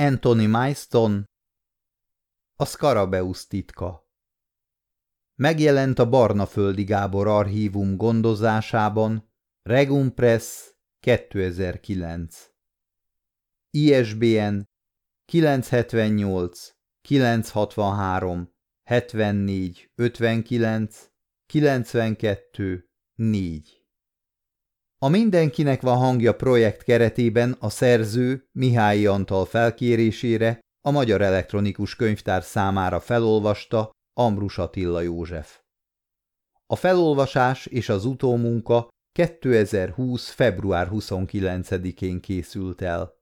Anthony Myston A Scarabeus titka. Megjelent a Barnaföldi Gábor archívum gondozásában Regum Press 2009 ISBN 978 963 74 59 92 4 a Mindenkinek van hangja projekt keretében a szerző Mihály Antal felkérésére a Magyar Elektronikus Könyvtár számára felolvasta Ambrus Attila József. A felolvasás és az utómunka 2020. február 29-én készült el.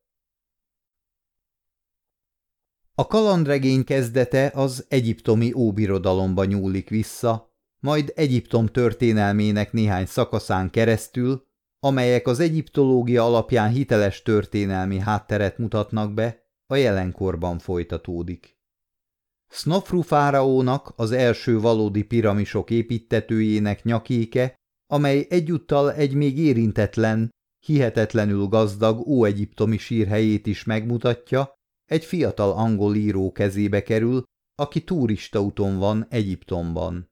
A kalandregény kezdete az egyiptomi óbirodalomba nyúlik vissza, majd Egyiptom történelmének néhány szakaszán keresztül amelyek az egyiptológia alapján hiteles történelmi hátteret mutatnak be, a jelenkorban folytatódik. Snofru fáraónak, az első valódi piramisok építetőjének nyakéke, amely egyúttal egy még érintetlen, hihetetlenül gazdag óegyiptomi sírhelyét is megmutatja, egy fiatal angol író kezébe kerül, aki úton van Egyiptomban.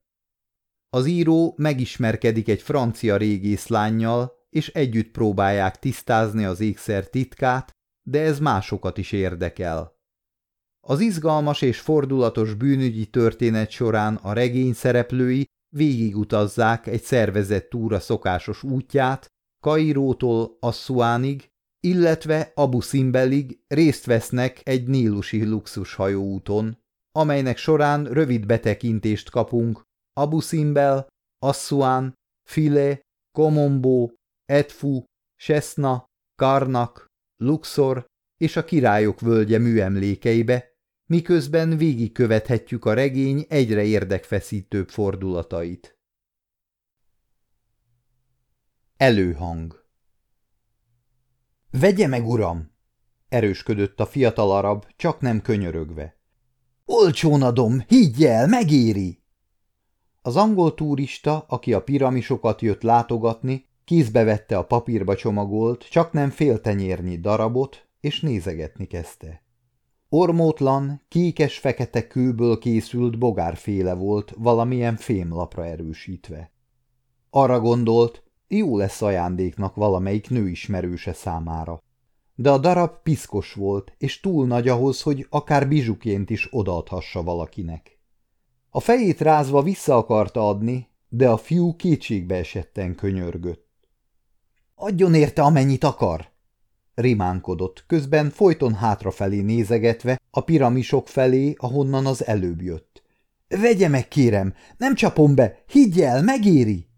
Az író megismerkedik egy francia régészlányjal, és együtt próbálják tisztázni az ékszer titkát, de ez másokat is érdekel. Az izgalmas és fordulatos bűnügyi történet során a regény szereplői végigutazzák egy szervezett túra szokásos útját, Kairótól Asszuánig, illetve Abu Simbelig részt vesznek egy nílusi luxushajóúton, amelynek során rövid betekintést kapunk Abu Simbel, Assuán, File, Komombo, Edfu, Sesna, Karnak, Luxor és a királyok völgye műemlékeibe, miközben végigkövethetjük a regény egyre érdekfeszítőbb fordulatait. Előhang Vegye meg, uram! erősködött a fiatal arab, csak nem könyörögve. Olcsón adom, higgy el, megéri! Az angol turista, aki a piramisokat jött látogatni, Kézbe vette a papírba csomagolt, csak nem féltenyérnyi darabot, és nézegetni kezdte. Ormótlan, kékes-fekete kőből készült bogárféle volt, valamilyen fémlapra erősítve. Arra gondolt, jó lesz ajándéknak valamelyik nőismerőse számára. De a darab piszkos volt, és túl nagy ahhoz, hogy akár bizsuként is odaadhassa valakinek. A fejét rázva vissza akarta adni, de a fiú kétségbe esetten könyörgött. Adjon érte, amennyit akar! Rimánkodott, közben folyton hátrafelé nézegetve a piramisok felé, ahonnan az előbb jött. Vegye meg, kérem, nem csapom be, higgy el, megéri!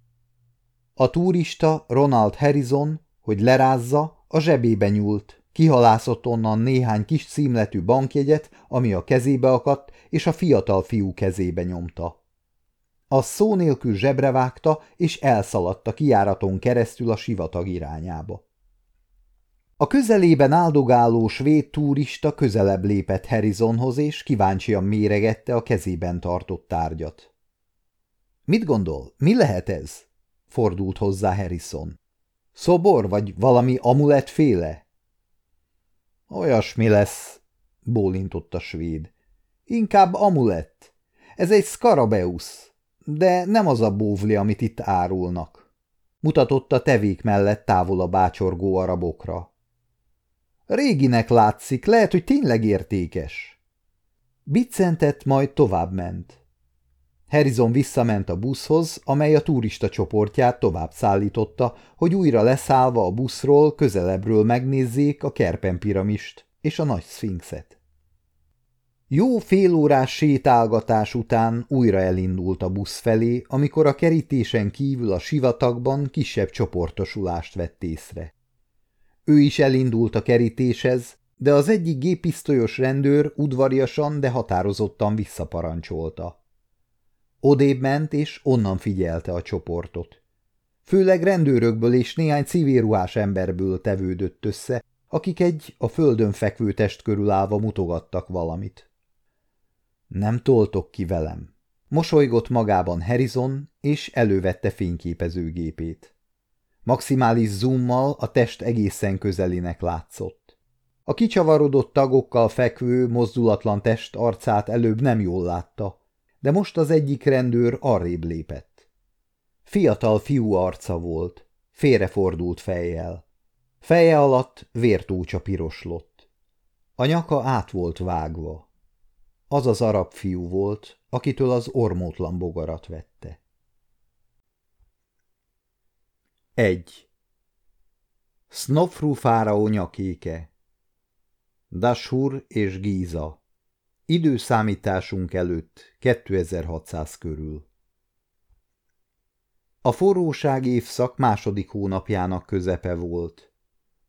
A turista, Ronald Harrison, hogy lerázza, a zsebébe nyúlt, kihalászott onnan néhány kis címletű bankjegyet, ami a kezébe akadt, és a fiatal fiú kezébe nyomta. A szó nélkül zsebre és elszaladt a kiáraton keresztül a sivatag irányába. A közelében áldogáló svéd turista közelebb lépett Harrisonhoz, és kíváncsian méregette a kezében tartott tárgyat. – Mit gondol, mi lehet ez? – fordult hozzá Harrison. – Szobor, vagy valami amulettféle? – Olyasmi lesz – bólintott a svéd. – Inkább amulett. Ez egy Scarabeus, de nem az a bóvli, amit itt árulnak. Mutatott a tevék mellett távol a bácsorgó arabokra. Réginek látszik, lehet, hogy tényleg értékes. Biccentett, majd tovább ment. Harrison visszament a buszhoz, amely a turista csoportját tovább szállította, hogy újra leszállva a buszról közelebbről megnézzék a Kerpen piramist és a nagy szfinxet. Jó félórás sétálgatás után újra elindult a busz felé, amikor a kerítésen kívül a sivatagban kisebb csoportosulást vett észre. Ő is elindult a kerítéshez, de az egyik gépisztolyos rendőr udvariasan, de határozottan visszaparancsolta. Odébb ment, és onnan figyelte a csoportot. Főleg rendőrökből és néhány civilruhás emberből tevődött össze, akik egy a földön fekvő test körül állva mutogattak valamit. Nem toltok ki velem. Mosolygott magában Harrison, és elővette fényképezőgépét. Maximális zoommal a test egészen közelinek látszott. A kicsavarodott tagokkal fekvő, mozdulatlan test arcát előbb nem jól látta, de most az egyik rendőr arrébb lépett. Fiatal fiú arca volt, félrefordult fejjel. Feje alatt vértócsa piroslott. A nyaka át volt vágva. Az az arab fiú volt, akitől az ormótlan bogarat vette. Egy. Snofru fáraó nyakéke Dashur és Gíza Időszámításunk előtt 2600 körül A forróság évszak második hónapjának közepe volt.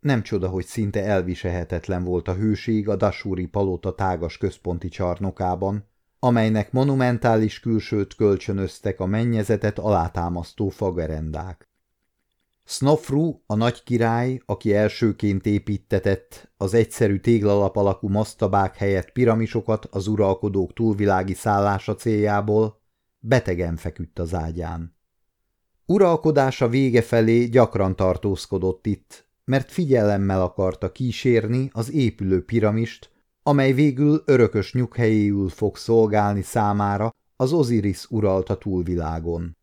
Nem csoda, hogy szinte elviselhetetlen volt a hőség a Dasúri palota tágas központi csarnokában, amelynek monumentális külsőt kölcsönöztek a mennyezetet alátámasztó fagerendák. Snofru, a nagy király, aki elsőként építetett az egyszerű téglalap alakú masztabák helyett piramisokat az uralkodók túlvilági szállása céljából, betegen feküdt az ágyán. Uralkodása vége felé gyakran tartózkodott itt, mert figyelemmel akarta kísérni az épülő piramist, amely végül örökös nyughelyéül fog szolgálni számára az Osiris uralta túlvilágon.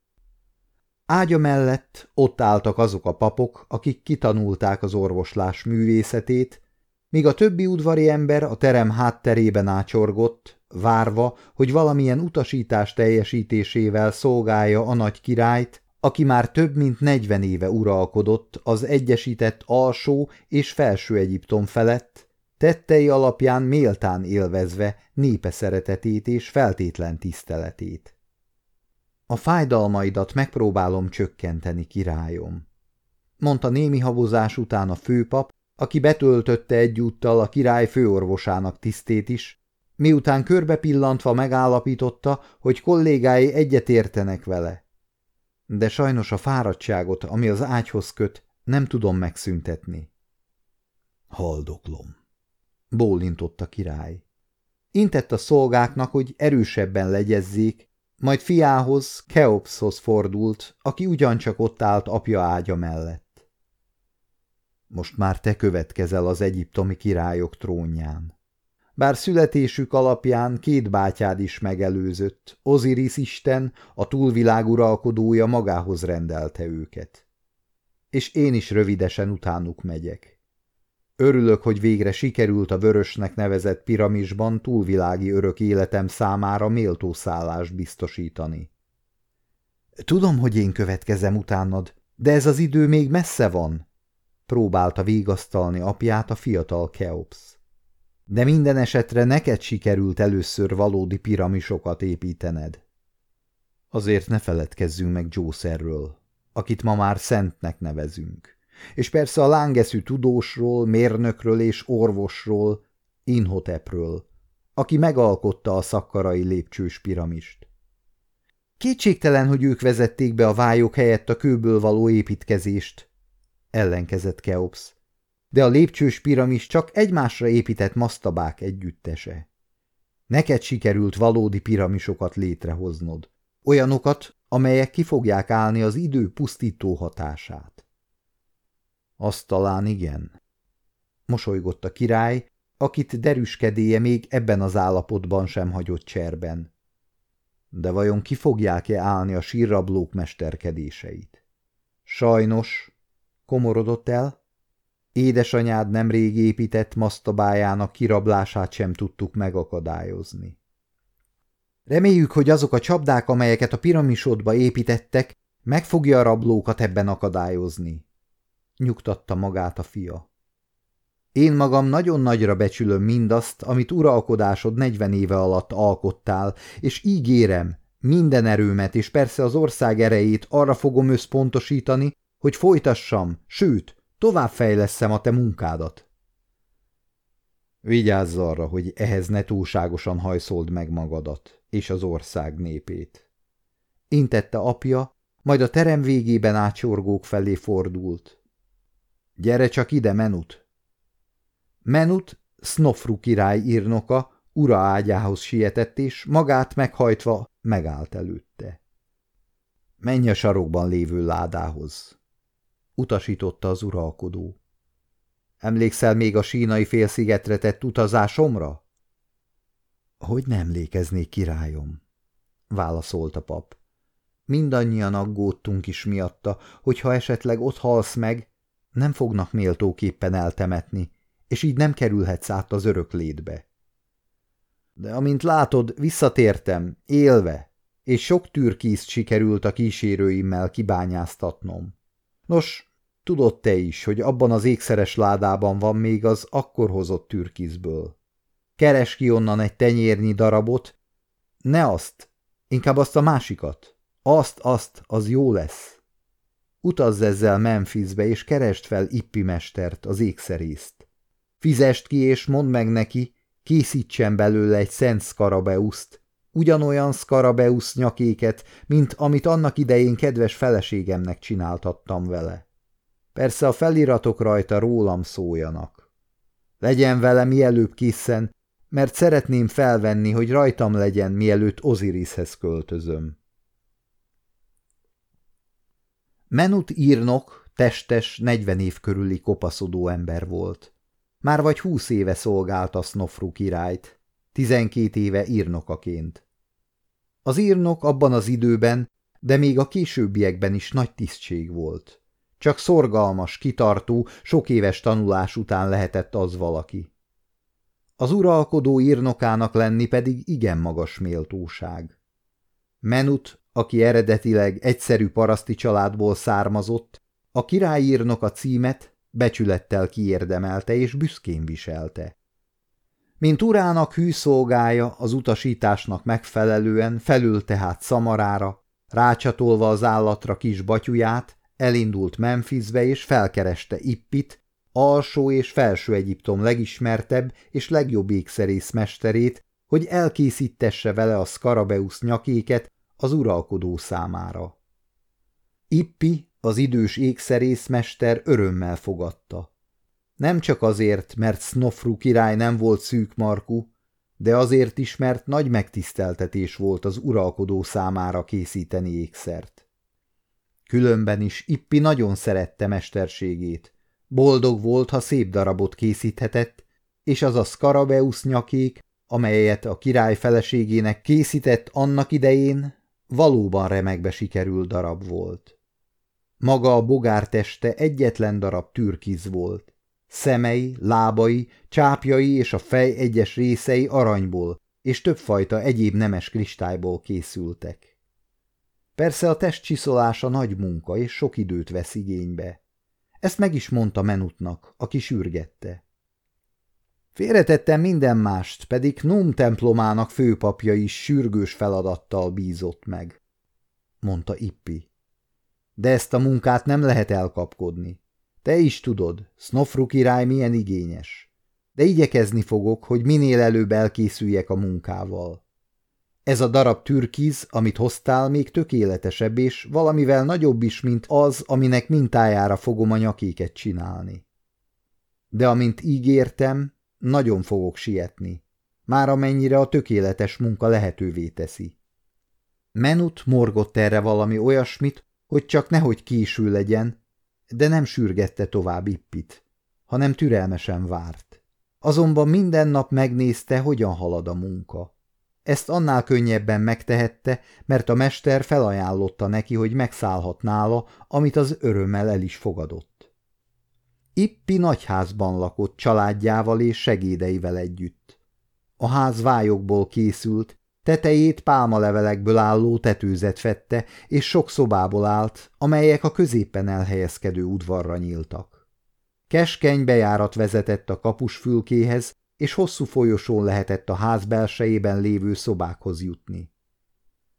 Ágya mellett ott álltak azok a papok, akik kitanulták az orvoslás művészetét, míg a többi udvari ember a terem hátterében ácsorgott, várva, hogy valamilyen utasítás teljesítésével szolgálja a nagy királyt, aki már több mint negyven éve uralkodott az egyesített alsó és felső Egyiptom felett, tettei alapján méltán élvezve népe szeretetét és feltétlen tiszteletét. A fájdalmaidat megpróbálom csökkenteni, királyom, mondta némi habozás után a főpap, aki betöltötte egyúttal a király főorvosának tisztét is, miután körbe pillantva megállapította, hogy kollégái egyetértenek vele. De sajnos a fáradtságot, ami az ágyhoz köt, nem tudom megszüntetni. Haldoklom, bólintott a király. Intett a szolgáknak, hogy erősebben legyezzék, majd fiához, Keopshoz fordult, aki ugyancsak ott állt apja ágya mellett. Most már te következel az egyiptomi királyok trónján. Bár születésük alapján két bátyád is megelőzött, Oziris isten, a túlvilág uralkodója magához rendelte őket. És én is rövidesen utánuk megyek. Örülök, hogy végre sikerült a vörösnek nevezett piramisban túlvilági örök életem számára méltó szállást biztosítani. Tudom, hogy én következem utánad, de ez az idő még messze van, próbálta végasztalni apját a fiatal Keops. De minden esetre neked sikerült először valódi piramisokat építened. Azért ne feledkezzünk meg Jószerről, akit ma már szentnek nevezünk és persze a lángeszű tudósról, mérnökről és orvosról, Inhotepről, aki megalkotta a szakkarai lépcsős piramist. Kétségtelen, hogy ők vezették be a vályok helyett a kőből való építkezést, ellenkezett Keops, de a lépcsős piramis csak egymásra épített masztabák együttese. Neked sikerült valódi piramisokat létrehoznod, olyanokat, amelyek ki fogják állni az idő pusztító hatását. Azt talán igen. Mosolygott a király, akit derűskedéje még ebben az állapotban sem hagyott cserben. De vajon ki fogják-e állni a sírrablók mesterkedéseit? Sajnos, komorodott el, édesanyád nemrég épített masztabájának kirablását sem tudtuk megakadályozni. Reméljük, hogy azok a csapdák, amelyeket a piramisodba építettek, meg fogja a rablókat ebben akadályozni nyugtatta magát a fia. Én magam nagyon nagyra becsülöm mindazt, amit uralkodásod negyven éve alatt alkottál, és ígérem, minden erőmet és persze az ország erejét arra fogom összpontosítani, hogy folytassam, sőt, továbbfejlesszem a te munkádat. Vigyázz arra, hogy ehhez ne túlságosan hajszold meg magadat és az ország népét. Intette apja, majd a terem végében átsorgók felé fordult. Gyere csak ide, Menut! Menut, Snofru király írnoka, ura ágyához sietett, és magát meghajtva megállt előtte. Menj a sarokban lévő ládához, utasította az uralkodó. Emlékszel még a sínai félszigetre tett utazásomra? Hogy nem emlékeznék, királyom, válaszolta pap. Mindannyian aggódtunk is miatta, hogy ha esetleg ott halsz meg, nem fognak méltóképpen eltemetni, és így nem kerülhetsz át az örök létbe. De amint látod, visszatértem, élve, és sok türkízt sikerült a kísérőimmel kibányáztatnom. Nos, tudod te is, hogy abban az ékszeres ládában van még az akkor hozott türkizből. Keres ki onnan egy tenyérnyi darabot, ne azt, inkább azt a másikat. Azt, azt, az jó lesz. Utazz ezzel Memphisbe, és keresd fel Ippi mestert, az ékszerészt. Fizest ki, és mondd meg neki, készítsen belőle egy szent szkarabeuszt, ugyanolyan szkarabeusz nyakéket, mint amit annak idején kedves feleségemnek csináltattam vele. Persze a feliratok rajta rólam szóljanak. Legyen vele mielőbb készen, mert szeretném felvenni, hogy rajtam legyen, mielőtt Ozirishez költözöm. Menut írnok, testes, negyven év körüli kopaszodó ember volt. Már vagy húsz éve szolgálta Snofru királyt, tizenkét éve írnokaként. Az írnok abban az időben, de még a későbbiekben is nagy tisztség volt. Csak szorgalmas, kitartó, sok éves tanulás után lehetett az valaki. Az uralkodó írnokának lenni pedig igen magas méltóság. Menut, aki eredetileg egyszerű paraszti családból származott, a királyírnok a címet becsülettel kiérdemelte és büszkén viselte. Mint urának hű szolgája az utasításnak megfelelően felül tehát szamarára, rácsatolva az állatra kis batyuját, elindult Memphisbe és felkereste Ippit, alsó és felső Egyiptom legismertebb és legjobb ékszerész mesterét, hogy elkészítesse vele a Skarabeusz nyakéket az uralkodó számára. Ippi, az idős ékszerészmester örömmel fogadta. Nem csak azért, mert Snofru király nem volt szűk markú, de azért is, mert nagy megtiszteltetés volt az uralkodó számára készíteni ékszert. Különben is Ippi nagyon szerette mesterségét. Boldog volt, ha szép darabot készíthetett, és az a Skarabeusz nyakék, amelyet a király feleségének készített annak idején, valóban remekbe sikerült darab volt. Maga a bogár teste egyetlen darab türkiz volt. Szemei, lábai, csápjai és a fej egyes részei aranyból és többfajta egyéb nemes kristályból készültek. Persze a test csiszolása nagy munka és sok időt vesz igénybe. Ezt meg is mondta Menutnak, aki sürgette. Félretettem minden mást, pedig Num templomának főpapja is sürgős feladattal bízott meg, mondta Ippi. De ezt a munkát nem lehet elkapkodni. Te is tudod, Snofru király milyen igényes. De igyekezni fogok, hogy minél előbb elkészüljek a munkával. Ez a darab türkiz, amit hoztál, még tökéletesebb és valamivel nagyobb is, mint az, aminek mintájára fogom a nyakéket csinálni. De amint ígértem, nagyon fogok sietni, már amennyire a tökéletes munka lehetővé teszi. Menut morgott erre valami olyasmit, hogy csak nehogy késő legyen, de nem sürgette tovább Ippit, hanem türelmesen várt. Azonban minden nap megnézte, hogyan halad a munka. Ezt annál könnyebben megtehette, mert a mester felajánlotta neki, hogy megszállhat nála, amit az örömmel el is fogadott. Ippi nagyházban lakott családjával és segédeivel együtt. A ház vályokból készült, Tetejét pálmalevelekből álló tetőzet fette, és sok szobából állt, amelyek a középen elhelyezkedő udvarra nyíltak. Keskeny bejárat vezetett a kapusfülkéhez, és hosszú folyosón lehetett a ház belsejében lévő szobákhoz jutni.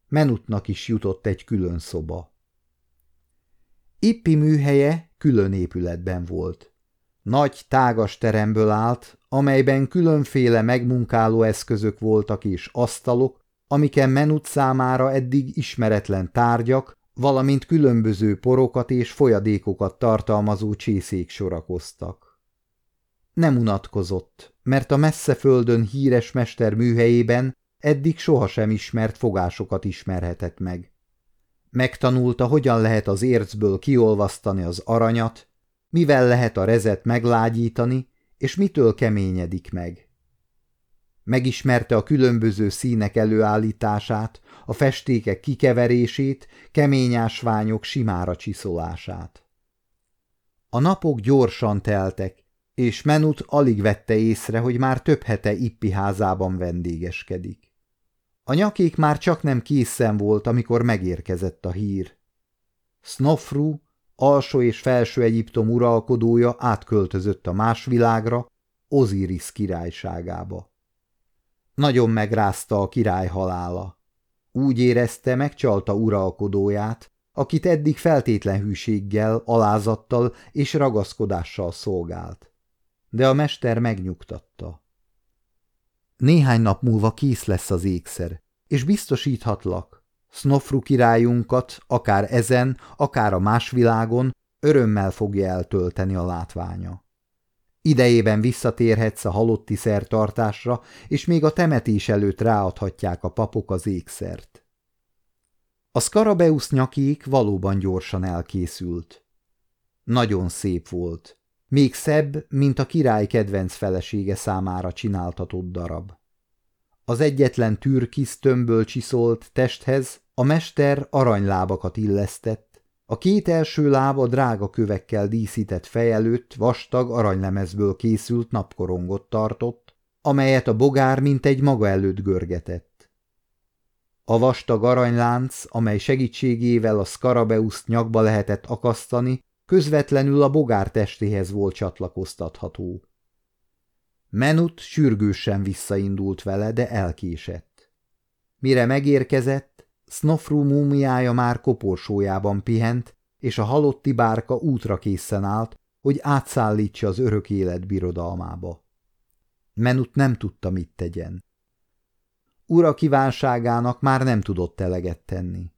Menutnak is jutott egy külön szoba. Ippi műhelye külön épületben volt. Nagy, tágas teremből állt, amelyben különféle megmunkáló eszközök voltak és asztalok, amiken Menut számára eddig ismeretlen tárgyak, valamint különböző porokat és folyadékokat tartalmazó csészék sorakoztak. Nem unatkozott, mert a messze földön híres mester műhelyében eddig sohasem ismert fogásokat ismerhetett meg. Megtanulta, hogyan lehet az ércből kiolvasztani az aranyat, mivel lehet a rezet meglágyítani, és mitől keményedik meg. Megismerte a különböző színek előállítását, a festékek kikeverését, kemény ásványok simára csiszolását. A napok gyorsan teltek, és Menut alig vette észre, hogy már több hete Ippi házában vendégeskedik. A nyakék már csak nem készen volt, amikor megérkezett a hír. Snofru, alsó és felső Egyiptom uralkodója átköltözött a más világra, Oziris királyságába. Nagyon megrázta a király halála. Úgy érezte, megcsalta uralkodóját, akit eddig feltétlen hűséggel, alázattal és ragaszkodással szolgált. De a mester megnyugtatta. Néhány nap múlva kész lesz az ékszer, és biztosíthatlak, Snofru királyunkat, akár ezen, akár a más világon, örömmel fogja eltölteni a látványa. Idejében visszatérhetsz a halotti szertartásra, és még a temetés előtt ráadhatják a papok az ékszert. A Skarabeusz nyakék valóban gyorsan elkészült. Nagyon szép volt, még szebb, mint a király kedvenc felesége számára csináltatott darab. Az egyetlen türkisz tömbből csiszolt testhez a mester aranylábakat illesztett, a két első lába drága kövekkel díszített fej előtt vastag aranylemezből készült napkorongot tartott, amelyet a bogár mint egy maga előtt görgetett. A vastag aranylánc, amely segítségével a Scarabeuszt nyakba lehetett akasztani, közvetlenül a bogár testéhez volt csatlakoztatható. Menut sürgősen visszaindult vele, de elkésett. Mire megérkezett, Snofru múmiája már koporsójában pihent, és a halotti bárka útra készen állt, hogy átszállítsa az örök élet birodalmába. Menut nem tudta, mit tegyen. Ura kívánságának már nem tudott eleget tenni.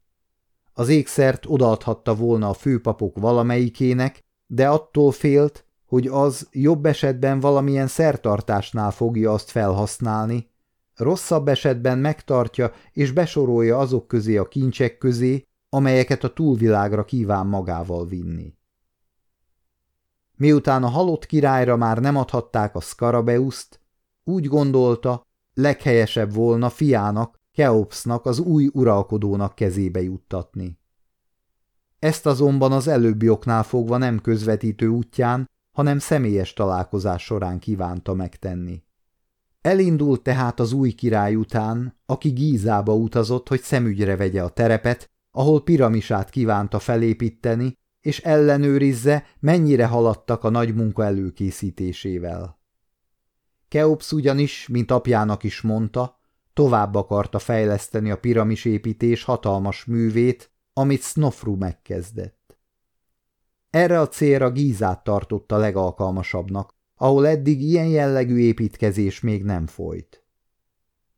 Az ékszert odaadhatta volna a főpapok valamelyikének, de attól félt, hogy az jobb esetben valamilyen szertartásnál fogja azt felhasználni, rosszabb esetben megtartja és besorolja azok közé a kincsek közé, amelyeket a túlvilágra kíván magával vinni. Miután a halott királyra már nem adhatták a Skarabeuszt, úgy gondolta, leghelyesebb volna fiának, Keopsnak, az új uralkodónak kezébe juttatni. Ezt azonban az előbbi oknál fogva nem közvetítő útján, hanem személyes találkozás során kívánta megtenni. Elindult tehát az új király után, aki Gízába utazott, hogy szemügyre vegye a terepet, ahol piramisát kívánta felépíteni, és ellenőrizze, mennyire haladtak a nagy munka előkészítésével. Keops ugyanis, mint apjának is mondta, tovább akarta fejleszteni a piramisépítés hatalmas művét, amit Snofru megkezdett. Erre a célra Gízát tartotta legalkalmasabbnak, ahol eddig ilyen jellegű építkezés még nem folyt.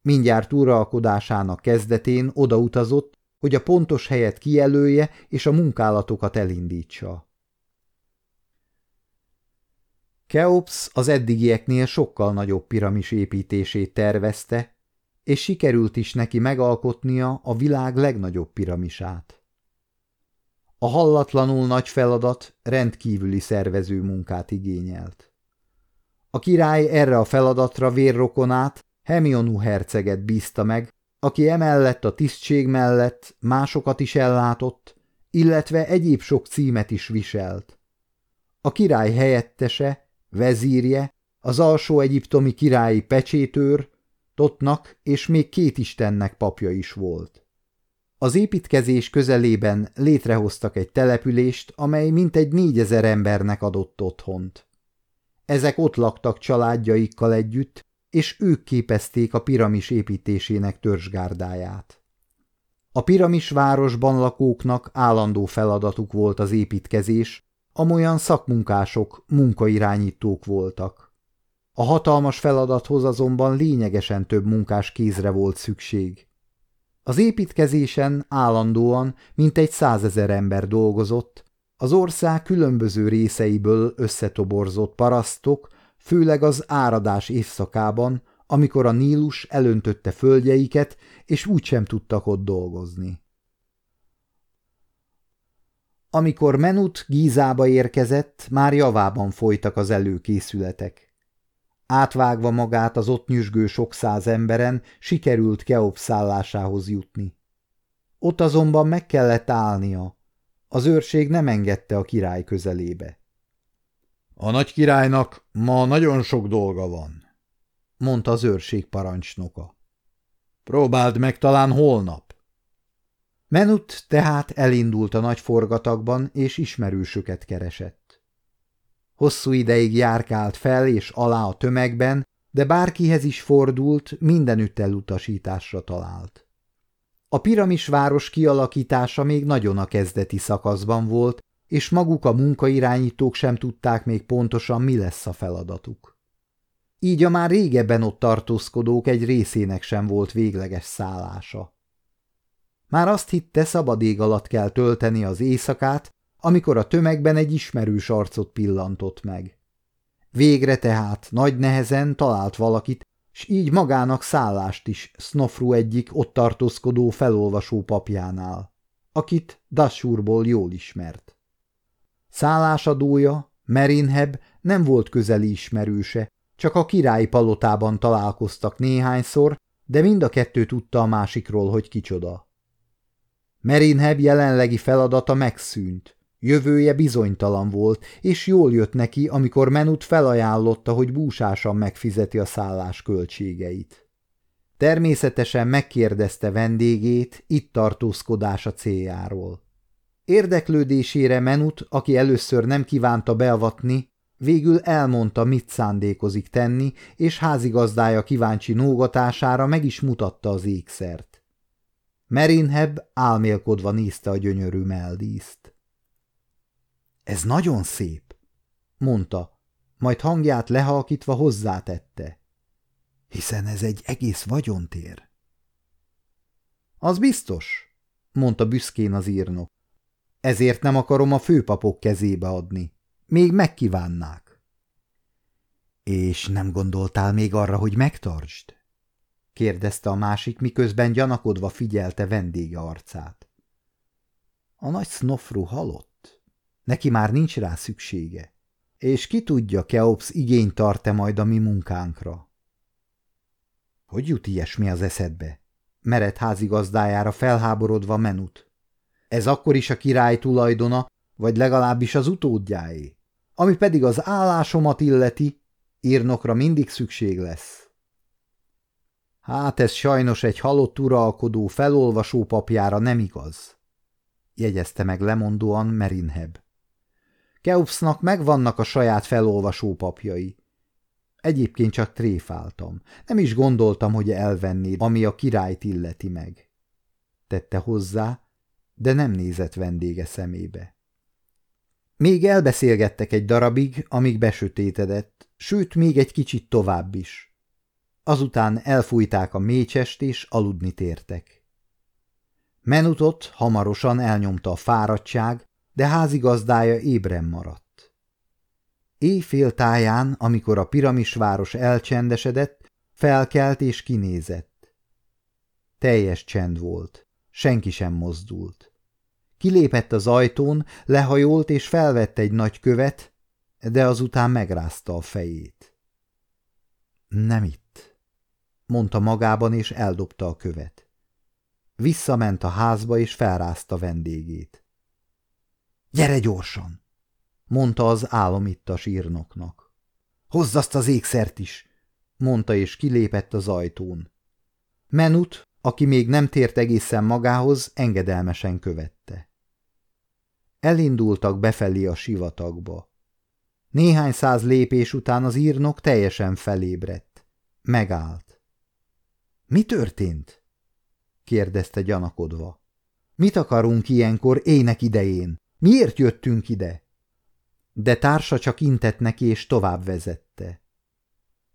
Mindjárt uralkodásának kezdetén odautazott, hogy a pontos helyet kijelölje és a munkálatokat elindítsa. Keops az eddigieknél sokkal nagyobb piramis építését tervezte, és sikerült is neki megalkotnia a világ legnagyobb piramisát. A hallatlanul nagy feladat rendkívüli szervező munkát igényelt. A király erre a feladatra vérrokonát, Hemionu herceget bízta meg, aki emellett a tisztség mellett másokat is ellátott, illetve egyéb sok címet is viselt. A király helyettese, vezírje, az alsó egyiptomi királyi pecsétőr, Totnak és még két istennek papja is volt. Az építkezés közelében létrehoztak egy települést, amely mintegy négyezer embernek adott otthont. Ezek ott laktak családjaikkal együtt, és ők képezték a piramis építésének törzsgárdáját. A piramis városban lakóknak állandó feladatuk volt az építkezés, amolyan szakmunkások, munkairányítók voltak. A hatalmas feladathoz azonban lényegesen több munkás kézre volt szükség. Az építkezésen állandóan mintegy százezer ember dolgozott, az ország különböző részeiből összetoborzott parasztok, főleg az áradás évszakában, amikor a Nílus elöntötte földjeiket, és úgysem tudtak ott dolgozni. Amikor Menut Gízába érkezett, már javában folytak az előkészületek. Átvágva magát az ott nyüzsgő sok száz emberen, sikerült Keops szállásához jutni. Ott azonban meg kellett állnia. Az őrség nem engedte a király közelébe. A nagy királynak ma nagyon sok dolga van, mondta az őrség parancsnoka. Próbáld meg talán holnap. Menut tehát elindult a nagy forgatagban, és ismerősöket keresett. Hosszú ideig járkált fel és alá a tömegben, de bárkihez is fordult, mindenütt elutasításra talált. A piramisváros kialakítása még nagyon a kezdeti szakaszban volt, és maguk a munkairányítók sem tudták még pontosan, mi lesz a feladatuk. Így a már régebben ott tartózkodók egy részének sem volt végleges szállása. Már azt hitte, szabad ég alatt kell tölteni az éjszakát, amikor a tömegben egy ismerős arcot pillantott meg. Végre tehát nagy nehezen talált valakit, s így magának szállást is Snofru egyik ott tartózkodó felolvasó papjánál, akit Dashurból jól ismert. Szállásadója, Merinheb nem volt közeli ismerőse, csak a királyi palotában találkoztak néhányszor, de mind a kettő tudta a másikról, hogy kicsoda. Merinheb jelenlegi feladata megszűnt. Jövője bizonytalan volt, és jól jött neki, amikor Menut felajánlotta, hogy búsásan megfizeti a szállás költségeit. Természetesen megkérdezte vendégét itt tartózkodása céljáról. Érdeklődésére Menut, aki először nem kívánta beavatni, végül elmondta, mit szándékozik tenni, és házigazdája kíváncsi nógatására meg is mutatta az ékszert. Merinheb álmélkodva nézte a gyönyörű meldíszt. Ez nagyon szép, mondta, majd hangját lehalkítva hozzátette. Hiszen ez egy egész vagyontér. Az biztos, mondta büszkén az írnok. Ezért nem akarom a főpapok kezébe adni. Még megkívánnák. És nem gondoltál még arra, hogy megtartsd? kérdezte a másik, miközben gyanakodva figyelte vendége arcát. A nagy Snofru halott. Neki már nincs rá szüksége. És ki tudja, Keops igényt tart-e majd a mi munkánkra? Hogy jut ilyesmi az eszedbe? Mered házigazdájára felháborodva menut. Ez akkor is a király tulajdona, vagy legalábbis az utódjáé. Ami pedig az állásomat illeti, írnokra mindig szükség lesz. Hát ez sajnos egy halott uralkodó felolvasó papjára nem igaz, jegyezte meg lemondóan Merinheb. Keupsnak megvannak a saját felolvasó papjai. Egyébként csak tréfáltam. Nem is gondoltam, hogy elvennéd, ami a királyt illeti meg. Tette hozzá, de nem nézett vendége szemébe. Még elbeszélgettek egy darabig, amíg besötétedett, sőt, még egy kicsit tovább is. Azután elfújták a mécsest, és aludni tértek. Menutot hamarosan elnyomta a fáradtság, de házigazdája ébren maradt. Éjfél táján, amikor a piramisváros elcsendesedett, felkelt és kinézett. Teljes csend volt, senki sem mozdult. Kilépett az ajtón, lehajolt és felvett egy nagy követ, de azután megrázta a fejét. Nem itt, mondta magában, és eldobta a követ. Visszament a házba, és felrázta vendégét. Gyere gyorsan, mondta az álomittas írnoknak. Hozz azt az ékszert is, mondta, és kilépett az ajtón. Menut, aki még nem tért egészen magához, engedelmesen követte. Elindultak befelé a sivatagba. Néhány száz lépés után az írnok teljesen felébredt. Megállt. – Mi történt? – kérdezte gyanakodva. – Mit akarunk ilyenkor ének idején? Miért jöttünk ide? De társa csak intett neki és tovább vezette.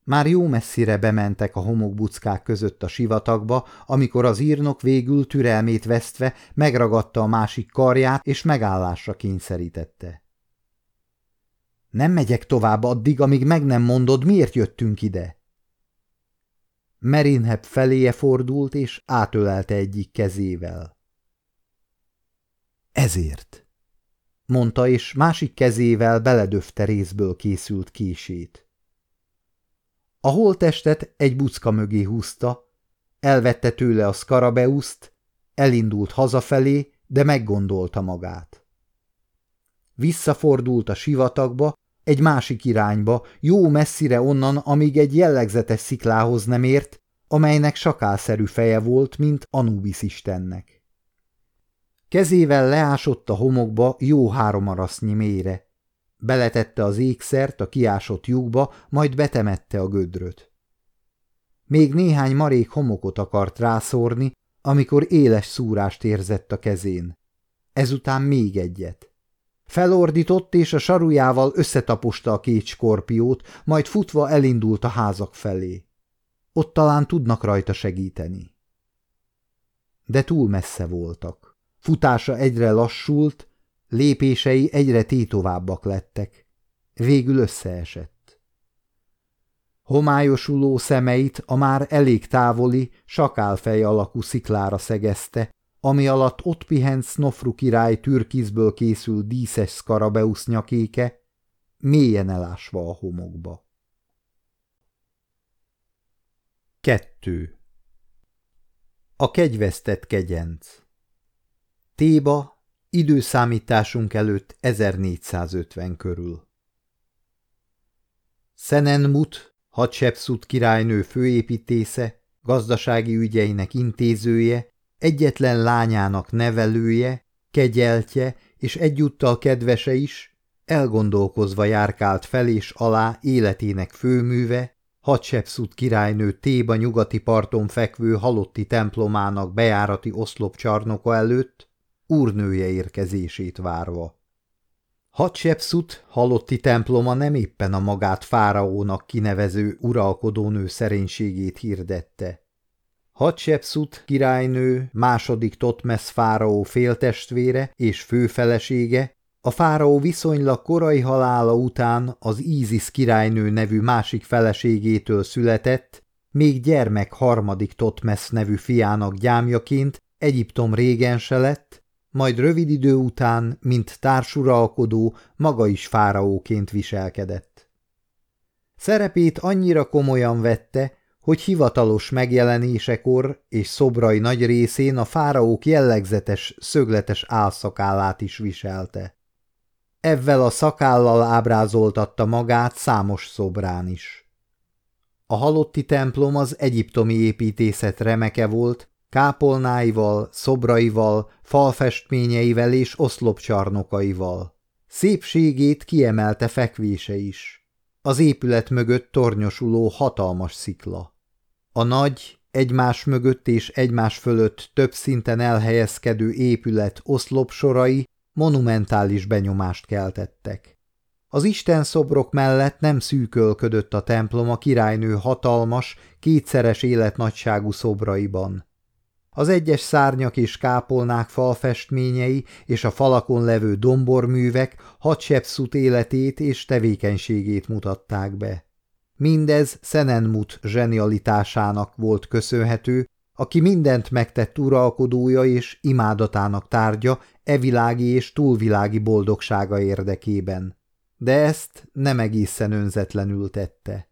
Már jó messzire bementek a homokbuckák között a sivatagba, amikor az írnok végül türelmét vesztve megragadta a másik karját és megállásra kényszerítette. Nem megyek tovább addig, amíg meg nem mondod, miért jöttünk ide. Merinheb feléje fordult, és átölelte egyik kezével. Ezért. Mondta, és másik kezével beledöfte részből készült kését. A holtestet egy bucka mögé húzta, elvette tőle a szkarabeuszt, elindult hazafelé, de meggondolta magát. Visszafordult a sivatagba, egy másik irányba, jó messzire onnan, amíg egy jellegzetes sziklához nem ért, amelynek sakálszerű feje volt, mint Anubis istennek. Kezével leásott a homokba jó három arasznyi mélyre. Beletette az ékszert a kiásott lyukba, majd betemette a gödröt. Még néhány marék homokot akart rászórni, amikor éles szúrást érzett a kezén. Ezután még egyet. Felordított, és a sarujával összetaposta a két skorpiót, majd futva elindult a házak felé. Ott talán tudnak rajta segíteni. De túl messze voltak. Futása egyre lassult, lépései egyre tétovábbak lettek. Végül összeesett. Homályosuló szemeit a már elég távoli, sakálfej alakú sziklára szegezte, ami alatt ott pihent Snofru király türkizből készült díszes szkarabeusz nyakéke, mélyen elásva a homokba. Kettő. A kegyvesztett kegyenc Téba, időszámításunk előtt 1450 körül. Szenenmut, Hatshepsut királynő főépítésze, gazdasági ügyeinek intézője, egyetlen lányának nevelője, kegyeltje és egyúttal kedvese is, elgondolkozva járkált fel és alá életének főműve, Hatshepsut királynő Téba nyugati parton fekvő halotti templomának bejárati oszlopcsarnoka előtt, úrnője érkezését várva. Hatshepsut halotti temploma nem éppen a magát fáraónak kinevező uralkodónő szerénységét hirdette. Hatshepsut királynő, második Totmesz fáraó féltestvére és főfelesége, a fáraó viszonylag korai halála után az Ízis királynő nevű másik feleségétől született, még gyermek harmadik Totmesz nevű fiának gyámjaként Egyiptom régense lett, majd rövid idő után, mint társuralkodó, maga is fáraóként viselkedett. Szerepét annyira komolyan vette, hogy hivatalos megjelenésekor és szobrai nagy részén a fáraók jellegzetes, szögletes álszakállát is viselte. Ezzel a szakállal ábrázoltatta magát számos szobrán is. A halotti templom az egyiptomi építészet remeke volt, kápolnáival, szobraival, falfestményeivel és oszlopcsarnokaival. Szépségét kiemelte fekvése is. Az épület mögött tornyosuló hatalmas szikla. A nagy, egymás mögött és egymás fölött több szinten elhelyezkedő épület oszlopsorai monumentális benyomást keltettek. Az Isten szobrok mellett nem szűkölködött a templom a királynő hatalmas, kétszeres életnagyságú szobraiban. Az egyes szárnyak és kápolnák falfestményei és a falakon levő domborművek Hatshepsut életét és tevékenységét mutatták be. Mindez Szenenmut zsenialitásának volt köszönhető, aki mindent megtett uralkodója és imádatának tárgya evilági és túlvilági boldogsága érdekében. De ezt nem egészen önzetlenül tette.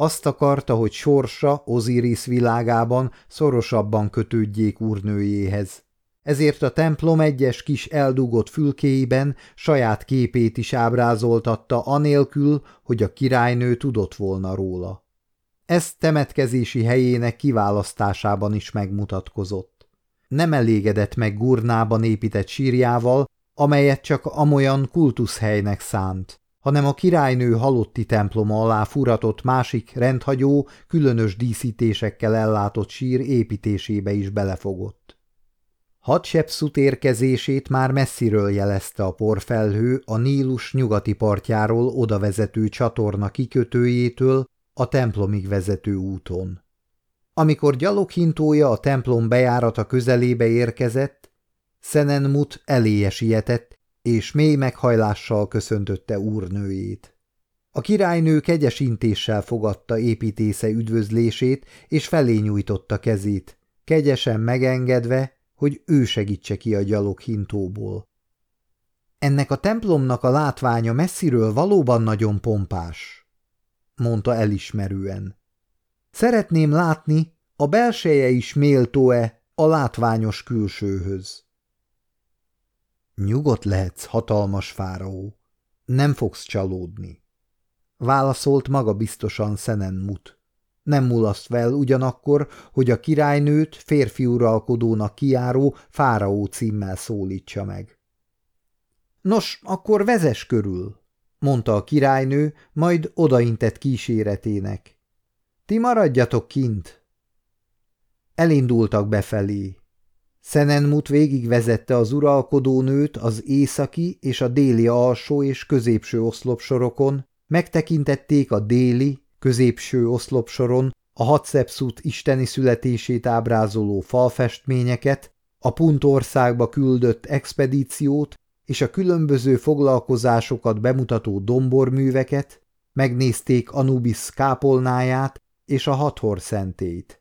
Azt akarta, hogy sorsa Osiris világában szorosabban kötődjék úrnőjéhez. Ezért a templom egyes kis eldugott fülkéiben saját képét is ábrázoltatta anélkül, hogy a királynő tudott volna róla. Ez temetkezési helyének kiválasztásában is megmutatkozott. Nem elégedett meg Gurnában épített sírjával, amelyet csak amolyan kultuszhelynek szánt hanem a királynő halotti temploma alá furatott másik rendhagyó, különös díszítésekkel ellátott sír építésébe is belefogott. Hatshepsut érkezését már messziről jelezte a porfelhő a Nílus nyugati partjáról odavezető csatorna kikötőjétől a templomig vezető úton. Amikor gyaloghintója a templom bejárata közelébe érkezett, Szenenmut eléje sietett, és mély meghajlással köszöntötte úrnőjét. A királynő kegyes intéssel fogadta építésze üdvözlését, és felé nyújtotta kezét, kegyesen megengedve, hogy ő segítse ki a gyalog hintóból. Ennek a templomnak a látványa messziről valóban nagyon pompás, mondta elismerően. Szeretném látni, a belseje is méltó-e a látványos külsőhöz. Nyugodt lehetsz, hatalmas fáraó. Nem fogsz csalódni. Válaszolt maga biztosan Szenenmut. Nem mulaszt fel ugyanakkor, hogy a királynőt férfi uralkodónak kiáró fáraó címmel szólítsa meg. Nos, akkor vezes körül, mondta a királynő, majd odaintett kíséretének. Ti maradjatok kint. Elindultak befelé. Szenenmut végigvezette az uralkodónőt az északi és a déli alsó és középső oszlopsorokon, megtekintették a déli, középső oszlopsoron a Hatszepszut isteni születését ábrázoló falfestményeket, a Puntországba küldött expedíciót és a különböző foglalkozásokat bemutató domborműveket, megnézték Anubis kápolnáját és a Hathor szentét.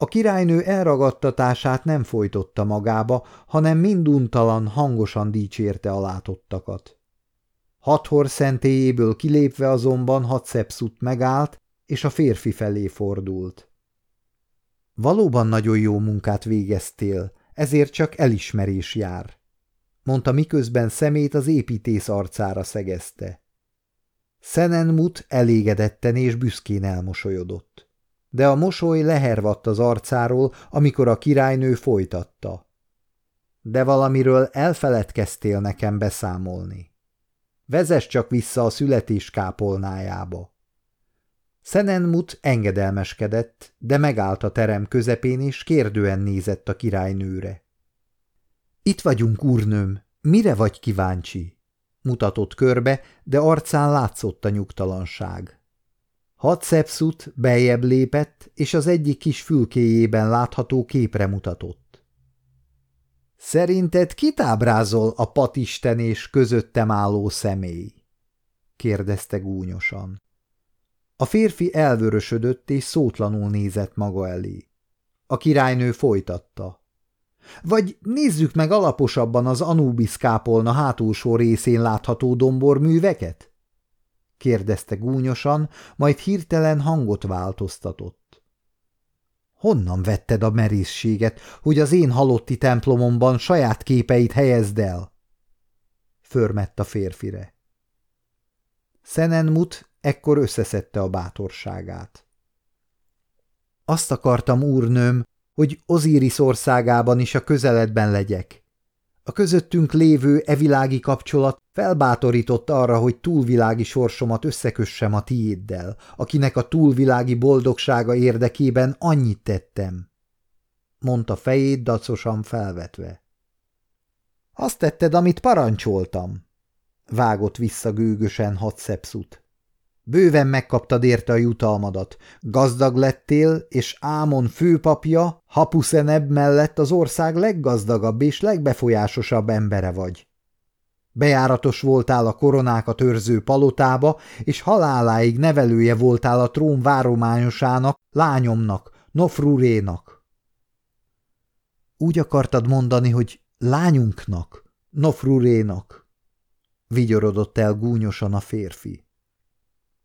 A királynő elragadtatását nem folytotta magába, hanem minduntalan hangosan dicsérte a látottakat. Hathor szentélyéből kilépve azonban Hatszepszut megállt, és a férfi felé fordult. Valóban nagyon jó munkát végeztél, ezért csak elismerés jár, mondta miközben szemét az építész arcára szegezte. Szenenmut elégedetten és büszkén elmosolyodott. De a mosoly lehervadt az arcáról, amikor a királynő folytatta. De valamiről elfeledkeztél nekem beszámolni. Vezess csak vissza a születés kápolnájába. Szenenmut engedelmeskedett, de megállt a terem közepén, és kérdően nézett a királynőre. Itt vagyunk, úrnőm, mire vagy kíváncsi? Mutatott körbe, de arcán látszott a nyugtalanság. Hatszepszut bejebb lépett, és az egyik kis fülkéjében látható képre mutatott. Szerinted kit ábrázol a patisten és közöttem álló személy? kérdezte gúnyosan. A férfi elvörösödött és szótlanul nézett maga elé. A királynő folytatta. Vagy nézzük meg alaposabban az Anubis kápolna hátulsó részén látható domborműveket? Kérdezte gúnyosan, majd hirtelen hangot változtatott. Honnan vetted a merészséget, hogy az én halotti templomomban saját képeit helyezd el? Förmett a férfire. Szenenmut ekkor összeszedte a bátorságát. Azt akartam, úrnőm, hogy Ozíris országában is a közeledben legyek. A közöttünk lévő evilági kapcsolat felbátorított arra, hogy túlvilági sorsomat összekössem a tiéddel, akinek a túlvilági boldogsága érdekében annyit tettem. Mondta fejét dacosan felvetve. Azt tetted, amit parancsoltam. Vágott vissza gőgösen Hatszepszut. Bőven megkaptad érte a jutalmadat. Gazdag lettél, és Ámon főpapja, Hapuszenebb mellett az ország leggazdagabb és legbefolyásosabb embere vagy. Bejáratos voltál a koronákat őrző palotába, és haláláig nevelője voltál a trón várományosának, lányomnak, Nofrurénak. Úgy akartad mondani, hogy lányunknak, Nofrurénak, vigyorodott el gúnyosan a férfi.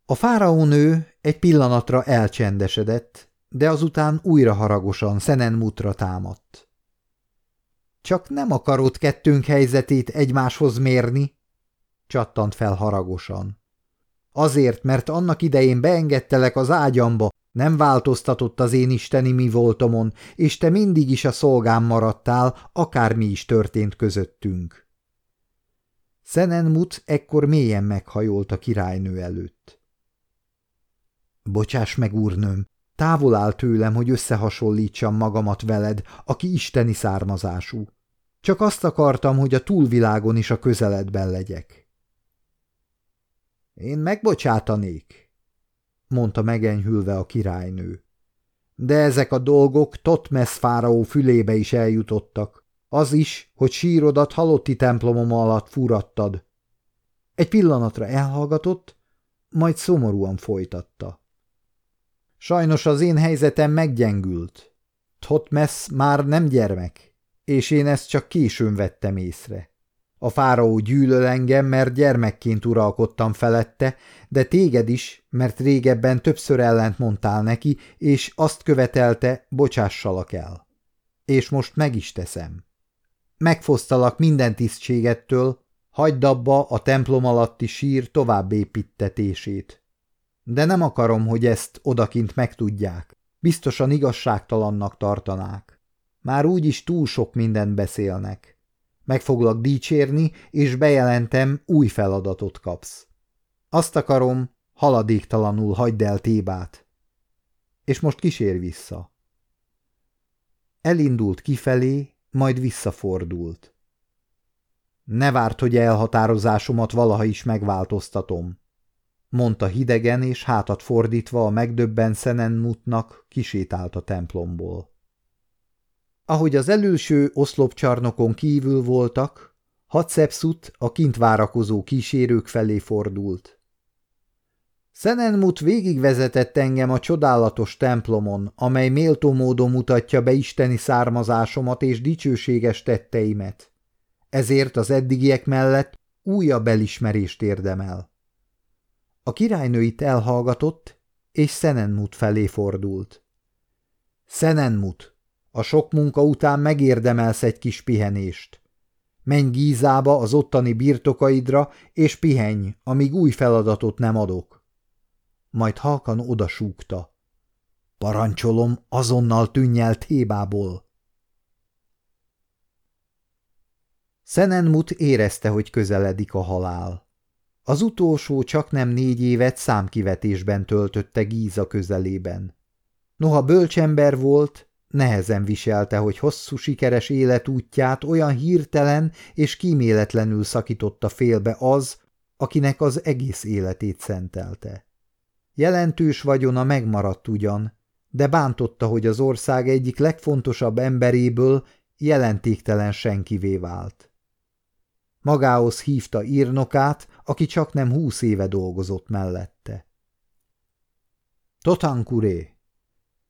A fáraónő egy pillanatra elcsendesedett, de azután újra haragosan Szenenmutra támadt. Csak nem akarod kettőnk helyzetét egymáshoz mérni? Csattant fel haragosan. Azért, mert annak idején beengedtelek az ágyamba, nem változtatott az én isteni mi voltomon, és te mindig is a szolgám maradtál, akármi is történt közöttünk. Szenenmut ekkor mélyen meghajolt a királynő előtt. Bocsáss meg, úrnőm, távol áll tőlem, hogy összehasonlítsam magamat veled, aki isteni származású. Csak azt akartam, hogy a túlvilágon is a közeledben legyek. Én megbocsátanék, mondta megenyhülve a királynő. De ezek a dolgok Totmes fáraó fülébe is eljutottak. Az is, hogy sírodat halotti templomom alatt furattad. Egy pillanatra elhallgatott, majd szomorúan folytatta. Sajnos az én helyzetem meggyengült. Thotmesz már nem gyermek, és én ezt csak későn vettem észre. A fáraó gyűlöl engem, mert gyermekként uralkodtam felette, de téged is, mert régebben többször ellent mondtál neki, és azt követelte, bocsássalak el. És most meg is teszem. Megfosztalak minden tisztségettől, hagyd abba a templom alatti sír továbbépítetését. De nem akarom, hogy ezt odakint megtudják. Biztosan igazságtalannak tartanák. Már úgyis túl sok mindent beszélnek. Meg foglak dicsérni, és bejelentem, új feladatot kapsz. Azt akarom, haladéktalanul hagyd el Tébát. És most kísér vissza. Elindult kifelé, majd visszafordult. Ne várt, hogy elhatározásomat valaha is megváltoztatom, mondta hidegen, és hátat fordítva a megdöbben Szenenmutnak kisétált a templomból. Ahogy az előső oszlopcsarnokon kívül voltak, Hatszepszut a kint várakozó kísérők felé fordult. Szenenmut végigvezetett engem a csodálatos templomon, amely méltó módon mutatja be isteni származásomat és dicsőséges tetteimet. Ezért az eddigiek mellett újabb elismerést érdemel. A királynőit elhallgatott, és Szenenmut felé fordult. Szenenmut, a sok munka után megérdemelsz egy kis pihenést. Menj Gízába az ottani birtokaidra, és pihenj, amíg új feladatot nem adok. Majd halkan odasúgta. Parancsolom, azonnal tűnj el Tébából. Szenenmut érezte, hogy közeledik a halál. Az utolsó csak nem négy évet számkivetésben töltötte Gíza közelében. Noha bölcsember volt, nehezen viselte, hogy hosszú sikeres életútját olyan hirtelen és kíméletlenül szakította félbe az, akinek az egész életét szentelte. Jelentős vagyona megmaradt ugyan, de bántotta, hogy az ország egyik legfontosabb emberéből jelentéktelen senkivé vált. Magához hívta írnokát, aki csak nem húsz éve dolgozott mellette. Totankuré,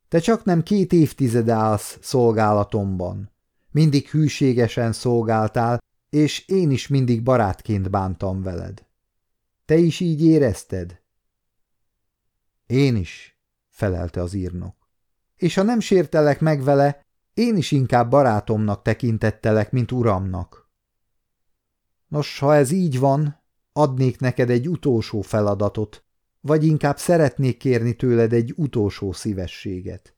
te csak nem két évtized állsz szolgálatomban. Mindig hűségesen szolgáltál, és én is mindig barátként bántam veled. Te is így érezted? Én is, felelte az írnok. És ha nem sértelek meg vele, én is inkább barátomnak tekintettelek, mint uramnak. Nos, ha ez így van, adnék neked egy utolsó feladatot, vagy inkább szeretnék kérni tőled egy utolsó szívességet.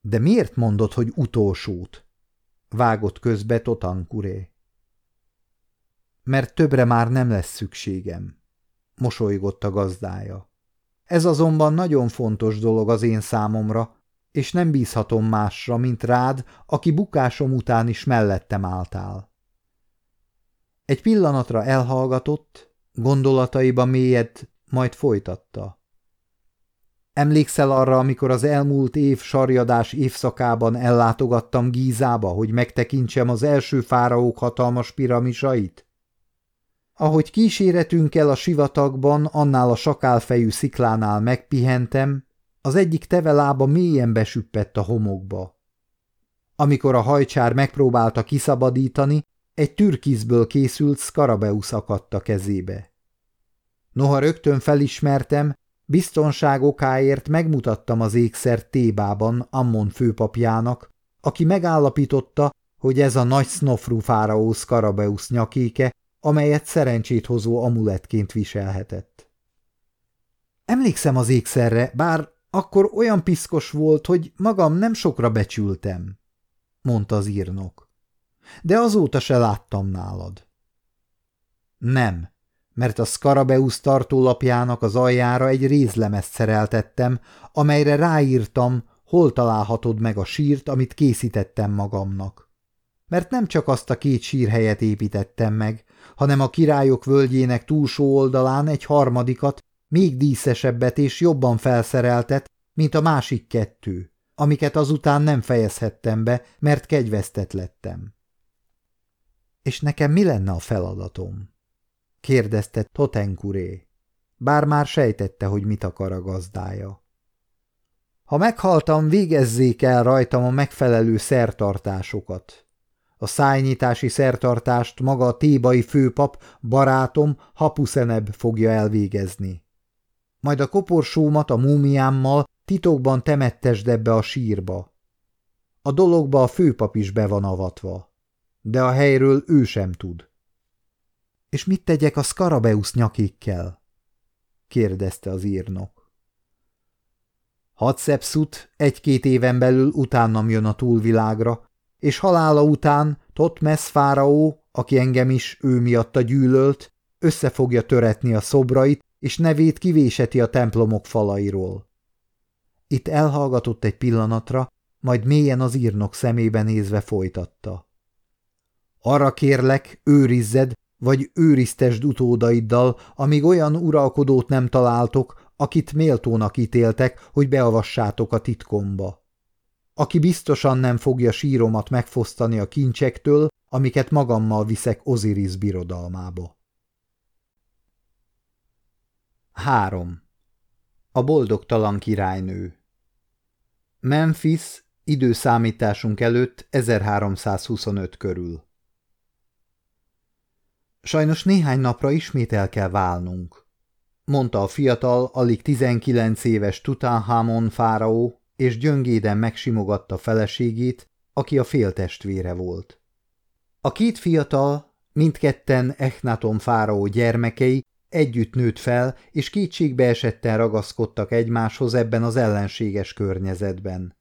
De miért mondod, hogy utolsót? Vágott közbe Totankuré. Mert többre már nem lesz szükségem, mosolygott a gazdája. Ez azonban nagyon fontos dolog az én számomra, és nem bízhatom másra, mint rád, aki bukásom után is mellettem álltál. Egy pillanatra elhallgatott, gondolataiba mélyed, majd folytatta. Emlékszel arra, amikor az elmúlt év sarjadás évszakában ellátogattam Gízába, hogy megtekintsem az első fáraók hatalmas piramisait? Ahogy kíséretünkkel a sivatagban, annál a sakálfejű sziklánál megpihentem, az egyik teve lába mélyen besüppett a homokba. Amikor a hajcsár megpróbálta kiszabadítani, egy türkizből készült Skarabeusz akadt a kezébe. Noha rögtön felismertem, biztonság okáért megmutattam az ékszer Tébában Ammon főpapjának, aki megállapította, hogy ez a nagy sznofru fáraó Skarabeusz nyakéke, amelyet szerencsét hozó amuletként viselhetett. Emlékszem az ékszerre, bár akkor olyan piszkos volt, hogy magam nem sokra becsültem, mondta az írnok. De azóta se láttam nálad. Nem, mert a Skarabeusz tartólapjának az aljára egy rézlemezt szereltettem, amelyre ráírtam, hol találhatod meg a sírt, amit készítettem magamnak. Mert nem csak azt a két sírhelyet építettem meg, hanem a királyok völgyének túlsó oldalán egy harmadikat, még díszesebbet és jobban felszereltet, mint a másik kettő, amiket azután nem fejezhettem be, mert kegyvesztett lettem. És nekem mi lenne a feladatom? kérdezte Totenkuré, bár már sejtette, hogy mit akar a gazdája. Ha meghaltam, végezzék el rajtam a megfelelő szertartásokat. A szájnyitási szertartást maga a tébai főpap, barátom, hapuszenebb fogja elvégezni. Majd a koporsómat a múmiámmal titokban temettesd ebbe a sírba. A dologba a főpap is be van avatva, de a helyről ő sem tud. És mit tegyek a Skarabeusz nyakikkel? kérdezte az írnok. Hatszepszut egy-két éven belül utánam jön a túlvilágra, és halála után Totmes fáraó, aki engem is ő miatta gyűlölt, össze fogja töretni a szobrait, és nevét kivéseti a templomok falairól. Itt elhallgatott egy pillanatra, majd mélyen az írnok szemébe nézve folytatta. Arra kérlek, őrizzed, vagy őriztesd utódaiddal, amíg olyan uralkodót nem találtok, akit méltónak ítéltek, hogy beavassátok a titkomba. Aki biztosan nem fogja síromat megfosztani a kincsektől, amiket magammal viszek Osiris birodalmába. 3. A boldogtalan királynő Memphis időszámításunk előtt 1325 körül. Sajnos néhány napra ismét el kell válnunk, mondta a fiatal, alig 19 éves Tutanhamon fáraó, és gyöngéden megsimogatta feleségét, aki a féltestvére volt. A két fiatal, mindketten Echnaton fáraó gyermekei együtt nőtt fel, és kétségbe esetten ragaszkodtak egymáshoz ebben az ellenséges környezetben.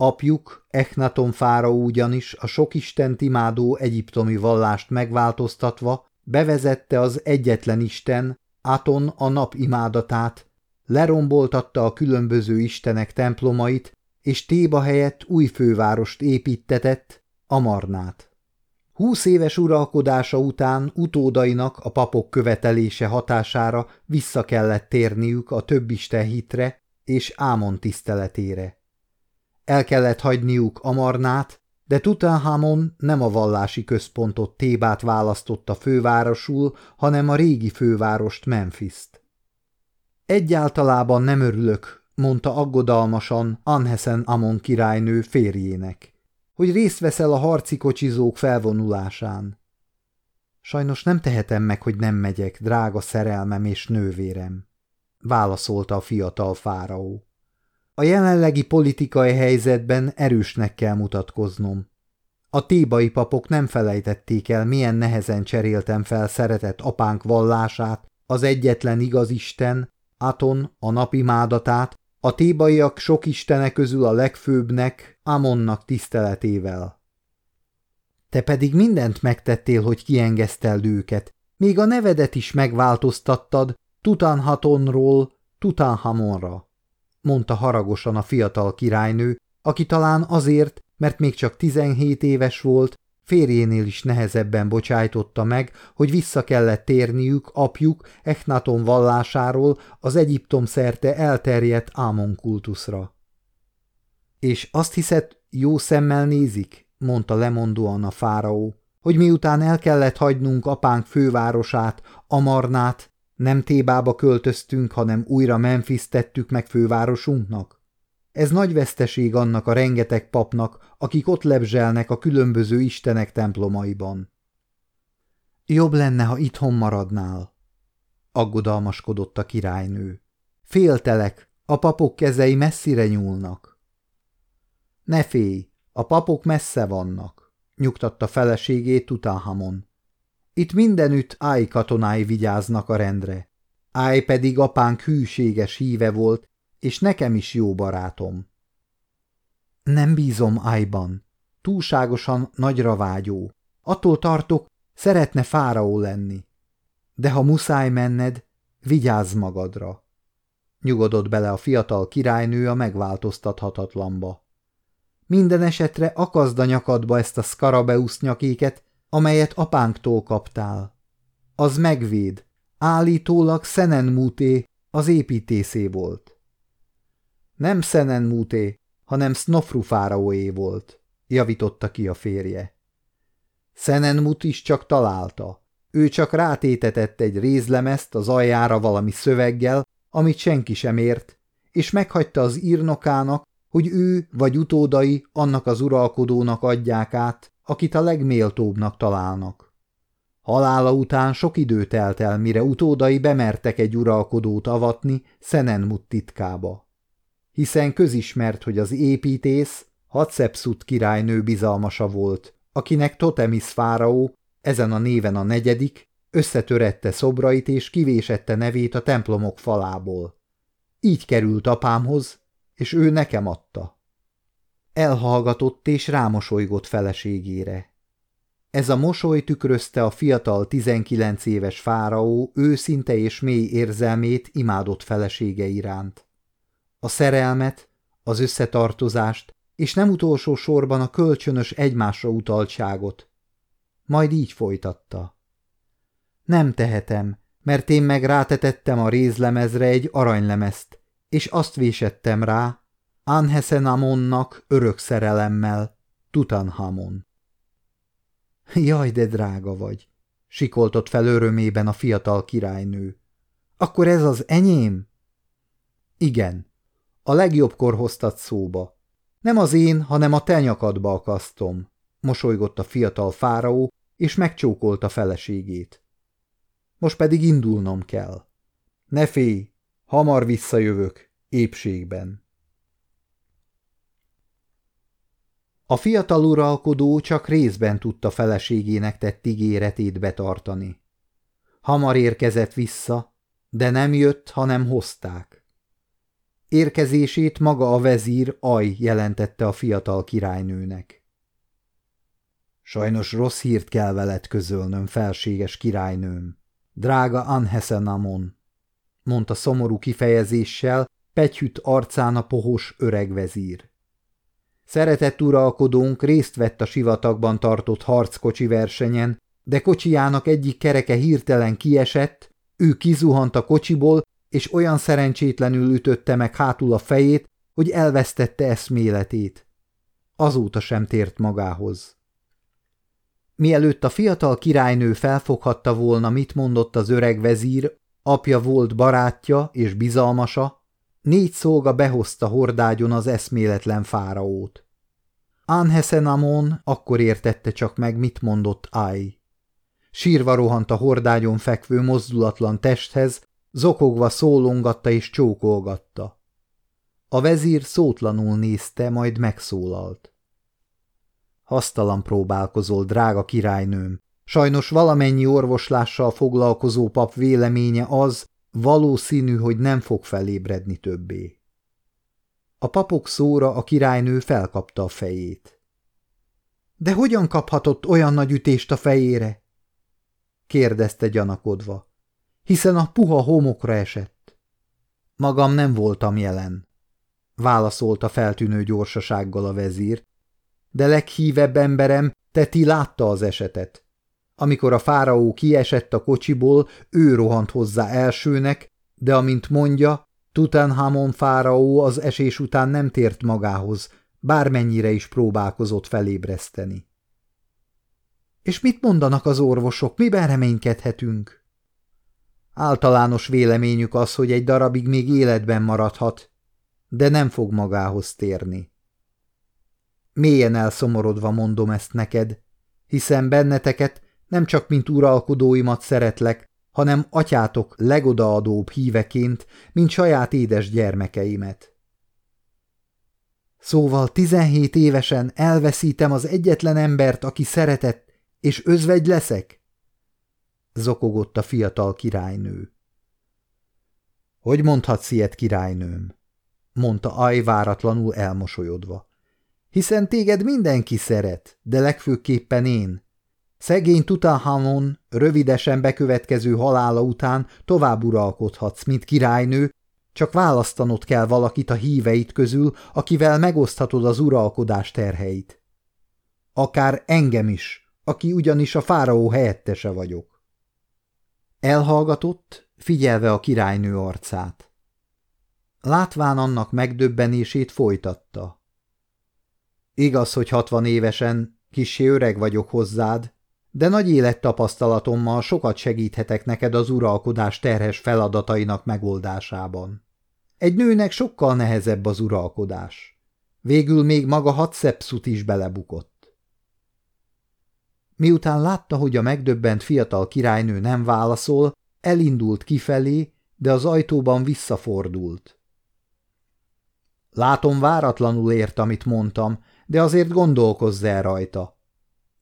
Apjuk, Echnaton fáraó ugyanis a sok istent imádó egyiptomi vallást megváltoztatva bevezette az egyetlen isten, Aton a nap imádatát, leromboltatta a különböző istenek templomait, és Téba helyett új fővárost építetett, Amarnát. Húsz éves uralkodása után utódainak a papok követelése hatására vissza kellett térniük a többisten hitre és Ámon tiszteletére. El kellett hagyniuk Amarnát, de Tutanhamon nem a vallási központot Tébát választotta fővárosul, hanem a régi fővárost Memphis-t. Egyáltalában nem örülök, mondta aggodalmasan Anhesen Amon királynő férjének, hogy részt veszel a harci kocsizók felvonulásán. Sajnos nem tehetem meg, hogy nem megyek, drága szerelmem és nővérem, válaszolta a fiatal fáraó. A jelenlegi politikai helyzetben erősnek kell mutatkoznom. A tébai papok nem felejtették el, milyen nehezen cseréltem fel szeretett apánk vallását, az egyetlen igaz Isten, Aton a napimádatát, a tébaiak sok istene közül a legfőbbnek, Amonnak tiszteletével. Te pedig mindent megtettél, hogy kiengeszteld őket, még a nevedet is megváltoztattad Tutanhatonról Tutanhamonra mondta haragosan a fiatal királynő, aki talán azért, mert még csak 17 éves volt, férjénél is nehezebben bocsájtotta meg, hogy vissza kellett térniük apjuk Echnaton vallásáról az Egyiptom szerte elterjedt Ámon kultuszra. És azt hiszed, jó szemmel nézik? mondta lemondóan a fáraó, hogy miután el kellett hagynunk apánk fővárosát, Amarnát, nem Tébába költöztünk, hanem újra Memphis tettük meg fővárosunknak? Ez nagy veszteség annak a rengeteg papnak, akik ott lebzselnek a különböző istenek templomaiban. Jobb lenne, ha itthon maradnál, aggodalmaskodott a királynő. Féltelek, a papok kezei messzire nyúlnak. Ne félj, a papok messze vannak, nyugtatta feleségét Tutanhamon. Itt mindenütt Áj katonái vigyáznak a rendre. Áj pedig apánk hűséges híve volt, és nekem is jó barátom. Nem bízom Ájban. Túlságosan nagyra vágyó. Attól tartok, szeretne fáraó lenni. De ha muszáj menned, vigyázz magadra. Nyugodott bele a fiatal királynő a megváltoztathatatlanba. Minden esetre akazd a nyakadba ezt a Skarabeusz nyakéket, amelyet apánktól kaptál. Az megvéd, állítólag Szenenmúté az építészé volt. Nem Szenenmúté, hanem Snofru fáraóé volt, javította ki a férje. Szenenmut is csak találta. Ő csak rátétetett egy rézlemezt az aljára valami szöveggel, amit senki sem ért, és meghagyta az írnokának, hogy ő vagy utódai annak az uralkodónak adják át, akit a legméltóbbnak találnak. Halála után sok idő telt el, mire utódai bemertek egy uralkodót avatni Szenenmut titkába. Hiszen közismert, hogy az építész Hatszepszut királynő bizalmasa volt, akinek Totemis fáraó, ezen a néven a negyedik, összetörette szobrait és kivésette nevét a templomok falából. Így került apámhoz, és ő nekem adta. Elhallgatott és rámosolygott feleségére. Ez a mosoly tükrözte a fiatal tizenkilenc éves fáraó őszinte és mély érzelmét imádott felesége iránt. A szerelmet, az összetartozást, és nem utolsó sorban a kölcsönös egymásra utaltságot. Majd így folytatta. Nem tehetem, mert én meg rátetettem a rézlemezre egy aranylemezt, és azt vésettem rá, Anhesenamonnak örök szerelemmel, Tutanhamon. Jaj, de drága vagy, sikoltott fel örömében a fiatal királynő. Akkor ez az enyém? Igen, a legjobbkor hoztad szóba. Nem az én, hanem a te nyakadba akasztom, mosolygott a fiatal fáraó, és megcsókolta feleségét. Most pedig indulnom kell. Ne félj, hamar visszajövök, épségben. A fiatal uralkodó csak részben tudta feleségének tett ígéretét betartani. Hamar érkezett vissza, de nem jött, hanem hozták. Érkezését maga a vezír Aj jelentette a fiatal királynőnek. Sajnos rossz hírt kell veled közölnöm, felséges királynőm. Drága Anhesenamon, mondta szomorú kifejezéssel, pegyhüt arcán a pohos öreg vezír. Szeretett uralkodónk részt vett a sivatagban tartott harckocsi versenyen, de kocsijának egyik kereke hirtelen kiesett, ő kizuhant a kocsiból, és olyan szerencsétlenül ütötte meg hátul a fejét, hogy elvesztette eszméletét. Azóta sem tért magához. Mielőtt a fiatal királynő felfoghatta volna, mit mondott az öreg vezír, apja volt barátja és bizalmasa, négy szolga behozta hordágyon az eszméletlen fáraót. Anhesenamon akkor értette csak meg, mit mondott Ai. Sírva rohant a hordágyon fekvő mozdulatlan testhez, zokogva szólongatta és csókolgatta. A vezír szótlanul nézte, majd megszólalt. Hasztalan próbálkozol, drága királynőm. Sajnos valamennyi orvoslással foglalkozó pap véleménye az, valószínű, hogy nem fog felébredni többé. A papok szóra a királynő felkapta a fejét. De hogyan kaphatott olyan nagy ütést a fejére? kérdezte gyanakodva, hiszen a puha homokra esett. Magam nem voltam jelen, válaszolta feltűnő gyorsasággal a vezír, de leghívebb emberem, Teti látta az esetet. Amikor a fáraó kiesett a kocsiból, ő rohant hozzá elsőnek, de amint mondja, Tutanhamon fáraó az esés után nem tért magához, bármennyire is próbálkozott felébreszteni. És mit mondanak az orvosok, miben reménykedhetünk? Általános véleményük az, hogy egy darabig még életben maradhat, de nem fog magához térni. Mélyen elszomorodva mondom ezt neked, hiszen benneteket nem csak mint uralkodóimat szeretlek, hanem atyátok legodaadóbb híveként, mint saját édes gyermekeimet. Szóval tizenhét évesen elveszítem az egyetlen embert, aki szeretett, és özvegy leszek? Zokogott a fiatal királynő. Hogy mondhatsz ilyet, királynőm? mondta Aj váratlanul elmosolyodva hiszen téged mindenki szeret, de legfőképpen én. Szegény Tutahamon rövidesen bekövetkező halála után tovább uralkodhatsz, mint királynő, csak választanod kell valakit a híveit közül, akivel megoszthatod az uralkodás terheit. Akár engem is, aki ugyanis a fáraó helyettese vagyok. Elhallgatott, figyelve a királynő arcát. Látván annak megdöbbenését folytatta. Igaz, hogy hatvan évesen, kissé öreg vagyok hozzád, de nagy élettapasztalatommal sokat segíthetek neked az uralkodás terhes feladatainak megoldásában. Egy nőnek sokkal nehezebb az uralkodás. Végül még maga Hatszepszut is belebukott. Miután látta, hogy a megdöbbent fiatal királynő nem válaszol, elindult kifelé, de az ajtóban visszafordult. Látom, váratlanul ért, amit mondtam, de azért gondolkozz el rajta.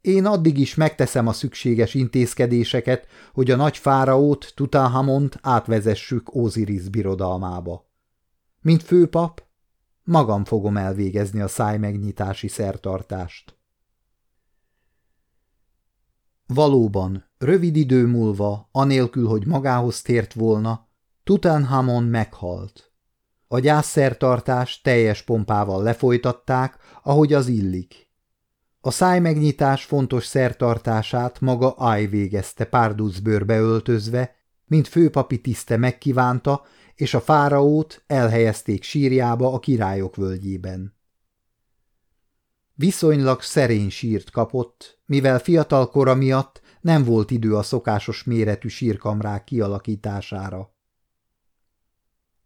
Én addig is megteszem a szükséges intézkedéseket, hogy a nagy fáraót, Tutanhamont átvezessük Óziris birodalmába. Mint főpap, magam fogom elvégezni a szájmegnyitási szertartást. Valóban, rövid idő múlva, anélkül, hogy magához tért volna, Tutanhamon meghalt. A gyászszertartást teljes pompával lefolytatták, ahogy az illik. A szájmegnyitás fontos szertartását maga Áj végezte párducbőrbe öltözve, mint főpapi tiszte megkívánta, és a fáraót elhelyezték sírjába a királyok völgyében. Viszonylag szerény sírt kapott, mivel fiatal kora miatt nem volt idő a szokásos méretű sírkamrák kialakítására.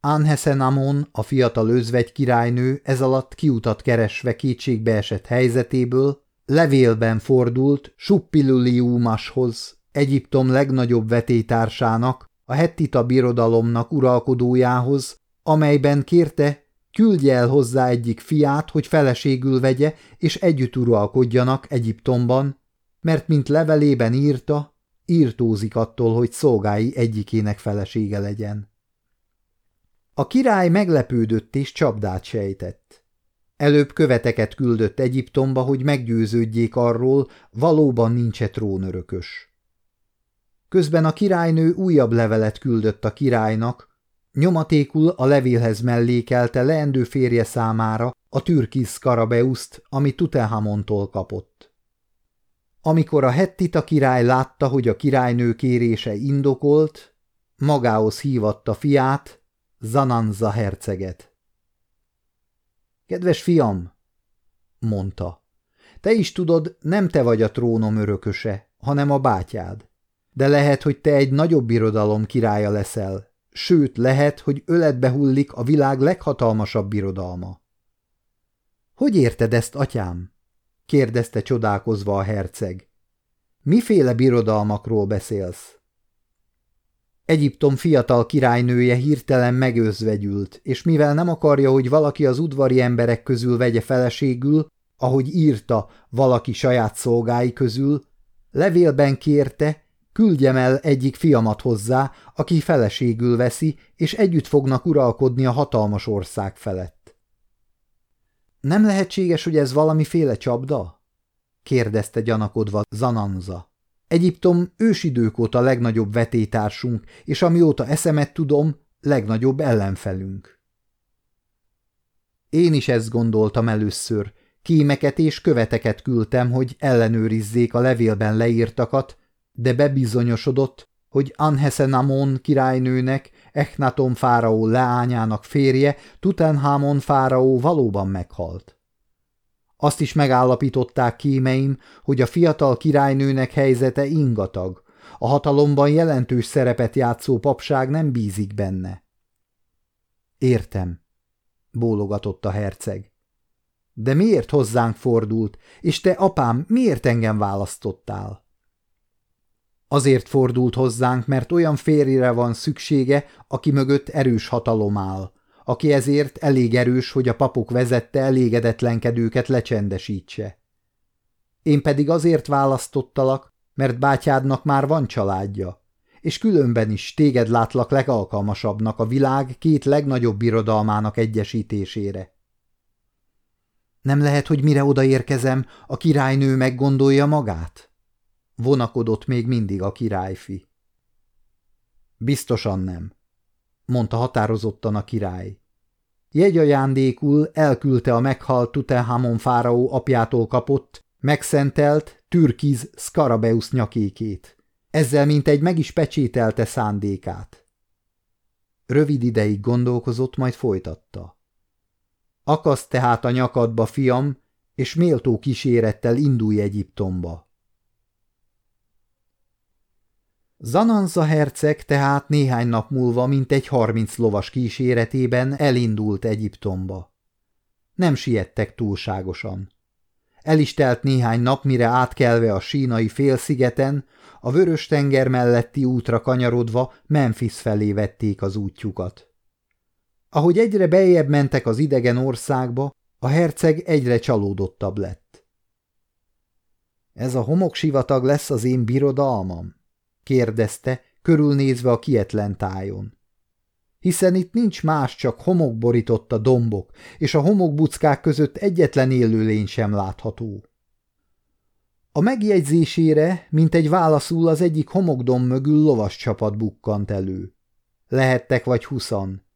Anhesenamon, a fiatal özvegy királynő ez alatt kiutat keresve kétségbe esett helyzetéből, levélben fordult Suppiluliumashoz, Egyiptom legnagyobb vetétársának, a hettita birodalomnak uralkodójához, amelyben kérte, küldje el hozzá egyik fiát, hogy feleségül vegye, és együtt uralkodjanak Egyiptomban, mert mint levelében írta, írtózik attól, hogy szolgái egyikének felesége legyen. A király meglepődött és csapdát sejtett. Előbb követeket küldött Egyiptomba, hogy meggyőződjék arról, valóban nincs-e trónörökös. Közben a királynő újabb levelet küldött a királynak, nyomatékul a levélhez mellékelte leendő férje számára a türkisz Karabeuszt, amit Tutehamontól kapott. Amikor a hettita király látta, hogy a királynő kérése indokolt, magához hívatta fiát, Zananza herceget. Kedves fiam, mondta, te is tudod, nem te vagy a trónom örököse, hanem a bátyád. De lehet, hogy te egy nagyobb birodalom királya leszel, sőt, lehet, hogy öletbe hullik a világ leghatalmasabb birodalma. Hogy érted ezt, atyám? kérdezte csodálkozva a herceg. Miféle birodalmakról beszélsz? Egyiptom fiatal királynője hirtelen megőzvegyült, és mivel nem akarja, hogy valaki az udvari emberek közül vegye feleségül, ahogy írta valaki saját szolgái közül, levélben kérte, küldjem el egyik fiamat hozzá, aki feleségül veszi, és együtt fognak uralkodni a hatalmas ország felett. Nem lehetséges, hogy ez valamiféle csapda? kérdezte gyanakodva Zananza. Egyiptom ősidők óta legnagyobb vetétársunk, és amióta eszemet tudom, legnagyobb ellenfelünk. Én is ezt gondoltam először. Kémeket és követeket küldtem, hogy ellenőrizzék a levélben leírtakat, de bebizonyosodott, hogy Anhesenamon királynőnek, Echnaton fáraó leányának férje, Tutenhamon fáraó valóban meghalt. Azt is megállapították kémeim, hogy a fiatal királynőnek helyzete ingatag, a hatalomban jelentős szerepet játszó papság nem bízik benne. Értem, bólogatott a herceg. De miért hozzánk fordult, és te, apám, miért engem választottál? Azért fordult hozzánk, mert olyan férjre van szüksége, aki mögött erős hatalom áll, aki ezért elég erős, hogy a papok vezette elégedetlenkedőket lecsendesítse. Én pedig azért választottalak, mert bátyádnak már van családja, és különben is téged látlak legalkalmasabbnak a világ két legnagyobb birodalmának egyesítésére. Nem lehet, hogy mire odaérkezem, a királynő meggondolja magát? Vonakodott még mindig a királyfi. Biztosan nem, mondta határozottan a király. Jegyajándékul elküldte a meghalt Tutenhamon fáraó apjától kapott, megszentelt, türkiz Scarabeus nyakékét. Ezzel mint egy meg is pecsételte szándékát. Rövid ideig gondolkozott, majd folytatta. Akaszt tehát a nyakadba, fiam, és méltó kísérettel indulj Egyiptomba. Zananza herceg tehát néhány nap múlva mintegy harminc lovas kíséretében elindult Egyiptomba. Nem siettek túlságosan. El is telt néhány nap, mire átkelve a sínai félszigeten, a vörös tenger melletti útra kanyarodva Memphis felé vették az útjukat. Ahogy egyre beljebb mentek az idegen országba, a herceg egyre csalódottabb lett. Ez a homoksivatag lesz az én birodalmam? Kérdezte, körülnézve a kietlen tájon. Hiszen itt nincs más, csak homokborított a dombok, és a homokbuckák között egyetlen élőlény sem látható. A megjegyzésére, mint egy válaszul az egyik homokdom mögül lovas csapat bukkant elő. Lehettek vagy huszan.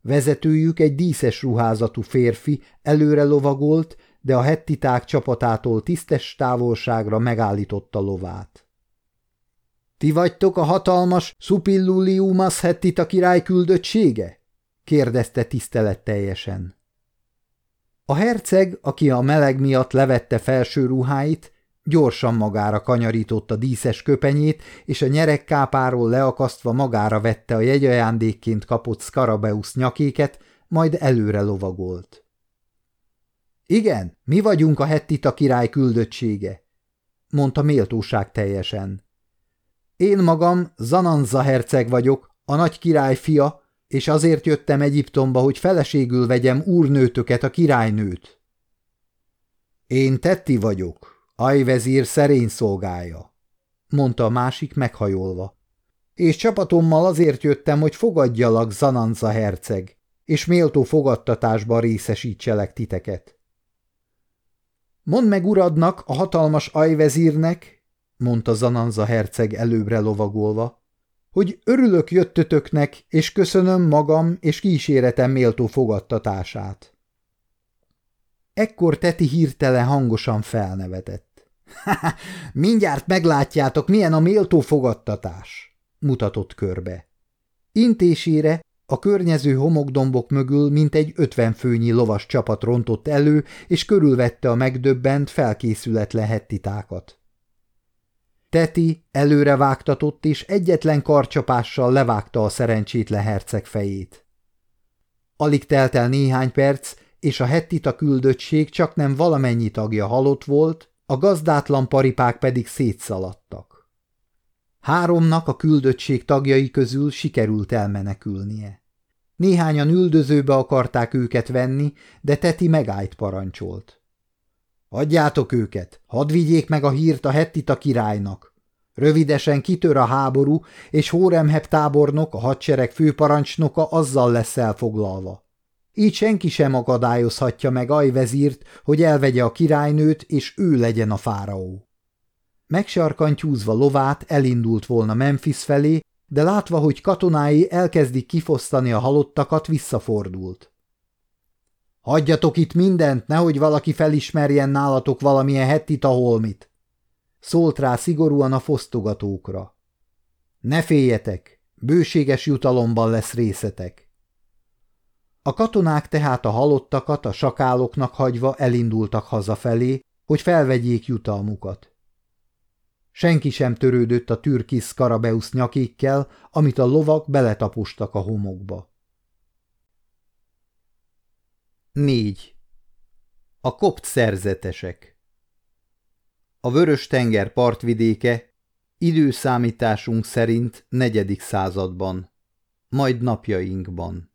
Vezetőjük egy díszes ruházatú férfi előre lovagolt, de a hettiták csapatától tisztes távolságra megállította lovát. – Ti vagytok a hatalmas Supilluliumas hettita király küldöttsége? – kérdezte tiszteletteljesen. A herceg, aki a meleg miatt levette felső ruháit, Gyorsan magára kanyarította díszes köpenyét, és a nyerekkápáról leakasztva magára vette a jegyajándékként kapott Skarabeusz nyakéket, majd előre lovagolt. Igen, mi vagyunk a hettita király küldöttsége, mondta méltóság teljesen. Én magam Zananza herceg vagyok, a nagy király fia, és azért jöttem Egyiptomba, hogy feleségül vegyem úrnőtöket, a királynőt. Én Tetti vagyok, Ajvezír szerény szolgája, mondta a másik meghajolva. És csapatommal azért jöttem, hogy fogadjalak Zananza herceg, és méltó fogadtatásban részesítselek titeket. Mondd meg uradnak, a hatalmas ajvezírnek, mondta Zananza herceg előbbre lovagolva, hogy örülök jöttötöknek, és köszönöm magam és kíséretem méltó fogadtatását. Ekkor Teti hirtelen hangosan felnevetett. – Mindjárt meglátjátok, milyen a méltó fogadtatás! – mutatott körbe. Intésére a környező homokdombok mögül mintegy ötven főnyi lovas csapat rontott elő, és körülvette a megdöbbent, felkészületlen hettitákat. Teti előre vágtatott, és egyetlen karcsapással levágta a szerencsétlen herceg fejét. Alig telt el néhány perc, és a hettita küldöttség csak nem valamennyi tagja halott volt, a gazdátlan paripák pedig szétszaladtak. Háromnak a küldöttség tagjai közül sikerült elmenekülnie. Néhányan üldözőbe akarták őket venni, de Teti megállt parancsolt. Adjátok őket, hadd vigyék meg a hírt a hettita királynak. Rövidesen kitör a háború, és Hóremheb tábornok, a hadsereg főparancsnoka azzal lesz elfoglalva. Így senki sem akadályozhatja meg Ajvezírt, hogy elvegye a királynőt, és ő legyen a fáraó. Megsarkantyúzva lovát elindult volna Memphis felé, de látva, hogy katonái elkezdik kifosztani a halottakat, visszafordult. Hagyjatok itt mindent, nehogy valaki felismerjen nálatok valamilyen hettita holmit. Szólt rá szigorúan a fosztogatókra. Ne féljetek, bőséges jutalomban lesz részetek. A katonák tehát a halottakat a sakáloknak hagyva elindultak hazafelé, hogy felvegyék jutalmukat. Senki sem törődött a türkisz karabeusz nyakékkel, amit a lovak beletapostak a homokba. 4. A kopt szerzetesek A Vörös-tenger partvidéke időszámításunk szerint negyedik században, majd napjainkban.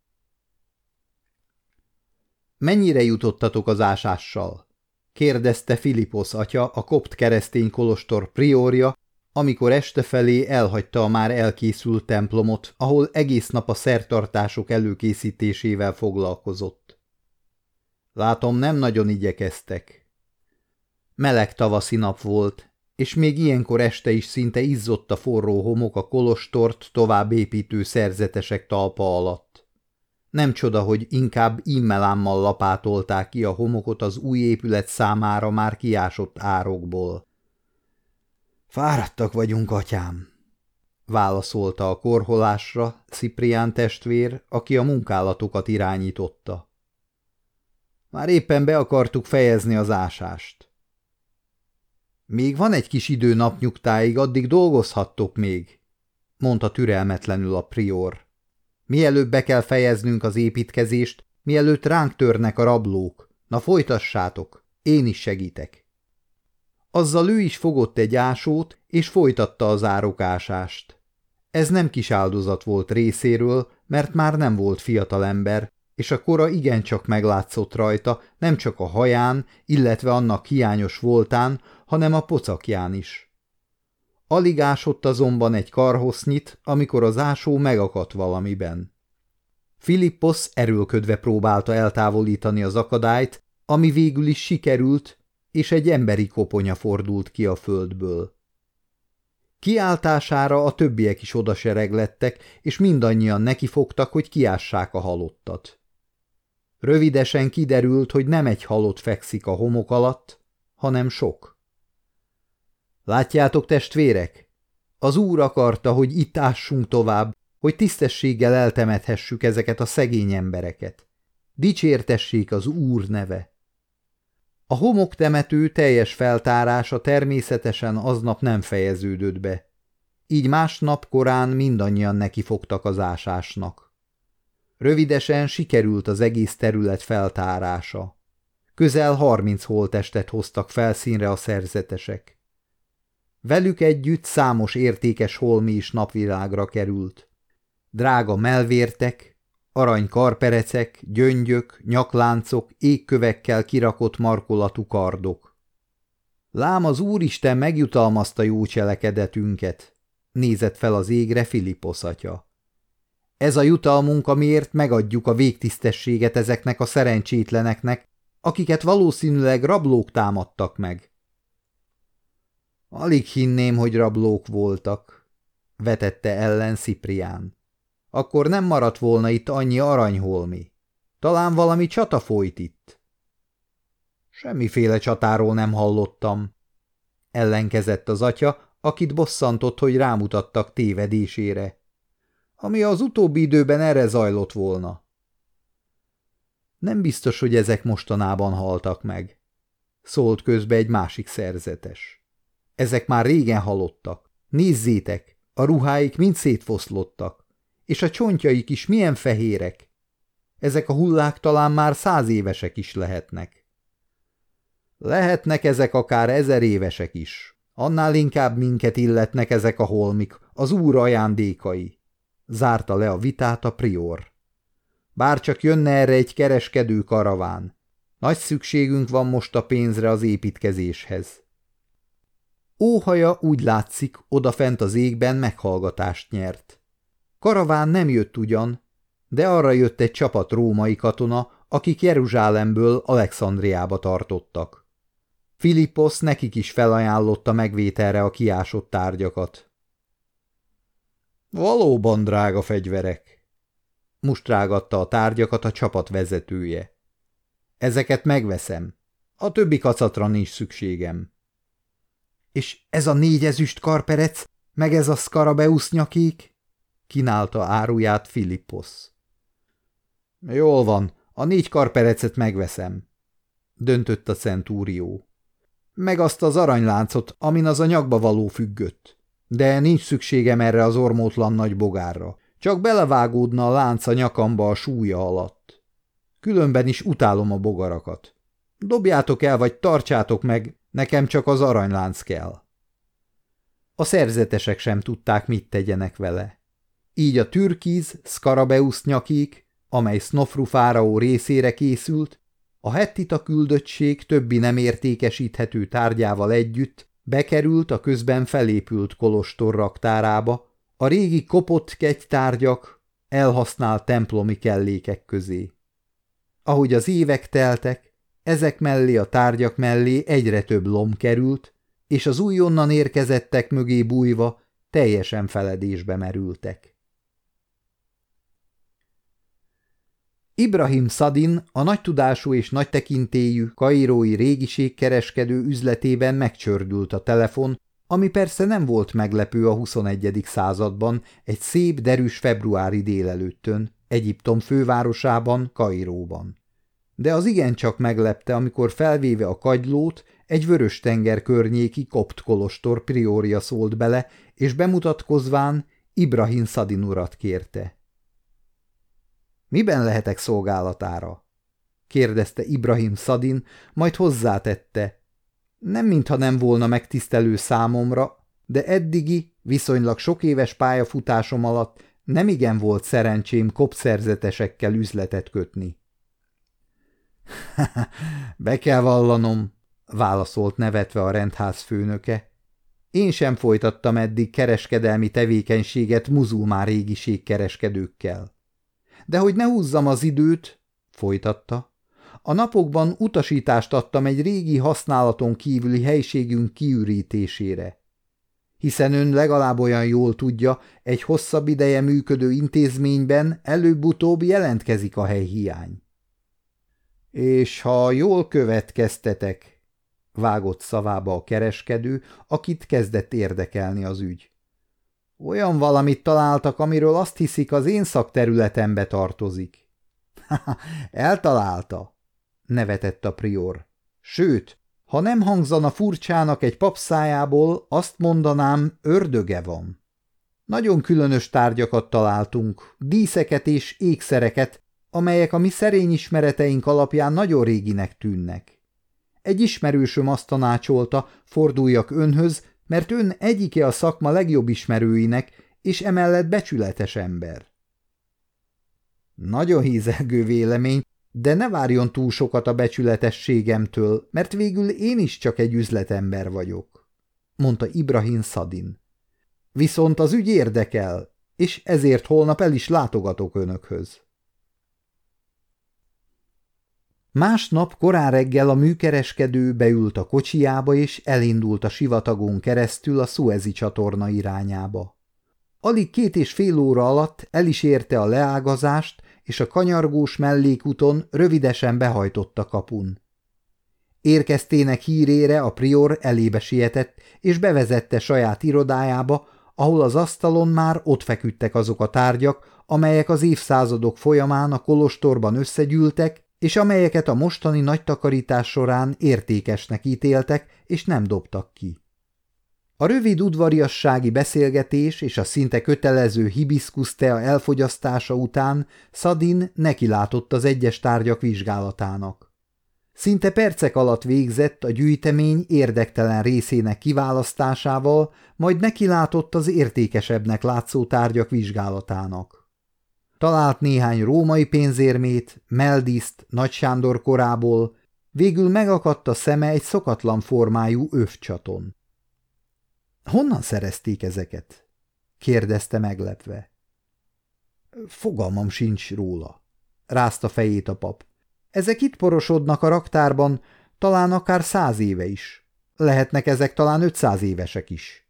Mennyire jutottatok az ásással? kérdezte Filipos atya, a kopt keresztény kolostor priorja, amikor este felé elhagyta a már elkészült templomot, ahol egész nap a szertartások előkészítésével foglalkozott. Látom, nem nagyon igyekeztek. Meleg tavaszi nap volt, és még ilyenkor este is szinte izzott a forró homok a kolostort tovább építő szerzetesek talpa alatt. Nem csoda, hogy inkább immelámmal lapátolták ki a homokot az új épület számára már kiásott árokból. Fáradtak vagyunk, atyám, válaszolta a korholásra Ciprián testvér, aki a munkálatokat irányította. Már éppen be akartuk fejezni az ásást. Még van egy kis idő napnyugtáig, addig dolgozhattok még, mondta türelmetlenül a prior. Mielőbb be kell fejeznünk az építkezést, mielőtt ránk törnek a rablók. Na folytassátok, Én is segítek. Azzal ő is fogott egy ásót, és folytatta az árokásást. Ez nem kis áldozat volt részéről, mert már nem volt fiatal ember, és a kora igencsak meglátszott rajta, nem csak a haján, illetve annak hiányos voltán, hanem a pocakján is. Alig ásott azonban egy karhosznyit, amikor az ásó megakadt valamiben. Filippos erőlködve próbálta eltávolítani az akadályt, ami végül is sikerült, és egy emberi koponya fordult ki a földből. Kiáltására a többiek is odasereglettek, és mindannyian nekifogtak, hogy kiássák a halottat. Rövidesen kiderült, hogy nem egy halott fekszik a homok alatt, hanem sok. Látjátok, testvérek? Az úr akarta, hogy itt ássunk tovább, hogy tisztességgel eltemethessük ezeket a szegény embereket. Dicsértessék az úr neve. A homoktemető teljes feltárása természetesen aznap nem fejeződött be. Így másnap korán mindannyian nekifogtak az ásásnak. Rövidesen sikerült az egész terület feltárása. Közel harminc holtestet hoztak felszínre a szerzetesek. Velük együtt számos értékes holmi is napvilágra került. Drága melvértek, arany karperecek, gyöngyök, nyakláncok, égkövekkel kirakott markolatú kardok. Lám az Úristen megjutalmazta jó cselekedetünket, nézett fel az égre Filippos atya. Ez a jutalmunk, amiért megadjuk a végtisztességet ezeknek a szerencsétleneknek, akiket valószínűleg rablók támadtak meg. Alig hinném, hogy rablók voltak, vetette ellen Ciprián. Akkor nem maradt volna itt annyi aranyholmi. Talán valami csata folyt itt. Semmiféle csatáról nem hallottam. Ellenkezett az atya, akit bosszantott, hogy rámutattak tévedésére. Ami az utóbbi időben erre zajlott volna. Nem biztos, hogy ezek mostanában haltak meg. Szólt közbe egy másik szerzetes. Ezek már régen halottak. Nézzétek, a ruháik mind szétfoszlottak és a csontjaik is milyen fehérek. Ezek a hullák talán már száz évesek is lehetnek. Lehetnek ezek akár ezer évesek is. Annál inkább minket illetnek ezek a holmik, az úr ajándékai. Zárta le a vitát a prior. Bár csak jönne erre egy kereskedő karaván. Nagy szükségünk van most a pénzre az építkezéshez. Óhaja úgy látszik, odafent az égben meghallgatást nyert. Karaván nem jött ugyan, de arra jött egy csapat római katona, akik Jeruzsálemből Alexandriába tartottak. Filippos nekik is felajánlotta megvételre a kiásott tárgyakat. Valóban drága fegyverek, mustrágatta a tárgyakat a csapat vezetője. Ezeket megveszem. A többi kacatra nincs szükségem. És ez a négy ezüst karperec, meg ez a szkarabeusz nyakék? kínálta áruját Filippos. Jól van, a négy karperecet megveszem, döntött a centúrió. Meg azt az aranyláncot, amin az a nyakba való függött. De nincs szükségem erre az ormótlan nagy bogárra. Csak belevágódna a lánc a nyakamba a súlya alatt. Különben is utálom a bogarakat. Dobjátok el, vagy tartsátok meg, nekem csak az aranylánc kell. A szerzetesek sem tudták, mit tegyenek vele. Így a türkiz Skarabeusz nyakik, amely Snofru fáraó részére készült, a hettita küldöttség többi nem értékesíthető tárgyával együtt bekerült a közben felépült kolostor raktárába, a régi kopott kegytárgyak, elhasznált templomi kellékek közé. Ahogy az évek teltek, ezek mellé a tárgyak mellé egyre több lom került, és az újonnan érkezettek mögé bújva teljesen feledésbe merültek. Ibrahim Sadin a nagy tudású és nagy tekintélyű kairói régiségkereskedő üzletében megcsördült a telefon, ami persze nem volt meglepő a 21. században, egy szép, derűs februári délelőttön, Egyiptom fővárosában, Kairóban. De az igencsak meglepte, amikor felvéve a kagylót, egy vörös tenger környéki kopt kolostor priória szólt bele, és bemutatkozván Ibrahim Sadin urat kérte. Miben lehetek szolgálatára? kérdezte Ibrahim Szadin, majd hozzátette. Nem mintha nem volna megtisztelő számomra, de eddigi, viszonylag sok éves pályafutásom alatt nem igen volt szerencsém kopszerzetesekkel üzletet kötni. – Be kell vallanom, válaszolt nevetve a rendház főnöke. Én sem folytattam eddig kereskedelmi tevékenységet muzulmán régiségkereskedőkkel. De hogy ne húzzam az időt, folytatta, a napokban utasítást adtam egy régi használaton kívüli helységünk kiürítésére. Hiszen ön legalább olyan jól tudja, egy hosszabb ideje működő intézményben előbb-utóbb jelentkezik a helyhiány. És ha jól következtetek, vágott szavába a kereskedő, akit kezdett érdekelni az ügy. Olyan valamit találtak, amiről azt hiszik az én szakterületembe tartozik. – Eltalálta, nevetett a prior. Sőt, ha nem hangzana furcsának egy papszájából, azt mondanám, ördöge van. Nagyon különös tárgyakat találtunk, díszeket és ékszereket, amelyek a mi szerény ismereteink alapján nagyon réginek tűnnek. Egy ismerősöm azt tanácsolta, forduljak önhöz, mert ön egyike a szakma legjobb ismerőinek, és emellett becsületes ember. Nagyon hízelgő vélemény, de ne várjon túl sokat a becsületességemtől, mert végül én is csak egy üzletember vagyok, mondta Ibrahim Szadin. Viszont az ügy érdekel, és ezért holnap el is látogatok önökhöz. Másnap korán reggel a műkereskedő beült a kocsiába, és elindult a sivatagon keresztül a Suezi csatorna irányába. Alig két és fél óra alatt el is érte a leágazást, és a kanyargós mellékúton rövidesen behajtott a kapun. Érkeztének hírére a prior elébe sietett, és bevezette saját irodájába, ahol az asztalon már ott feküdtek azok a tárgyak, amelyek az évszázadok folyamán a kolostorban összegyűltek, és amelyeket a mostani nagy takarítás során értékesnek ítéltek, és nem dobtak ki. A rövid udvariassági beszélgetés és a szinte kötelező hibiszkusztea elfogyasztása után Szadin nekilátott az egyes tárgyak vizsgálatának. Szinte percek alatt végzett a gyűjtemény érdektelen részének kiválasztásával, majd nekilátott az értékesebbnek látszó tárgyak vizsgálatának. Talált néhány római pénzérmét, Meldiszt, Nagy Sándor korából, végül megakadt a szeme egy szokatlan formájú övcsaton. Honnan szerezték ezeket? kérdezte meglepve. Fogalmam sincs róla, rázta fejét a pap. Ezek itt porosodnak a raktárban, talán akár száz éve is. Lehetnek ezek talán ötszáz évesek is.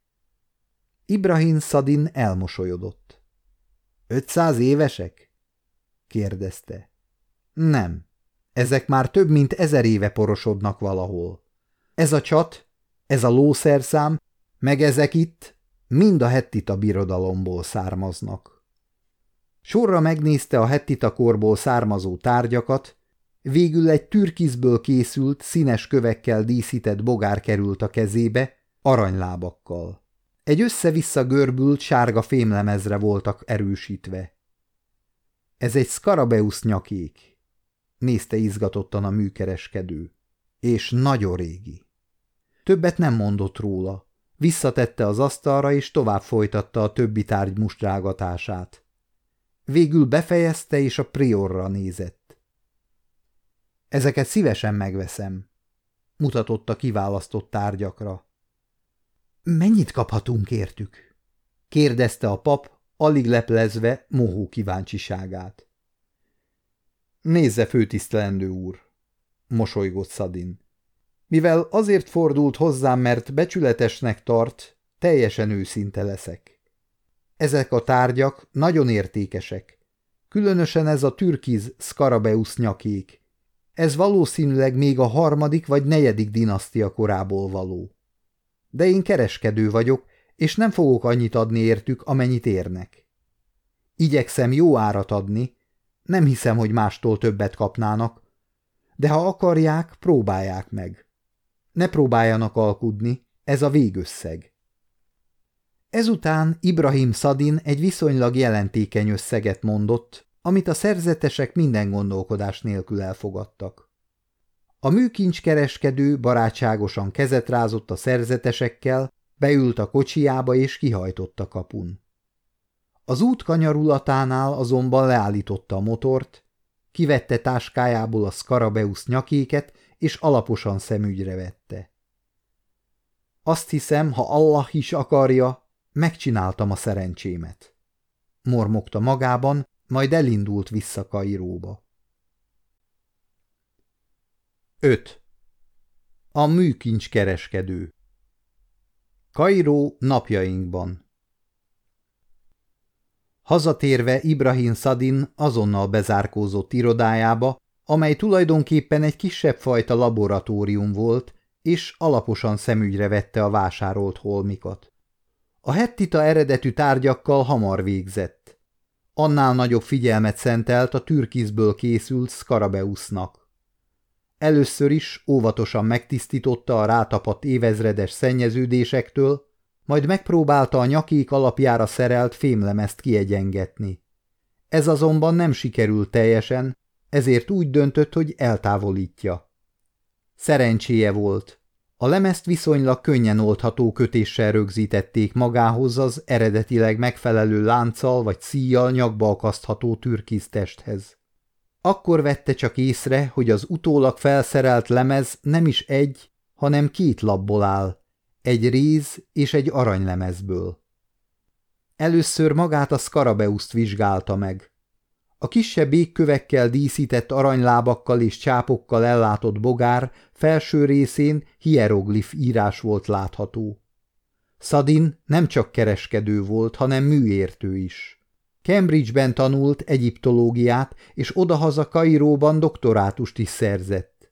Ibrahim Szadin elmosolyodott. Ötszáz évesek? kérdezte. Nem, ezek már több mint ezer éve porosodnak valahol. Ez a csat, ez a lószerszám meg ezek itt mind a hettita birodalomból származnak. Sorra megnézte a hettita korból származó tárgyakat, végül egy türkizből készült, színes kövekkel díszített bogár került a kezébe, aranylábakkal. Egy össze-vissza görbült sárga fémlemezre voltak erősítve. Ez egy Scarabeus nyakék, nézte izgatottan a műkereskedő, és nagyon régi. Többet nem mondott róla, Visszatette az asztalra, és tovább folytatta a többi tárgy mustrágatását. Végül befejezte, és a priorra nézett. Ezeket szívesen megveszem, mutatott a kiválasztott tárgyakra. Mennyit kaphatunk értük? kérdezte a pap, alig leplezve mohó kíváncsiságát. Nézze, főtisztelendő úr, mosolygott Szadin. Mivel azért fordult hozzám, mert becsületesnek tart, teljesen őszinte leszek. Ezek a tárgyak nagyon értékesek. Különösen ez a türkiz Scarabeus nyakék. Ez valószínűleg még a harmadik vagy negyedik dinasztia korából való. De én kereskedő vagyok, és nem fogok annyit adni értük, amennyit érnek. Igyekszem jó árat adni, nem hiszem, hogy mástól többet kapnának, de ha akarják, próbálják meg. Ne próbáljanak alkudni, ez a végösszeg. Ezután Ibrahim Szadin egy viszonylag jelentékeny összeget mondott, amit a szerzetesek minden gondolkodás nélkül elfogadtak. A műkincskereskedő barátságosan kezet rázott a szerzetesekkel, beült a kocsiába és kihajtott a kapun. Az út kanyarulatánál azonban leállította a motort, kivette táskájából a Skarabeusz nyakéket, és alaposan szemügyre vette. Azt hiszem, ha Allah is akarja, megcsináltam a szerencsémet. Mormogta magában, majd elindult vissza Kairóba. 5. A műkincs kereskedő Kairó napjainkban Hazatérve Ibrahim Szadin azonnal bezárkózott irodájába, amely tulajdonképpen egy kisebb fajta laboratórium volt, és alaposan szemügyre vette a vásárolt holmikat. A hettita eredetű tárgyakkal hamar végzett. Annál nagyobb figyelmet szentelt a türkizből készült Skarabeusznak. Először is óvatosan megtisztította a rátapadt évezredes szennyeződésektől, majd megpróbálta a nyakék alapjára szerelt fémlemezt kiegyengetni. Ez azonban nem sikerült teljesen, ezért úgy döntött, hogy eltávolítja. Szerencséje volt. A lemezt viszonylag könnyen oldható kötéssel rögzítették magához az eredetileg megfelelő lánccal vagy szíjjal nyakba akasztható türkisztesthez. Akkor vette csak észre, hogy az utólag felszerelt lemez nem is egy, hanem két labból áll, egy réz és egy aranylemezből. Először magát a Skarabeuszt vizsgálta meg. A kisebb égkövekkel díszített aranylábakkal és csápokkal ellátott bogár felső részén hieroglif írás volt látható. Szadin nem csak kereskedő volt, hanem műértő is. Cambridge-ben tanult egyiptológiát, és odahaza Kairóban doktorátust is szerzett.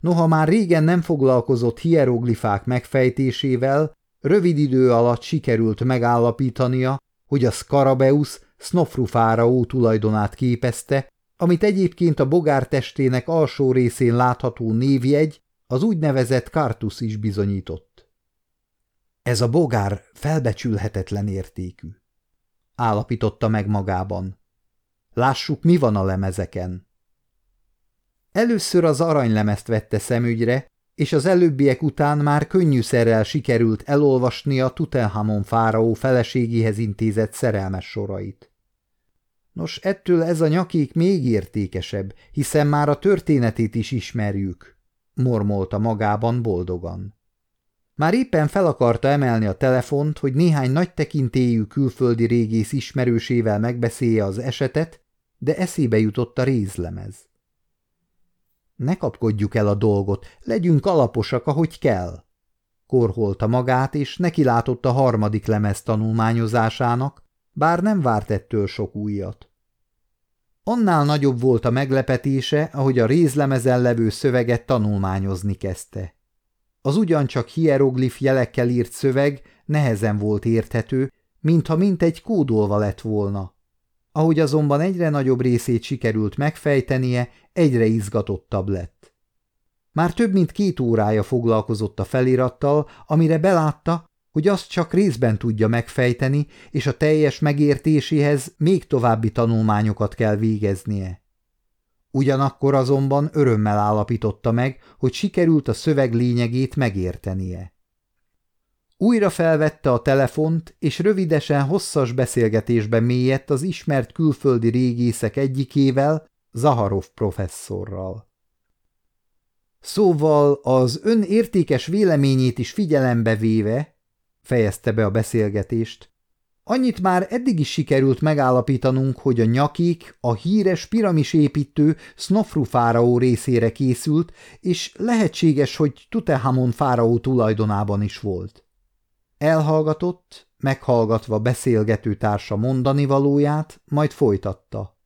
Noha már régen nem foglalkozott hieroglifák megfejtésével, rövid idő alatt sikerült megállapítania, hogy a Skarabeusz Snofru fáraó tulajdonát képezte, amit egyébként a bogár testének alsó részén látható névjegy, az úgynevezett kartusz is bizonyított. Ez a bogár felbecsülhetetlen értékű. Állapította meg magában. Lássuk, mi van a lemezeken. Először az aranylemezt vette szemügyre, és az előbbiek után már könnyűszerrel sikerült elolvasni a Tutelhamon fáraó feleségéhez intézett szerelmes sorait. Nos, ettől ez a nyakék még értékesebb, hiszen már a történetét is ismerjük, mormolta magában boldogan. Már éppen fel akarta emelni a telefont, hogy néhány nagy tekintélyű külföldi régész ismerősével megbeszélje az esetet, de eszébe jutott a rézlemez. Ne kapkodjuk el a dolgot, legyünk alaposak, ahogy kell. Korholta magát, és nekilátott a harmadik lemez tanulmányozásának, bár nem várt ettől sok újat. Annál nagyobb volt a meglepetése, ahogy a rézlemezen levő szöveget tanulmányozni kezdte. Az ugyancsak hieroglif jelekkel írt szöveg nehezen volt érthető, mintha mint egy kódolva lett volna. Ahogy azonban egyre nagyobb részét sikerült megfejtenie, egyre izgatottabb lett. Már több mint két órája foglalkozott a felirattal, amire belátta, hogy azt csak részben tudja megfejteni, és a teljes megértéséhez még további tanulmányokat kell végeznie. Ugyanakkor azonban örömmel állapította meg, hogy sikerült a szöveg lényegét megértenie. Újra felvette a telefont, és rövidesen hosszas beszélgetésbe mélyedt az ismert külföldi régészek egyikével, Zaharov professzorral. Szóval az ön értékes véleményét is figyelembe véve, fejezte be a beszélgetést, annyit már eddig is sikerült megállapítanunk, hogy a nyakik a híres piramisépítő Snofru fáraó részére készült, és lehetséges, hogy Tutehamon fáraó tulajdonában is volt. Elhallgatott, meghallgatva beszélgető társa mondani valóját, majd folytatta.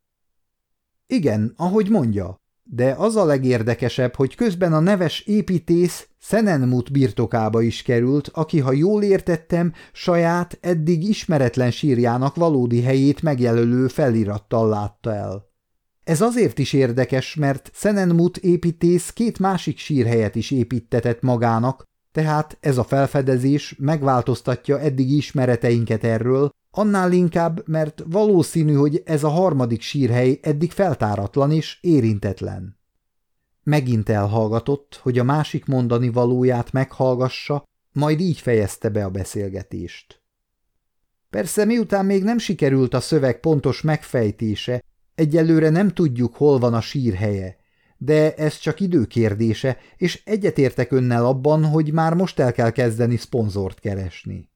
Igen, ahogy mondja, de az a legérdekesebb, hogy közben a neves építész Szenenmut birtokába is került, aki, ha jól értettem, saját, eddig ismeretlen sírjának valódi helyét megjelölő felirattal látta el. Ez azért is érdekes, mert Szenenmut építész két másik sírhelyet is építetett magának, tehát ez a felfedezés megváltoztatja eddig ismereteinket erről, Annál inkább, mert valószínű, hogy ez a harmadik sírhely eddig feltáratlan és érintetlen. Megint elhallgatott, hogy a másik mondani valóját meghallgassa, majd így fejezte be a beszélgetést. Persze miután még nem sikerült a szöveg pontos megfejtése, egyelőre nem tudjuk, hol van a sírhelye, de ez csak időkérdése, és egyetértek önnel abban, hogy már most el kell kezdeni szponzort keresni.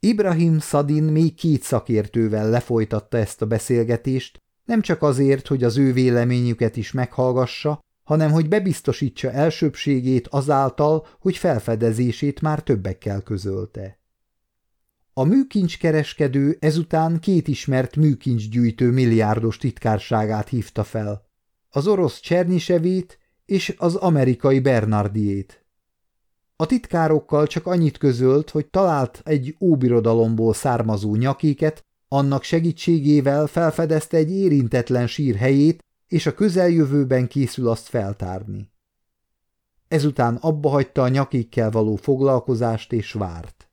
Ibrahim Szadin még két szakértővel lefolytatta ezt a beszélgetést, nem csak azért, hogy az ő véleményüket is meghallgassa, hanem hogy bebiztosítsa elsőbségét azáltal, hogy felfedezését már többekkel közölte. A műkincskereskedő ezután két ismert műkincsgyűjtő milliárdos titkárságát hívta fel, az orosz Csernyisevét és az amerikai Bernardiét. A titkárokkal csak annyit közölt, hogy talált egy óbirodalomból származó nyakéket, annak segítségével felfedezte egy érintetlen sír helyét, és a közeljövőben készül azt feltárni. Ezután abba hagyta a nyakékkel való foglalkozást és várt.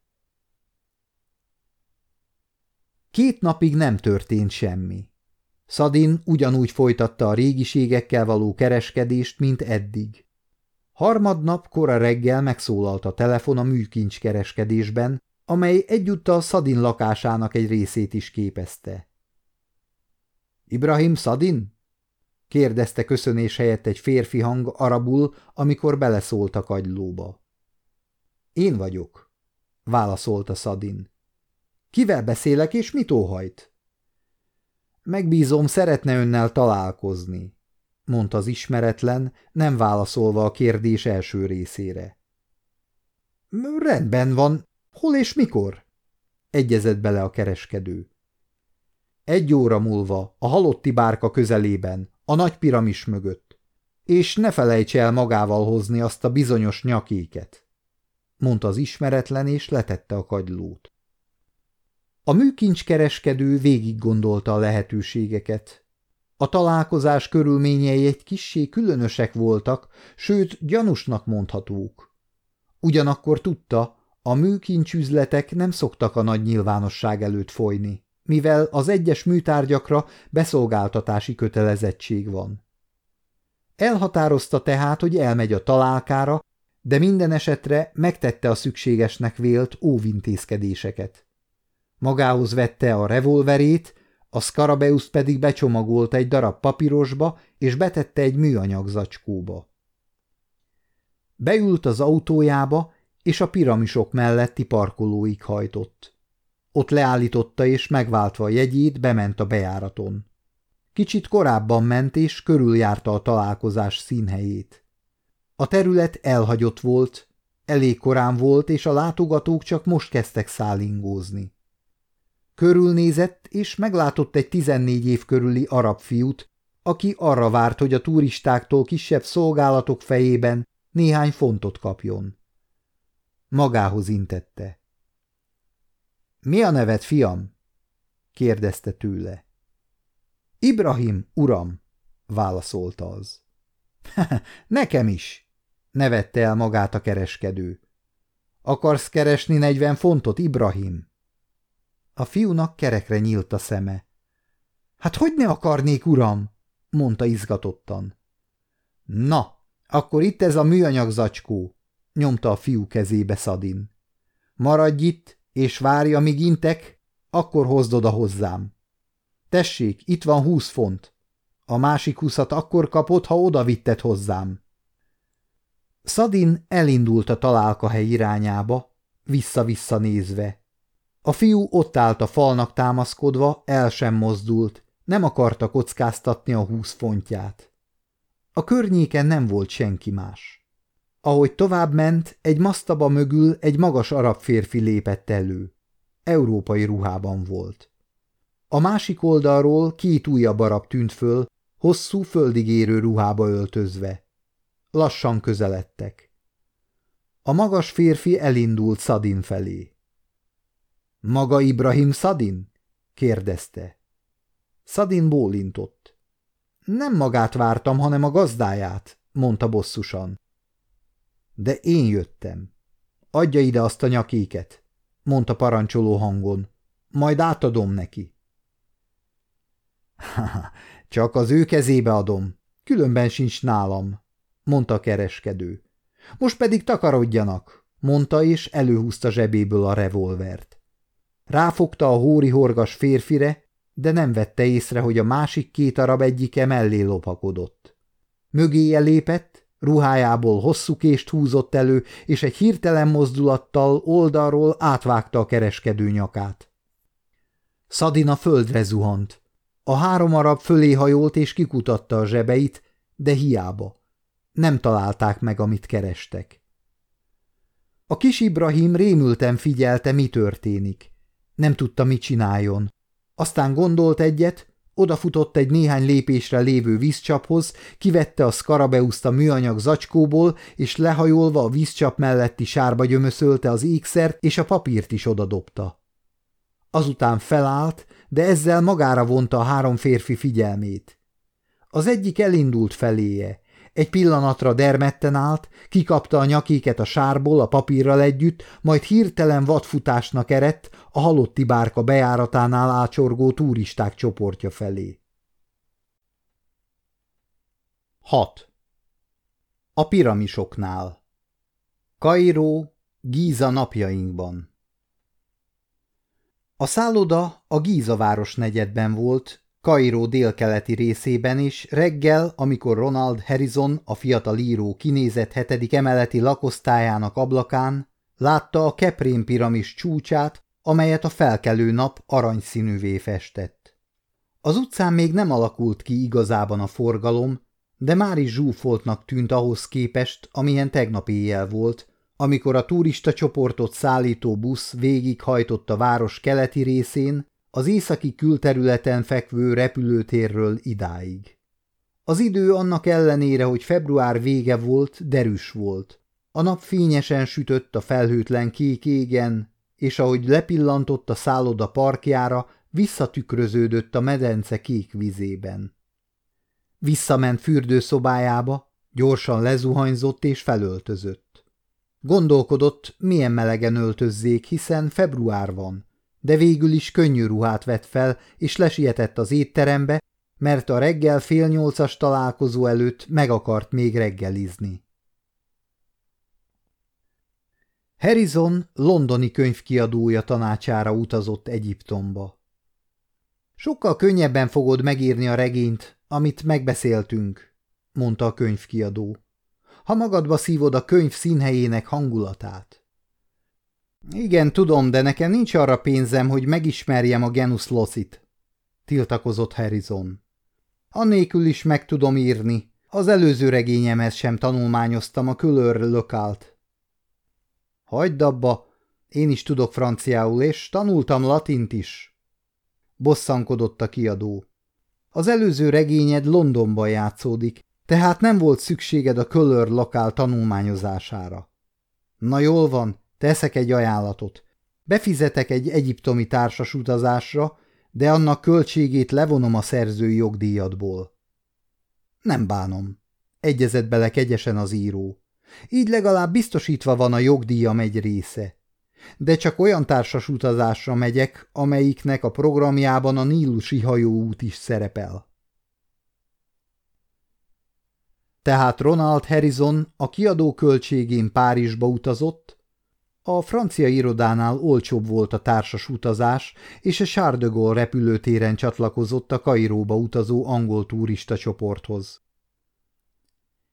Két napig nem történt semmi. Szadin ugyanúgy folytatta a régiségekkel való kereskedést, mint eddig. Harmadnap kora reggel megszólalt a telefon a műkincs kereskedésben, amely egyúttal Szadin lakásának egy részét is képezte. – Ibrahim Szadin? – kérdezte köszönés helyett egy férfi hang arabul, amikor beleszólt a kagylóba. – Én vagyok – válaszolta Szadin. – Kivel beszélek és mit óhajt? – Megbízom, szeretne önnel találkozni mondta az ismeretlen, nem válaszolva a kérdés első részére. Rendben van. Hol és mikor? Egyezett bele a kereskedő. Egy óra múlva, a halotti bárka közelében, a nagy piramis mögött. És ne felejts el magával hozni azt a bizonyos nyakéket, mondta az ismeretlen, és letette a kagylót. A műkincskereskedő végig gondolta a lehetőségeket, a találkozás körülményei egy kissé különösek voltak, sőt gyanúsnak mondhatók. Ugyanakkor tudta, a műkincsüzletek nem szoktak a nagy nyilvánosság előtt folyni, mivel az egyes műtárgyakra beszolgáltatási kötelezettség van. Elhatározta tehát, hogy elmegy a találkára, de minden esetre megtette a szükségesnek vélt óvintézkedéseket. Magához vette a revolverét, a Scarabeus pedig becsomagolta egy darab papírosba, és betette egy műanyag zacskóba. Beült az autójába, és a piramisok melletti parkolóig hajtott. Ott leállította, és megváltva a jegyét, bement a bejáraton. Kicsit korábban ment, és körüljárta a találkozás színhelyét. A terület elhagyott volt, elég korán volt, és a látogatók csak most kezdtek szállingózni. Körülnézett, és meglátott egy tizennégy év körüli arab fiút, aki arra várt, hogy a turistáktól kisebb szolgálatok fejében néhány fontot kapjon. Magához intette. – Mi a neved, fiam? – kérdezte tőle. – Ibrahim, uram – válaszolta az. – Nekem is – nevette el magát a kereskedő. – Akarsz keresni negyven fontot, Ibrahim? – a fiúnak kerekre nyílt a szeme. Hát hogy ne akarnék, uram? mondta izgatottan. Na, akkor itt ez a műanyag zacskó, nyomta a fiú kezébe Szadin. Maradj itt, és várj, amíg intek, akkor hozd oda hozzám. Tessék, itt van húsz font. A másik húszat akkor kapod, ha oda vitted hozzám. Szadin elindult a találkahely irányába, vissza-vissza nézve. A fiú ott állt a falnak támaszkodva, el sem mozdult, nem akarta kockáztatni a húsz fontját. A környéken nem volt senki más. Ahogy tovább ment, egy masztaba mögül egy magas arab férfi lépett elő. Európai ruhában volt. A másik oldalról két újabb arab tűnt föl, hosszú földigérő ruhába öltözve. Lassan közeledtek. A magas férfi elindult Szadin felé. Maga Ibrahim Szadin? kérdezte. Szadin bólintott. Nem magát vártam, hanem a gazdáját, mondta bosszusan. De én jöttem. Adja ide azt a nyakéket, mondta parancsoló hangon. majd átadom neki. – Csak az ő kezébe adom, különben sincs nálam, mondta a kereskedő. Most pedig takarodjanak, mondta, és előhúzta zsebéből a revolvert. Ráfogta a hóri horgas férfire, de nem vette észre, hogy a másik két arab egyike mellé lopakodott. Mögéje lépett, ruhájából hosszú kést húzott elő, és egy hirtelen mozdulattal oldalról átvágta a kereskedő nyakát. Szadina földre zuhant. A három arab fölé hajolt és kikutatta a zsebeit, de hiába. Nem találták meg, amit kerestek. A kis Ibrahim rémülten figyelte, mi történik. Nem tudta, mit csináljon. Aztán gondolt egyet, odafutott egy néhány lépésre lévő vízcsaphoz, kivette a szkarabeuszt a műanyag zacskóból, és lehajolva a vízcsap melletti sárba gyömöszölte az ékszert, és a papírt is odadobta. Azután felállt, de ezzel magára vonta a három férfi figyelmét. Az egyik elindult feléje, egy pillanatra dermedten állt, kikapta a nyakéket a sárból a papírral együtt, majd hirtelen vadfutásnak erett a halotti bárka bejáratánál ácsorgó turisták csoportja felé. 6. A piramisoknál Kairó, Gíza napjainkban A szálloda a Gíza város negyedben volt, Kairó délkeleti részében is reggel, amikor Ronald Harrison, a fiatal író kinézett hetedik emeleti lakosztályának ablakán, látta a Keprén piramis csúcsát, amelyet a felkelő nap aranyszínűvé festett. Az utcán még nem alakult ki igazában a forgalom, de már is zsúfoltnak tűnt ahhoz képest, amilyen tegnap éjjel volt, amikor a turista csoportot szállító busz végighajtott a város keleti részén, az északi külterületen fekvő repülőtérről idáig. Az idő annak ellenére, hogy február vége volt, derűs volt. A nap fényesen sütött a felhőtlen kék égen, és ahogy lepillantott a szálloda parkjára, visszatükröződött a medence kék vizében. Visszament fürdőszobájába, gyorsan lezuhanyzott és felöltözött. Gondolkodott, milyen melegen öltözzék, hiszen február van, de végül is könnyű ruhát vett fel, és lesietett az étterembe, mert a reggel fél nyolcas találkozó előtt meg akart még reggelizni. Harrison londoni könyvkiadója tanácsára utazott Egyiptomba. Sokkal könnyebben fogod megírni a regényt, amit megbeszéltünk, mondta a könyvkiadó, ha magadba szívod a könyv színhelyének hangulatát. Igen, tudom, de nekem nincs arra pénzem, hogy megismerjem a Genus Lossit, tiltakozott Harrison. Annélkül is meg tudom írni. Az előző regényemhez sem tanulmányoztam a külör lökált. Hagyd abba, én is tudok franciául, és tanultam latint is. Bosszankodott a kiadó. Az előző regényed Londonban játszódik, tehát nem volt szükséged a külör lokál tanulmányozására. Na jól van, Teszek egy ajánlatot. Befizetek egy egyiptomi társas utazásra, de annak költségét levonom a szerzői jogdíjadból. Nem bánom. Egyezett bele kegyesen az író. Így legalább biztosítva van a jogdíjam egy része. De csak olyan társas utazásra megyek, amelyiknek a programjában a Nílusi hajóút is szerepel. Tehát Ronald Harrison a kiadó költségén Párizsba utazott, a francia irodánál olcsóbb volt a társas utazás, és a Charles de Gaulle repülőtéren csatlakozott a Kairóba utazó angol turista csoporthoz.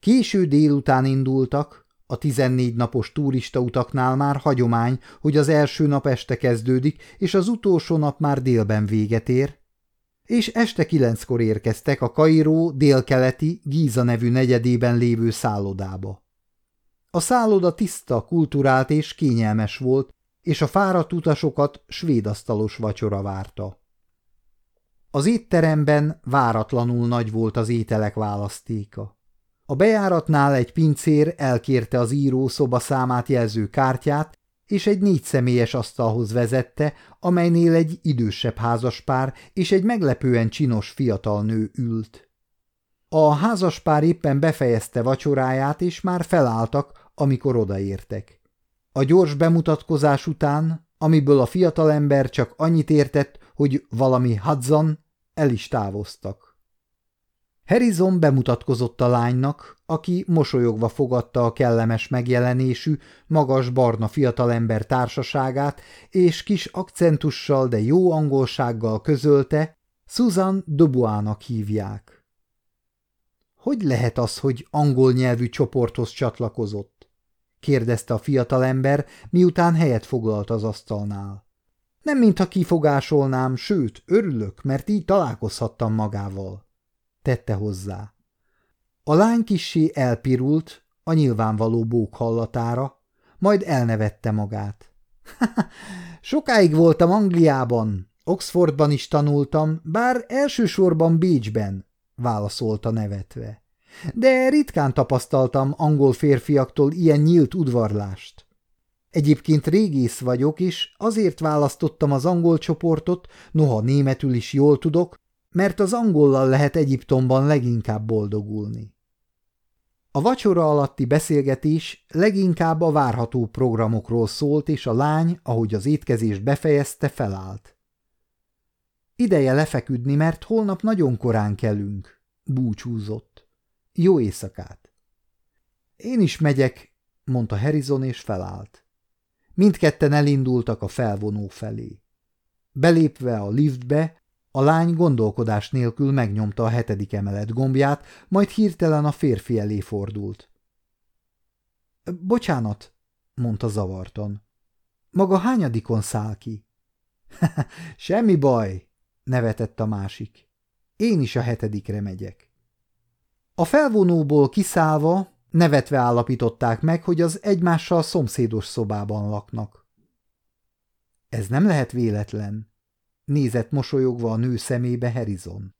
Késő délután indultak, a 14 napos turista utaknál már hagyomány, hogy az első nap este kezdődik, és az utolsó nap már délben véget ér, és este kilenckor érkeztek a Kairó délkeleti Gíza nevű negyedében lévő szállodába. A szálloda tiszta, kulturált és kényelmes volt, és a fáradt utasokat svédasztalos vacsora várta. Az étteremben váratlanul nagy volt az ételek választéka. A bejáratnál egy pincér elkérte az író számát jelző kártyát, és egy négy személyes asztalhoz vezette, amelynél egy idősebb házaspár és egy meglepően csinos fiatal nő ült. A házaspár éppen befejezte vacsoráját, és már felálltak, amikor odaértek. A gyors bemutatkozás után amiből a fiatalember csak annyit értett, hogy valami Hudson, el is távoztak. Harrison bemutatkozott a lánynak, aki mosolyogva fogadta a kellemes megjelenésű, magas barna fiatalember társaságát, és kis akcentussal, de jó angolsággal közölte, Susan Dobuának hívják. Hogy lehet az, hogy angol nyelvű csoporthoz csatlakozott? Kérdezte a fiatalember, miután helyet foglalt az asztalnál. Nem mintha kifogásolnám, sőt, örülök, mert így találkozhattam magával. Tette hozzá. A lány kissé elpirult, a nyilvánvaló bók hallatára, majd elnevette magát. Sokáig voltam Angliában, Oxfordban is tanultam, bár elsősorban Bécsben, válaszolta nevetve. De ritkán tapasztaltam angol férfiaktól ilyen nyílt udvarlást. Egyébként régész vagyok, és azért választottam az angol csoportot, noha németül is jól tudok, mert az angollal lehet Egyiptomban leginkább boldogulni. A vacsora alatti beszélgetés leginkább a várható programokról szólt, és a lány, ahogy az étkezést befejezte, felállt. Ideje lefeküdni, mert holnap nagyon korán kelünk, búcsúzott. Jó éjszakát! Én is megyek, mondta Harrison, és felállt. Mindketten elindultak a felvonó felé. Belépve a liftbe, a lány gondolkodás nélkül megnyomta a hetedik emelet gombját, majd hirtelen a férfi elé fordult. – Bocsánat – mondta zavartan. – Maga hányadikon száll ki? – Semmi baj – nevetett a másik. – Én is a hetedikre megyek. A felvonóból kiszállva nevetve állapították meg, hogy az egymással szomszédos szobában laknak. – Ez nem lehet véletlen – nézett mosolyogva a nő szemébe Harrison.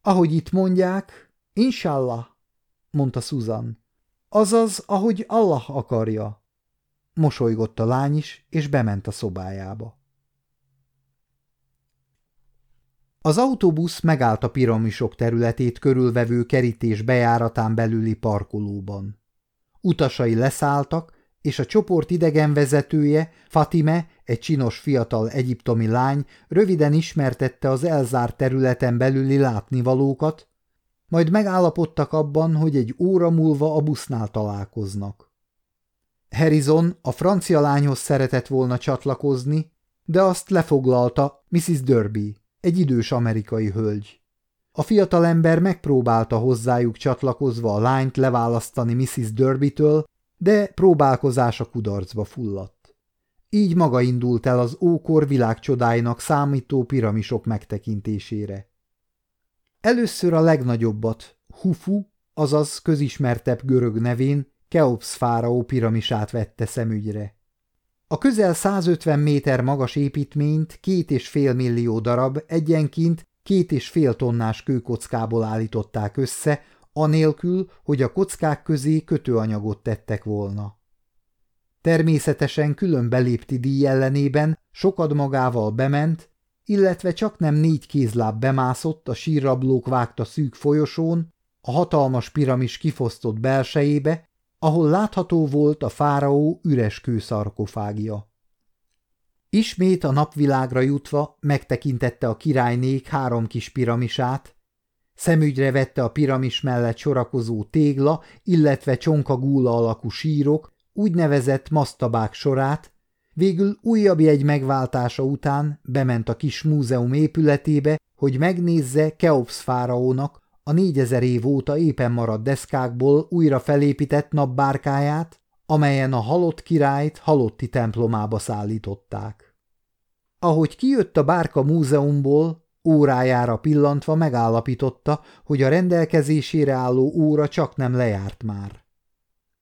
Ahogy itt mondják, inshallah, mondta Susan. Azaz, ahogy Allah akarja. Mosolygott a lány is, és bement a szobájába. Az autóbusz megállt a piramisok területét körülvevő kerítés bejáratán belüli parkolóban. Utasai leszálltak, és a csoport idegenvezetője, Fatime, egy csinos fiatal egyiptomi lány röviden ismertette az elzárt területen belüli látnivalókat, majd megállapodtak abban, hogy egy óra múlva a busznál találkoznak. Harrison a francia lányhoz szeretett volna csatlakozni, de azt lefoglalta Mrs. Derby, egy idős amerikai hölgy. A fiatalember megpróbálta hozzájuk csatlakozva a lányt leválasztani Mrs. Derby-től, de próbálkozása kudarcba fulladt. Így maga indult el az ókor világcsodáinak számító piramisok megtekintésére. Először a legnagyobbat, Hufu, azaz közismertebb görög nevén, Keops fáraó piramisát vette szemügyre. A közel 150 méter magas építményt két és fél millió darab egyenként két és fél tonnás kőkockából állították össze, anélkül, hogy a kockák közé kötőanyagot tettek volna. Természetesen külön belépti díj ellenében sokad magával bement, illetve csak nem négy kézláb bemászott a sírrablók vágta szűk folyosón, a hatalmas piramis kifosztott belsejébe, ahol látható volt a fáraó üres kőszarkofágia. Ismét a napvilágra jutva megtekintette a királynék három kis piramisát, Szemügyre vette a piramis mellett sorakozó tégla, illetve csonkagúla alakú sírok, úgynevezett masztabák sorát, végül újabb jegy megváltása után bement a kis múzeum épületébe, hogy megnézze Keops fáraónak a négyezer év óta éppen maradt deszkákból újra felépített napbárkáját, amelyen a halott királyt halotti templomába szállították. Ahogy kijött a bárka múzeumból, Órájára pillantva megállapította, hogy a rendelkezésére álló óra csak nem lejárt már.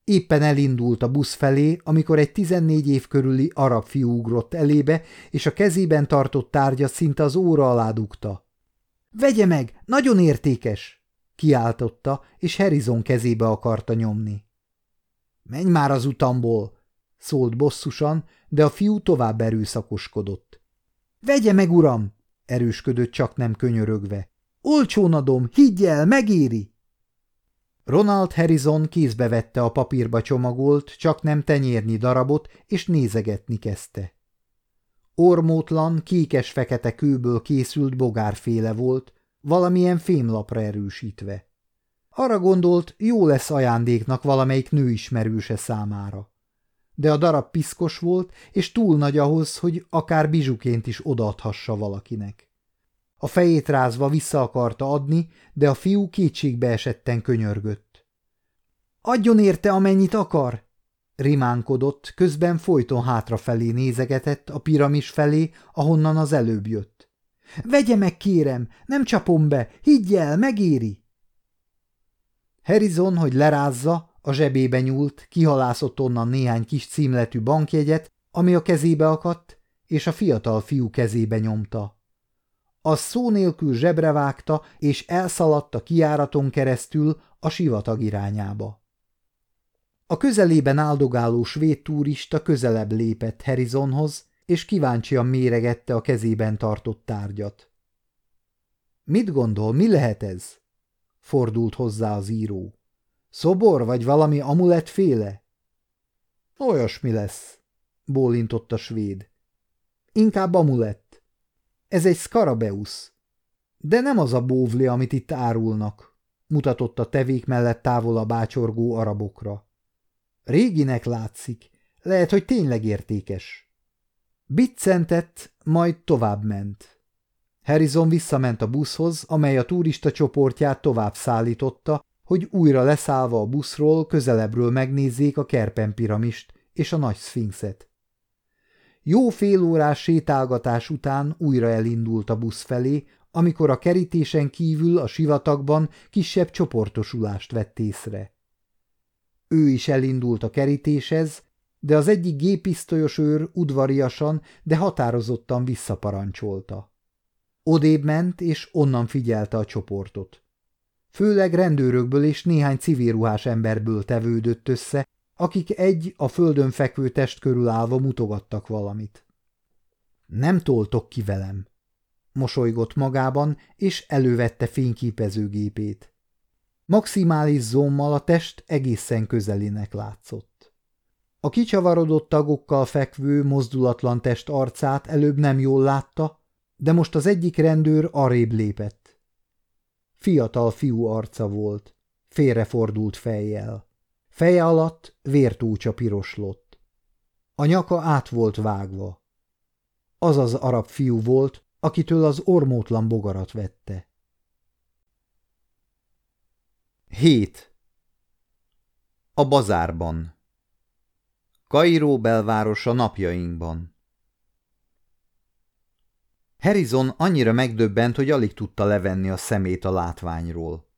Éppen elindult a busz felé, amikor egy tizennégy év körüli arab fiú ugrott elébe, és a kezében tartott tárgya szinte az óra alá dugta. – Vegye meg, nagyon értékes! – kiáltotta, és Harrison kezébe akarta nyomni. – Menj már az utamból! – szólt bosszusan, de a fiú tovább erőszakoskodott. – Vegye meg, uram! erősködött csak nem könyörögve. Olcsón adom, higgy el, megéri! Ronald Harrison kézbe vette a papírba csomagolt, csak nem tenyérnyi darabot, és nézegetni kezdte. Ormótlan, kékes-fekete kőből készült bogárféle volt, valamilyen fémlapra erősítve. Arra gondolt, jó lesz ajándéknak valamelyik nőismerőse számára. De a darab piszkos volt, és túl nagy ahhoz, hogy akár bizsuként is odaadhassa valakinek. A fejét rázva vissza akarta adni, de a fiú kétségbe esetten könyörgött. – Adjon érte, amennyit akar! Rimánkodott, közben folyton hátrafelé nézegetett a piramis felé, ahonnan az előbb jött. – Vegye meg, kérem! Nem csapom be! Higgy el, megéri! Harrison, hogy lerázza, a zsebébe nyúlt, kihalászott onnan néhány kis címletű bankjegyet, ami a kezébe akadt, és a fiatal fiú kezébe nyomta. Az szó nélkül zsebre vágta, és elszaladt a kiáraton keresztül a sivatag irányába. A közelében áldogáló svéd turista közelebb lépett Harrisonhoz, és kíváncsian méregette a kezében tartott tárgyat. – Mit gondol, mi lehet ez? – fordult hozzá az író. – Szobor vagy valami amulettféle? – Olyasmi lesz – bólintott a svéd. – Inkább amulett. Ez egy skarabeusz. De nem az a bóvli, amit itt árulnak – mutatott a tevék mellett távolabb ácsorgó arabokra. Réginek látszik, lehet, hogy tényleg értékes. Biccentett, majd tovább ment. Harrison visszament a buszhoz, amely a turista csoportját tovább szállította, hogy újra leszállva a buszról közelebbről megnézzék a Kerpen piramist és a nagy szfinxet. Jó fél órás sétálgatás után újra elindult a busz felé, amikor a kerítésen kívül a sivatagban kisebb csoportosulást vett észre. Ő is elindult a kerítéshez, de az egyik gépisztolyos őr udvariasan, de határozottan visszaparancsolta. Odébb ment, és onnan figyelte a csoportot. Főleg rendőrökből és néhány civilruhás emberből tevődött össze, akik egy a földön fekvő test körül állva mutogattak valamit. Nem toltok ki velem, mosolygott magában, és elővette fényképezőgépét. Maximális zommal a test egészen közelinek látszott. A kicsavarodott tagokkal fekvő, mozdulatlan test arcát előbb nem jól látta, de most az egyik rendőr arrébb lépett. Fiatal fiú arca volt, félrefordult fejjel. Feje alatt vértúcsa piroslott. A nyaka át volt vágva. Az az arab fiú volt, akitől az ormótlan bogarat vette. 7. A bazárban Kairó belvárosa napjainkban Harrison annyira megdöbbent, hogy alig tudta levenni a szemét a látványról.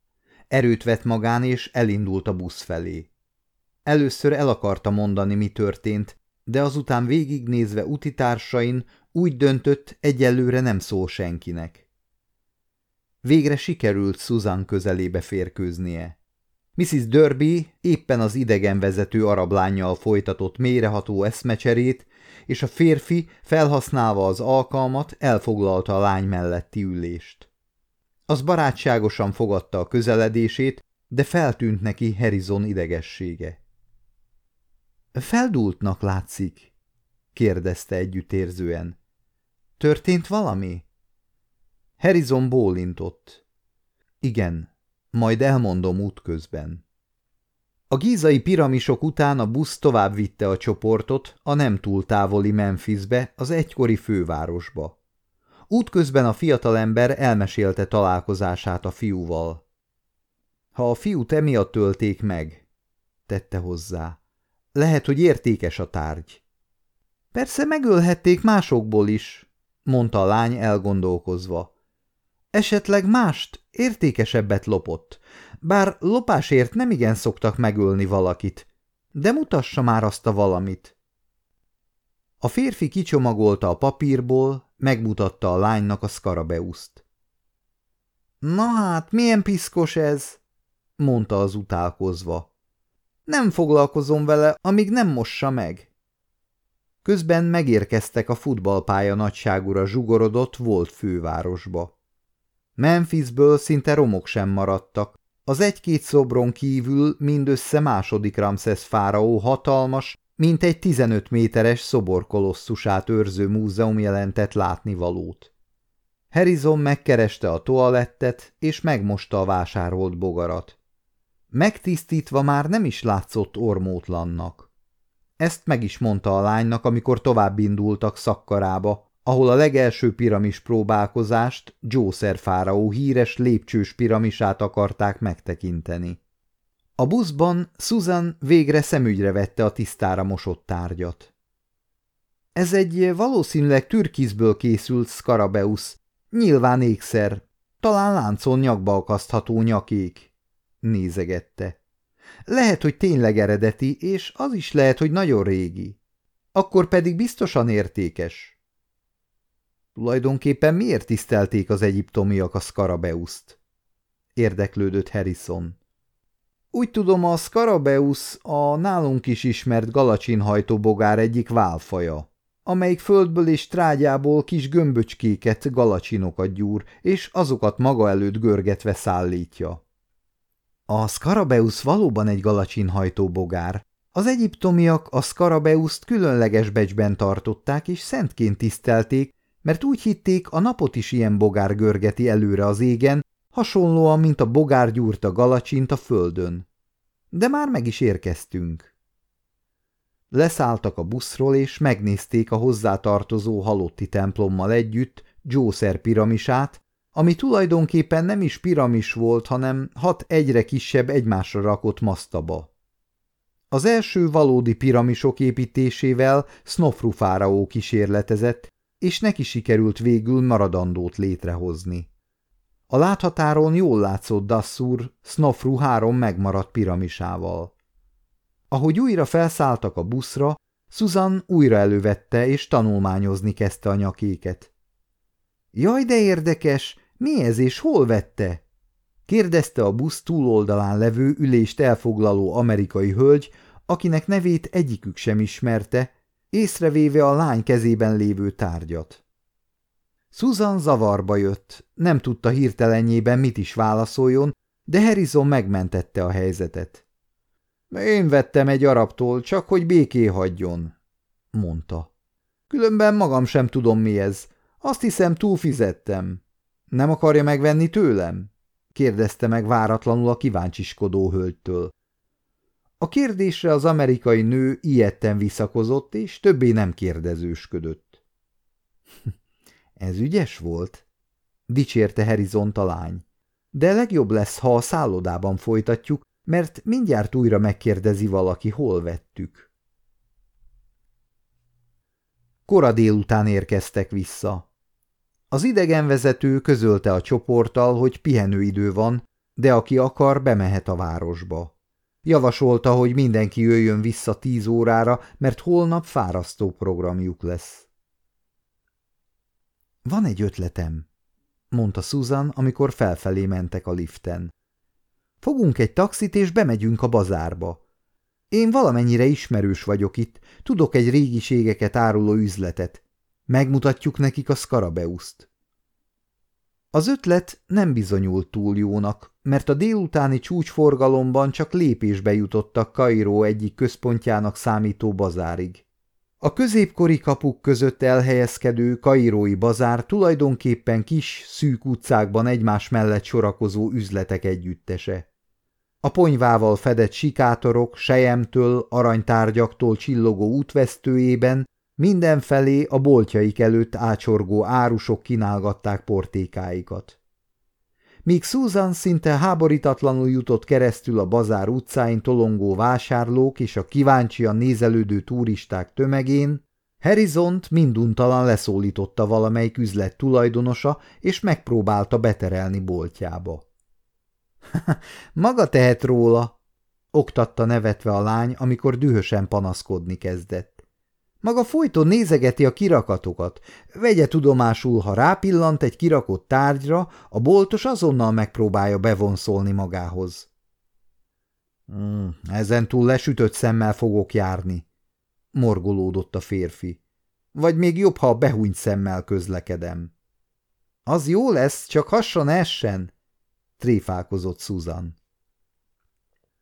Erőt vett magán, és elindult a busz felé. Először el akarta mondani, mi történt, de azután végignézve utitársain úgy döntött, egyelőre nem szól senkinek. Végre sikerült Susan közelébe férkőznie. Mrs. Derby éppen az idegenvezető arab lányjal folytatott méreható eszmecserét, és a férfi felhasználva az alkalmat elfoglalta a lány melletti ülést. Az barátságosan fogadta a közeledését, de feltűnt neki Harrison idegessége. – Feldúltnak látszik? – kérdezte együttérzően. – Történt valami? – Harrison bólintott. Igen, majd elmondom útközben. A gízai piramisok után a busz tovább vitte a csoportot a nem túl távoli Memphisbe, az egykori fővárosba. Útközben a fiatalember elmesélte találkozását a fiúval. Ha a fiút emiatt tölték meg, tette hozzá, lehet, hogy értékes a tárgy. Persze megölhették másokból is, mondta a lány elgondolkozva. Esetleg mást, értékesebbet lopott, bár lopásért nem igen szoktak megölni valakit, de mutassa már azt a valamit. A férfi kicsomagolta a papírból, megmutatta a lánynak a szkarabeuszt. Na hát, milyen piszkos ez? mondta az utálkozva. Nem foglalkozom vele, amíg nem mossa meg. Közben megérkeztek a futballpálya nagyságúra zsugorodott volt fővárosba. Memphisből szinte romok sem maradtak. Az egy-két szobron kívül mindössze második Ramszesz fáraó hatalmas, mint egy 15 méteres szoborkolosszusát őrző múzeum jelentett látnivalót. Harrison megkereste a toalettet, és megmosta a vásárolt bogarat. Megtisztítva már nem is látszott ormótlannak. Ezt meg is mondta a lánynak, amikor tovább indultak szakkarába, ahol a legelső piramis próbálkozást, Jószer fáraó híres lépcsős piramisát akarták megtekinteni. A buszban Susan végre szemügyre vette a tisztára mosott tárgyat. Ez egy valószínűleg türkizből készült Scarabeus, nyilván ékszer, talán láncon nyakba akasztható nyakék, nézegette. Lehet, hogy tényleg eredeti, és az is lehet, hogy nagyon régi. Akkor pedig biztosan értékes. Tulajdonképpen miért tisztelték az egyiptomiak a Scarabeuszt? Érdeklődött Harrison. Úgy tudom, a Scarabeus a nálunk is ismert galacsinhajtó bogár egyik válfaja, amelyik földből és trágyából kis gömböcskéket, galacsinokat gyúr, és azokat maga előtt görgetve szállítja. A Scarabeus valóban egy galacsinhajtó bogár. Az egyiptomiak a Scarabeuszt különleges becsben tartották és szentként tisztelték, mert úgy hitték, a napot is ilyen bogár görgeti előre az égen, hasonlóan, mint a bogár gyúrta galacsint a földön. De már meg is érkeztünk. Leszálltak a buszról, és megnézték a hozzátartozó halotti templommal együtt Jószer piramisát, ami tulajdonképpen nem is piramis volt, hanem hat egyre kisebb egymásra rakott masztaba. Az első valódi piramisok építésével Snofru fáraó kísérletezett, és neki sikerült végül maradandót létrehozni. A láthatáron jól látszott Dassur Snofru három megmaradt piramisával. Ahogy újra felszálltak a buszra, Susan újra elővette és tanulmányozni kezdte a nyakéket. – Jaj, de érdekes! Mi ez és hol vette? – kérdezte a busz túloldalán levő ülést elfoglaló amerikai hölgy, akinek nevét egyikük sem ismerte, észrevéve a lány kezében lévő tárgyat. Susan zavarba jött, nem tudta hirtelenjében mit is válaszoljon, de Harrison megmentette a helyzetet. Én vettem egy arabtól, csak hogy béké hagyjon, mondta. Különben magam sem tudom mi ez. Azt hiszem túlfizettem. Nem akarja megvenni tőlem? kérdezte meg váratlanul a kíváncsiskodó hölgytől. A kérdésre az amerikai nő ilyetten visszakozott, és többé nem kérdezősködött. Ez ügyes volt? Dicsérte Herizont a. De legjobb lesz, ha a szállodában folytatjuk, mert mindjárt újra megkérdezi valaki, hol vettük. Kora délután érkeztek vissza. Az idegenvezető közölte a csoporttal, hogy pihenőidő van, de aki akar, bemehet a városba. Javasolta, hogy mindenki jöjjön vissza tíz órára, mert holnap fárasztó programjuk lesz. Van egy ötletem, mondta Susan, amikor felfelé mentek a liften. Fogunk egy taxit, és bemegyünk a bazárba. Én valamennyire ismerős vagyok itt, tudok egy régiségeket áruló üzletet. Megmutatjuk nekik a Skarabeuszt. Az ötlet nem bizonyult túl jónak, mert a délutáni csúcsforgalomban csak lépésbe jutottak Kairó egyik központjának számító bazárig. A középkori kapuk között elhelyezkedő kairói bazár tulajdonképpen kis, szűk utcákban egymás mellett sorakozó üzletek együttese. A ponyvával fedett sikátorok sejemtől, aranytárgyaktól csillogó útvesztőjében mindenfelé a boltjaik előtt ácsorgó árusok kínálgatták portékáikat. Míg Susan szinte háborítatlanul jutott keresztül a bazár utcáin tolongó vásárlók és a kíváncsian nézelődő turisták tömegén, Harrisont minduntalan leszólította valamelyik üzlet tulajdonosa, és megpróbálta beterelni boltjába. – Maga tehet róla! – oktatta nevetve a lány, amikor dühösen panaszkodni kezdett. Maga folyton nézegeti a kirakatokat. Vegye tudomásul, ha rápillant egy kirakott tárgyra, a boltos azonnal megpróbálja bevonszolni magához. Hmm, ezen túl lesütött szemmel fogok járni, morgolódott a férfi. Vagy még jobb, ha behúnyt szemmel közlekedem. Az jó lesz, csak hasson essen, tréfálkozott Susan.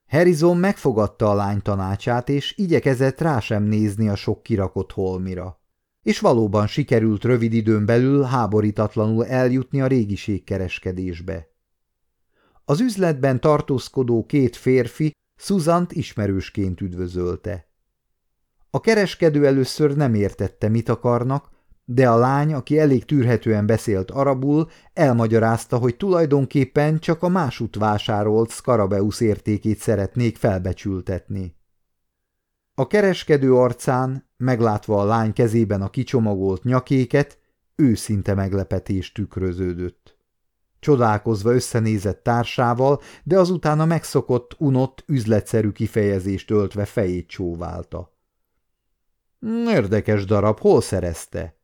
Harrison megfogadta a lány tanácsát, és igyekezett rá sem nézni a sok kirakott holmira. És valóban sikerült rövid időn belül háborítatlanul eljutni a régiségkereskedésbe. Az üzletben tartózkodó két férfi Szuzant ismerősként üdvözölte. A kereskedő először nem értette, mit akarnak, de a lány, aki elég tűrhetően beszélt arabul, elmagyarázta, hogy tulajdonképpen csak a másút vásárolt Skarabeusz értékét szeretnék felbecsültetni. A kereskedő arcán, meglátva a lány kezében a kicsomagolt nyakéket, őszinte meglepetés tükröződött. Csodálkozva összenézett társával, de azután a megszokott, unott, üzletszerű kifejezést öltve fejét csóválta. – Érdekes darab, hol szerezte? –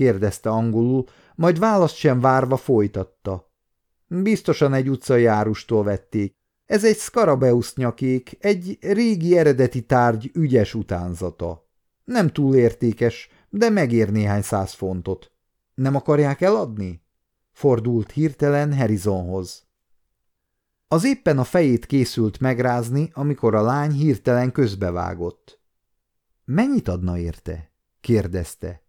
kérdezte angolul, majd választ sem várva folytatta. – Biztosan egy utcai árustól vették. Ez egy Skarabeusz nyakék, egy régi eredeti tárgy ügyes utánzata. Nem túl értékes, de megér néhány száz fontot. Nem akarják eladni? Fordult hirtelen Harrisonhoz. Az éppen a fejét készült megrázni, amikor a lány hirtelen közbevágott. Mennyit adna érte? kérdezte.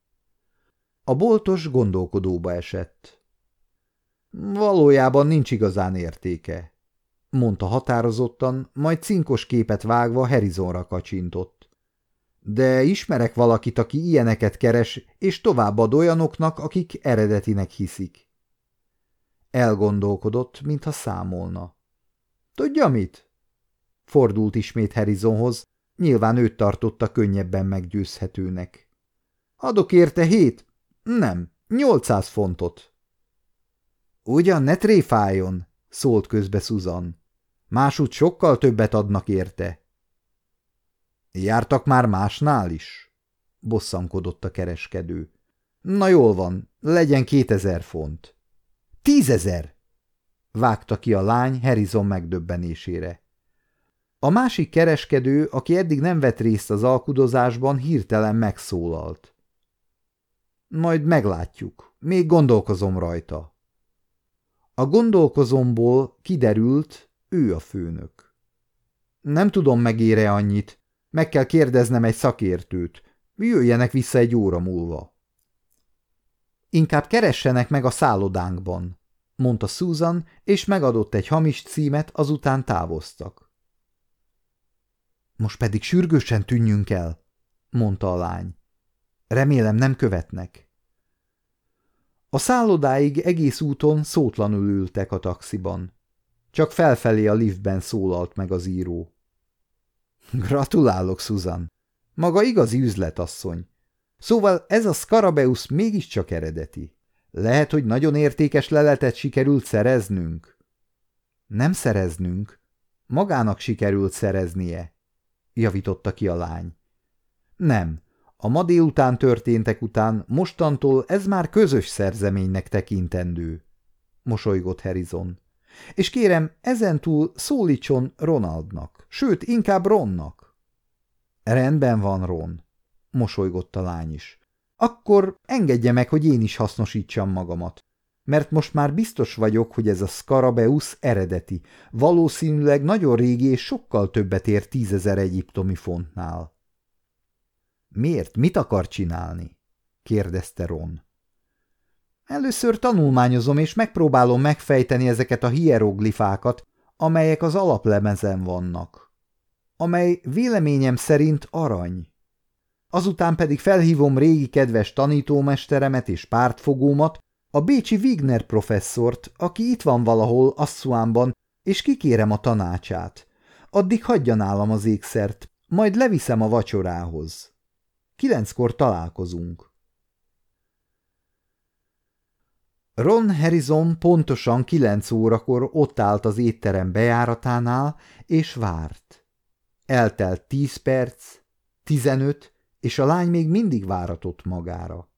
A boltos gondolkodóba esett. Valójában nincs igazán értéke, mondta határozottan, majd cinkos képet vágva Harrisonra kacsintott. De ismerek valakit, aki ilyeneket keres, és továbbad olyanoknak, akik eredetinek hiszik. Elgondolkodott, mintha számolna. Tudja mit? Fordult ismét Harrisonhoz, nyilván őt tartotta könnyebben meggyőzhetőnek. Adok érte hét? Nem, nyolcszáz fontot. Ugyan ne tréfáljon, szólt közbe Susan. Másút sokkal többet adnak érte. Jártak már másnál is? Bosszankodott a kereskedő. Na jól van, legyen kétezer font. Tízezer! Vágta ki a lány Harrison megdöbbenésére. A másik kereskedő, aki eddig nem vett részt az alkudozásban, hirtelen megszólalt. Majd meglátjuk, még gondolkozom rajta. A gondolkozomból kiderült, ő a főnök. Nem tudom, megére annyit, meg kell kérdeznem egy szakértőt, jöjjenek vissza egy óra múlva. Inkább keressenek meg a szállodánkban, mondta Susan, és megadott egy hamis címet, azután távoztak. Most pedig sürgősen tűnjünk el, mondta a lány. Remélem nem követnek. A szállodáig egész úton szótlanul ültek a taxiban. Csak felfelé a liftben szólalt meg az író. Gratulálok, Susan. Maga igazi üzletasszony. Szóval ez a Skarabeusz mégiscsak eredeti. Lehet, hogy nagyon értékes leletet sikerült szereznünk? Nem szereznünk. Magának sikerült szereznie, javította ki a lány. Nem, a ma délután történtek után mostantól ez már közös szerzeménynek tekintendő, mosolygott Harrison. És kérem, ezentúl szólítson Ronaldnak, sőt, inkább Ronnak. Rendben van, Ron, mosolygott a lány is. Akkor engedje meg, hogy én is hasznosítsam magamat. Mert most már biztos vagyok, hogy ez a Scarabeus eredeti, valószínűleg nagyon régi és sokkal többet ér tízezer egyiptomi fontnál. Miért? Mit akar csinálni? kérdezte Ron. Először tanulmányozom és megpróbálom megfejteni ezeket a hieroglifákat, amelyek az alaplemezen vannak, amely véleményem szerint arany. Azután pedig felhívom régi kedves tanítómesteremet és pártfogómat, a bécsi Wigner professzort, aki itt van valahol Asszuánban, és kikérem a tanácsát. Addig hagyja nálam az ékszert, majd leviszem a vacsorához. Kilenckor találkozunk. Ron Harrison pontosan kilenc órakor ott állt az étterem bejáratánál, és várt. Eltelt tíz perc, tizenöt, és a lány még mindig váratott magára.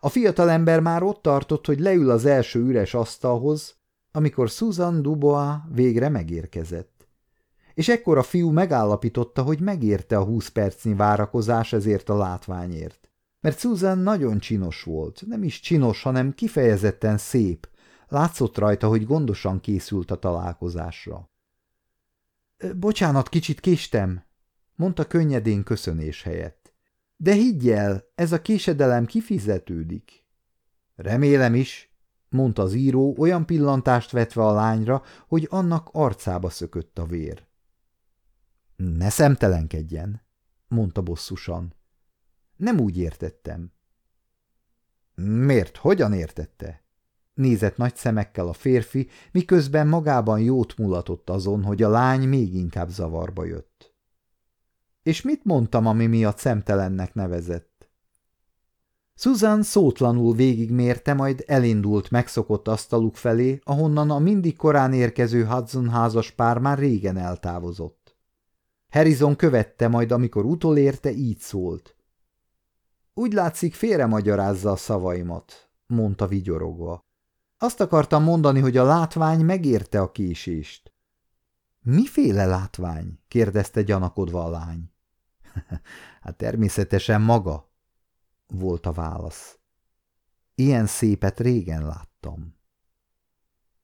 A fiatalember már ott tartott, hogy leül az első üres asztalhoz, amikor Susan Dubois végre megérkezett. És ekkor a fiú megállapította, hogy megérte a húsz percnyi várakozás ezért a látványért. Mert Susan nagyon csinos volt, nem is csinos, hanem kifejezetten szép, látszott rajta, hogy gondosan készült a találkozásra. – Bocsánat, kicsit késtem – mondta könnyedén köszönés helyett. – De higgy el, ez a késedelem kifizetődik. – Remélem is – mondta az író, olyan pillantást vetve a lányra, hogy annak arcába szökött a vér. – Ne szemtelenkedjen – mondta bosszusan. – Nem úgy értettem. – Miért? Hogyan értette? – Nézett nagy szemekkel a férfi, miközben magában jót mulatott azon, hogy a lány még inkább zavarba jött. És mit mondtam, ami miatt szemtelennek nevezett? Susan szótlanul végigmérte, majd elindult megszokott asztaluk felé, ahonnan a mindig korán érkező Hudson házas pár már régen eltávozott. Harrison követte, majd amikor utolérte, így szólt. Úgy látszik, félre magyarázza a szavaimat, mondta vigyorogva. Azt akartam mondani, hogy a látvány megérte a késést. Miféle látvány? kérdezte gyanakodva a lány. hát természetesen maga, volt a válasz. Ilyen szépet régen láttam.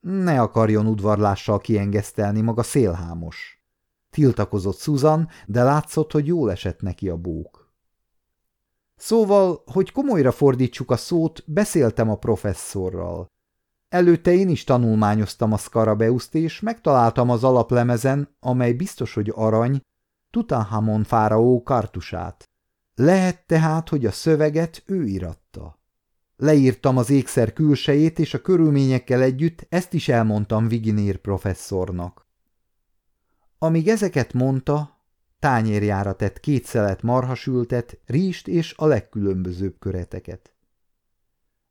Ne akarjon udvarlással kiengesztelni, maga szélhámos. Tiltakozott Susan, de látszott, hogy jól esett neki a bók. Szóval, hogy komolyra fordítsuk a szót, beszéltem a professzorral. Előtte én is tanulmányoztam a Skarabeuszt, és megtaláltam az alaplemezen, amely biztos, hogy arany, Tutanhamon fáraó kartusát. Lehet tehát, hogy a szöveget ő iratta. Leírtam az ékszer külsejét, és a körülményekkel együtt ezt is elmondtam Viginér professzornak. Amíg ezeket mondta, tányérjára tett két szelet marhasültet, ríst és a legkülönbözőbb köreteket.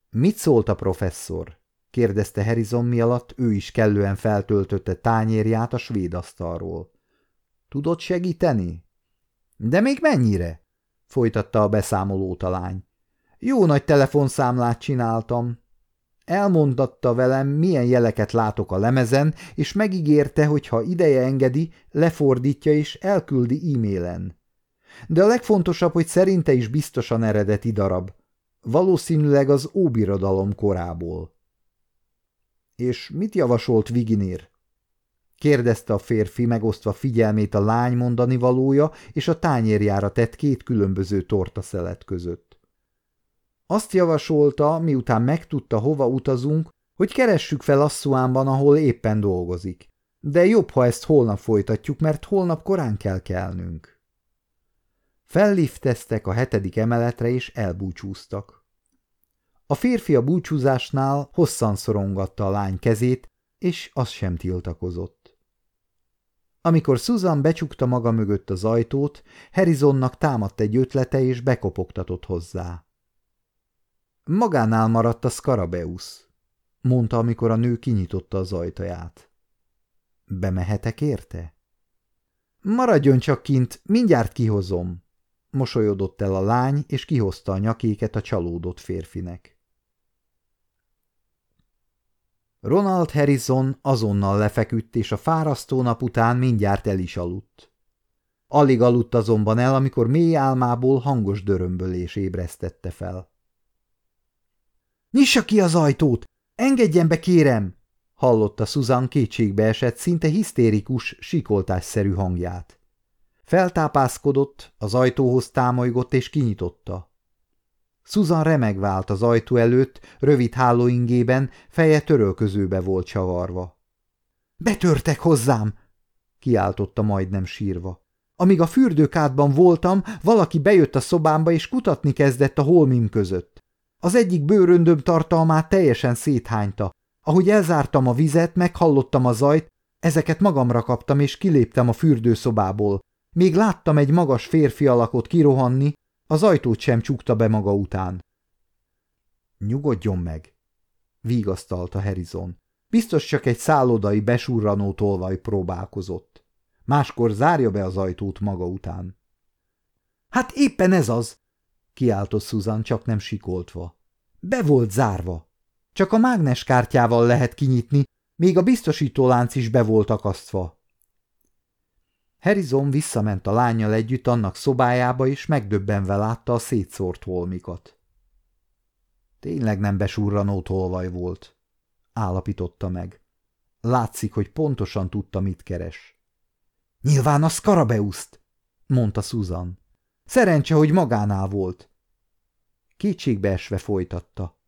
Mit szólt a professzor? kérdezte Harrison mi alatt, ő is kellően feltöltötte tányérját a svéd asztalról. Tudod segíteni? De még mennyire? folytatta a beszámolót a lány. Jó nagy telefonszámlát csináltam. Elmondatta velem, milyen jeleket látok a lemezen, és megígérte, hogy ha ideje engedi, lefordítja és elküldi e-mailen. De a legfontosabb, hogy szerinte is biztosan eredeti darab. Valószínűleg az óbirodalom korából. És mit javasolt Viginér? kérdezte a férfi, megosztva figyelmét a lány mondani valója és a tányérjára tett két különböző tortaszelet között. Azt javasolta, miután megtudta, hova utazunk, hogy keressük fel Asszuánban, ahol éppen dolgozik. De jobb, ha ezt holnap folytatjuk, mert holnap korán kell kelnünk. Fellifteztek a hetedik emeletre, és elbúcsúztak. A férfi a búcsúzásnál hosszan szorongatta a lány kezét, és az sem tiltakozott. Amikor Susan becsukta maga mögött az ajtót, Harrisonnak támadt egy ötlete, és bekopogtatott hozzá. Magánál maradt a Scarabeus, mondta, amikor a nő kinyitotta az ajtaját. Bemehetek érte? Maradjon csak kint, mindjárt kihozom, mosolyodott el a lány, és kihozta a nyakéket a csalódott férfinek. Ronald Harrison azonnal lefeküdt, és a fárasztó nap után mindjárt el is aludt. Alig aludt azonban el, amikor mély álmából hangos dörömbölés ébresztette fel. – Nyissa ki az ajtót! Engedjen be, kérem! – hallotta Susan kétségbe esett, szinte hisztérikus, sikoltásszerű hangját. Feltápászkodott, az ajtóhoz támolygott és kinyitotta. Susan remegvált az ajtó előtt, rövid hálóingében, feje törölközőbe volt csavarva. – Betörtek hozzám! – kiáltotta majdnem sírva. Amíg a fürdőkádban voltam, valaki bejött a szobámba és kutatni kezdett a holmim között. Az egyik bőröndöm tartalmát teljesen széthányta. Ahogy elzártam a vizet, meghallottam a zajt, ezeket magamra kaptam és kiléptem a fürdőszobából. Még láttam egy magas férfi alakot kirohanni, az ajtót sem csukta be maga után. Nyugodjon meg, vigasztalta Harrison. Biztos csak egy szállodai besurranó tolvaj próbálkozott. Máskor zárja be az ajtót maga után. Hát éppen ez az, kiáltott Susan csak nem sikoltva. Be volt zárva. Csak a mágneskártyával lehet kinyitni, még a biztosítólánc is be volt akasztva. Harrison visszament a lányjal együtt annak szobájába, és megdöbbenve látta a szétszórt holmikat. Tényleg nem besurranó tolvaj volt, állapította meg. Látszik, hogy pontosan tudta, mit keres. Nyilván a Skarabeuszt, mondta Susan. Szerencse, hogy magánál volt. Kétségbeesve folytatta.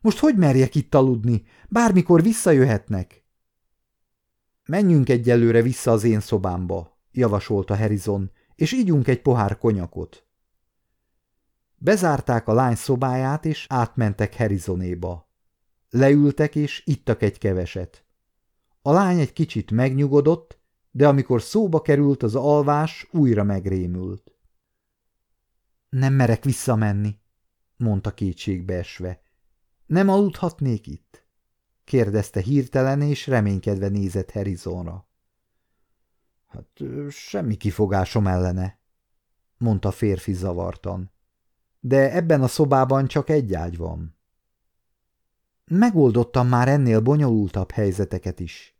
Most hogy merjek itt aludni? Bármikor visszajöhetnek. Menjünk egyelőre vissza az én szobámba, javasolta Harrison, és ígyunk egy pohár konyakot. Bezárták a lány szobáját, és átmentek Harrisonéba. Leültek, és ittak egy keveset. A lány egy kicsit megnyugodott, de amikor szóba került az alvás, újra megrémült. Nem merek visszamenni, mondta kétségbe esve. Nem aludhatnék itt? kérdezte hirtelen, és reménykedve nézett Harrisonra. Hát semmi kifogásom ellene, mondta férfi zavartan. De ebben a szobában csak egy ágy van. Megoldottam már ennél bonyolultabb helyzeteket is,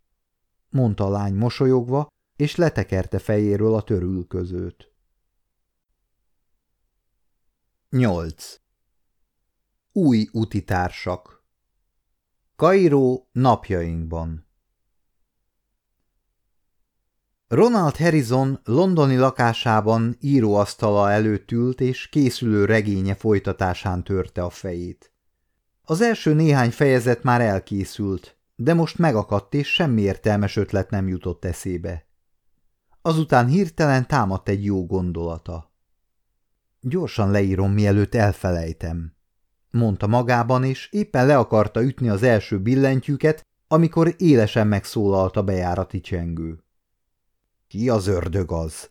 mondta a lány mosolyogva, és letekerte fejéről a törülközőt. 8. Új utitársak Kairó napjainkban Ronald Harrison londoni lakásában íróasztala előtt ült, és készülő regénye folytatásán törte a fejét. Az első néhány fejezet már elkészült, de most megakadt, és semmi értelmes ötlet nem jutott eszébe. Azután hirtelen támadt egy jó gondolata. Gyorsan leírom, mielőtt elfelejtem, mondta magában, és éppen le akarta ütni az első billentyűket, amikor élesen megszólalt a bejárati csengő. Ki az ördög az?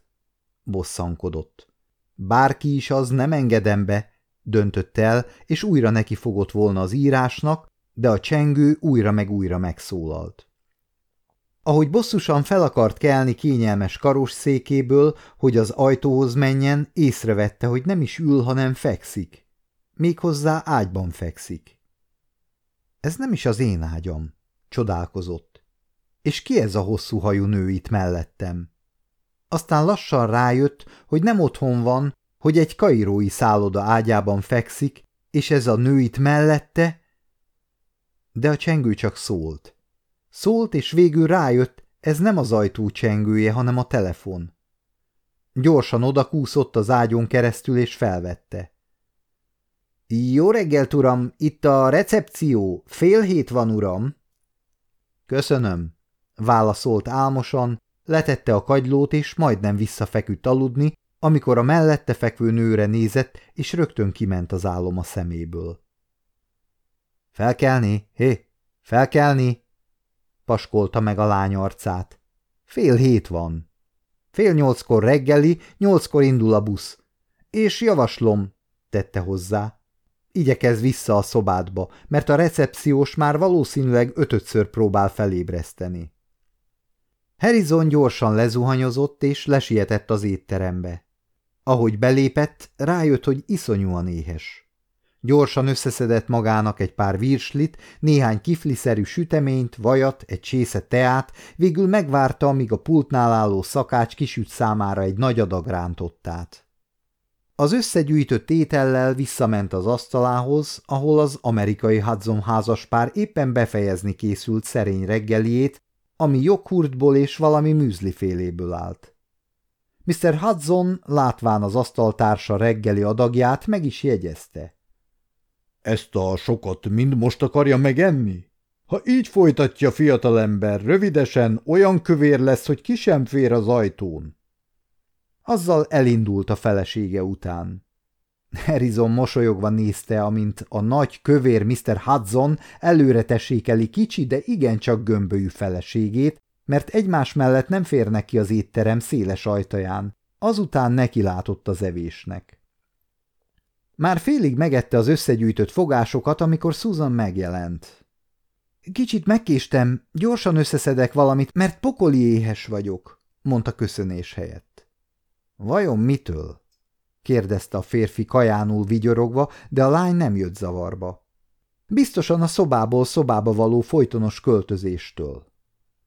bosszankodott. Bárki is az, nem engedem be, döntött el, és újra neki fogott volna az írásnak, de a csengő újra meg újra megszólalt. Ahogy bosszusan fel akart kelni kényelmes karos székéből, hogy az ajtóhoz menjen, észrevette, hogy nem is ül, hanem fekszik. Méghozzá ágyban fekszik. Ez nem is az én ágyam, csodálkozott. És ki ez a hosszú hajú nő itt mellettem? Aztán lassan rájött, hogy nem otthon van, hogy egy kairói szálloda ágyában fekszik, és ez a nő itt mellette, de a csengő csak szólt. Szólt, és végül rájött, ez nem az ajtó csengője, hanem a telefon. Gyorsan odakúszott az ágyon keresztül, és felvette. Jó reggelt, uram, itt a recepció, fél hét van, uram. Köszönöm, válaszolt álmosan, letette a kagylót, és majdnem visszafeküdt aludni, amikor a mellette fekvő nőre nézett, és rögtön kiment az álom a szeméből. Felkelni, hé, felkelni! Paskolta meg a lány arcát. Fél hét van. Fél nyolckor reggeli, nyolckor indul a busz. És javaslom, tette hozzá. Igyekez vissza a szobádba, mert a recepciós már valószínűleg ötötször próbál felébreszteni. Harrison gyorsan lezuhanyozott és lesietett az étterembe. Ahogy belépett, rájött, hogy iszonyúan éhes. Gyorsan összeszedett magának egy pár virslit, néhány kifliszerű süteményt, vajat, egy csésze teát, végül megvárta, amíg a pultnál álló szakács kisüt számára egy nagy adag rántottát. Az összegyűjtött étellel visszament az asztalához, ahol az amerikai Hudson házaspár éppen befejezni készült szerény reggeliét, ami joghurtból és valami műzliféléből állt. Mr. Hudson, látván az asztaltársa reggeli adagját, meg is jegyezte. Ezt a sokat mind most akarja megenni? Ha így folytatja fiatalember, rövidesen olyan kövér lesz, hogy ki sem fér az ajtón. Azzal elindult a felesége után. Harrison mosolyogva nézte, amint a nagy kövér Mr. Hudson előre tessékeli kicsi, de igencsak gömbölyű feleségét, mert egymás mellett nem férnek ki az étterem széles ajtaján. Azután neki látott az evésnek. Már félig megette az összegyűjtött fogásokat, amikor Susan megjelent. Kicsit megkéstem, gyorsan összeszedek valamit, mert pokoli éhes vagyok, mondta köszönés helyett. Vajon mitől? kérdezte a férfi kajánul vigyorogva, de a lány nem jött zavarba. Biztosan a szobából szobába való folytonos költözéstől.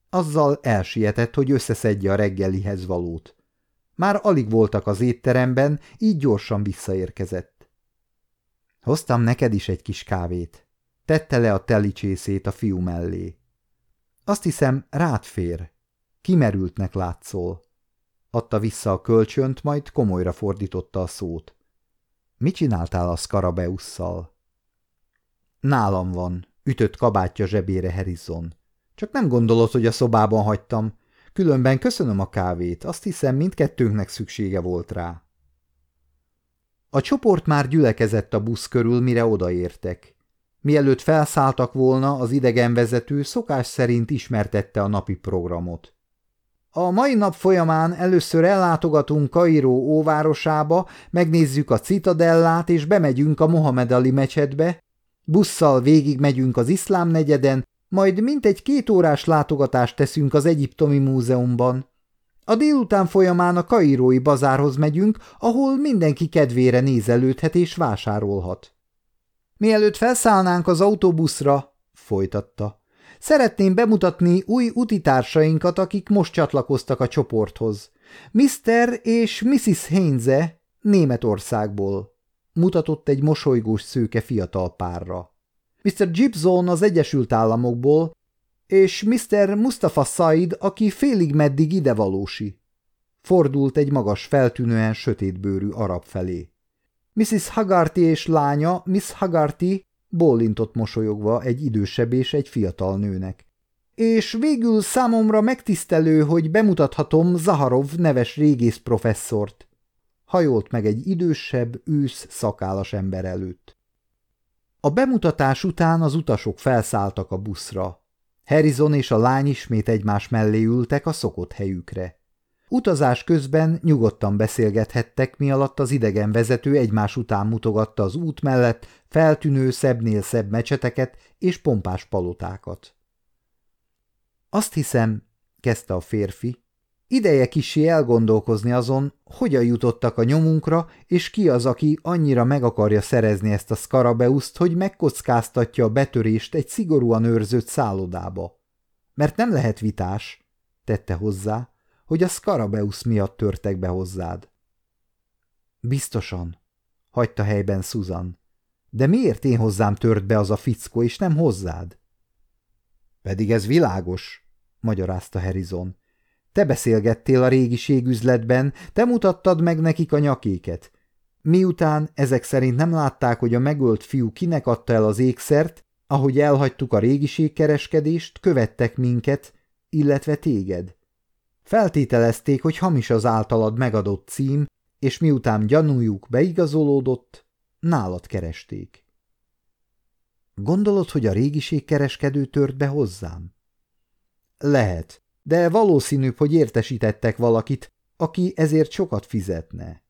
Azzal elsietett, hogy összeszedje a reggelihez valót. Már alig voltak az étteremben, így gyorsan visszaérkezett. Hoztam neked is egy kis kávét. Tette le a telicsészét a fiú mellé. Azt hiszem, rád fér. Kimerültnek látszol. adta vissza a kölcsönt, majd komolyra fordította a szót. Mit csináltál a Skarabeusszal? Nálam van, ütött kabátja zsebére Harrison. Csak nem gondolod, hogy a szobában hagytam. Különben köszönöm a kávét, azt hiszem mindkettőnknek szüksége volt rá. A csoport már gyülekezett a busz körül, mire odaértek. Mielőtt felszálltak volna, az idegenvezető szokás szerint ismertette a napi programot. A mai nap folyamán először ellátogatunk Kairó óvárosába, megnézzük a Citadellát és bemegyünk a Mohamed Ali mecsetbe, busszal végig megyünk az iszlám negyeden, majd mintegy két órás látogatást teszünk az Egyiptomi Múzeumban. A délután folyamán a kairói bazárhoz megyünk, ahol mindenki kedvére nézelődhet és vásárolhat. Mielőtt felszállnánk az autóbuszra, folytatta, szeretném bemutatni új utitársainkat, akik most csatlakoztak a csoporthoz. Mr. és Mrs. Heinze Németországból. Mutatott egy mosolygós szőke fiatal párra. Mr. Gibson az Egyesült Államokból, és Mr. Mustafa Said, aki félig meddig idevalósi. Fordult egy magas, feltűnően sötétbőrű arab felé. Mrs. Hagarty és lánya, Miss Hagarty bólintott mosolyogva egy idősebb és egy fiatal nőnek. És végül számomra megtisztelő, hogy bemutathatom Zaharov neves régész professzort. Hajolt meg egy idősebb, ősz szakálas ember előtt. A bemutatás után az utasok felszálltak a buszra. Harrison és a lány ismét egymás mellé ültek a szokott helyükre. Utazás közben nyugodtan beszélgethettek, mi alatt az idegen vezető egymás után mutogatta az út mellett feltűnő szebbnél szebb mecseteket és pompás palotákat. Azt hiszem, kezdte a férfi, ideje kisé elgondolkozni azon, hogyan jutottak a nyomunkra, és ki az, aki annyira meg akarja szerezni ezt a skarabeuszt, hogy megkockáztatja a betörést egy szigorúan őrzött szállodába. Mert nem lehet vitás, tette hozzá, hogy a Skarabeusz miatt törtek be hozzád. Biztosan, hagyta helyben Susan. De miért én hozzám tört be az a fickó, és nem hozzád? Pedig ez világos, magyarázta Harrison. Te beszélgettél a régiségüzletben, te mutattad meg nekik a nyakéket. Miután ezek szerint nem látták, hogy a megölt fiú kinek adta el az ékszert, ahogy elhagytuk a régiségkereskedést, követtek minket, illetve téged. Feltételezték, hogy hamis az általad megadott cím, és miután gyanújuk beigazolódott, nálad keresték. Gondolod, hogy a régiségkereskedő tört be hozzám? Lehet, de valószínűbb, hogy értesítettek valakit, aki ezért sokat fizetne.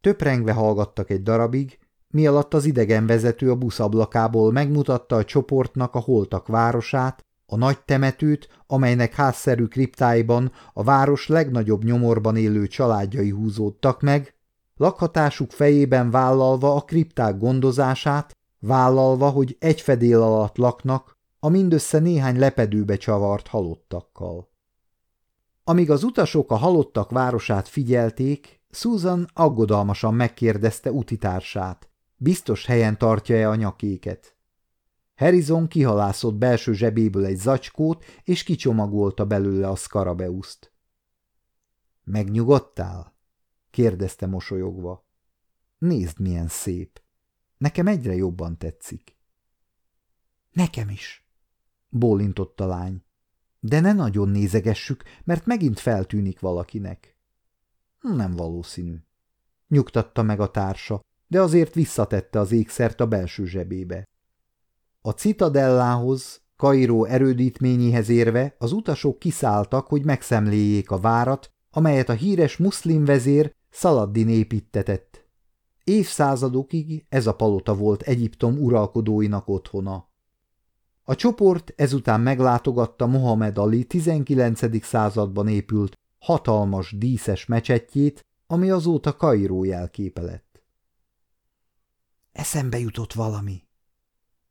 Töprengve hallgattak egy darabig, mi alatt az idegenvezető a buszablakából megmutatta a csoportnak a holtak városát, a nagy temetőt, amelynek házszerű kriptáiban a város legnagyobb nyomorban élő családjai húzódtak meg, lakhatásuk fejében vállalva a kripták gondozását, vállalva, hogy egy fedél alatt laknak, a mindössze néhány lepedőbe csavart halottakkal. Amíg az utasok a halottak városát figyelték, Susan aggodalmasan megkérdezte utitársát, biztos helyen tartja-e a nyakéket. Harrison kihalászott belső zsebéből egy zacskót, és kicsomagolta belőle a szkarabeuszt. – Megnyugodtál? – kérdezte mosolyogva. – Nézd, milyen szép. Nekem egyre jobban tetszik. – Nekem is – bólintott a lány. – De ne nagyon nézegessük, mert megint feltűnik valakinek. – Nem valószínű. Nyugtatta meg a társa, de azért visszatette az ékszert a belső zsebébe. A citadellához, Kairó erődítményéhez érve az utasok kiszálltak, hogy megszemléljék a várat, amelyet a híres muszlim vezér Szaladdin építetett. Évszázadokig ez a palota volt Egyiptom uralkodóinak otthona. A csoport ezután meglátogatta Mohamed Ali 19. században épült hatalmas díszes mecsetjét, ami azóta Kairó jelképe lett. Eszembe jutott valami,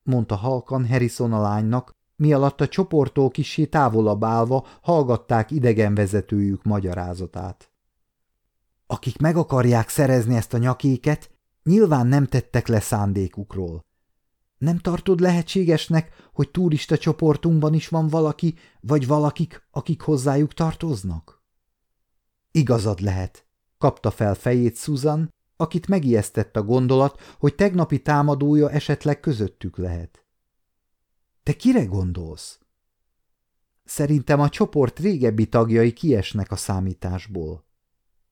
mondta halkan Harrison a lánynak, mi alatt a csoporttól kisé távolabb állva hallgatták idegenvezetőjük magyarázatát. Akik meg akarják szerezni ezt a nyakéket, nyilván nem tettek le szándékukról. Nem tartod lehetségesnek, hogy turista csoportunkban is van valaki, vagy valakik, akik hozzájuk tartoznak? Igazad lehet, kapta fel fejét Susan, akit megijesztett a gondolat, hogy tegnapi támadója esetleg közöttük lehet. Te kire gondolsz? Szerintem a csoport régebbi tagjai kiesnek a számításból.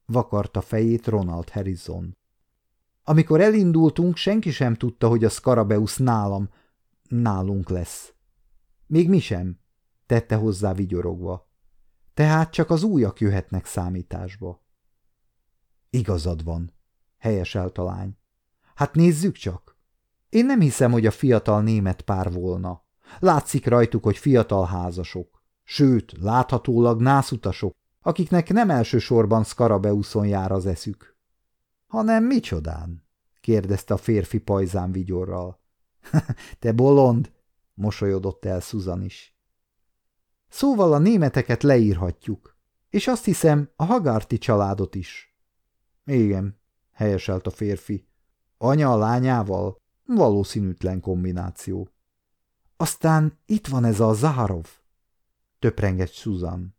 Vakarta fejét Ronald Harrison. Amikor elindultunk, senki sem tudta, hogy a Scarabeus nálam, nálunk lesz. Még mi sem, tette hozzá vigyorogva. Tehát csak az újak jöhetnek számításba. Igazad van, helyeselt a lány. Hát nézzük csak. Én nem hiszem, hogy a fiatal német pár volna. Látszik rajtuk, hogy fiatal házasok. Sőt, láthatólag nászutasok, akiknek nem elsősorban Skarabeuszon jár az eszük. Hanem micsodán? kérdezte a férfi pajzán vigyorral. Te bolond! mosolyodott el Susan is. Szóval a németeket leírhatjuk, és azt hiszem a Hagarti családot is. Igen, helyeselt a férfi. Anya a lányával? Valószínűtlen kombináció. Aztán itt van ez a Zaharov. Töprengett Susan.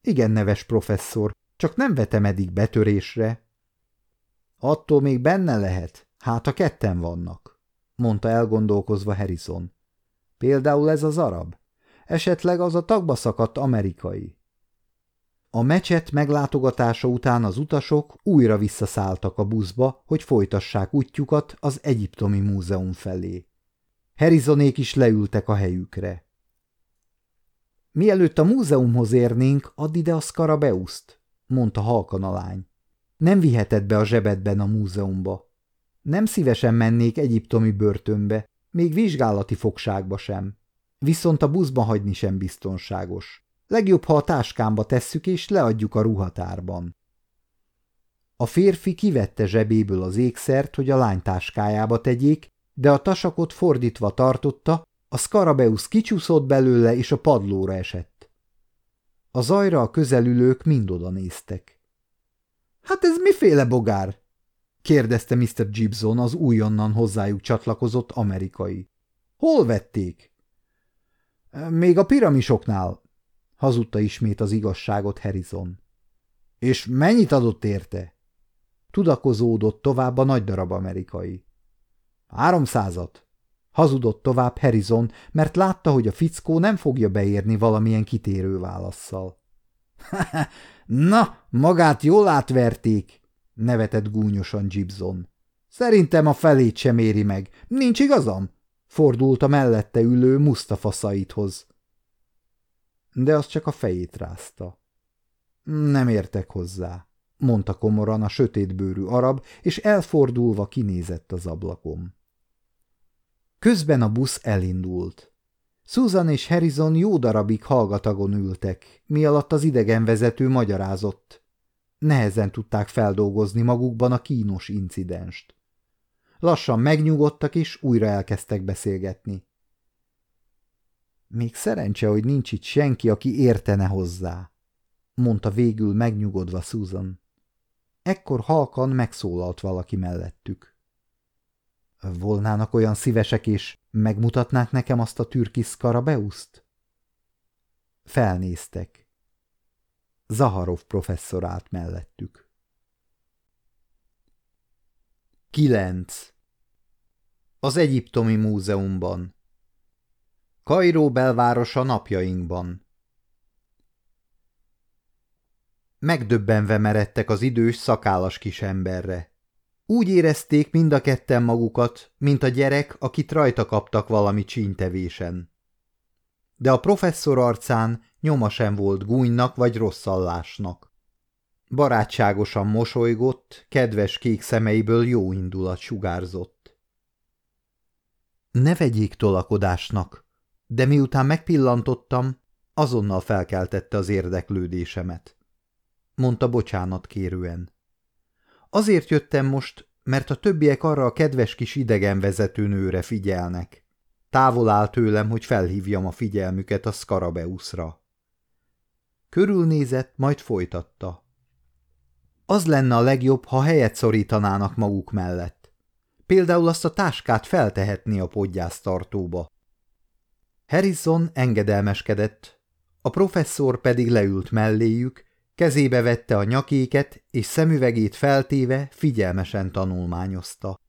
Igen neves professzor, csak nem vetemedik betörésre. Attól még benne lehet, hát a ketten vannak, mondta elgondolkozva Harrison. Például ez az arab. Esetleg az a tagba szakadt amerikai. A mecset meglátogatása után az utasok újra visszaszálltak a buszba, hogy folytassák útjukat az Egyiptomi Múzeum felé. Harrisonék is leültek a helyükre. Mielőtt a múzeumhoz érnénk, add ide a Skarabeuszt, mondta halkan a lány. Nem viheted be a zsebedben a múzeumba. Nem szívesen mennék egyiptomi börtönbe, még vizsgálati fogságba sem. Viszont a buszba hagyni sem biztonságos. Legjobb, ha a táskámba tesszük és leadjuk a ruhatárban. A férfi kivette zsebéből az ékszert, hogy a lány táskájába tegyék, de a tasakot fordítva tartotta, a Scarabeus kicsúszott belőle, és a padlóra esett. A zajra a közelülők mind oda néztek. – Hát ez miféle bogár? – kérdezte Mr. Gibson, az újonnan hozzájuk csatlakozott amerikai. – Hol vették? – Még a piramisoknál – hazudta ismét az igazságot Harrison. – És mennyit adott érte? Tudakozódott tovább a nagy darab amerikai. – Háromszázat. Hazudott tovább Harrison, mert látta, hogy a fickó nem fogja beérni valamilyen kitérő válaszszal. – Na, magát jól átverték! – nevetett gúnyosan Gibson. – Szerintem a felét sem éri meg. Nincs igazam? – fordult a mellette ülő Mustafa Saidhoz. De az csak a fejét rázta. – Nem értek hozzá – mondta komoran a sötétbőrű arab, és elfordulva kinézett az ablakom. Közben a busz elindult. Susan és Harrison jó darabig hallgatagon ültek, mi alatt az idegenvezető magyarázott. Nehezen tudták feldolgozni magukban a kínos incidenst. Lassan megnyugodtak, és újra elkezdtek beszélgetni. Még szerencse, hogy nincs itt senki, aki értene hozzá, mondta végül megnyugodva Susan. Ekkor halkan megszólalt valaki mellettük. Volnának olyan szívesek és megmutatnák nekem azt a türkis Skarabeuszt? Felnéztek. Zaharov professzor állt mellettük. 9. Az Egyiptomi Múzeumban Kairó belvárosa napjainkban Megdöbbenve meredtek az idős szakállas kisemberre. Úgy érezték mind a ketten magukat, mint a gyerek, akit rajta kaptak valami csíntevésen. De a professzor arcán nyoma sem volt gúnynak vagy rosszallásnak. Barátságosan mosolygott, kedves kék szemeiből jó indulat sugárzott. Ne vegyék tolakodásnak, de miután megpillantottam, azonnal felkeltette az érdeklődésemet. Mondta bocsánat kérően. Azért jöttem most, mert a többiek arra a kedves kis idegen vezetőnőre figyelnek. Távol áll tőlem, hogy felhívjam a figyelmüket a Skarabeusra. Körülnézett, majd folytatta. Az lenne a legjobb, ha helyet szorítanának maguk mellett. Például azt a táskát feltehetni a podgyásztartóba. Harrison engedelmeskedett, a professzor pedig leült melléjük, Kezébe vette a nyakéket, és szemüvegét feltéve figyelmesen tanulmányozta.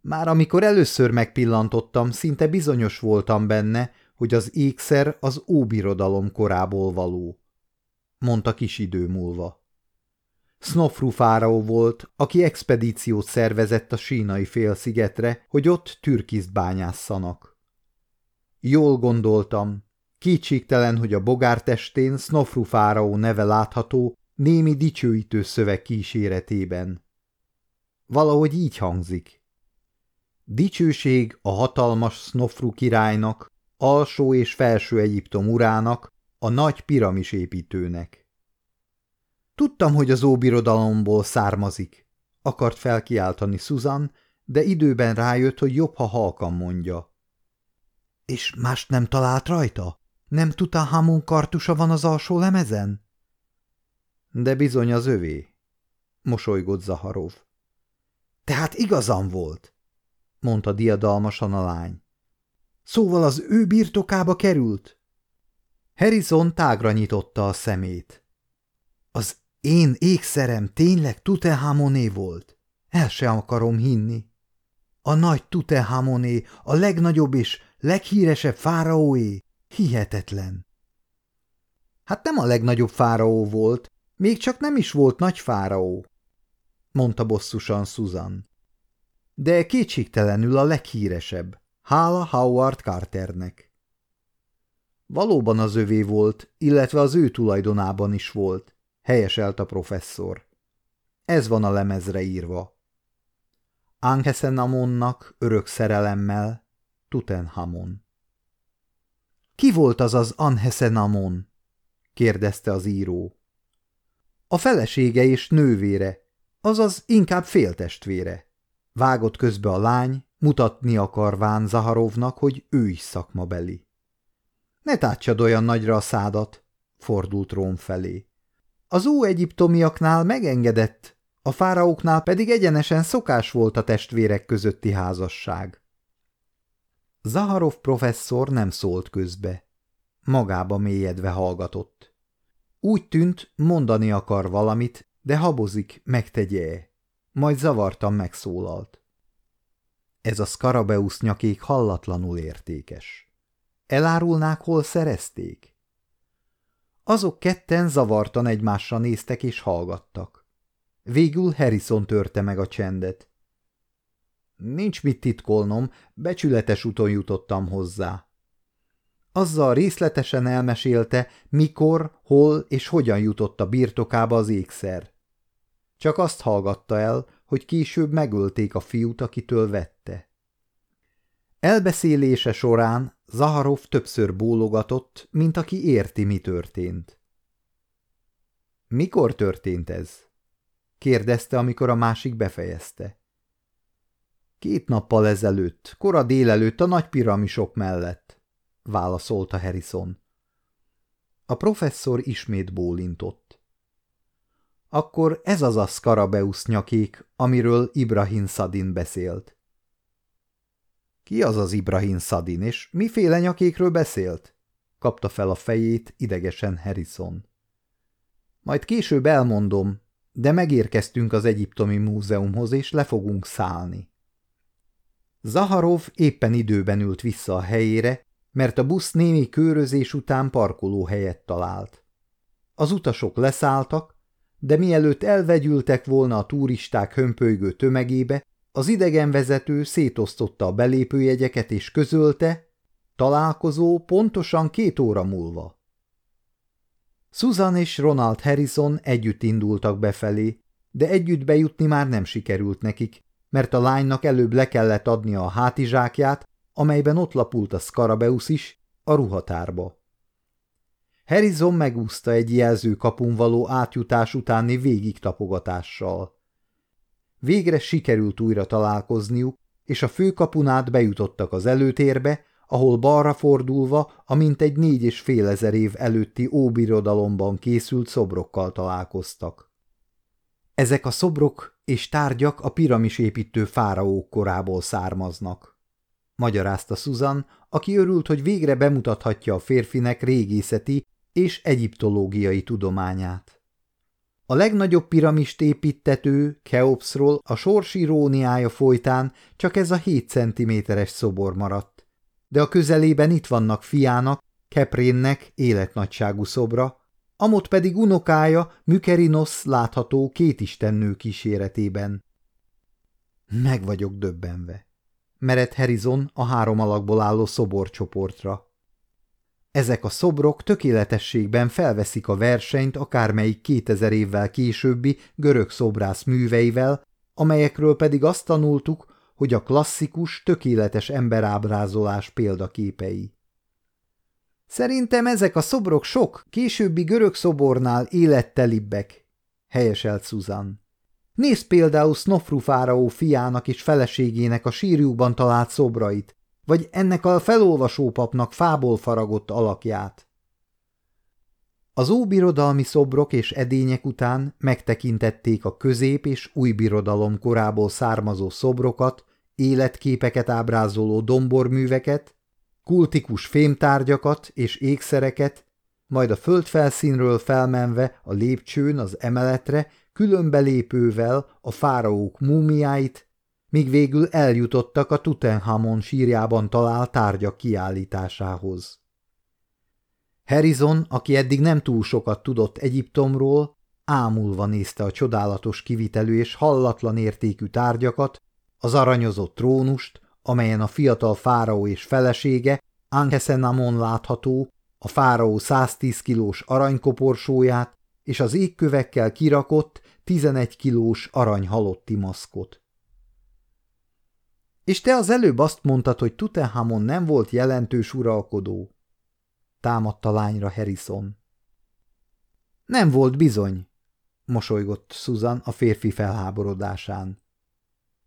Már amikor először megpillantottam, szinte bizonyos voltam benne, hogy az ékszer az óbirodalom korából való, mondta kis idő múlva. Snofru fáraó volt, aki expedíciót szervezett a sínai félszigetre, hogy ott türkiszt bányásszanak. Jól gondoltam, kétségtelen, hogy a bogártestén Snofru fáraó neve látható némi dicsőítő szöveg kíséretében. Valahogy így hangzik. Dicsőség a hatalmas Snofru királynak, alsó és felső Egyiptom urának, a nagy piramis építőnek. Tudtam, hogy az óbirodalomból származik, akart felkiáltani Susan, de időben rájött, hogy jobb, ha halkan mondja. És mást nem talált rajta? Nem Hamon kartusa van az alsó lemezen? De bizony az övé, mosolygott Zaharov. Tehát igazam volt, mondta diadalmasan a lány. Szóval az ő birtokába került? Harrison tágra nyitotta a szemét. Az én ékszerem tényleg Tutehamoné volt? El se akarom hinni. A nagy Tutehamoné, a legnagyobb és leghíresebb fáraóé? Hihetetlen. Hát nem a legnagyobb fáraó volt, még csak nem is volt nagy fáraó, mondta bosszusan Susan. De kétségtelenül a leghíresebb, hála Howard Carternek. Valóban az övé volt, illetve az ő tulajdonában is volt, helyeselt a professzor. Ez van a lemezre írva. Ankesenamonnak örök szerelemmel, Tutenhamon. Ki volt az az Anhesenamon? kérdezte az író. A felesége és nővére, azaz inkább féltestvére. Vágott közbe a lány, mutatni akarván Zaharovnak, hogy ő is szakmabeli. Ne tátsad olyan nagyra a szádat, fordult Róm felé. Az egyiptomiaknál megengedett, a fáraóknál pedig egyenesen szokás volt a testvérek közötti házasság. Zaharov professzor nem szólt közbe. Magába mélyedve hallgatott. Úgy tűnt, mondani akar valamit, de habozik, megtegye -e. Majd zavartan megszólalt. Ez a Skarabeusz nyakék hallatlanul értékes. Elárulnák, hol szerezték? Azok ketten zavartan egymásra néztek és hallgattak. Végül Harrison törte meg a csendet. Nincs mit titkolnom, becsületes úton jutottam hozzá. Azzal részletesen elmesélte, mikor, hol és hogyan jutott a birtokába az ékszer. Csak azt hallgatta el, hogy később megölték a fiút, akitől vette. Elbeszélése során Zaharov többször bólogatott, mint aki érti, mi történt. Mikor történt ez? kérdezte, amikor a másik befejezte. Két nappal ezelőtt, kora délelőtt a nagy piramisok mellett, válaszolta Harrison. A professzor ismét bólintott. Akkor ez az a Skarabeusz nyakék, amiről Ibrahim Szadin beszélt. Ki az az Ibrahim Szadin, és miféle nyakékről beszélt? kapta fel a fejét idegesen Harrison. Majd később elmondom, de megérkeztünk az Egyiptomi Múzeumhoz, és le fogunk szállni. Zaharov éppen időben ült vissza a helyére, mert a busz némi körözés után parkoló helyet talált. Az utasok leszálltak, de mielőtt elvegyültek volna a turisták hömpölygő tömegébe, az idegenvezető szétosztotta a belépőjegyeket és közölte, találkozó pontosan két óra múlva. Susan és Ronald Harrison együtt indultak befelé, de együtt bejutni már nem sikerült nekik, mert a lánynak előbb le kellett adnia a hátizsákját, amelyben ott lapult a Skarabeusz is, a ruhatárba. Harrison megúszta egy jelző kapun való átjutás utáni végig tapogatással. Végre sikerült újra találkozniuk, és a főkapun át bejutottak az előtérbe, ahol balra fordulva a mintegy négy és fél ezer év előtti óbirodalomban készült szobrokkal találkoztak. Ezek a szobrok és tárgyak a piramisépítő fáraók korából származnak. Magyarázta Susan, aki örült, hogy végre bemutathatja a férfinek régészeti és egyiptológiai tudományát. A legnagyobb piramist építető, Keopsról a sors iróniája folytán csak ez a 7 centiméteres szobor maradt. De a közelében itt vannak fiának, Keprénnek életnagyságú szobra, amott pedig unokája Mükerinos látható két istennő kíséretében. Meg vagyok döbbenve. Meret Herizon a három alakból álló szoborcsoportra. Ezek a szobrok tökéletességben felveszik a versenyt akármelyik 2000 évvel későbbi görög szobrász műveivel, amelyekről pedig azt tanultuk, hogy a klasszikus, tökéletes emberábrázolás példaképei. Szerintem ezek a szobrok sok, későbbi görög szobornál élettelibbek, helyeselt Susan. Nézd például Snofru fáraó fiának és feleségének a sírjukban talált szobrait, vagy ennek a felolvasópapnak fából faragott alakját. Az óbirodalmi szobrok és edények után megtekintették a közép- és új birodalom korából származó szobrokat, életképeket ábrázoló domborműveket, kultikus fémtárgyakat és ékszereket, majd a földfelszínről felmenve a lépcsőn az emeletre különbelépővel a fáraók múmiáit, míg végül eljutottak a Tutenhamon sírjában talált tárgyak kiállításához. Harrison, aki eddig nem túl sokat tudott Egyiptomról, ámulva nézte a csodálatos kivitelű és hallatlan értékű tárgyakat, az aranyozott trónust, amelyen a fiatal fáraó és felesége, Ankesenamon látható, a fáraó 110 kilós aranykoporsóját és az égkövekkel kirakott 11 kilós arany halotti maszkot. És te az előbb azt mondtad, hogy Tutenhamon nem volt jelentős uralkodó. Támadta lányra Harrison. Nem volt bizony, mosolygott Susan a férfi felháborodásán.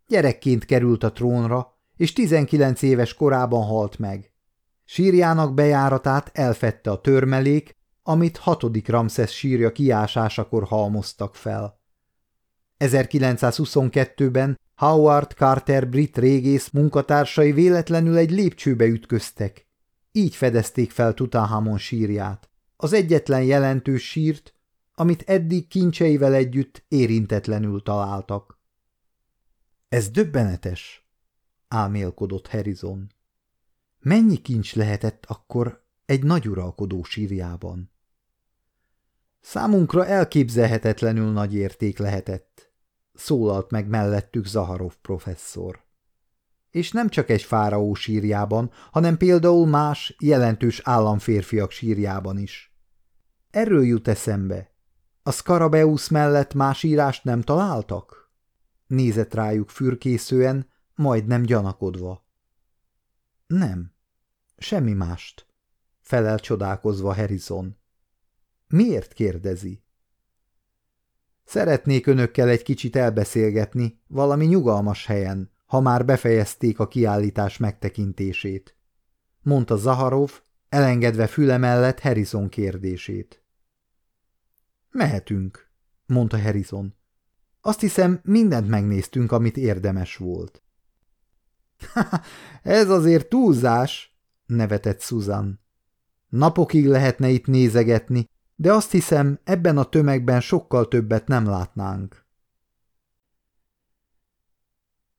Gyerekként került a trónra, és 19 éves korában halt meg. Sírjának bejáratát elfette a törmelék, amit hatodik Ramszesz sírja kiásásakor halmoztak fel. 1922-ben Howard Carter brit régész munkatársai véletlenül egy lépcsőbe ütköztek. Így fedezték fel Tutanhamon sírját. Az egyetlen jelentős sírt, amit eddig kincseivel együtt érintetlenül találtak. Ez döbbenetes, álmélkodott Harrison. Mennyi kincs lehetett akkor egy nagyuralkodó sírjában? Számunkra elképzelhetetlenül nagy érték lehetett, szólalt meg mellettük Zaharov professzor. És nem csak egy fáraó sírjában, hanem például más, jelentős államférfiak sírjában is. Erről jut eszembe. A Skarabeusz mellett más írást nem találtak? Nézett rájuk fürkészően, majdnem gyanakodva. Nem, semmi mást, felel csodálkozva Harrison. Miért kérdezi? Szeretnék önökkel egy kicsit elbeszélgetni, valami nyugalmas helyen, ha már befejezték a kiállítás megtekintését, mondta Zaharov, elengedve füle mellett Harrison kérdését. Mehetünk, mondta Harrison. Azt hiszem, mindent megnéztünk, amit érdemes volt. – Ez azért túlzás, nevetett Susan. Napokig lehetne itt nézegetni, de azt hiszem, ebben a tömegben sokkal többet nem látnánk.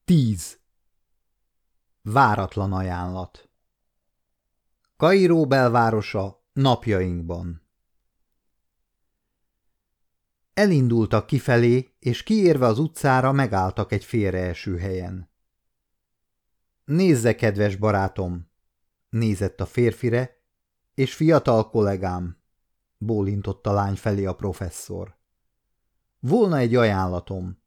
10. Váratlan ajánlat Kairó belvárosa napjainkban Elindultak kifelé, és kiérve az utcára megálltak egy félreeső helyen. Nézze, kedves barátom! Nézett a férfire, és fiatal kollégám, bólintott a lány felé a professzor. Volna egy ajánlatom.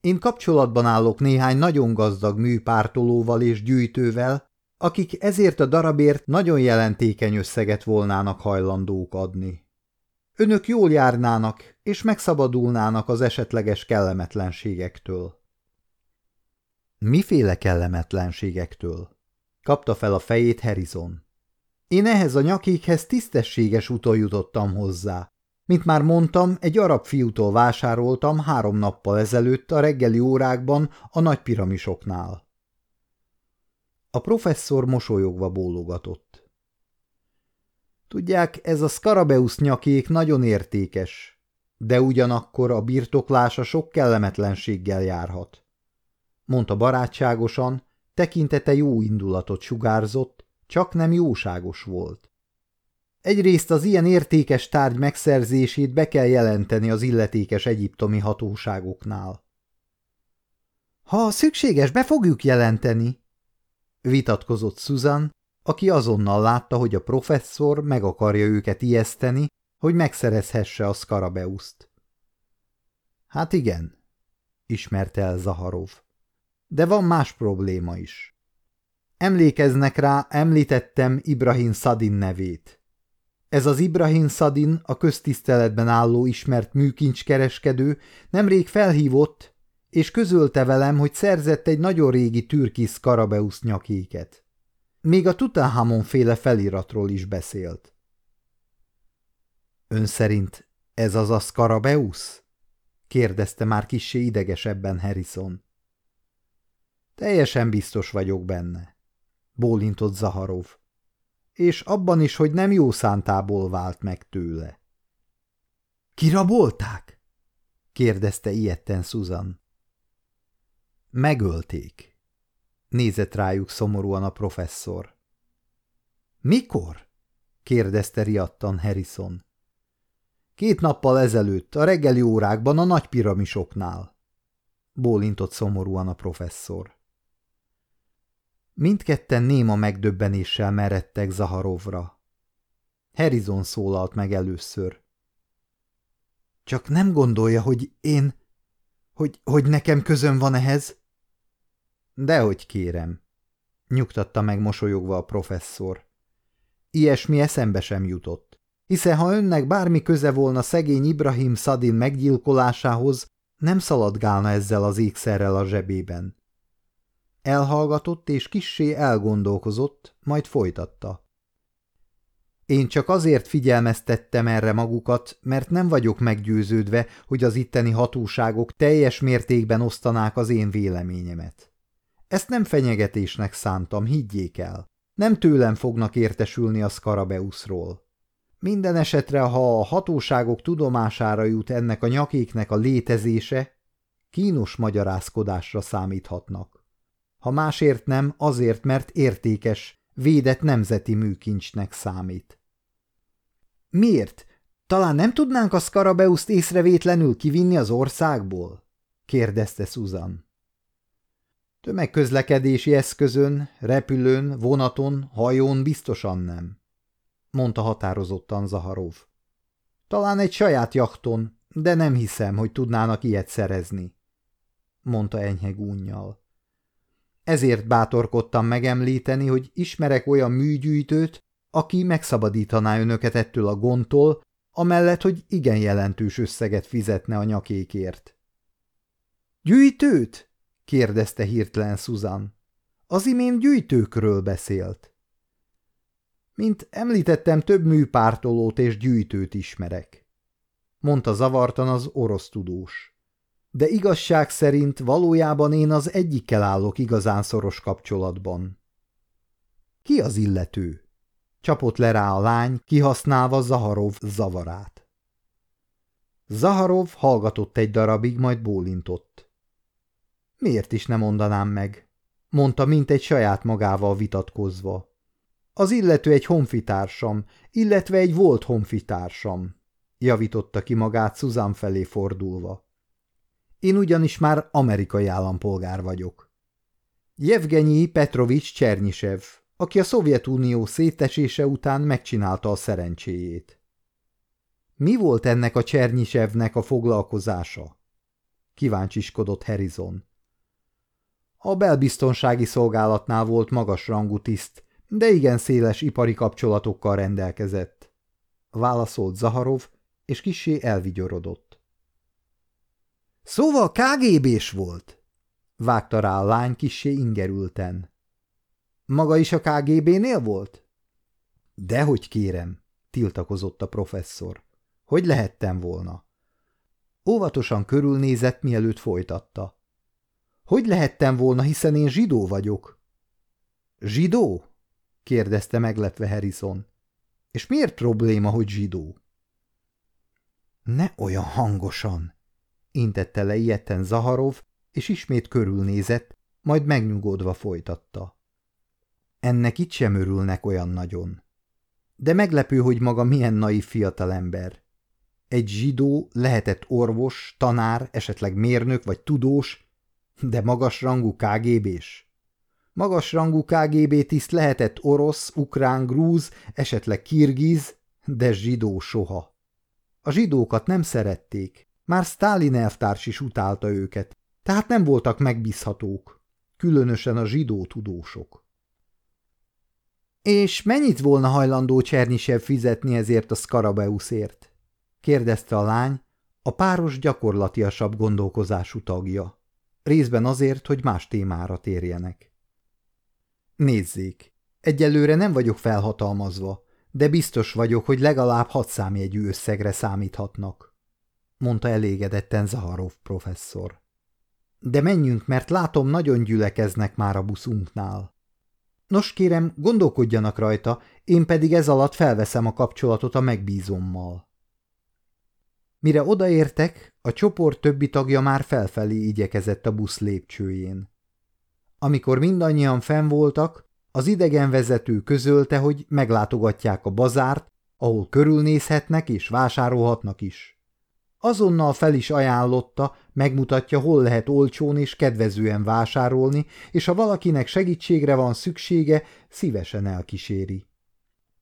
Én kapcsolatban állok néhány nagyon gazdag műpártolóval és gyűjtővel, akik ezért a darabért nagyon jelentékeny összeget volnának hajlandók adni. Önök jól járnának, és megszabadulnának az esetleges kellemetlenségektől. Miféle kellemetlenségektől? Kapta fel a fejét Harrison. Én ehhez a nyakékhez tisztességes úton jutottam hozzá. Mint már mondtam, egy arab fiútól vásároltam három nappal ezelőtt a reggeli órákban a nagy piramisoknál. A professzor mosolyogva bólogatott. Tudják, ez a Scarabeus nyakék nagyon értékes, de ugyanakkor a birtoklása sok kellemetlenséggel járhat. Mondta barátságosan, tekintete jó indulatot sugárzott, csak nem jóságos volt. Egyrészt az ilyen értékes tárgy megszerzését be kell jelenteni az illetékes egyiptomi hatóságoknál. Ha szükséges, be fogjuk jelenteni, vitatkozott Susan, aki azonnal látta, hogy a professzor meg akarja őket ijeszteni, hogy megszerezhesse a Skarabeuszt. Hát igen, ismerte el Zaharov. De van más probléma is. Emlékeznek rá, említettem Ibrahim Szadin nevét. Ez az Ibrahim Szadin, a köztiszteletben álló ismert műkincskereskedő nemrég felhívott, és közölte velem, hogy szerzett egy nagyon régi türkisz Karabeusz nyakéket. Még a Tutanhamon féle feliratról is beszélt. Ön szerint ez az a Skarabeusz? kérdezte már kissé idegesebben Harrison. Teljesen biztos vagyok benne, bólintott Zaharov. És abban is, hogy nem jó szántából vált meg tőle. Kirabolták? kérdezte ilyetten Susan. Megölték. Nézett rájuk szomorúan a professzor. Mikor? kérdezte riadtan Harrison. Két nappal ezelőtt, a reggeli órákban a nagy piramisoknál. Bólintott szomorúan a professzor. Mindketten néma megdöbbenéssel meredtek Zaharovra. Harrison szólalt meg először. Csak nem gondolja, hogy én... hogy, hogy nekem közöm van ehhez? Dehogy kérem, nyugtatta meg mosolyogva a professzor. Ilyesmi eszembe sem jutott, hiszen ha önnek bármi köze volna szegény Ibrahim Szadin meggyilkolásához, nem szaladgálna ezzel az ékszerrel a zsebében. Elhallgatott és kissé elgondolkozott, majd folytatta. Én csak azért figyelmeztettem erre magukat, mert nem vagyok meggyőződve, hogy az itteni hatóságok teljes mértékben osztanák az én véleményemet. Ezt nem fenyegetésnek szántam, higgyék el. Nem tőlem fognak értesülni a Skarabeuszról. Minden esetre, ha a hatóságok tudomására jut ennek a nyakéknek a létezése, kínos magyarázkodásra számíthatnak. Ha másért nem, azért, mert értékes, védett nemzeti műkincsnek számít. Miért? Talán nem tudnánk a Skarabeuszt észrevétlenül kivinni az országból? kérdezte Susan. Tömegközlekedési eszközön, repülőn, vonaton, hajón biztosan nem, mondta határozottan Zaharov. Talán egy saját jachton, de nem hiszem, hogy tudnának ilyet szerezni, mondta enyhe gúnyjal. Ezért bátorkodtam megemlíteni, hogy ismerek olyan műgyűjtőt, aki megszabadítaná önöket ettől a gondtól, amellett, hogy igen jelentős összeget fizetne a nyakékért. Gyűjtőt? kérdezte hirtelen Susan. Az imént gyűjtőkről beszélt. Mint említettem, több műpártolót és gyűjtőt ismerek, mondta zavartan az orosz tudós. De igazság szerint valójában én az egyikkel állok igazán szoros kapcsolatban. Ki az illető? Csapott le rá a lány, kihasználva Zaharov zavarát. Zaharov hallgatott egy darabig, majd bólintott. Miért is nem mondanám meg? Mondta, mint egy saját magával vitatkozva. Az illető egy honfitársam, illetve egy volt honfitársam, javította ki magát Susan felé fordulva. Én ugyanis már amerikai állampolgár vagyok. Jevgenyi Petrovics Csernyisev, aki a Szovjetunió szétesése után megcsinálta a szerencséjét. Mi volt ennek a Csernyisevnek a foglalkozása? Kíváncsiskodott Harrison. A belbiztonsági szolgálatnál volt magas rangú tiszt, de igen széles ipari kapcsolatokkal rendelkezett. Válaszolt Zaharov, és kisé elvigyorodott. Szóval KGB-s volt? Vágta rá a lány kisé ingerülten. Maga is a KGB-nél volt? Dehogy kérem, tiltakozott a professzor. Hogy lehettem volna? Óvatosan körülnézett, mielőtt folytatta. Hogy lehettem volna, hiszen én zsidó vagyok? Zsidó? kérdezte meglepve Harrison. És miért probléma, hogy zsidó? Ne olyan hangosan, intette le ilyetten Zaharov, és ismét körülnézett, majd megnyugodva folytatta. Ennek itt sem örülnek olyan nagyon. De meglepő, hogy maga milyen naív fiatalember. Egy zsidó lehetett orvos, tanár, esetleg mérnök vagy tudós, de magasrangú KGB-s. Magasrangú KGB tiszt lehetett orosz, ukrán, grúz, esetleg kirgiz, de zsidó soha. A zsidókat nem szerették, már Sztálin elvtárs is utálta őket, tehát nem voltak megbízhatók, különösen a zsidó tudósok. És mennyit volna hajlandó Csernyisev fizetni ezért a Skarabeuszért? kérdezte a lány, a páros gyakorlatiasabb gondolkozású tagja. Részben azért, hogy más témára térjenek. Nézzék, egyelőre nem vagyok felhatalmazva, de biztos vagyok, hogy legalább hat számjegyű összegre számíthatnak, mondta elégedetten Zaharov professzor. De menjünk, mert látom, nagyon gyülekeznek már a buszunknál. Nos kérem, gondolkodjanak rajta, én pedig ez alatt felveszem a kapcsolatot a megbízommal. Mire odaértek, a csoport többi tagja már felfelé igyekezett a busz lépcsőjén. Amikor mindannyian fenn voltak, az idegenvezető közölte, hogy meglátogatják a bazárt, ahol körülnézhetnek és vásárolhatnak is. Azonnal fel is ajánlotta, megmutatja, hol lehet olcsón és kedvezően vásárolni, és ha valakinek segítségre van szüksége, szívesen elkíséri.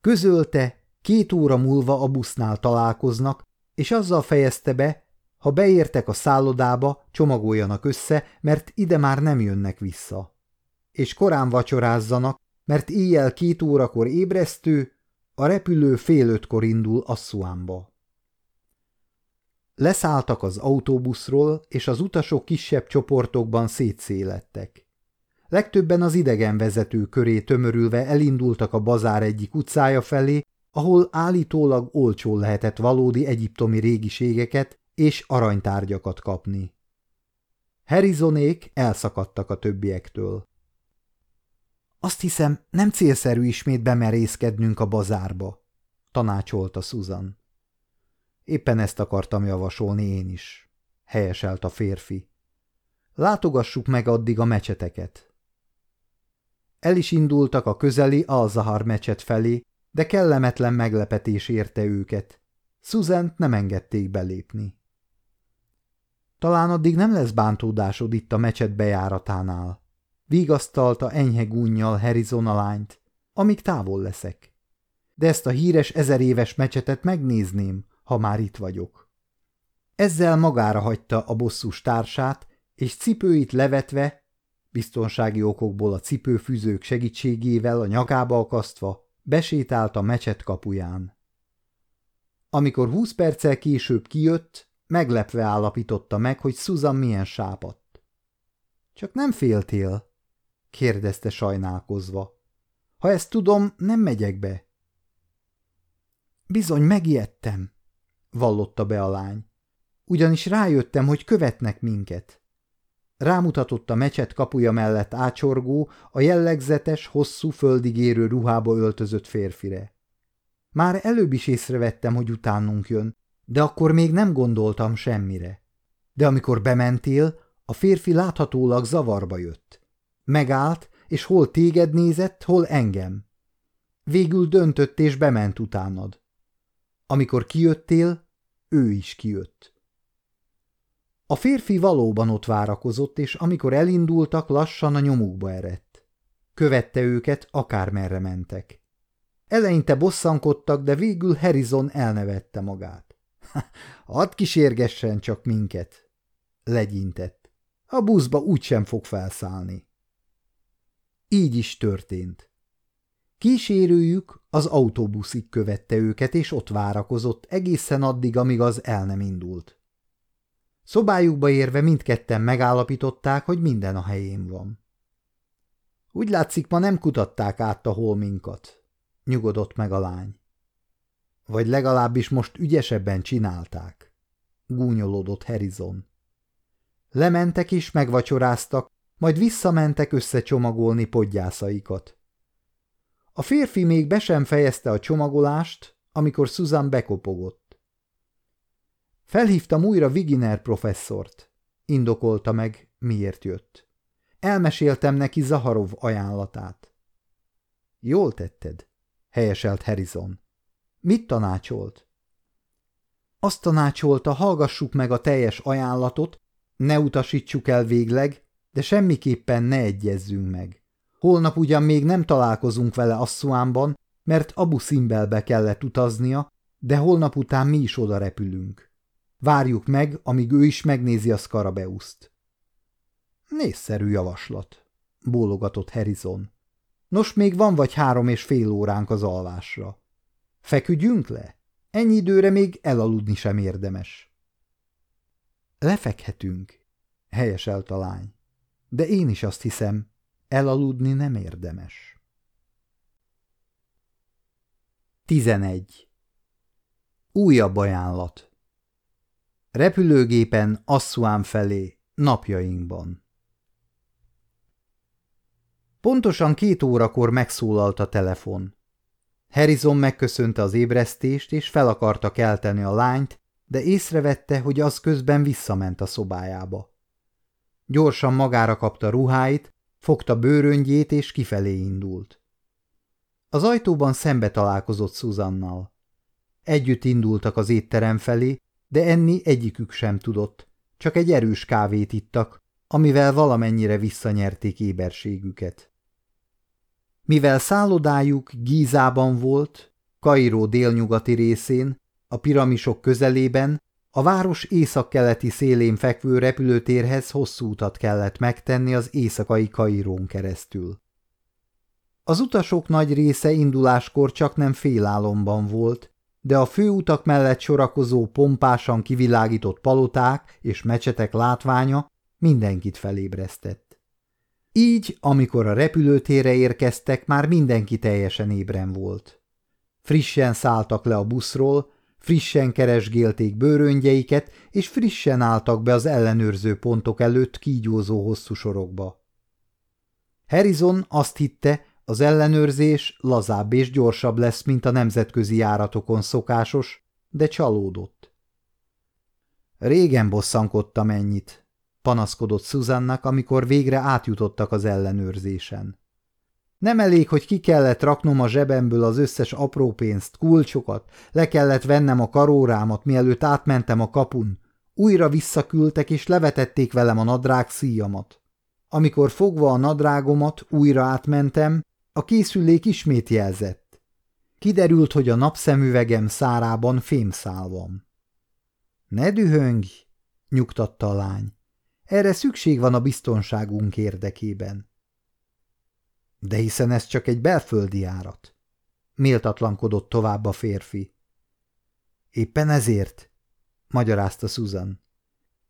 Közölte, két óra múlva a busznál találkoznak, és azzal fejezte be, ha beértek a szállodába, csomagoljanak össze, mert ide már nem jönnek vissza. És korán vacsorázzanak, mert éjjel két órakor ébresztő, a repülő fél ötkor indul Asszuánba. Leszálltak az autóbuszról, és az utasok kisebb csoportokban szétszélettek. Legtöbben az idegenvezető köré tömörülve elindultak a bazár egyik utcája felé, ahol állítólag olcsó lehetett valódi egyiptomi régiségeket és aranytárgyakat kapni. Herizonék elszakadtak a többiektől. Azt hiszem, nem célszerű ismét bemerészkednünk a bazárba, tanácsolta Susan. Éppen ezt akartam javasolni én is, helyeselt a férfi. Látogassuk meg addig a mecseteket. El is indultak a közeli Alzahar mecset felé, de kellemetlen meglepetés érte őket. Szuzent nem engedték belépni. Talán addig nem lesz bántódásod itt a mecset bejáratánál. Vigasztalta enyhe gúnyjal Harrison a lányt, amíg távol leszek. De ezt a híres ezer éves mecsetet megnézném, ha már itt vagyok. Ezzel magára hagyta a bosszus társát, és cipőit levetve, biztonsági okokból a cipőfűzők segítségével a nyakába akasztva, besétált a mecset kapuján. Amikor húsz perccel később kijött, meglepve állapította meg, hogy Susan milyen sápadt. – Csak nem féltél? – kérdezte sajnálkozva. – Ha ezt tudom, nem megyek be. – Bizony megijedtem vallotta be a lány. Ugyanis rájöttem, hogy követnek minket. Rámutatott a mecset kapuja mellett ácsorgó, a jellegzetes, hosszú, földigérő ruhába öltözött férfire. Már előbb is észrevettem, hogy utánunk jön, de akkor még nem gondoltam semmire. De amikor bementél, a férfi láthatólag zavarba jött. Megállt, és hol téged nézett, hol engem. Végül döntött és bement utánad. Amikor kijöttél, ő is kijött. A férfi valóban ott várakozott, és amikor elindultak, lassan a nyomukba erett. Követte őket, akármerre mentek. Eleinte bosszankodtak, de végül Harrison elnevette magát. – Hadd kísérgessen csak minket! – legyintett. – A buszba úgysem fog felszállni. Így is történt. Kísérőjük az autóbuszig követte őket, és ott várakozott egészen addig, amíg az el nem indult. Szobájukba érve mindketten megállapították, hogy minden a helyén van. Úgy látszik, ma nem kutatták át a holminkat, nyugodott meg a lány. Vagy legalábbis most ügyesebben csinálták, gúnyolódott Harrison. Lementek és megvacsoráztak, majd visszamentek összecsomagolni podgyászaikat. A férfi még be sem fejezte a csomagolást, amikor Susan bekopogott. Felhívtam újra Viginer professzort, indokolta meg, miért jött. Elmeséltem neki Zaharov ajánlatát. Jól tetted, helyeselt Harrison. Mit tanácsolt? Azt tanácsolta, hallgassuk meg a teljes ajánlatot, ne utasítsuk el végleg, de semmiképpen ne egyezzünk meg. Holnap ugyan még nem találkozunk vele Asszuánban, mert Abu Simbelbe kellett utaznia, de holnap után mi is oda repülünk. Várjuk meg, amíg ő is megnézi a Skarabeuszt. Nézszerű javaslat, bólogatott Harrison. Nos, még van vagy három és fél óránk az alvásra. Feküdjünk le? Ennyi időre még elaludni sem érdemes. Lefekhetünk, helyeselt a lány. De én is azt hiszem, elaludni nem érdemes. 11. Újabb ajánlat Repülőgépen Asszuán felé, napjainkban. Pontosan két órakor megszólalt a telefon. Harrison megköszönte az ébresztést, és fel akarta kelteni a lányt, de észrevette, hogy az közben visszament a szobájába. Gyorsan magára kapta ruháit, fogta bőröngyét, és kifelé indult. Az ajtóban szembe találkozott Szuzannal. Együtt indultak az étterem felé, de enni egyikük sem tudott, csak egy erős kávét ittak, amivel valamennyire visszanyerték éberségüket. Mivel szállodájuk Gízában volt, Kairó délnyugati részén, a piramisok közelében, a város északkeleti szélén fekvő repülőtérhez hosszú utat kellett megtenni az éjszakai Kairón keresztül. Az utasok nagy része induláskor csak nem félálomban volt, de a főutak mellett sorakozó pompásan kivilágított paloták és mecsetek látványa mindenkit felébresztett. Így, amikor a repülőtérre érkeztek, már mindenki teljesen ébren volt. Frissen szálltak le a buszról, frissen keresgélték bőröngyeiket, és frissen álltak be az ellenőrző pontok előtt kígyózó hosszú sorokba. Harrison azt hitte, az ellenőrzés lazább és gyorsabb lesz, mint a nemzetközi járatokon szokásos, de csalódott. Régen bosszankodtam ennyit, panaszkodott Szuzannak, amikor végre átjutottak az ellenőrzésen. Nem elég, hogy ki kellett raknom a zsebemből az összes apró pénzt, kulcsokat, le kellett vennem a karórámat, mielőtt átmentem a kapun. Újra visszaküldtek és levetették velem a nadrág szíjamat. Amikor fogva a nadrágomat újra átmentem, a készülék ismét jelzett. Kiderült, hogy a napszemüvegem szárában fémszál van. Ne dühöngj, nyugtatta a lány. Erre szükség van a biztonságunk érdekében. De hiszen ez csak egy belföldi járat. Méltatlankodott tovább a férfi. Éppen ezért, magyarázta Susan.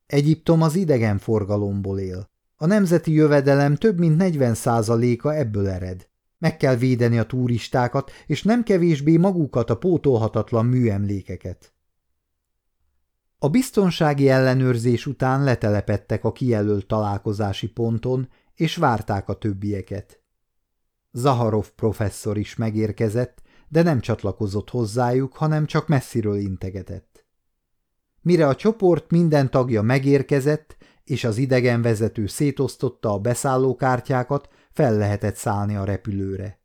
Egyiptom az idegenforgalomból él. A nemzeti jövedelem több mint 40 százaléka ebből ered. Meg kell védeni a turistákat, és nem kevésbé magukat a pótolhatatlan műemlékeket. A biztonsági ellenőrzés után letelepettek a kijelölt találkozási ponton, és várták a többieket. Zaharov professzor is megérkezett, de nem csatlakozott hozzájuk, hanem csak messziről integetett. Mire a csoport minden tagja megérkezett, és az idegenvezető szétosztotta a beszállókártyákat, fel lehetett szállni a repülőre.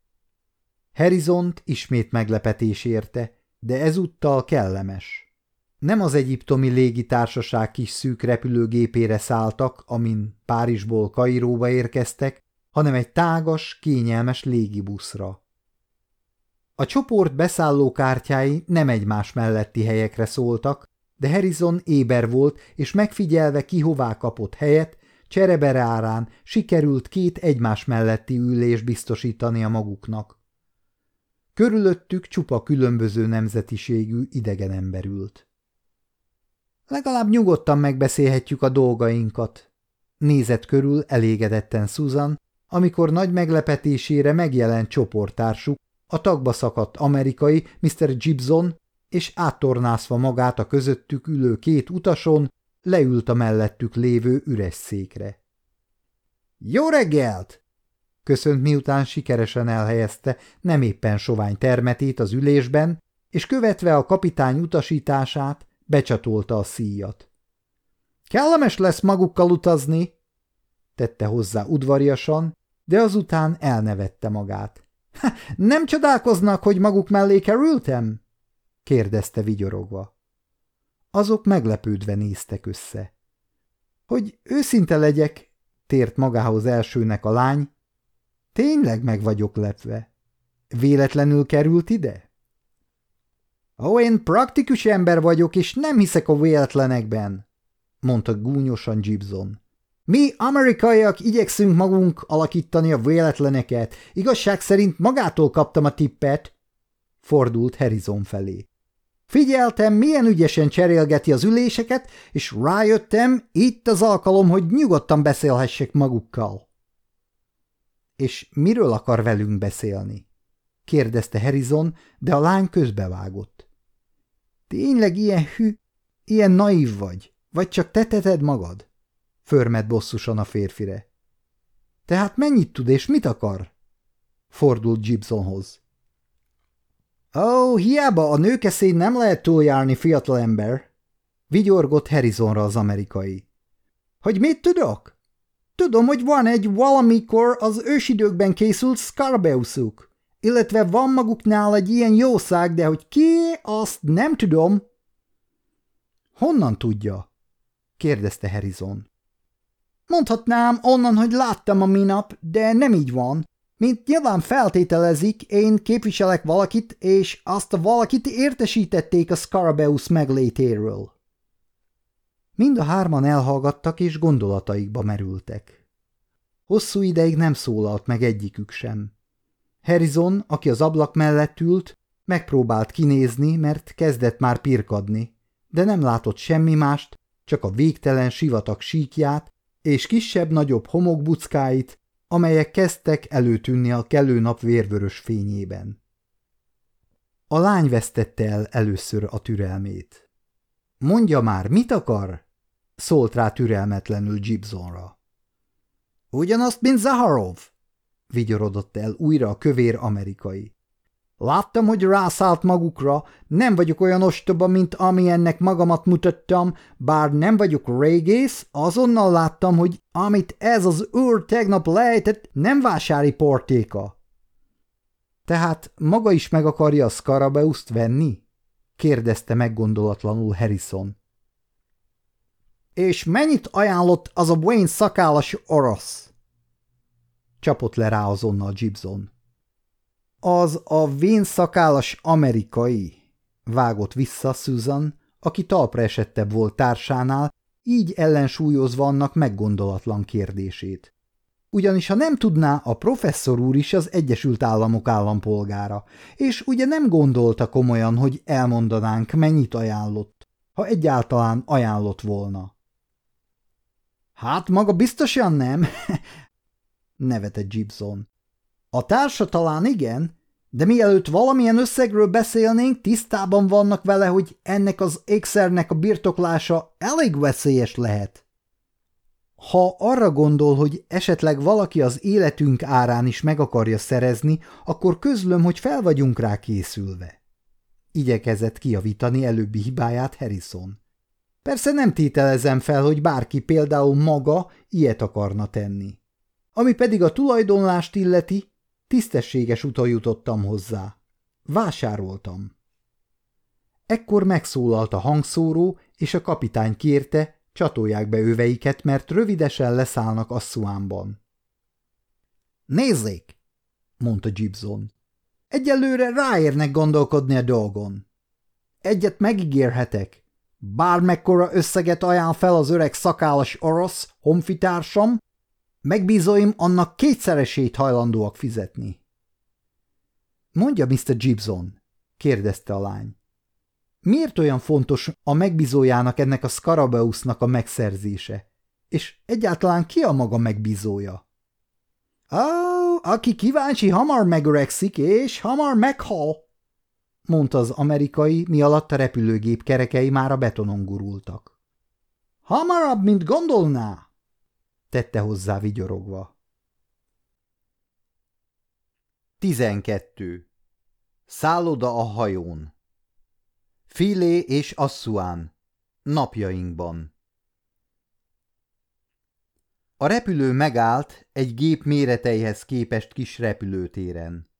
Herizont ismét meglepetés érte, de ezúttal kellemes. Nem az egyiptomi légitársaság kis szűk repülőgépére szálltak, amin Párizsból Kairóba érkeztek, hanem egy tágas, kényelmes légibuszra. A csoport beszállókártyái nem egymás melletti helyekre szóltak, de Harrison éber volt, és megfigyelve ki hová kapott helyet, cserebere árán sikerült két egymás melletti ülés biztosítani a maguknak. Körülöttük csupa különböző nemzetiségű idegen ember ült. Legalább nyugodtan megbeszélhetjük a dolgainkat. Nézett körül elégedetten Susan, amikor nagy meglepetésére megjelent csoporttársuk, a tagba szakadt amerikai Mr. Gibson, és áttornászva magát a közöttük ülő két utason, leült a mellettük lévő üres székre. – Jó reggelt! köszönt miután sikeresen elhelyezte nem éppen sovány termetét az ülésben, és követve a kapitány utasítását becsatolta a szíjat. Kellemes lesz magukkal utazni, tette hozzá udvariasan, de azután elnevette magát. – Nem csodálkoznak, hogy maguk mellé kerültem? – kérdezte vigyorogva. Azok meglepődve néztek össze. – Hogy őszinte legyek, tért magához elsőnek a lány, tényleg meg vagyok lepve. Véletlenül került ide? Ó, én praktikus ember vagyok, és nem hiszek a véletlenekben, mondta gúnyosan Gibson. Mi, amerikaiak, igyekszünk magunk alakítani a véletleneket. Igazság szerint magától kaptam a tippet, fordult Harrison felé. Figyeltem, milyen ügyesen cserélgeti az üléseket, és rájöttem, itt az alkalom, hogy nyugodtan beszélhessek magukkal. És miről akar velünk beszélni? kérdezte Harrison, de a lány közbevágott. Tényleg ilyen hű, ilyen naív vagy, vagy csak te teted magad? Förmet bosszusan a férfire. Tehát mennyit tud és mit akar? Fordult Gibsonhoz. Ó, hiába a nőkeszény nem lehet túljárni, fiatalember, vigyorgott Harrisonra az amerikai. Hogy mit tudok? Tudom, hogy van egy valamikor az ősidőkben készült Scarbeusuk, illetve van maguknál egy ilyen jószág, de hogy ki, azt nem tudom. Honnan tudja? kérdezte Harrison. Mondhatnám onnan, hogy láttam a minap, de nem így van. Mint nyilván feltételezik, én képviselek valakit, és azt a valakit értesítették a Scarabeus meglétéről. Mind a hárman elhallgattak, és gondolataikba merültek. Hosszú ideig nem szólalt meg egyikük sem. Harrison, aki az ablak mellett ült, megpróbált kinézni, mert kezdett már pirkadni, de nem látott semmi mást, csak a végtelen sivatag síkját és kisebb-nagyobb homokbuckáit, amelyek kezdtek előtűnni a kellő nap vérvörös fényében. A lány vesztette el először a türelmét. – Mondja már, mit akar? – szólt rá türelmetlenül Gibsonra. – Ugyanazt, mint Zaharov! – vigyorodott el újra a kövér amerikai. Láttam, hogy rászállt magukra, nem vagyok olyan ostoba, mint amilyennek magamat mutattam, bár nem vagyok régész, azonnal láttam, hogy amit ez az úr tegnap lejtett, nem vásári portéka. Tehát maga is meg akarja a Scarabeuszt venni? kérdezte meggondolatlanul Harrison. És mennyit ajánlott az a Wayne szakállas orosz? Csapott le rá azonnal Gibson. Az a vénszakállas amerikai, vágott vissza Susan, aki talpra esettebb volt társánál, így ellensúlyozva annak meggondolatlan kérdését. Ugyanis ha nem tudná, a professzor úr is az Egyesült Államok állampolgára, és ugye nem gondolta komolyan, hogy elmondanánk, mennyit ajánlott, ha egyáltalán ajánlott volna. Hát maga biztosan nem, nevetett Gibson. A társa talán igen, de mielőtt valamilyen összegről beszélnénk, tisztában vannak vele, hogy ennek az ékszernek a birtoklása elég veszélyes lehet. Ha arra gondol, hogy esetleg valaki az életünk árán is meg akarja szerezni, akkor közlöm, hogy fel vagyunk rá készülve. Igyekezett kiavítani előbbi hibáját Harrison. Persze nem tételezem fel, hogy bárki például maga ilyet akarna tenni. Ami pedig a tulajdonlást illeti, Tisztességes úton jutottam hozzá. Vásároltam. Ekkor megszólalt a hangszóró, és a kapitány kérte, csatolják be öveiket, mert rövidesen leszállnak Asszuánban. Nézzék, mondta Gibson. Egyelőre ráérnek gondolkodni a dolgon. Egyet megígérhetek. Bármekkora összeget ajánl fel az öreg szakállas orosz, honfitársam, Megbízóim annak kétszeresét hajlandóak fizetni. Mondja, Mr. Gibson, kérdezte a lány. Miért olyan fontos a megbízójának ennek a Scarabeusnak a megszerzése? És egyáltalán ki a maga megbízója? Ó, aki kíváncsi, hamar megöregszik, és hamar meghal, mondta az amerikai, mi alatt a repülőgép kerekei már a betonon gurultak. Hamarabb, mint gondolná, tette hozzá vigyorogva. 12. Szálloda a hajón Filé és Assuán Napjainkban A repülő megállt egy gép méreteihez képest kis repülőtéren.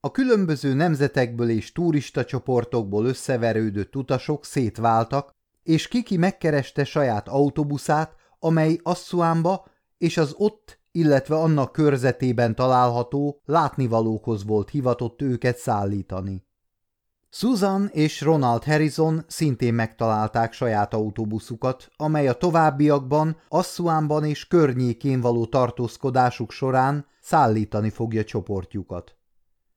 A különböző nemzetekből és turista csoportokból összeverődött utasok szétváltak, és Kiki megkereste saját autóbuszát, amely Assuánba és az ott illetve annak körzetében található látnivalókhoz volt hivatott őket szállítani. Susan és Ronald Harrison szintén megtalálták saját autóbuszukat, amely a továbbiakban Assuánban és környékén való tartózkodásuk során szállítani fogja csoportjukat.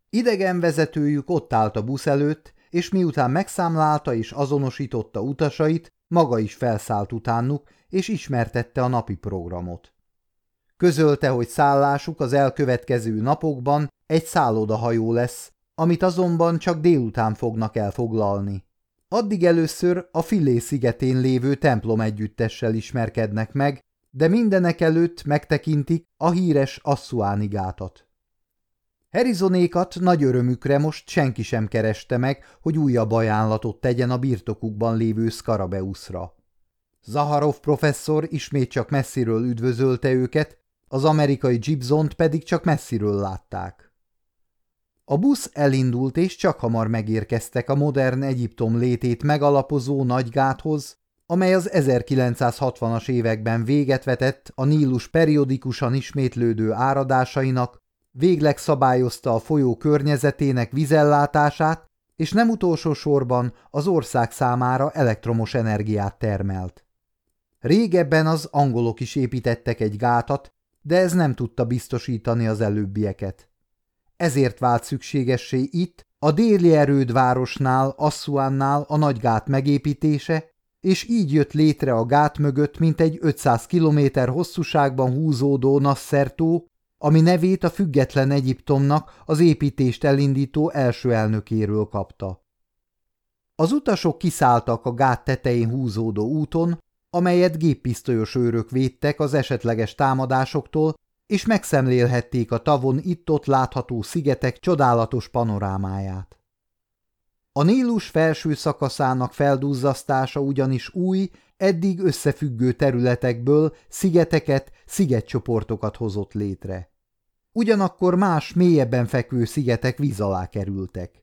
Idegen vezetőjük ott állt a busz előtt, és miután megszámlálta és azonosította utasait, maga is felszállt utánuk, és ismertette a napi programot. Közölte, hogy szállásuk az elkövetkező napokban egy szállodahajó lesz, amit azonban csak délután fognak elfoglalni. Addig először a Filé szigetén lévő templom együttessel ismerkednek meg, de mindenek előtt megtekintik a híres Assuáni gátat. Herizonékat nagy örömükre most senki sem kereste meg, hogy újabb ajánlatot tegyen a birtokukban lévő Skarabeuszra. Zaharov professzor ismét csak messziről üdvözölte őket, az amerikai Gibsont pedig csak messziről látták. A busz elindult, és csak hamar megérkeztek a modern Egyiptom létét megalapozó nagygáthoz, amely az 1960-as években véget vetett a Nílus periodikusan ismétlődő áradásainak, végleg szabályozta a folyó környezetének vizellátását, és nem utolsó sorban az ország számára elektromos energiát termelt. Régebben az angolok is építettek egy gátat, de ez nem tudta biztosítani az előbbieket. Ezért vált szükségessé itt, a déli erődvárosnál, Assuánnál a nagygát megépítése, és így jött létre a gát mögött mint egy 500 kilométer hosszúságban húzódó Nassertó, ami nevét a független Egyiptomnak az építést elindító első elnökéről kapta. Az utasok kiszálltak a gát tetején húzódó úton, amelyet géppisztolyos őrök védtek az esetleges támadásoktól, és megszemlélhették a tavon itt-ott látható szigetek csodálatos panorámáját. A Nílus felső szakaszának felduzzasztása ugyanis új, eddig összefüggő területekből szigeteket, szigetcsoportokat hozott létre. Ugyanakkor más, mélyebben fekvő szigetek víz alá kerültek.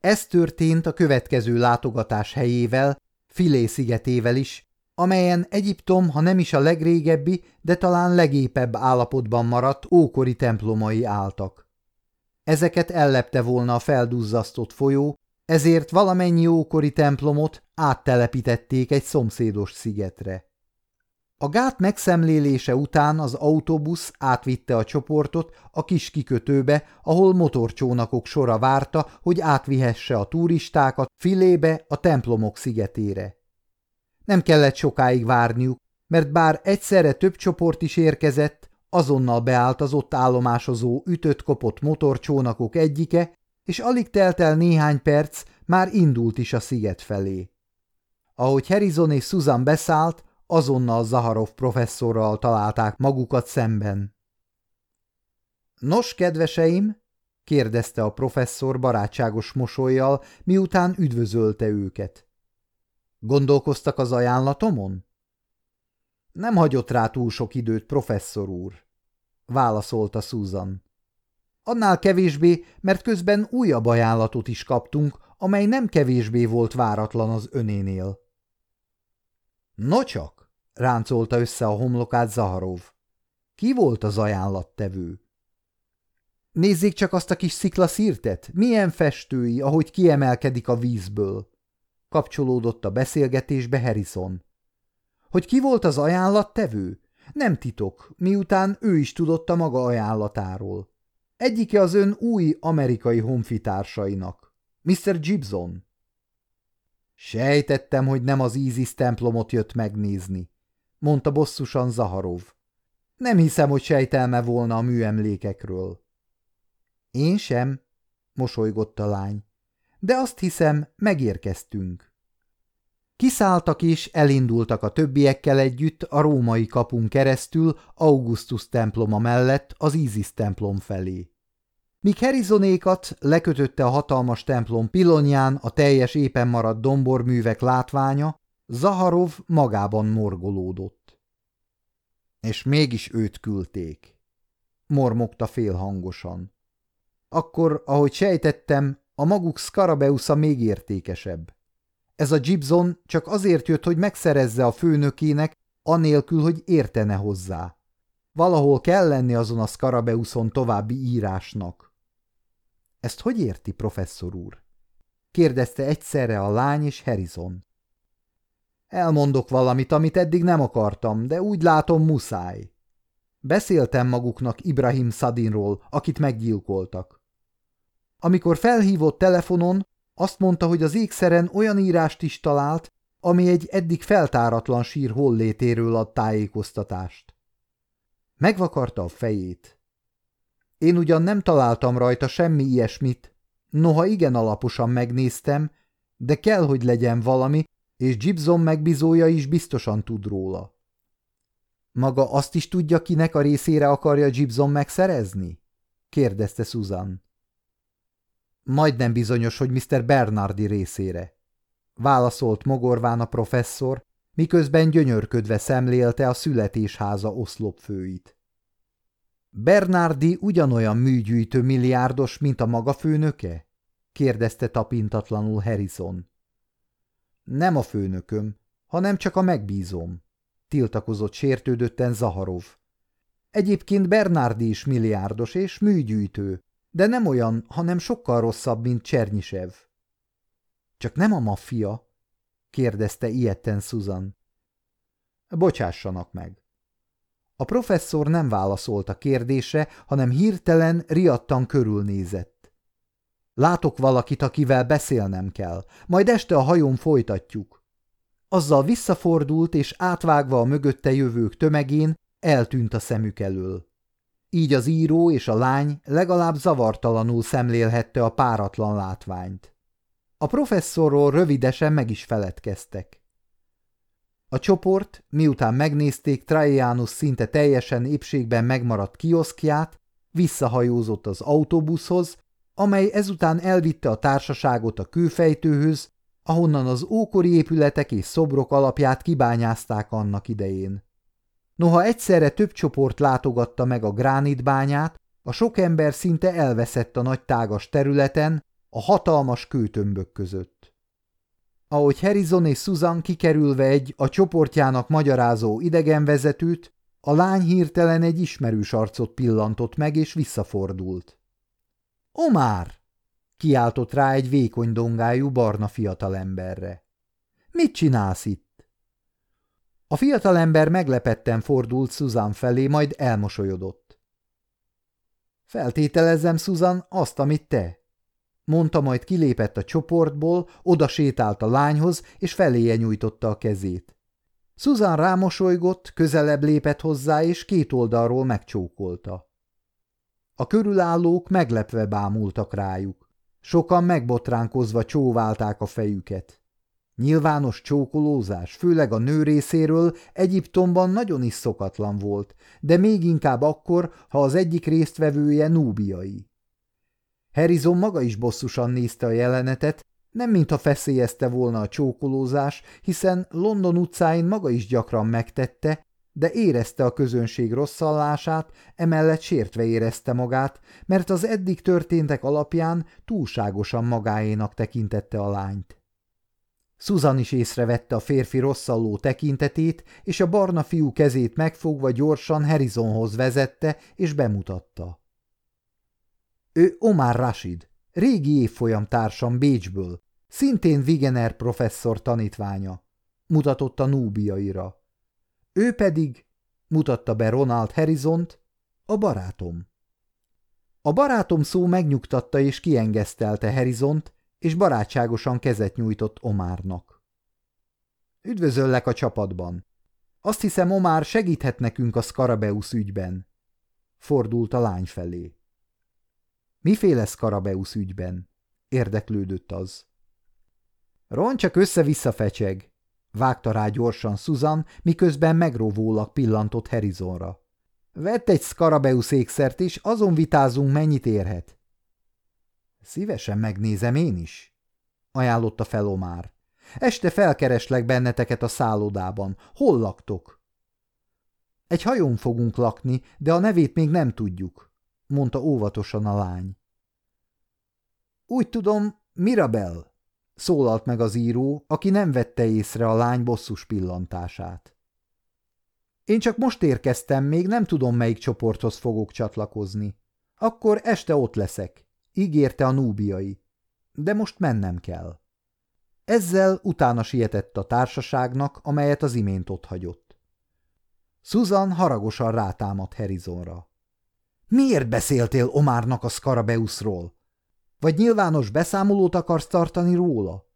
Ez történt a következő látogatás helyével, Filé szigetével is, amelyen Egyiptom, ha nem is a legrégebbi, de talán legépebb állapotban maradt ókori templomai álltak. Ezeket ellepte volna a felduzzasztott folyó, ezért valamennyi ókori templomot áttelepítették egy szomszédos szigetre. A gát megszemlélése után az autóbusz átvitte a csoportot a kis kikötőbe, ahol motorcsónakok sora várta, hogy átvihesse a turistákat Filébe, a templomok szigetére. Nem kellett sokáig várniuk, mert bár egyszerre több csoport is érkezett, azonnal beállt az ott állomásozó ütött-kopott motorcsónakok egyike, és alig telt el néhány perc, már indult is a sziget felé. Ahogy Harrison és Susan beszállt, azonnal Zaharov professzorral találták magukat szemben. Nos, kedveseim, kérdezte a professzor barátságos mosolyjal, miután üdvözölte őket. Gondolkoztak az ajánlatomon? Nem hagyott rá túl sok időt, professzor úr, válaszolta Susan. Annál kevésbé, mert közben újabb ajánlatot is kaptunk, amely nem kevésbé volt váratlan az önénél. Nocsak, ráncolta össze a homlokát Zaharov. Ki volt az ajánlattevő? Nézzék csak azt a kis sziklaszírtet, milyen festői, ahogy kiemelkedik a vízből kapcsolódott a beszélgetésbe Harrison. Hogy ki volt az ajánlattevő? Nem titok, miután ő is tudott a maga ajánlatáról. Egyike az ön új amerikai honfitársainak, Mr. Gibson. Sejtettem, hogy nem az Isis templomot jött megnézni, mondta bosszusan Zaharov. Nem hiszem, hogy sejtelme volna a műemlékekről. Én sem, mosolygott a lány de azt hiszem, megérkeztünk. Kiszálltak és elindultak a többiekkel együtt a római kapun keresztül Augustus temploma mellett az Isis templom felé. Míg Harrisonékat lekötötte a hatalmas templom pilonyán a teljes éppen maradt domborművek látványa, Zaharov magában morgolódott. És mégis őt küldték, mormogta félhangosan. Akkor, ahogy sejtettem, a maguk Scarabeusza még értékesebb. Ez a Gibson csak azért jött, hogy megszerezze a főnökének, anélkül, hogy értene hozzá. Valahol kell lenni azon a Scarabeuson további írásnak. Ezt hogy érti, professzor úr? kérdezte egyszerre a lány és Harrison. Elmondok valamit, amit eddig nem akartam, de úgy látom muszáj. Beszéltem maguknak Ibrahim Sadinról, akit meggyilkoltak. Amikor felhívott telefonon, azt mondta, hogy az ékszeren olyan írást is talált, ami egy eddig feltáratlan sír hollétéről ad tájékoztatást. Megvakarta a fejét. Én ugyan nem találtam rajta semmi ilyesmit, noha igen alaposan megnéztem, de kell, hogy legyen valami, és Gibson megbizója is biztosan tud róla. Maga azt is tudja, kinek a részére akarja Gibson megszerezni? kérdezte Susan. Majdnem bizonyos, hogy Mr. Bernardi részére. Válaszolt mogorván a professzor, miközben gyönyörködve szemlélte a születésháza oszlopfőit. Bernardi ugyanolyan műgyűjtő milliárdos, mint a maga főnöke? kérdezte tapintatlanul Harrison. Nem a főnököm, hanem csak a megbízom, tiltakozott sértődötten Zaharov. Egyébként Bernardi is milliárdos és műgyűjtő, de nem olyan, hanem sokkal rosszabb, mint Csernyisev. Csak nem a maffia? kérdezte ilyetten Susan. Bocsássanak meg. A professzor nem válaszolt a kérdésre, hanem hirtelen riadtan körülnézett. Látok valakit, akivel beszélnem kell, majd este a hajón folytatjuk. Azzal visszafordult, és átvágva a mögötte jövők tömegén, eltűnt a szemük elől. Így az író és a lány legalább zavartalanul szemlélhette a páratlan látványt. A professzorról rövidesen meg is feledkeztek. A csoport, miután megnézték Traianus szinte teljesen épségben megmaradt kioszkját, visszahajózott az autóbuszhoz, amely ezután elvitte a társaságot a kőfejtőhöz, ahonnan az ókori épületek és szobrok alapját kibányázták annak idején. Noha egyszerre több csoport látogatta meg a gránitbányát, a sok ember szinte elveszett a nagy tágas területen, a hatalmas kőtömbök között. Ahogy Harrison és Susan kikerülve egy a csoportjának magyarázó idegenvezetőt, a lány hirtelen egy ismerős arcot pillantott meg, és visszafordult. – Omár! – kiáltott rá egy vékony dongájú barna fiatalemberre. – Mit csinálsz itt? A fiatalember meglepetten fordult Susan felé, majd elmosolyodott. Feltételezem, Susan, azt, amit te. Mondta, majd kilépett a csoportból, oda sétált a lányhoz, és feléje nyújtotta a kezét. Susan rámosolygott, közelebb lépett hozzá, és két oldalról megcsókolta. A körülállók meglepve bámultak rájuk. Sokan megbotránkozva csóválták a fejüket. Nyilvános csókolózás, főleg a nő részéről Egyiptomban nagyon is szokatlan volt, de még inkább akkor, ha az egyik résztvevője núbiai. Harrison maga is bosszusan nézte a jelenetet, nem mintha feszélyezte volna a csókolózás, hiszen London utcáin maga is gyakran megtette, de érezte a közönség rosszallását, emellett sértve érezte magát, mert az eddig történtek alapján túlságosan magáénak tekintette a lányt. Susan is észrevette a férfi rosszalló tekintetét, és a barna fiú kezét megfogva gyorsan Harrisonhoz vezette, és bemutatta. Ő Omar Rashid, régi évfolyam társam Bécsből, szintén Wigener professzor tanítványa, mutatott a núbiaira. Ő pedig, mutatta be Ronald Harrisont, a barátom. A barátom szó megnyugtatta és kiengesztelte Harrisont, és barátságosan kezet nyújtott Omárnak. Üdvözöllek a csapatban. Azt hiszem, Omár segíthet nekünk a Scarabeus ügyben. Fordult a lány felé. Miféle Scarabeus ügyben? Érdeklődött az. Ron csak össze-vissza fecseg, vágta rá gyorsan Susan, miközben megróvólag pillantott Harrisonra. Vett egy Scarabeus ékszert, és azon vitázunk, mennyit érhet. Szívesen megnézem én is, ajánlotta fel Omár. Este felkereslek benneteket a szállodában. Hol laktok? Egy hajón fogunk lakni, de a nevét még nem tudjuk, mondta óvatosan a lány. Úgy tudom, Mirabel, szólalt meg az író, aki nem vette észre a lány bosszus pillantását. Én csak most érkeztem, még nem tudom, melyik csoporthoz fogok csatlakozni. Akkor este ott leszek, ígérte a núbiai. De most mennem kell. Ezzel utána sietett a társaságnak, amelyet az imént ott hagyott. Susan haragosan rátámadt Harrisonra. Miért beszéltél Omárnak a Skarabeuszról? Vagy nyilvános beszámolót akarsz tartani róla?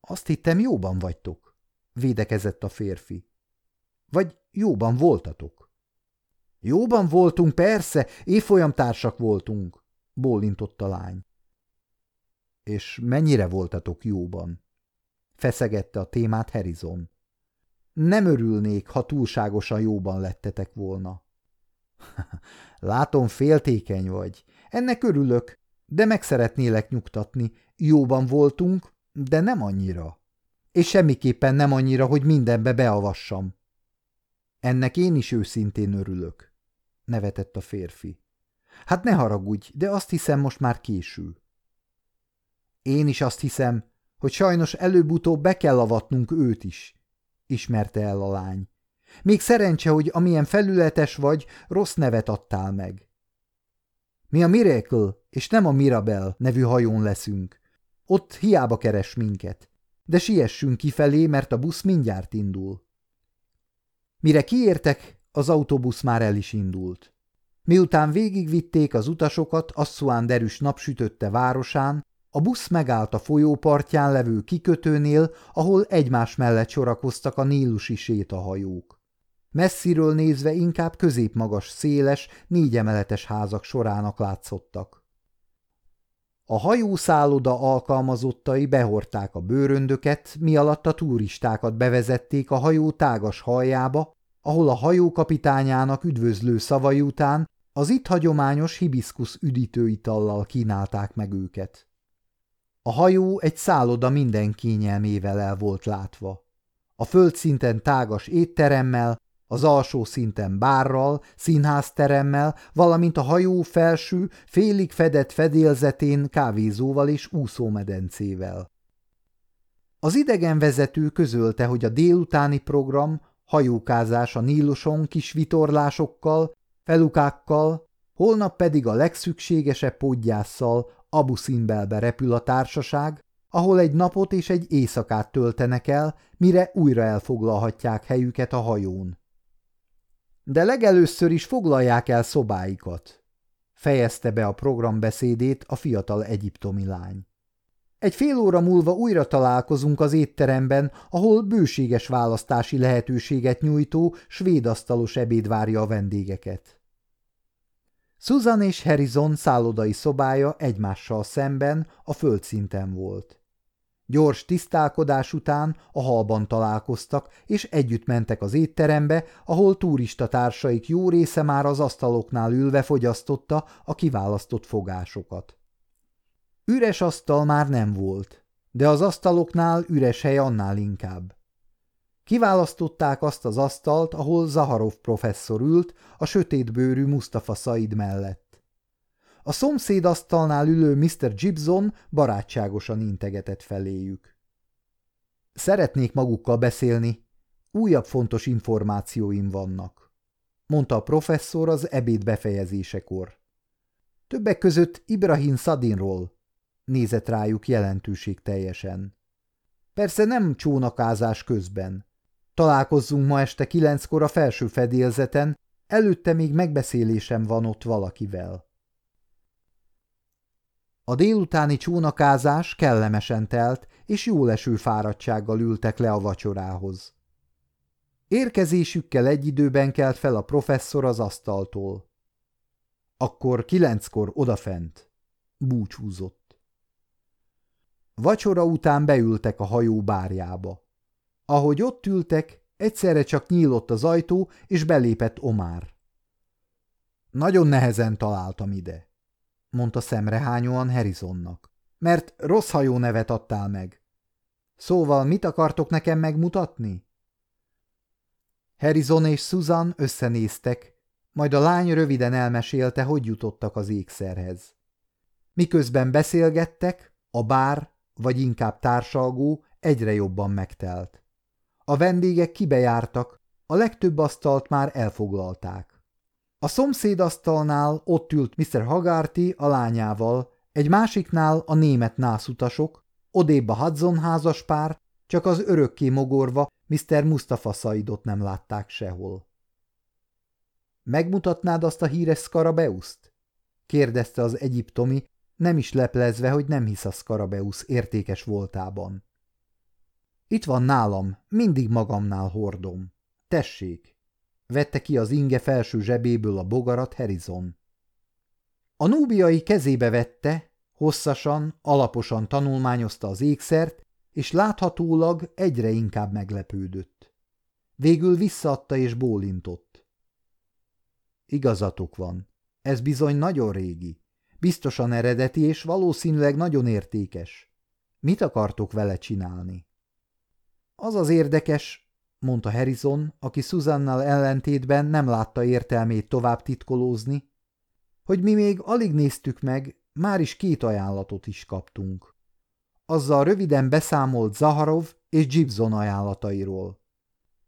Azt hittem, jóban vagytok, védekezett a férfi. Vagy jóban voltatok? Jóban voltunk, persze, évfolyam társak voltunk, bólintott a lány. És mennyire voltatok jóban? Feszegette a témát Harrison. Nem örülnék, ha túlságosan jóban lettetek volna. Látom, féltékeny vagy. Ennek örülök, de meg szeretnélek nyugtatni. Jóban voltunk, de nem annyira. És semmiképpen nem annyira, hogy mindenbe beavassam. Ennek én is őszintén örülök, nevetett a férfi. Hát ne haragudj, de azt hiszem most már késő. Én is azt hiszem, hogy sajnos előbb-utóbb be kell avatnunk őt is, ismerte el a lány. Még szerencse, hogy amilyen felületes vagy, rossz nevet adtál meg. Mi a Miracle, és nem a Mirabel nevű hajón leszünk. Ott hiába keres minket. De siessünk kifelé, mert a busz mindjárt indul. Mire kiértek, az autóbusz már el is indult. Miután végigvitték az utasokat Asszuán derűs napsütötte városán, a busz megállt a folyópartján levő kikötőnél, ahol egymás mellett sorakoztak a nílusi sétahajók. Messziről nézve inkább középmagas, széles, négyemeletes házak sorának látszottak. A hajószálloda alkalmazottai behorták a bőröndöket, mi alatt a turistákat bevezették a hajó tágas hajjába, ahol a hajó kapitányának üdvözlő szavai után az itt hagyományos hibiszkusz üdítőitallal kínálták meg őket. A hajó egy szálloda minden kényelmével el volt látva. A földszinten tágas étteremmel, az alsó szinten bárral, színházteremmel, valamint a hajó felső, félig fedett fedélzetén kávézóval és úszómedencével. Az idegenvezető közölte, hogy a délutáni program hajókázás a Níluson kis vitorlásokkal, felukákkal, holnap pedig a legszükségesebb podgyásszal Abu Simbelbe repül a társaság, ahol egy napot és egy éjszakát töltenek el, mire újra elfoglalhatják helyüket a hajón. De legelőször is foglalják el szobáikat, fejezte be a programbeszédét a fiatal egyiptomi lány. Egy fél óra múlva újra találkozunk az étteremben, ahol bőséges választási lehetőséget nyújtó svéd asztalos ebéd várja a vendégeket. Susan és Harrison szállodai szobája egymással szemben a földszinten volt. Gyors tisztálkodás után a halban találkoztak, és együtt mentek az étterembe, ahol turista társaik jó része már az asztaloknál ülve fogyasztotta a kiválasztott fogásokat. Üres asztal már nem volt, de az asztaloknál üres hely annál inkább. Kiválasztották azt az asztalt, ahol Zaharov professzor ült, a sötétbőrű Mustafa Said mellett. A szomszéd asztalnál ülő Mr. Gibson barátságosan integetett feléjük. Szeretnék magukkal beszélni, újabb fontos információim vannak, mondta a professzor az ebéd befejezésekor. Többek között Ibrahim Sadinról, nézett rájuk jelentőség teljesen. Persze nem csónakázás közben. Találkozzunk ma este kilenckor a felső fedélzeten, előtte még megbeszélésem van ott valakivel. A délutáni csónakázás kellemesen telt, és jóleső fáradtsággal ültek le a vacsorához. Érkezésükkel egy időben kelt fel a professzor az asztaltól. Akkor kilenckor odafent. Búcsúzott. Vacsora után beültek a hajó bárjába. Ahogy ott ültek, egyszerre csak nyílott az ajtó, és belépett Omár. Nagyon nehezen találtam ide, mondta szemrehányóan Harrisonnak, mert rossz hajó nevet adtál meg. Szóval mit akartok nekem megmutatni? Harrison és Susan összenéztek, majd a lány röviden elmesélte, hogy jutottak az ékszerhez. Miközben beszélgettek, a bár, vagy inkább társalgó egyre jobban megtelt. A vendégek kibejártak, a legtöbb asztalt már elfoglalták. A szomszéd asztalnál ott ült Mr. Hagarty a lányával, egy másiknál a német nászutasok, odébb a Hudson házaspár, csak az örökké mogorva Mr. Mustafa Saidot nem látták sehol. Megmutatnád azt a híres Skarabeuszt? kérdezte az egyiptomi, nem is leplezve, hogy nem hisz a Skarabeusz értékes voltában. Itt van nálam, mindig magamnál hordom. Tessék! Vette ki az inge felső zsebéből a bogarat Harrison. A núbiai kezébe vette, hosszasan, alaposan tanulmányozta az ékszert, és láthatólag egyre inkább meglepődött. Végül visszaadta és bólintott. Igazatok van, ez bizony nagyon régi, biztosan eredeti és valószínűleg nagyon értékes. Mit akartok vele csinálni? Az az érdekes, mondta Harrison, aki Susannal ellentétben nem látta értelmét tovább titkolózni, hogy mi még alig néztük meg, már is két ajánlatot is kaptunk. Azzal röviden beszámolt Zaharov és Gibson ajánlatairól.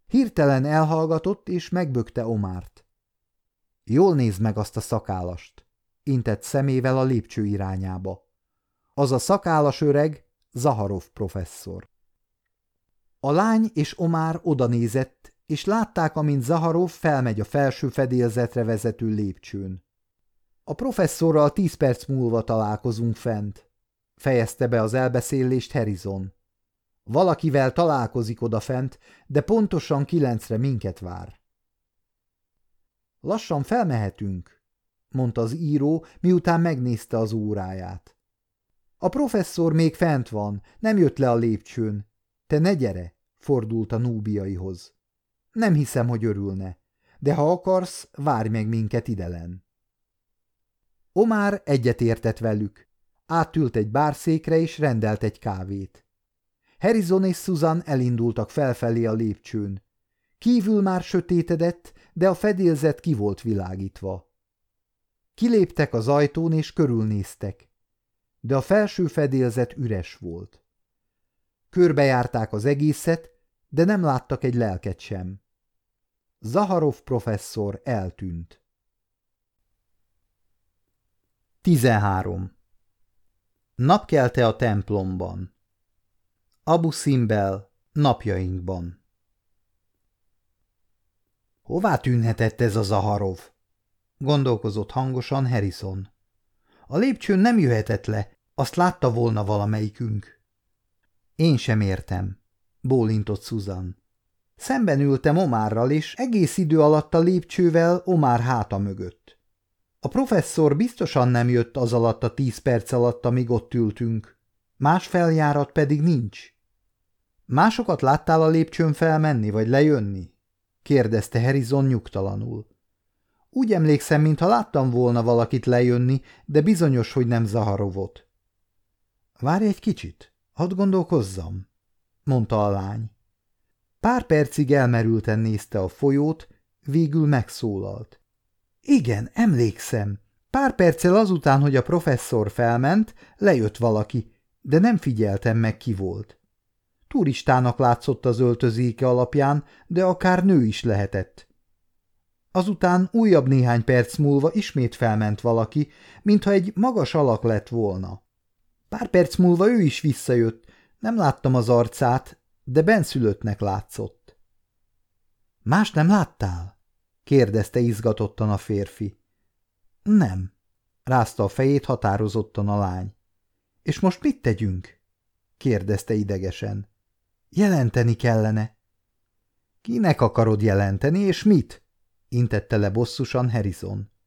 Hirtelen elhallgatott és megbökte Omárt. Jól nézd meg azt a szakállast, intett szemével a lépcső irányába. Az a szakállas öreg Zaharov professzor. A lány és Omár odanézett, és látták, amint Zaharov felmegy a felső fedélzetre vezető lépcsőn. A professzorral tíz perc múlva találkozunk fent, fejezte be az elbeszélést Harrison. Valakivel találkozik odafent, de pontosan kilencre minket vár. Lassan felmehetünk, mondta az író, miután megnézte az óráját. A professzor még fent van, nem jött le a lépcsőn. Te ne gyere, fordult a núbiaihoz. Nem hiszem, hogy örülne, de ha akarsz, várj meg minket idelen. Omár egyetértett velük. Átült egy bárszékre és rendelt egy kávét. Harrison és Susan elindultak felfelé a lépcsőn. Kívül már sötétedett, de a fedélzet ki volt világítva. Kiléptek az ajtón és körülnéztek, de a felső fedélzet üres volt. Körbejárták az egészet, de nem láttak egy lelket sem. Zaharov professzor eltűnt. 13. Napkelte a templomban. Abu Simbel napjainkban. Hová tűnhetett ez a Zaharov? Gondolkozott hangosan Harrison. A lépcsőn nem jöhetett le, azt látta volna valamelyikünk. Én sem értem, bólintott Susan. Szemben ültem Omárral, és egész idő alatt a lépcsővel Omár háta mögött. A professzor biztosan nem jött az alatt a tíz perc alatt, amíg ott ültünk. Más feljárat pedig nincs. Másokat láttál a lépcsőn felmenni, vagy lejönni? kérdezte Harrison nyugtalanul. Úgy emlékszem, mintha láttam volna valakit lejönni, de bizonyos, hogy nem Zaharovot. Várj egy kicsit, hadd gondolkozzam, mondta a lány. Pár percig elmerülten nézte a folyót, végül megszólalt. Igen, emlékszem. Pár perccel azután, hogy a professzor felment, lejött valaki, de nem figyeltem meg ki volt. Turistának látszott az öltözéke alapján, de akár nő is lehetett. Azután újabb néhány perc múlva ismét felment valaki, mintha egy magas alak lett volna. Pár perc múlva ő is visszajött, nem láttam az arcát, de benszülöttnek látszott. – Más nem láttál? – kérdezte izgatottan a férfi. – Nem – rázta a fejét határozottan a lány. – És most mit tegyünk? – kérdezte idegesen. – Jelenteni kellene. – Kinek akarod jelenteni, és mit? – intette le bosszusan Harrison. –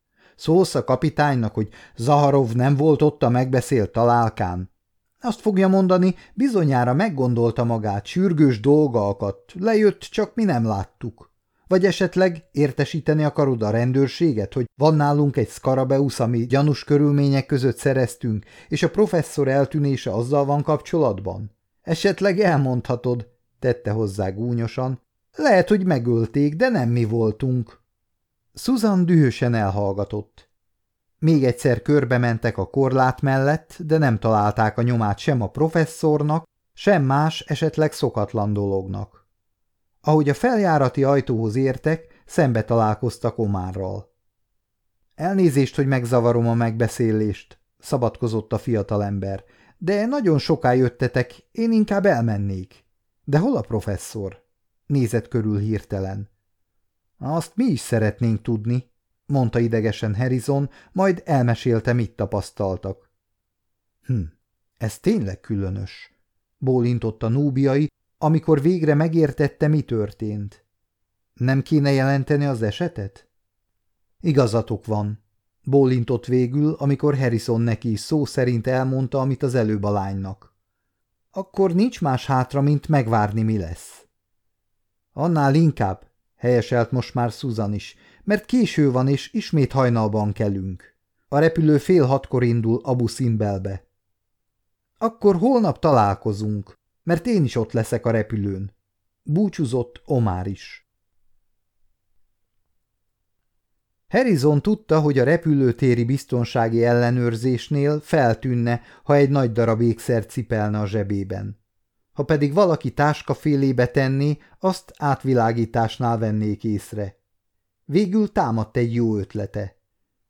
Szólsz a kapitánynak, hogy Zaharov nem volt ott a megbeszélt találkán? Azt fogja mondani, bizonyára meggondolta magát, sürgős dolga akadt, lejött, csak mi nem láttuk. Vagy esetleg értesíteni akarod a rendőrséget, hogy van nálunk egy Skarabeusz, ami gyanús körülmények között szereztünk, és a professzor eltűnése azzal van kapcsolatban? Esetleg elmondhatod, tette hozzá gúnyosan. Lehet, hogy megölték, de nem mi voltunk. Susan dühösen elhallgatott. Még egyszer körbe mentek a korlát mellett, de nem találták a nyomát sem a professzornak, sem más, esetleg szokatlan dolognak. Ahogy a feljárati ajtóhoz értek, szembe találkoztak Omárral. Elnézést, hogy megzavarom a megbeszélést, szabadkozott a fiatalember, de nagyon soká jöttetek, én inkább elmennék. De hol a professzor? Nézett körül hirtelen. Azt mi is szeretnénk tudni, mondta idegesen Harrison, majd elmesélte, mit tapasztaltak. Hm, ez tényleg különös, bólintott a núbiai, amikor végre megértette, mi történt. Nem kéne jelenteni az esetet? Igazatok van, bólintott végül, amikor Harrison neki is szó szerint elmondta, amit az előbb a lánynak. Akkor nincs más hátra, mint megvárni, mi lesz. Annál inkább, helyeselt most már Susan is, mert késő van, és ismét hajnalban kelünk. A repülő fél hatkor indul Abu Simbelbe. Akkor holnap találkozunk, mert én is ott leszek a repülőn. Búcsúzott Omár is. Harrison tudta, hogy a repülőtéri biztonsági ellenőrzésnél feltűnne, ha egy nagy darab ékszer cipelne a zsebében. Ha pedig valaki táskafélébe tenni, azt átvilágításnál vennék észre. Végül támadt egy jó ötlete.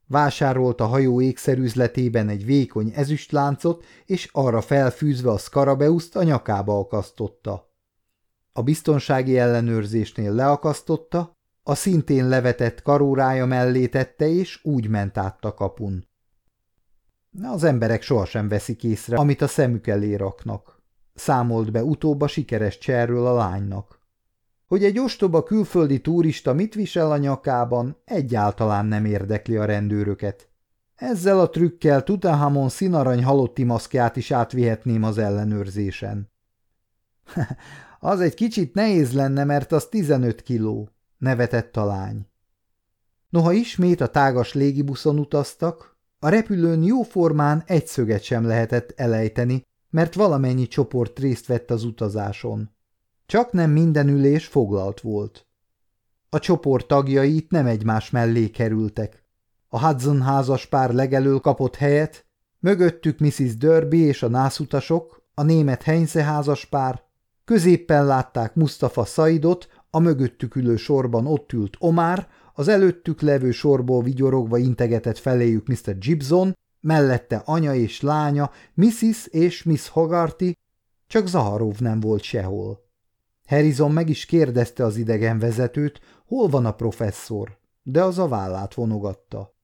Vásárolt a hajó ékszerüzletében egy vékony ezüstláncot, és arra felfűzve a szkarabeuszt a nyakába akasztotta. A biztonsági ellenőrzésnél leakasztotta, a szintén levetett karórája mellé tette, és úgy ment át a kapun. Az emberek sohasem veszik észre, amit a szemük elé raknak. Számolt be utóbb a sikeres cserről a lánynak. Hogy egy ostoba külföldi turista mit visel a nyakában, egyáltalán nem érdekli a rendőröket. Ezzel a trükkel Tutahamon színarany halotti maszkját is átvihetném az ellenőrzésen. az egy kicsit nehéz lenne, mert az 15 kiló, nevetett a lány. Noha ismét a tágas légibuszon utaztak, a repülőn jóformán egy szöget sem lehetett elejteni, mert valamennyi csoport részt vett az utazáson. Csak nem minden ülés foglalt volt. A csoport tagjai itt nem egymás mellé kerültek. A Hudson házas pár legelől kapott helyet, mögöttük Mrs. Derby és a nászutasok, a német Heinze házas pár, középpen látták Mustafa Saidot, a mögöttük ülő sorban ott ült Omar, az előttük levő sorból vigyorogva integetett feléjük Mr. Gibson, mellette anya és lánya, Mrs. és Miss Hogarty, csak Zaharov nem volt sehol. Harrison meg is kérdezte az idegen vezetőt, hol van a professzor, de az a vállát vonogatta.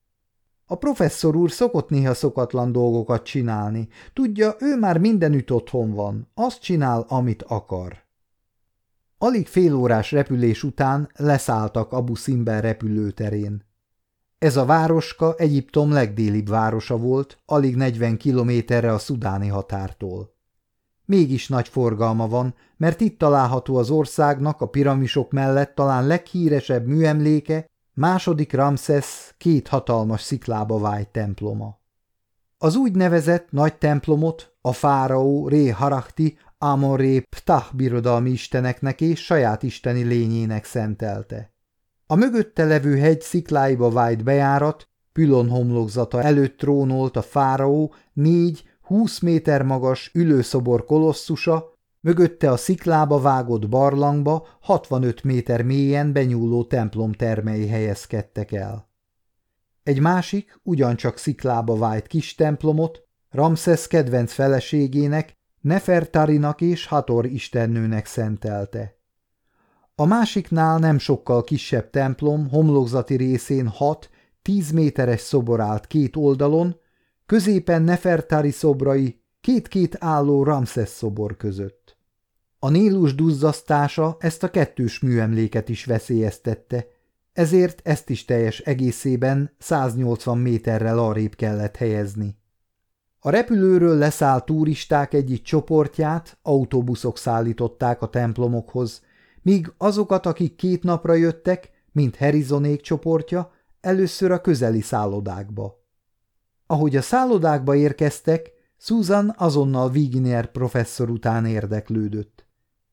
A professzor úr szokott néha szokatlan dolgokat csinálni. Tudja, ő már mindenütt otthon van, azt csinál, amit akar. Alig fél órás repülés után leszálltak Abu Simbel repülőterén. Ez a városka Egyiptom legdélibb városa volt, alig 40 kilométerre a szudáni határtól. Mégis nagy forgalma van, mert itt található az országnak a piramisok mellett talán leghíresebb műemléke, második Ramszesz két hatalmas sziklába vájt temploma. Az úgynevezett nagy templomot a fáraó Ré Harakti Amon-Ré Ptah birodalmi isteneknek és saját isteni lényének szentelte. A mögötte levő hegy szikláiba vájt bejárat, pülon homlokzata előtt trónolt a fáraó négy 20 méter magas ülőszobor kolosszusa, mögötte a sziklába vágott barlangba 65 méter mélyen benyúló templom termei helyezkedtek el. Egy másik, ugyancsak sziklába vájt kis templomot Ramszesz kedvenc feleségének, Nefertarinak és Hator istennőnek szentelte. A másiknál nem sokkal kisebb templom homlokzati részén hat, tíz méteres szobor állt két oldalon, középen Nefertari szobrai, két-két álló Ramszesz szobor között. A Nílus duzzasztása ezt a kettős műemléket is veszélyeztette, ezért ezt is teljes egészében 180 méterrel arrébb kellett helyezni. A repülőről leszállt turisták egyik csoportját autóbuszok szállították a templomokhoz, míg azokat, akik két napra jöttek, mint Harrisonék csoportja, először a közeli szállodákba. Ahogy a szállodákba érkeztek, Susan azonnal Wigner professzor után érdeklődött.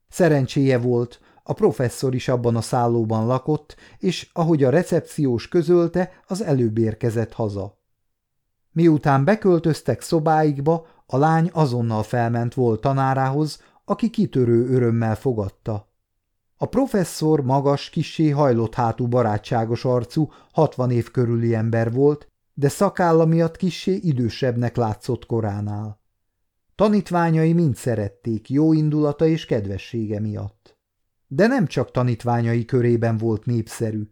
Szerencséje volt, a professzor is abban a szállóban lakott, és ahogy a recepciós közölte, az előbb érkezett haza. Miután beköltöztek szobáikba, a lány azonnal felment volt tanárához, aki kitörő örömmel fogadta. A professzor magas, kissé hajlott hátú barátságos arcú, hatvan év körüli ember volt, de szakálla miatt kissé idősebbnek látszott koránál. Tanítványai mind szerették jó indulata és kedvessége miatt. De nem csak tanítványai körében volt népszerű.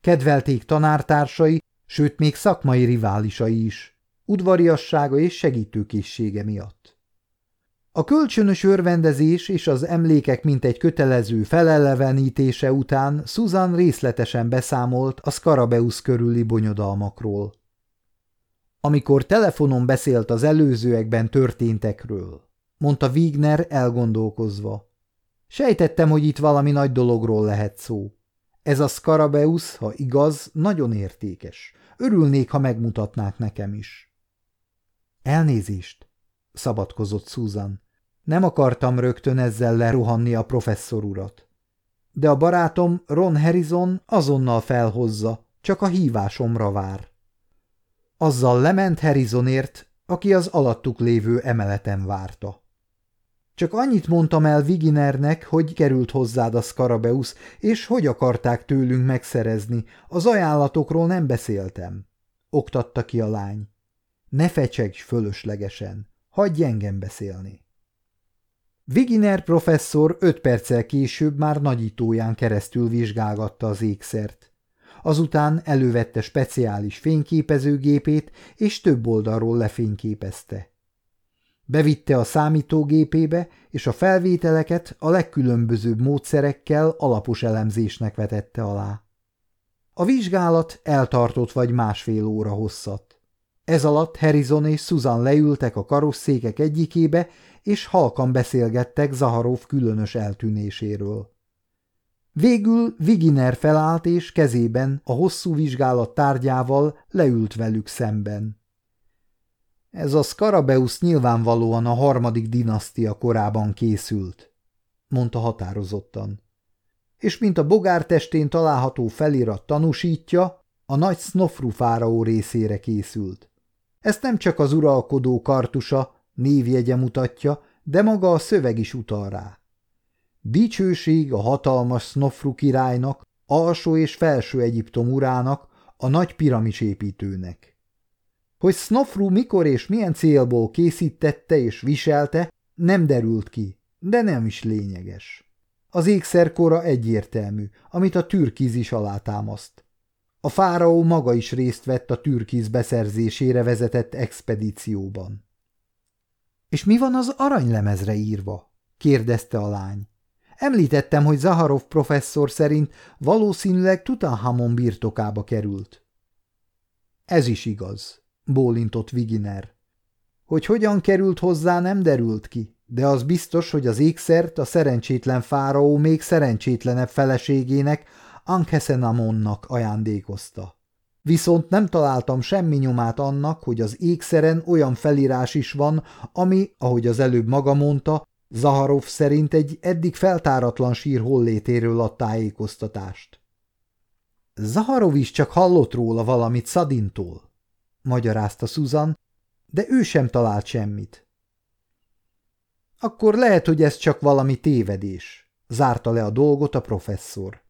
Kedvelték tanártársai, sőt még szakmai riválisai is, udvariassága és segítőkészsége miatt. A kölcsönös örvendezés és az emlékek mint egy kötelező felelevenítése után Susan részletesen beszámolt a Scarabeus körüli bonyodalmakról. Amikor telefonon beszélt az előzőekben történtekről, mondta Wigner elgondolkozva. Sejtettem, hogy itt valami nagy dologról lehet szó. Ez a Scarabeus, ha igaz, nagyon értékes. Örülnék, ha megmutatnák nekem is. Elnézést, szabadkozott Susan. Nem akartam rögtön ezzel leruhanni a professzor urat. De a barátom Ron Harrison azonnal felhozza, csak a hívásomra vár. Azzal lement Harrisonért, aki az alattuk lévő emeleten várta. Csak annyit mondtam el Viginernek, hogy került hozzád a Scarabeus, és hogy akarták tőlünk megszerezni. Az ajánlatokról nem beszéltem. Oktatta ki a lány. Ne fecsegj fölöslegesen, hagyj engem beszélni. Viginer professzor öt perccel később már nagyítóján keresztül vizsgálgatta az ékszert. Azután elővette speciális fényképezőgépét, és több oldalról lefényképezte. Bevitte a számítógépébe, és a felvételeket a legkülönbözőbb módszerekkel alapos elemzésnek vetette alá. A vizsgálat eltartott vagy másfél óra hosszat. Ez alatt Harrison és Susan leültek a karosszékek egyikébe, és halkan beszélgettek Zaharov különös eltűnéséről. Végül Viginer felállt, és kezében a hosszú vizsgálat tárgyával leült velük szemben. Ez a Scarabeus nyilvánvalóan a harmadik dinasztia korában készült, mondta határozottan. És mint a bogár testén található felirat tanúsítja, a nagy Snofru fáraó részére készült. Ezt nem csak az uralkodó kartusa, névjegye mutatja, de maga a szöveg is utal rá. Dicsőség a hatalmas Snofru királynak, alsó és felső Egyiptom urának, a nagy piramis építőnek. Hogy Snofru mikor és milyen célból készítette és viselte, nem derült ki, de nem is lényeges. Az ékszerkora egyértelmű, amit a türkiz is alátámaszt. A fáraó maga is részt vett a türkiz beszerzésére vezetett expedícióban. – És mi van az aranylemezre írva? – kérdezte a lány. Említettem, hogy Zaharov professzor szerint valószínűleg Tutanhamon birtokába került. Ez is igaz, bólintott Viginer. Hogy hogyan került hozzá, nem derült ki, de az biztos, hogy az ékszert a szerencsétlen fáraó még szerencsétlenebb feleségének, Ankhesenamonnak ajándékozta. Viszont nem találtam semmi nyomát annak, hogy az ékszeren olyan felírás is van, ami, ahogy az előbb maga mondta, Zaharov szerint egy eddig feltáratlan sír hollétéről ad tájékoztatást. Zaharov is csak hallott róla valamit Szadintól, magyarázta Susan, de ő sem talált semmit. Akkor lehet, hogy ez csak valami tévedés, zárta le a dolgot a professzor.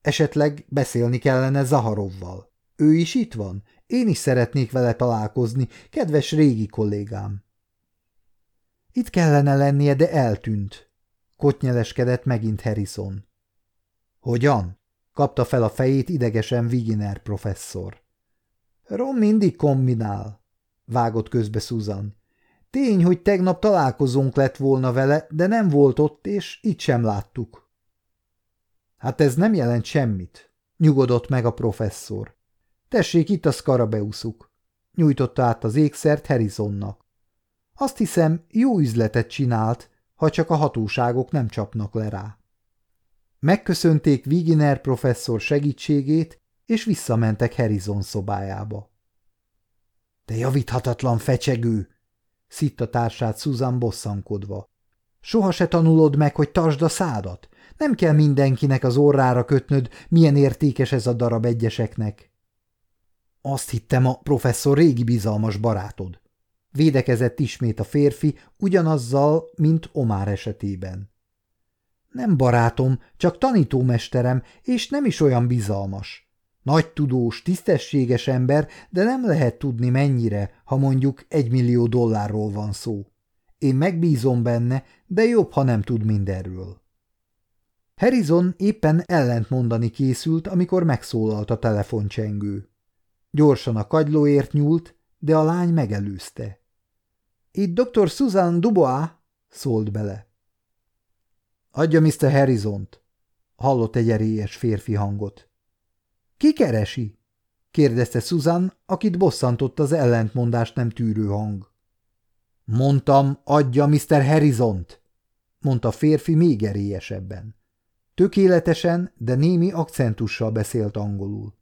Esetleg beszélni kellene Zaharovval. Ő is itt van, én is szeretnék vele találkozni, kedves régi kollégám. Itt kellene lennie, de eltűnt. Kotnyeleskedett megint Harrison. Hogyan? kapta fel a fejét idegesen Viginer professzor. Ron mindig kombinál, vágott közbe Susan. Tény, hogy tegnap találkozónk lett volna vele, de nem volt ott, és itt sem láttuk. Hát ez nem jelent semmit, nyugodott meg a professzor. Tessék, itt a szkarabeuszuk. Nyújtotta át az ékszert Harrisonnak. Azt hiszem, jó üzletet csinált, ha csak a hatóságok nem csapnak le rá. Megköszönték Viginer professzor segítségét, és visszamentek Harrison szobájába. – Te javíthatatlan fecsegő! – szitta társát Susan bosszankodva. – Soha se tanulod meg, hogy tartsd a szádat? Nem kell mindenkinek az orrára kötnöd, milyen értékes ez a darab egyeseknek. Azt hittem a professzor régi bizalmas barátod. Védekezett ismét a férfi, ugyanazzal, mint Omár esetében. Nem barátom, csak tanítómesterem, és nem is olyan bizalmas. Nagy tudós, tisztességes ember, de nem lehet tudni mennyire, ha mondjuk egy millió dollárról van szó. Én megbízom benne, de jobb, ha nem tud mindenről. Harrison éppen ellent mondani készült, amikor megszólalt a telefoncsengő. Gyorsan a kagylóért nyúlt, de a lány megelőzte. – Itt dr. Susan Dubois! – szólt bele. – Adja Mr. Harrison-t! – hallott egy erélyes férfi hangot. – Ki keresi? – kérdezte Susan, akit bosszantott az ellentmondást nem tűrő hang. – Mondtam, adja Mr. Harrison-t! – mondta a férfi még erélyesebben. Tökéletesen, de némi akcentussal beszélt angolul.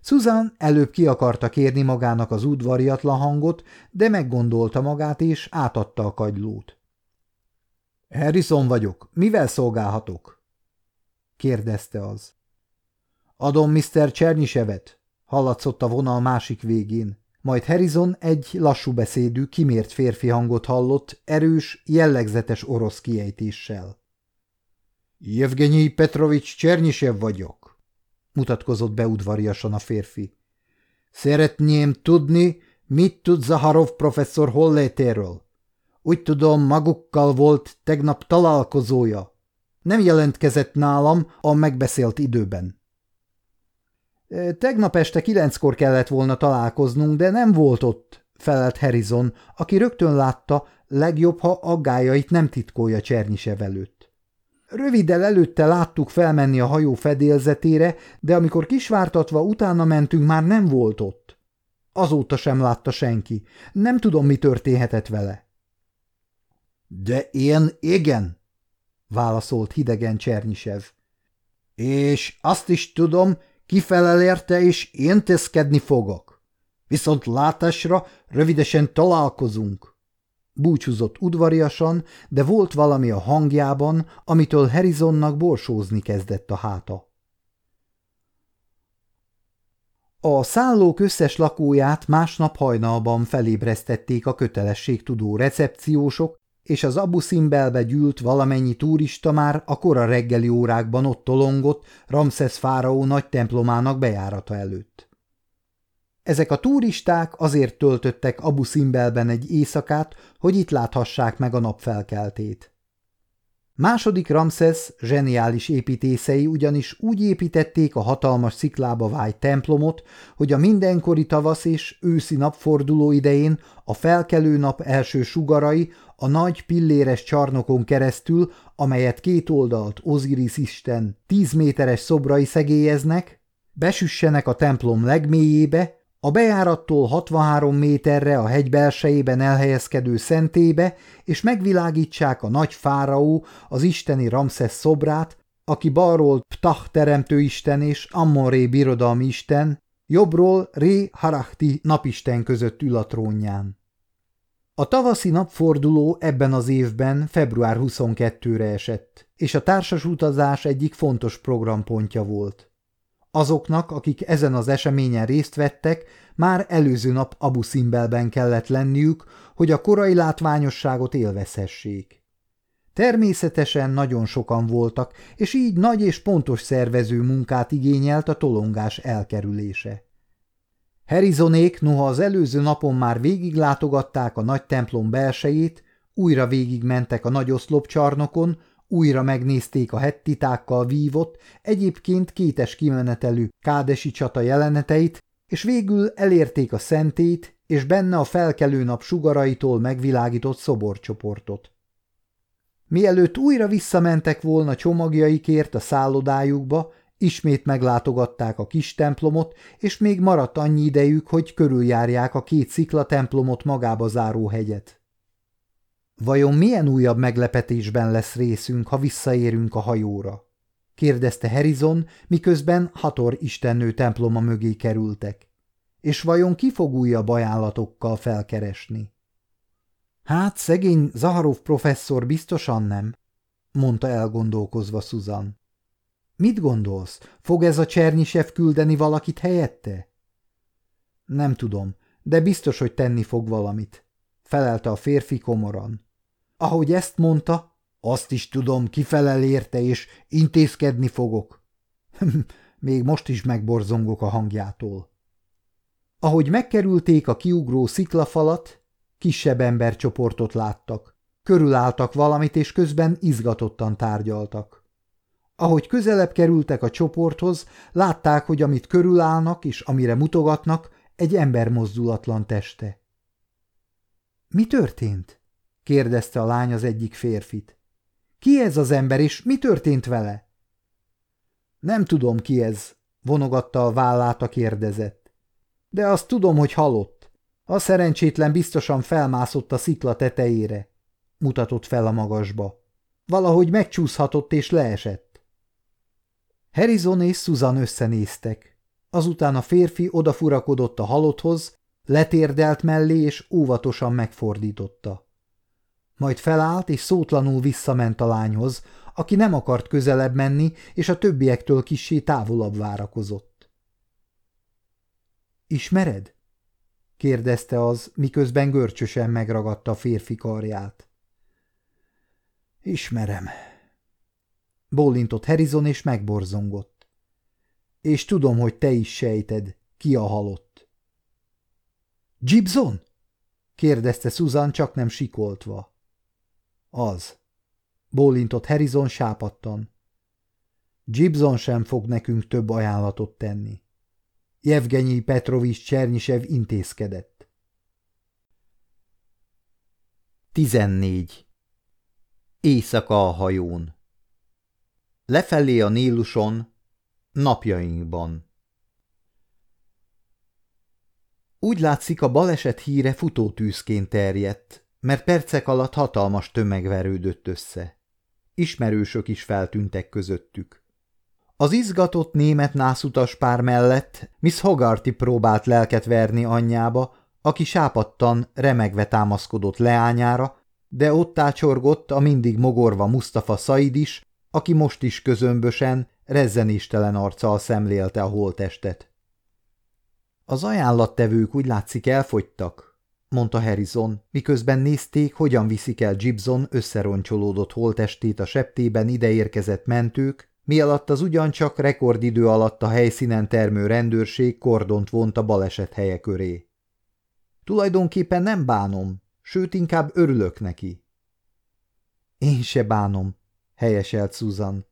Susan előbb ki akarta kérni magának az udvariatlan hangot, de meggondolta magát, és átadta a kagylót. – Harrison vagyok. Mivel szolgálhatok? – kérdezte az. – Adom Mr. Csernyisevet – hallatszott a vonal másik végén. Majd Harrison egy lassú beszédű, kimért férfi hangot hallott, erős, jellegzetes orosz kiejtéssel. Jevgenyi Petrovics Csernyisev vagyok, mutatkozott be udvariasan a férfi. Szeretném tudni, mit tud Zaharov professzor hollétéről. Úgy tudom, magukkal volt tegnap találkozója. Nem jelentkezett nálam a megbeszélt időben. Tegnap este kilenckor kellett volna találkoznunk, de nem volt ott, felelt Harrison, aki rögtön látta, legjobb, ha aggájait nem titkolja Csernyisev előtt. Röviddel előtte láttuk felmenni a hajó fedélzetére, de amikor kisvártatva utána mentünk, már nem volt ott. Azóta sem látta senki. Nem tudom, mi történhetett vele. De én igen, válaszolt hidegen Csernyisev. És azt is tudom, kifelel érte, és én teszkedni fogok. Viszont látásra rövidesen találkozunk. Búcsúzott udvariasan, de volt valami a hangjában, amitől Harrisonnak borsózni kezdett a háta. A szállók összes lakóját másnap hajnalban felébresztették a kötelességtudó recepciósok, és az Abu Simbelbe gyűlt valamennyi turista már a kora reggeli órákban ott tolongott Ramszesz fáraó nagy templomának bejárata előtt. Ezek a turisták azért töltöttek Abu Simbelben egy éjszakát, hogy itt láthassák meg a napfelkeltét. Második Ramszesz zseniális építészei ugyanis úgy építették a hatalmas sziklába vágy templomot, hogy a mindenkori tavasz és őszi napforduló idején a felkelő nap első sugarai a nagy pilléres csarnokon keresztül, amelyet két oldalt Oziris isten tíz méteres szobrai szegélyeznek, besüssenek a templom legmélyébe, a bejárattól 63 méterre a hegy belsejében elhelyezkedő szentébe, és megvilágítsák a nagy fáraó, az isteni Ramszesz szobrát, aki balról Ptah teremtőisten és Ammon-Ré birodalmi isten, jobbról Ré Harachti napisten között ül a trónján. A tavaszi napforduló ebben az évben február 22-re esett, és a társas utazás egyik fontos programpontja volt. Azoknak, akik ezen az eseményen részt vettek, már előző nap Abu Simbelben kellett lenniük, hogy a korai látványosságot élvezhessék. Természetesen nagyon sokan voltak, és így nagy és pontos szervező munkát igényelt a tolongás elkerülése. Herizonék, noha az előző napon már végiglátogatták a nagy templom belsejét, újra végigmentek a nagy oszlopcsarnokon, újra megnézték a hettitákkal vívott, egyébként kétes kimenetelű kádesi csata jeleneteit, és végül elérték a szentét és benne a felkelő nap sugaraitól megvilágított szoborcsoportot. Mielőtt újra visszamentek volna csomagjaikért a szállodájukba, ismét meglátogatták a kis templomot, és még maradt annyi idejük, hogy körüljárják a két szikla templomot magába záró hegyet. Vajon milyen újabb meglepetésben lesz részünk, ha visszaérünk a hajóra? kérdezte Harrison, miközben Hator istennő temploma mögé kerültek. És vajon ki fog újabb ajánlatokkal felkeresni? Hát, szegény Zaharov professzor biztosan nem, mondta elgondolkozva Susan. Mit gondolsz, fog ez a Csernyisev küldeni valakit helyette? Nem tudom, de biztos, hogy tenni fog valamit, felelte a férfi komoran. Ahogy ezt mondta, azt is tudom, kifelel érte, és intézkedni fogok. Még most is megborzongok a hangjától. Ahogy megkerülték a kiugró sziklafalat, kisebb embercsoportot láttak. Körülálltak valamit, és közben izgatottan tárgyaltak. Ahogy közelebb kerültek a csoporthoz, látták, hogy amit körülállnak és amire mutogatnak, egy ember mozdulatlan teste. – Mi történt? – kérdezte a lány az egyik férfit. – Ki ez az ember, és mi történt vele? – Nem tudom, ki ez – vonogatta a vállát a kérdezett. – De azt tudom, hogy halott. A szerencsétlen biztosan felmászott a szikla tetejére – mutatott fel a magasba. Valahogy megcsúszhatott és leesett. Harrison és Susan összenéztek. Azután a férfi odafurakodott a halotthoz, letérdelt mellé és óvatosan megfordította. Majd felállt és szótlanul visszament a lányhoz, aki nem akart közelebb menni, és a többiektől kissé távolabb várakozott. – Ismered? – kérdezte az, miközben görcsösen megragadta a férfi karját. – Ismerem. Bólintott Harrison, és megborzongott és tudom, hogy te is sejted, ki a halott. Gibson? kérdezte Susan csak nem sikoltva. Az. Bólintott Harrison sápattan. Gibson sem fog nekünk több ajánlatot tenni. Jevgenyi Petrovics Csernyisev intézkedett. 14. Éjszaka a hajón Lefelé a Níluson Napjainkban Úgy látszik, a baleset híre futótűzként terjedt, mert percek alatt hatalmas tömeg verődött össze. Ismerősök is feltűntek közöttük. Az izgatott német nászutas pár mellett Miss Hogarty próbált lelket verni anyjába, aki sápadtan, remegve támaszkodott leányára, de ott ácsorgott a mindig mogorva Mustafa Said is, aki most is közömbösen, rezzenéstelen arccal szemlélte a holtestet. Az ajánlattevők úgy látszik elfogytak, mondta Harrison, miközben nézték, hogyan viszik el Gibson összeroncsolódott holtestét a septében ideérkezett mentők, mi alatt az ugyancsak rekordidő alatt a helyszínen termő rendőrség kordont vont a baleset helye köré. Tulajdonképpen nem bánom, sőt inkább örülök neki. Én se bánom, helyeselt Susan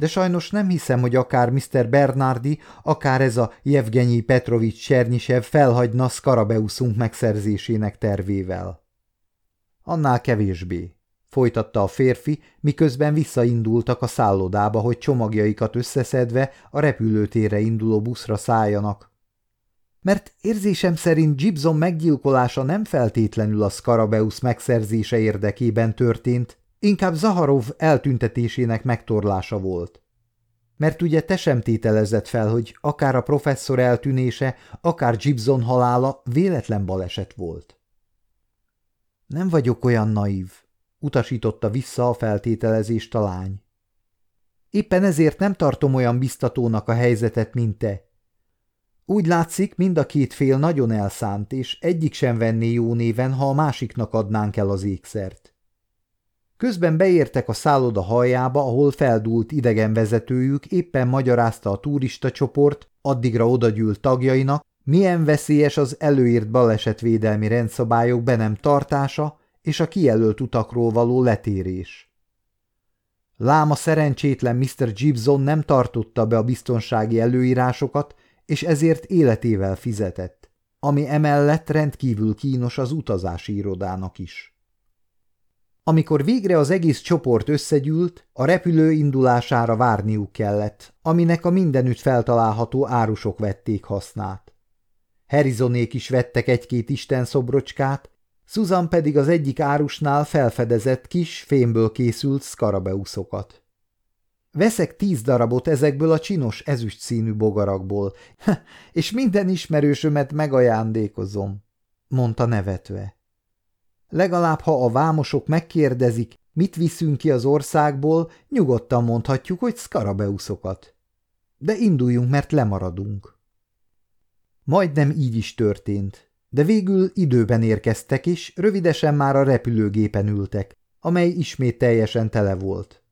de sajnos nem hiszem, hogy akár Mr. Bernardi, akár ez a Jevgenyi Petrovics Csernyisev felhagyna Skarabeuszunk megszerzésének tervével. Annál kevésbé, folytatta a férfi, miközben visszaindultak a szállodába, hogy csomagjaikat összeszedve a repülőtérre induló buszra szálljanak. Mert érzésem szerint Gibson meggyilkolása nem feltétlenül a Skarabeusz megszerzése érdekében történt, Inkább Zaharov eltüntetésének megtorlása volt. Mert ugye te sem tételezett fel, hogy akár a professzor eltűnése, akár Gibson halála véletlen baleset volt. Nem vagyok olyan naív, utasította vissza a feltételezést a lány. Éppen ezért nem tartom olyan biztatónak a helyzetet, mint te. Úgy látszik, mind a két fél nagyon elszánt, és egyik sem venné jó néven, ha a másiknak adnánk el az ékszert. Közben beértek a szálloda hajjába, ahol feldúlt idegenvezetőjük éppen magyarázta a turista csoport addigra odagyűlt tagjainak, milyen veszélyes az előírt balesetvédelmi rendszabályok be nem tartása és a kijelölt utakról való letérés. Láma szerencsétlen Mr. Gibson nem tartotta be a biztonsági előírásokat, és ezért életével fizetett, ami emellett rendkívül kínos az utazási irodának is. Amikor végre az egész csoport összegyűlt, a repülő indulására várniuk kellett, aminek a mindenütt feltalálható árusok vették hasznát. Harrisonék is vettek egy-két isten szobrocskát, Susan pedig az egyik árusnál felfedezett kis, fémből készült szkarabeuszokat. Veszek tíz darabot ezekből a csinos ezüst színű bogarakból, és minden ismerősömet megajándékozom, mondta nevetve. Legalább, ha a vámosok megkérdezik, mit viszünk ki az országból, nyugodtan mondhatjuk, hogy szkarabeuszokat. De induljunk, mert lemaradunk. Majdnem így is történt, de végül időben érkeztek, és rövidesen már a repülőgépen ültek, amely ismét teljesen tele volt.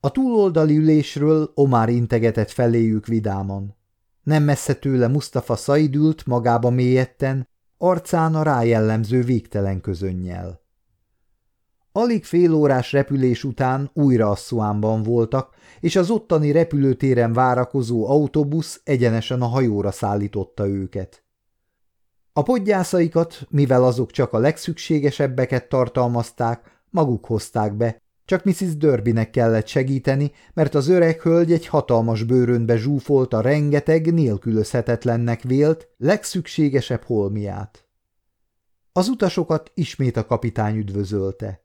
A túloldali ülésről Omar integetett feléjük vidáman. Nem messze tőle Mustafa Said ült magába mélyetten, arcán a rájellemző végtelen közönnyel. Alig fél órás repülés után újra Asszuánban voltak, és az ottani repülőtéren várakozó autóbusz egyenesen a hajóra szállította őket. A podgyászaikat, mivel azok csak a legszükségesebbeket tartalmazták, maguk hozták be, csak Mrs. Dörbinek kellett segíteni, mert az öreg hölgy egy hatalmas bőrönbe zsúfolta rengeteg nélkülözhetetlennek vélt, legszükségesebb holmiát. Az utasokat ismét a kapitány üdvözölte.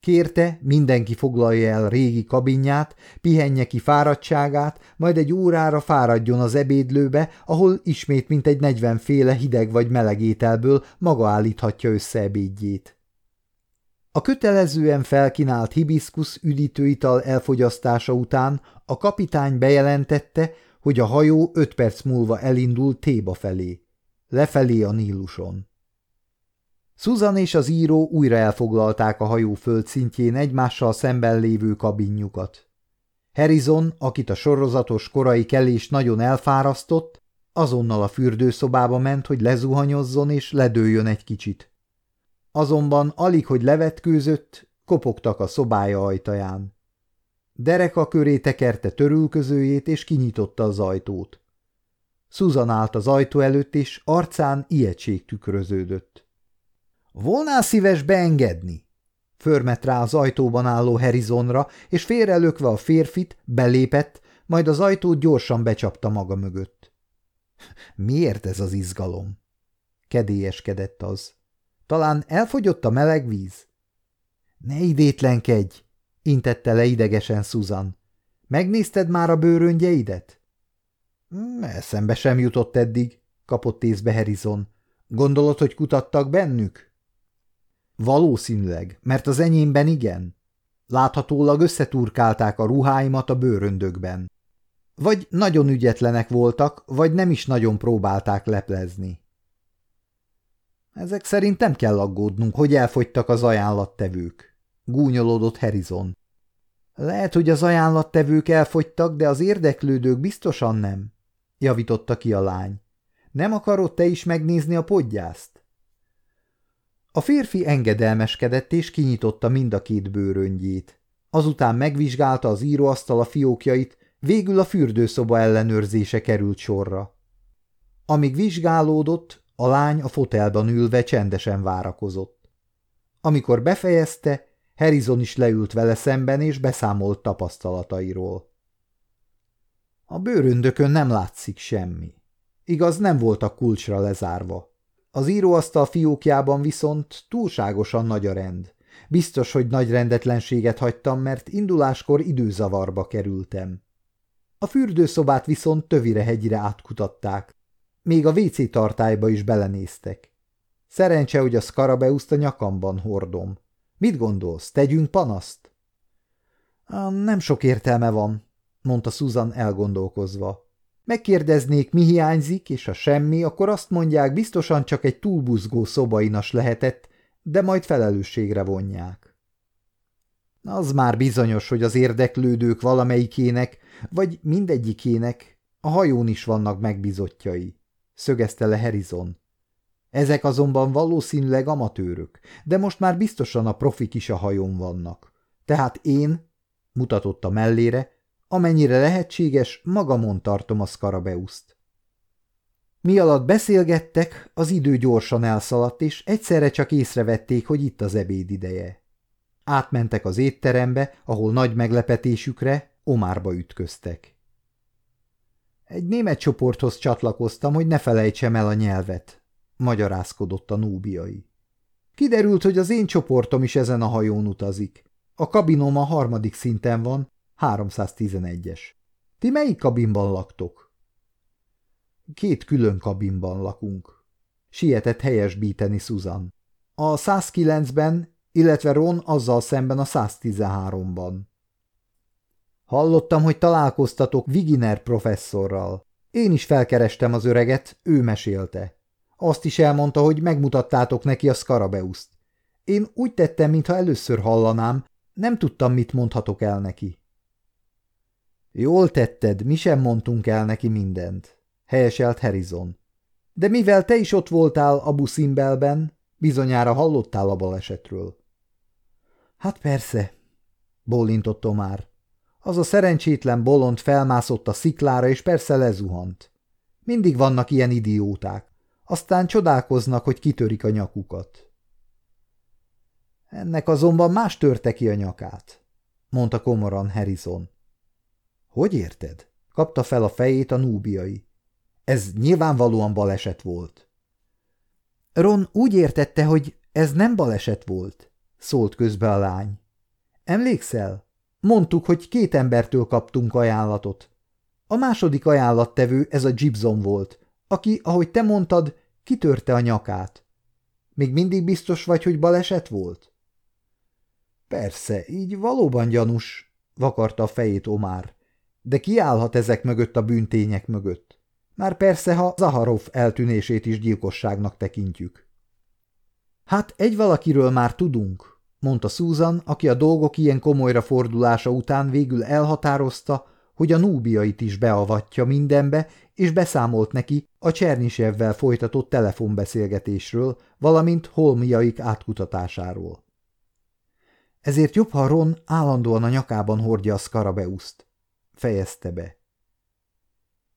Kérte, mindenki foglalja el régi kabinját, pihenje ki fáradtságát, majd egy órára fáradjon az ebédlőbe, ahol ismét mint egy negyvenféle hideg vagy meleg ételből maga állíthatja össze ebédjét. A kötelezően felkínált hibiszkusz üdítőital elfogyasztása után a kapitány bejelentette, hogy a hajó öt perc múlva elindul Téba felé, lefelé a Níluson. Susan és az író újra elfoglalták a hajó földszintjén egymással szemben lévő kabinjukat. Harrison, akit a sorozatos korai kelés nagyon elfárasztott, azonnal a fürdőszobába ment, hogy lezuhanyozzon és ledőjön egy kicsit. Azonban alig, hogy levetkőzött, kopogtak a szobája ajtaján. Dereka köré tekerte törülközőjét, és kinyitotta az ajtót. Susan állt az ajtó előtt, és arcán ijegység tükröződött. – Volnál szíves beengedni? Förmet rá az ajtóban álló Harrisonra, és félrelökve a férfit, belépett, majd az ajtót gyorsan becsapta maga mögött. – Miért ez az izgalom? – kedélyeskedett az. Talán elfogyott a meleg víz? Ne idétlenkedj, intette le idegesen Susan. Megnézted már a bőröngyeidet? Hmm, eszembe sem jutott eddig, kapott észbe Harrison. Gondolod, hogy kutattak bennük? Valószínűleg, mert az enyémben igen. Láthatólag összeturkálták a ruháimat a bőröndökben. Vagy nagyon ügyetlenek voltak, vagy nem is nagyon próbálták leplezni. Ezek szerint nem kell aggódnunk, hogy elfogytak az ajánlattevők. Gúnyolódott Harrison. Lehet, hogy az ajánlattevők elfogytak, de az érdeklődők biztosan nem, javította ki a lány. Nem akarod te is megnézni a podgyászt? A férfi engedelmeskedett és kinyitotta mind a két bőröngyét. Azután megvizsgálta az íróasztal a fiókjait, végül a fürdőszoba ellenőrzése került sorra. Amíg vizsgálódott, a lány a fotelban ülve csendesen várakozott. Amikor befejezte, Harrison is leült vele szemben, és beszámolt tapasztalatairól. A bőröndökön nem látszik semmi. Igaz, nem voltak kulcsra lezárva. Az íróasztal fiókjában viszont túlságosan nagy a rend. Biztos, hogy nagy rendetlenséget hagytam, mert induláskor időzavarba kerültem. A fürdőszobát viszont tövire hegyire átkutatták, még a WC tartályba is belenéztek. Szerencse, hogy a szkarabeuszt a nyakamban hordom. Mit gondolsz, tegyünk panaszt? Nem sok értelme van, mondta Susan elgondolkozva. Megkérdeznék, mi hiányzik, és ha semmi, akkor azt mondják, biztosan csak egy túlbuzgó szobainas lehetett, de majd felelősségre vonják. Az már bizonyos, hogy az érdeklődők valamelyikének, vagy mindegyikének a hajón is vannak megbizottjai szögezte le Harrison. Ezek azonban valószínűleg amatőrök, de most már biztosan a profik is a hajón vannak. Tehát én, mutatott a mellére, amennyire lehetséges, magamon tartom a szkarabeuszt. Mi alatt beszélgettek, az idő gyorsan elszaladt, és egyszerre csak észrevették, hogy itt az ebéd ideje. Átmentek az étterembe, ahol nagy meglepetésükre Omárba ütköztek. Egy német csoporthoz csatlakoztam, hogy ne felejtsem el a nyelvet, magyarázkodott a núbiai. Kiderült, hogy az én csoportom is ezen a hajón utazik. A kabinom a harmadik szinten van, 311-es. Ti melyik kabinban laktok? Két külön kabinban lakunk. Sietett helyesbíteni Susan. A 109-ben, illetve Ron azzal szemben a 113-ban. Hallottam, hogy találkoztatok Viginer professzorral. Én is felkerestem az öreget, ő mesélte. Azt is elmondta, hogy megmutattátok neki a Skarabeuszt. Én úgy tettem, mintha először hallanám, nem tudtam, mit mondhatok el neki. Jól tetted, mi sem mondtunk el neki mindent, helyeselt Harrison. De mivel te is ott voltál a buszimbelben, bizonyára hallottál a balesetről. Hát persze, bólintott már. Az a szerencsétlen bolond felmászott a sziklára, és persze lezuhant. Mindig vannak ilyen idióták. Aztán csodálkoznak, hogy kitörik a nyakukat. Ennek azonban más törte ki a nyakát, mondta komoran Harrison. Hogy érted? kapta fel a fejét a núbiai. Ez nyilvánvalóan baleset volt. Ron úgy értette, hogy ez nem baleset volt, szólt közbe a lány. Emlékszel? Mondtuk, hogy két embertől kaptunk ajánlatot. A második ajánlattevő ez a Gibson volt, aki, ahogy te mondtad, kitörte a nyakát. Még mindig biztos vagy, hogy baleset volt? Persze, így valóban gyanús, vakarta a fejét Omár. De ki állhat ezek mögött a bűntények mögött? Már persze, ha Zaharov eltűnését is gyilkosságnak tekintjük. Hát egy valakiről már tudunk, mondta Susan, aki a dolgok ilyen komolyra fordulása után végül elhatározta, hogy a núbiait is beavatja mindenbe, és beszámolt neki a Csernisevvel folytatott telefonbeszélgetésről, valamint holmiaik átkutatásáról. Ezért jobb, ha Ron állandóan a nyakában hordja a Skarabeuszt, fejezte be.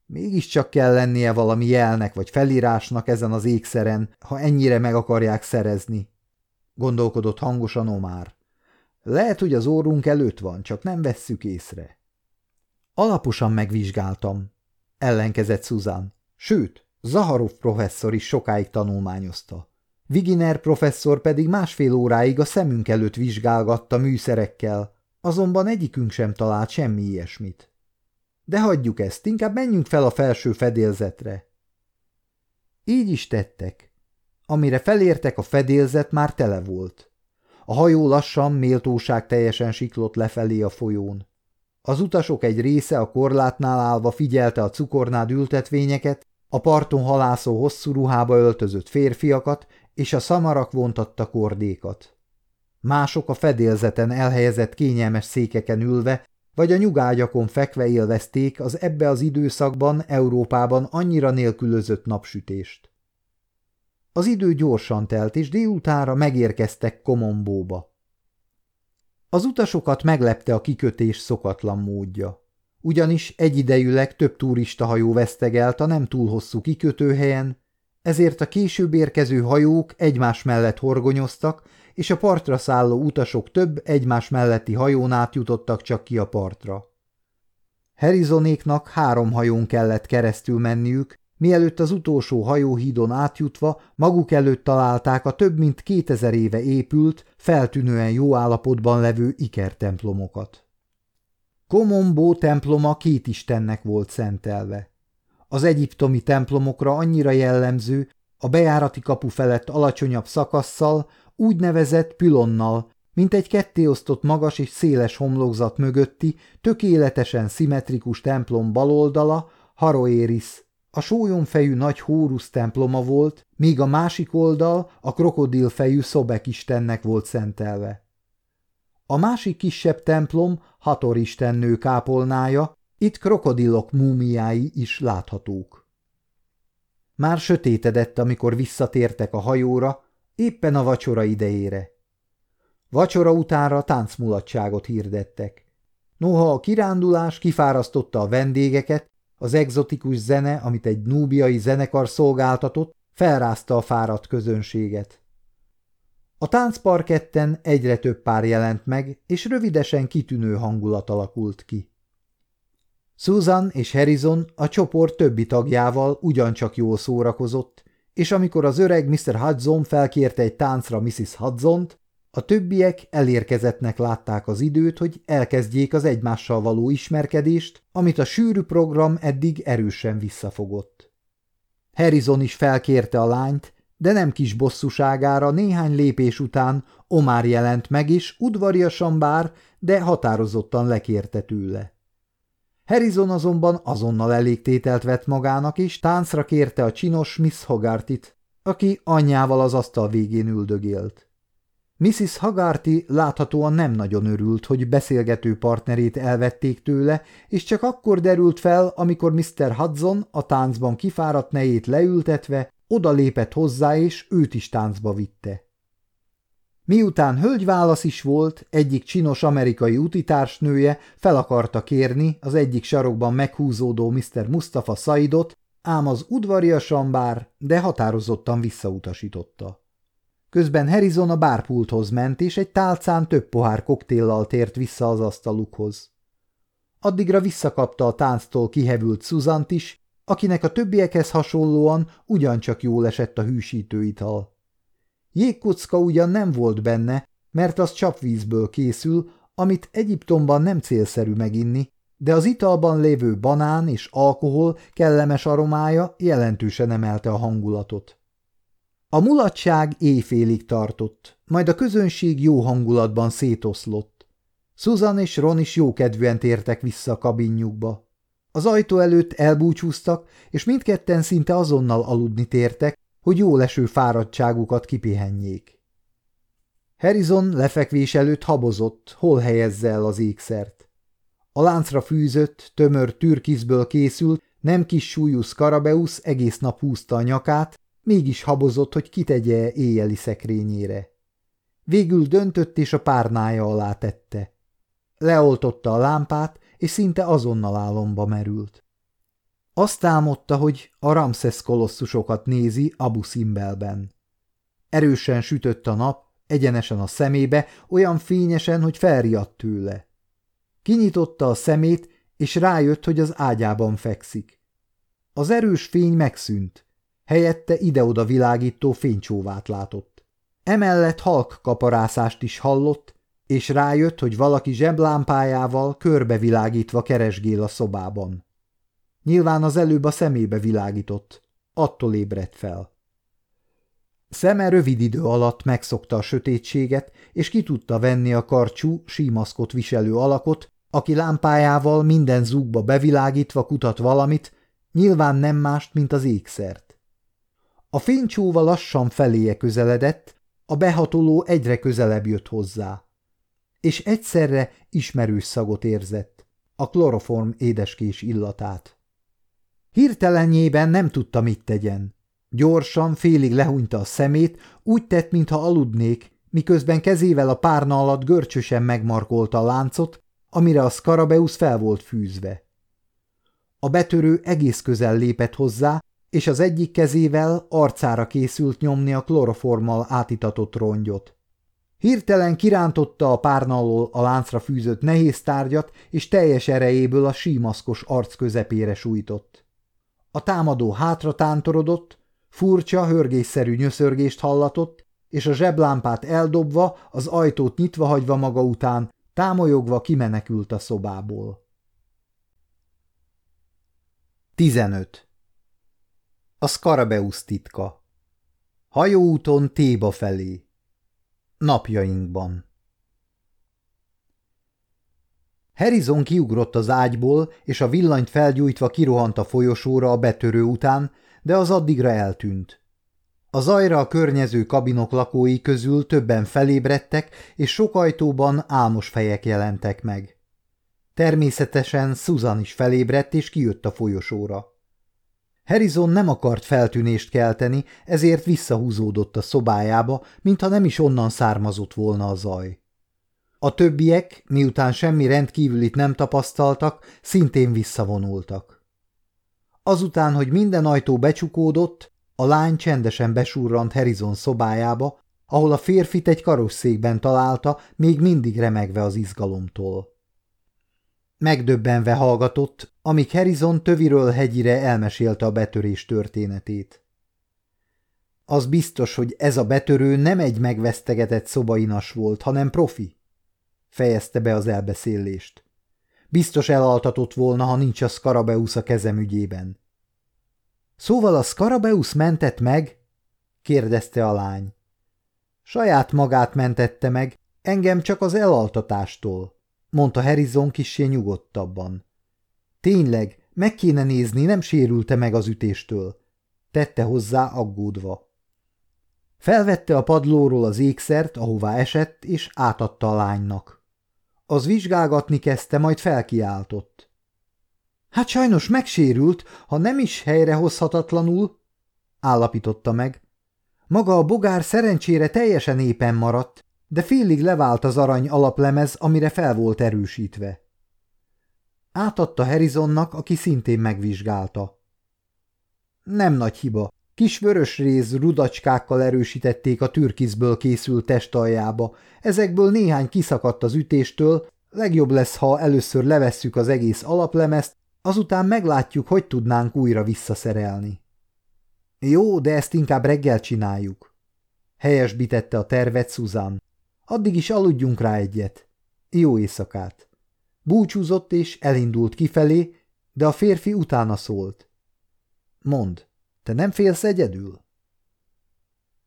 Mégiscsak kell lennie valami jelnek vagy felírásnak ezen az ékszeren, ha ennyire meg akarják szerezni, gondolkodott hangosan Omár. Lehet, hogy az órunk előtt van, csak nem vesszük észre. Alaposan megvizsgáltam, ellenkezett Susan. Sőt, Zaharov professzor is sokáig tanulmányozta. Viginer professzor pedig másfél óráig a szemünk előtt vizsgálgatta műszerekkel, azonban egyikünk sem talált semmi ilyesmit. De hagyjuk ezt, inkább menjünk fel a felső fedélzetre. Így is tettek. Amire felértek, a fedélzet már tele volt. A hajó lassan, méltóság teljesen siklott lefelé a folyón. Az utasok egy része a korlátnál állva figyelte a cukornád ültetvényeket, a parton halászó hosszú ruhába öltözött férfiakat, és a szamarak vontatta kordékat. Mások a fedélzeten elhelyezett kényelmes székeken ülve, vagy a nyugágyakon fekve élvezték az ebbe az időszakban Európában annyira nélkülözött napsütést. Az idő gyorsan telt, és délutára megérkeztek Komombóba. Az utasokat meglepte a kikötés szokatlan módja. Ugyanis egyidejűleg több turistahajó vesztegelt a nem túl hosszú kikötőhelyen, ezért a később érkező hajók egymás mellett horgonyoztak, és a partra szálló utasok több egymás melletti hajón átjutottak csak ki a partra. Herizonéknak három hajón kellett keresztül menniük, Mielőtt az utolsó hajóhídon átjutva maguk előtt találták a több mint kétezer éve épült, feltűnően jó állapotban levő ikertemplomokat. Komombó temploma két istennek volt szentelve. Az egyiptomi templomokra annyira jellemző, a bejárati kapu felett alacsonyabb szakasszal, úgynevezett pülonnal, mint egy kettéosztott magas és széles homlokzat mögötti, tökéletesen szimmetrikus templom baloldala, Haroéris a sólyomfejű nagy Hórusz temploma volt, míg a másik oldal a krokodilfejű Szobek istennek volt szentelve. A másik kisebb templom Hator istennő kápolnája, itt krokodilok múmiái is láthatók. Már sötétedett, amikor visszatértek a hajóra, éppen a vacsora idejére. Vacsora utánra táncmulatságot hirdettek. Noha a kirándulás kifárasztotta a vendégeket, az egzotikus zene, amit egy núbiai zenekar szolgáltatott, felrázta a fáradt közönséget. A táncparketten egyre több pár jelent meg, és rövidesen kitűnő hangulat alakult ki. Susan és Harrison a csoport többi tagjával ugyancsak jól szórakozott, és amikor az öreg Mr. Hudson felkérte egy táncra Mrs. Hudson-t, A többiek elérkezettnek látták az időt, hogy elkezdjék az egymással való ismerkedést, amit a sűrű program eddig erősen visszafogott. Harrison is felkérte a lányt, de nem kis bosszúságára néhány lépés után Omar jelent meg, és udvariasan bár, de határozottan lekérte tőle. Harrison azonban azonnal elégtételt vett magának, és táncra kérte a csinos Miss Hogartit, aki anyjával az asztal végén üldögélt. Mrs. Hagarty láthatóan nem nagyon örült, hogy beszélgető partnerét elvették tőle, és csak akkor derült fel, amikor Mr. Hudson a táncban kifáradt nejét leültetve oda lépett hozzá, és őt is táncba vitte. Miután hölgyválasz is volt, egyik csinos amerikai utitársnője fel akarta kérni az egyik sarokban meghúzódó Mr. Mustafa Saidot, ám az udvariasan bár, de határozottan visszautasította. Közben Harrison a bárpulthoz ment, és egy tálcán több pohár koktéllal tért vissza az asztalukhoz. Addigra visszakapta a tánctól kihevült Szuzant is, akinek a többiekhez hasonlóan ugyancsak jól esett a hűsítő ital. Jégkocka ugyan nem volt benne, mert az csapvízből készül, amit Egyiptomban nem célszerű meginni, de az italban lévő banán és alkohol kellemes aromája jelentősen emelte a hangulatot. A mulatság éjfélig tartott, majd a közönség jó hangulatban szétoszlott. Susan és Ron is jókedvűen tértek vissza a kabinjukba. Az ajtó előtt elbúcsúztak, és mindketten szinte azonnal aludni tértek, hogy jó leső fáradtságukat kipihenjék. Harrison lefekvés előtt habozott, hol helyezze el az ékszert. A láncra fűzött, tömör türkizből készült, nem kis súlyú Skarabeusz egész nap húzta a nyakát, Mégis habozott, hogy kitegye éjjeli szekrényére. Végül döntött, és a párnája alá tette. Leoltotta a lámpát, és szinte azonnal álomba merült. Azt álmodta, hogy a Ramszesz kolosszusokat nézi Abu Simbelben. Erősen sütött a nap, egyenesen a szemébe, olyan fényesen, hogy felriadt tőle. Kinyitotta a szemét, és rájött, hogy az ágyában fekszik. Az erős fény megszűnt, helyette ide-oda világító fénycsóvát látott. Emellett halk kaparászást is hallott, és rájött, hogy valaki zseblámpájával körbevilágítva keresgél a szobában. Nyilván az előbb a szemébe világított, attól ébredt fel. Szeme rövid idő alatt megszokta a sötétséget, és ki tudta venni a karcsú, símaszkot viselő alakot, aki lámpájával minden zúgba bevilágítva kutat valamit, nyilván nem mást, mint az ékszert. A fénycsóva lassan feléje közeledett, a behatoló egyre közelebb jött hozzá. És egyszerre ismerős szagot érzett, a kloroform édeskés illatát. Hirtelenjében nem tudta, mit tegyen. Gyorsan, félig lehúnyta a szemét, úgy tett, mintha aludnék, miközben kezével a párna alatt görcsösen megmarkolta a láncot, amire a Skarabeusz fel volt fűzve. A betörő egész közel lépett hozzá, és az egyik kezével arcára készült nyomni a kloroformmal átitatott rongyot. Hirtelen kirántotta a párna alól a láncra fűzött nehéz tárgyat, és teljes erejéből a símaszkos arc közepére sújtott. A támadó hátra tántorodott, furcsa, hörgésszerű nyöszörgést hallatott, és a zseblámpát eldobva, az ajtót nyitva hagyva maga után, támolyogva kimenekült a szobából. 15. A Skarabeusz titka Hajóúton Téba felé Napjainkban Harrison kiugrott az ágyból, és a villanyt felgyújtva kirohant a folyosóra a betörő után, de az addigra eltűnt. A zajra a környező kabinok lakói közül többen felébredtek, és sok ajtóban álmos fejek jelentek meg. Természetesen Susan is felébredt, és kijött a folyosóra. Harrison nem akart feltűnést kelteni, ezért visszahúzódott a szobájába, mintha nem is onnan származott volna a zaj. A többiek, miután semmi rendkívülit nem tapasztaltak, szintén visszavonultak. Azután, hogy minden ajtó becsukódott, a lány csendesen besurrant Harrison szobájába, ahol a férfit egy karosszékben találta, még mindig remegve az izgalomtól. Megdöbbenve hallgatott, amíg Harrison töviről hegyire elmesélte a betörés történetét. Az biztos, hogy ez a betörő nem egy megvesztegetett szobainas volt, hanem profi. Fejezte be az elbeszélést. Biztos elaltatott volna, ha nincs a Skarabeusz a kezem ügyében. Szóval a Skarabeusz mentett meg? kérdezte a lány. Saját magát mentette meg, engem csak az elaltatástól, mondta Harrison kissé nyugodtabban. Tényleg, meg kéne nézni, nem sérülte meg az ütéstől, tette hozzá aggódva. Felvette a padlóról az ékszert, ahová esett, és átadta a lánynak. Az vizsgálgatni kezdte, majd felkiáltott. Hát sajnos megsérült, ha nem is helyrehozhatatlanul, állapította meg. Maga a bogár szerencsére teljesen éppen maradt, de félig levált az arany alaplemez, amire fel volt erősítve. Átadta Harrisonnak, aki szintén megvizsgálta. Nem nagy hiba. Kis vörös réz rudacskákkal erősítették a türkizből készült testaljába. Ezekből néhány kiszakadt az ütéstől, legjobb lesz, ha először levesszük az egész alaplemezt, azután meglátjuk, hogy tudnánk újra visszaszerelni. Jó, de ezt inkább reggel csináljuk. Helyesbítette a tervet Susan. Addig is aludjunk rá egyet. Jó éjszakát. Búcsúzott és elindult kifelé, de a férfi utána szólt. Mond, te nem félsz egyedül?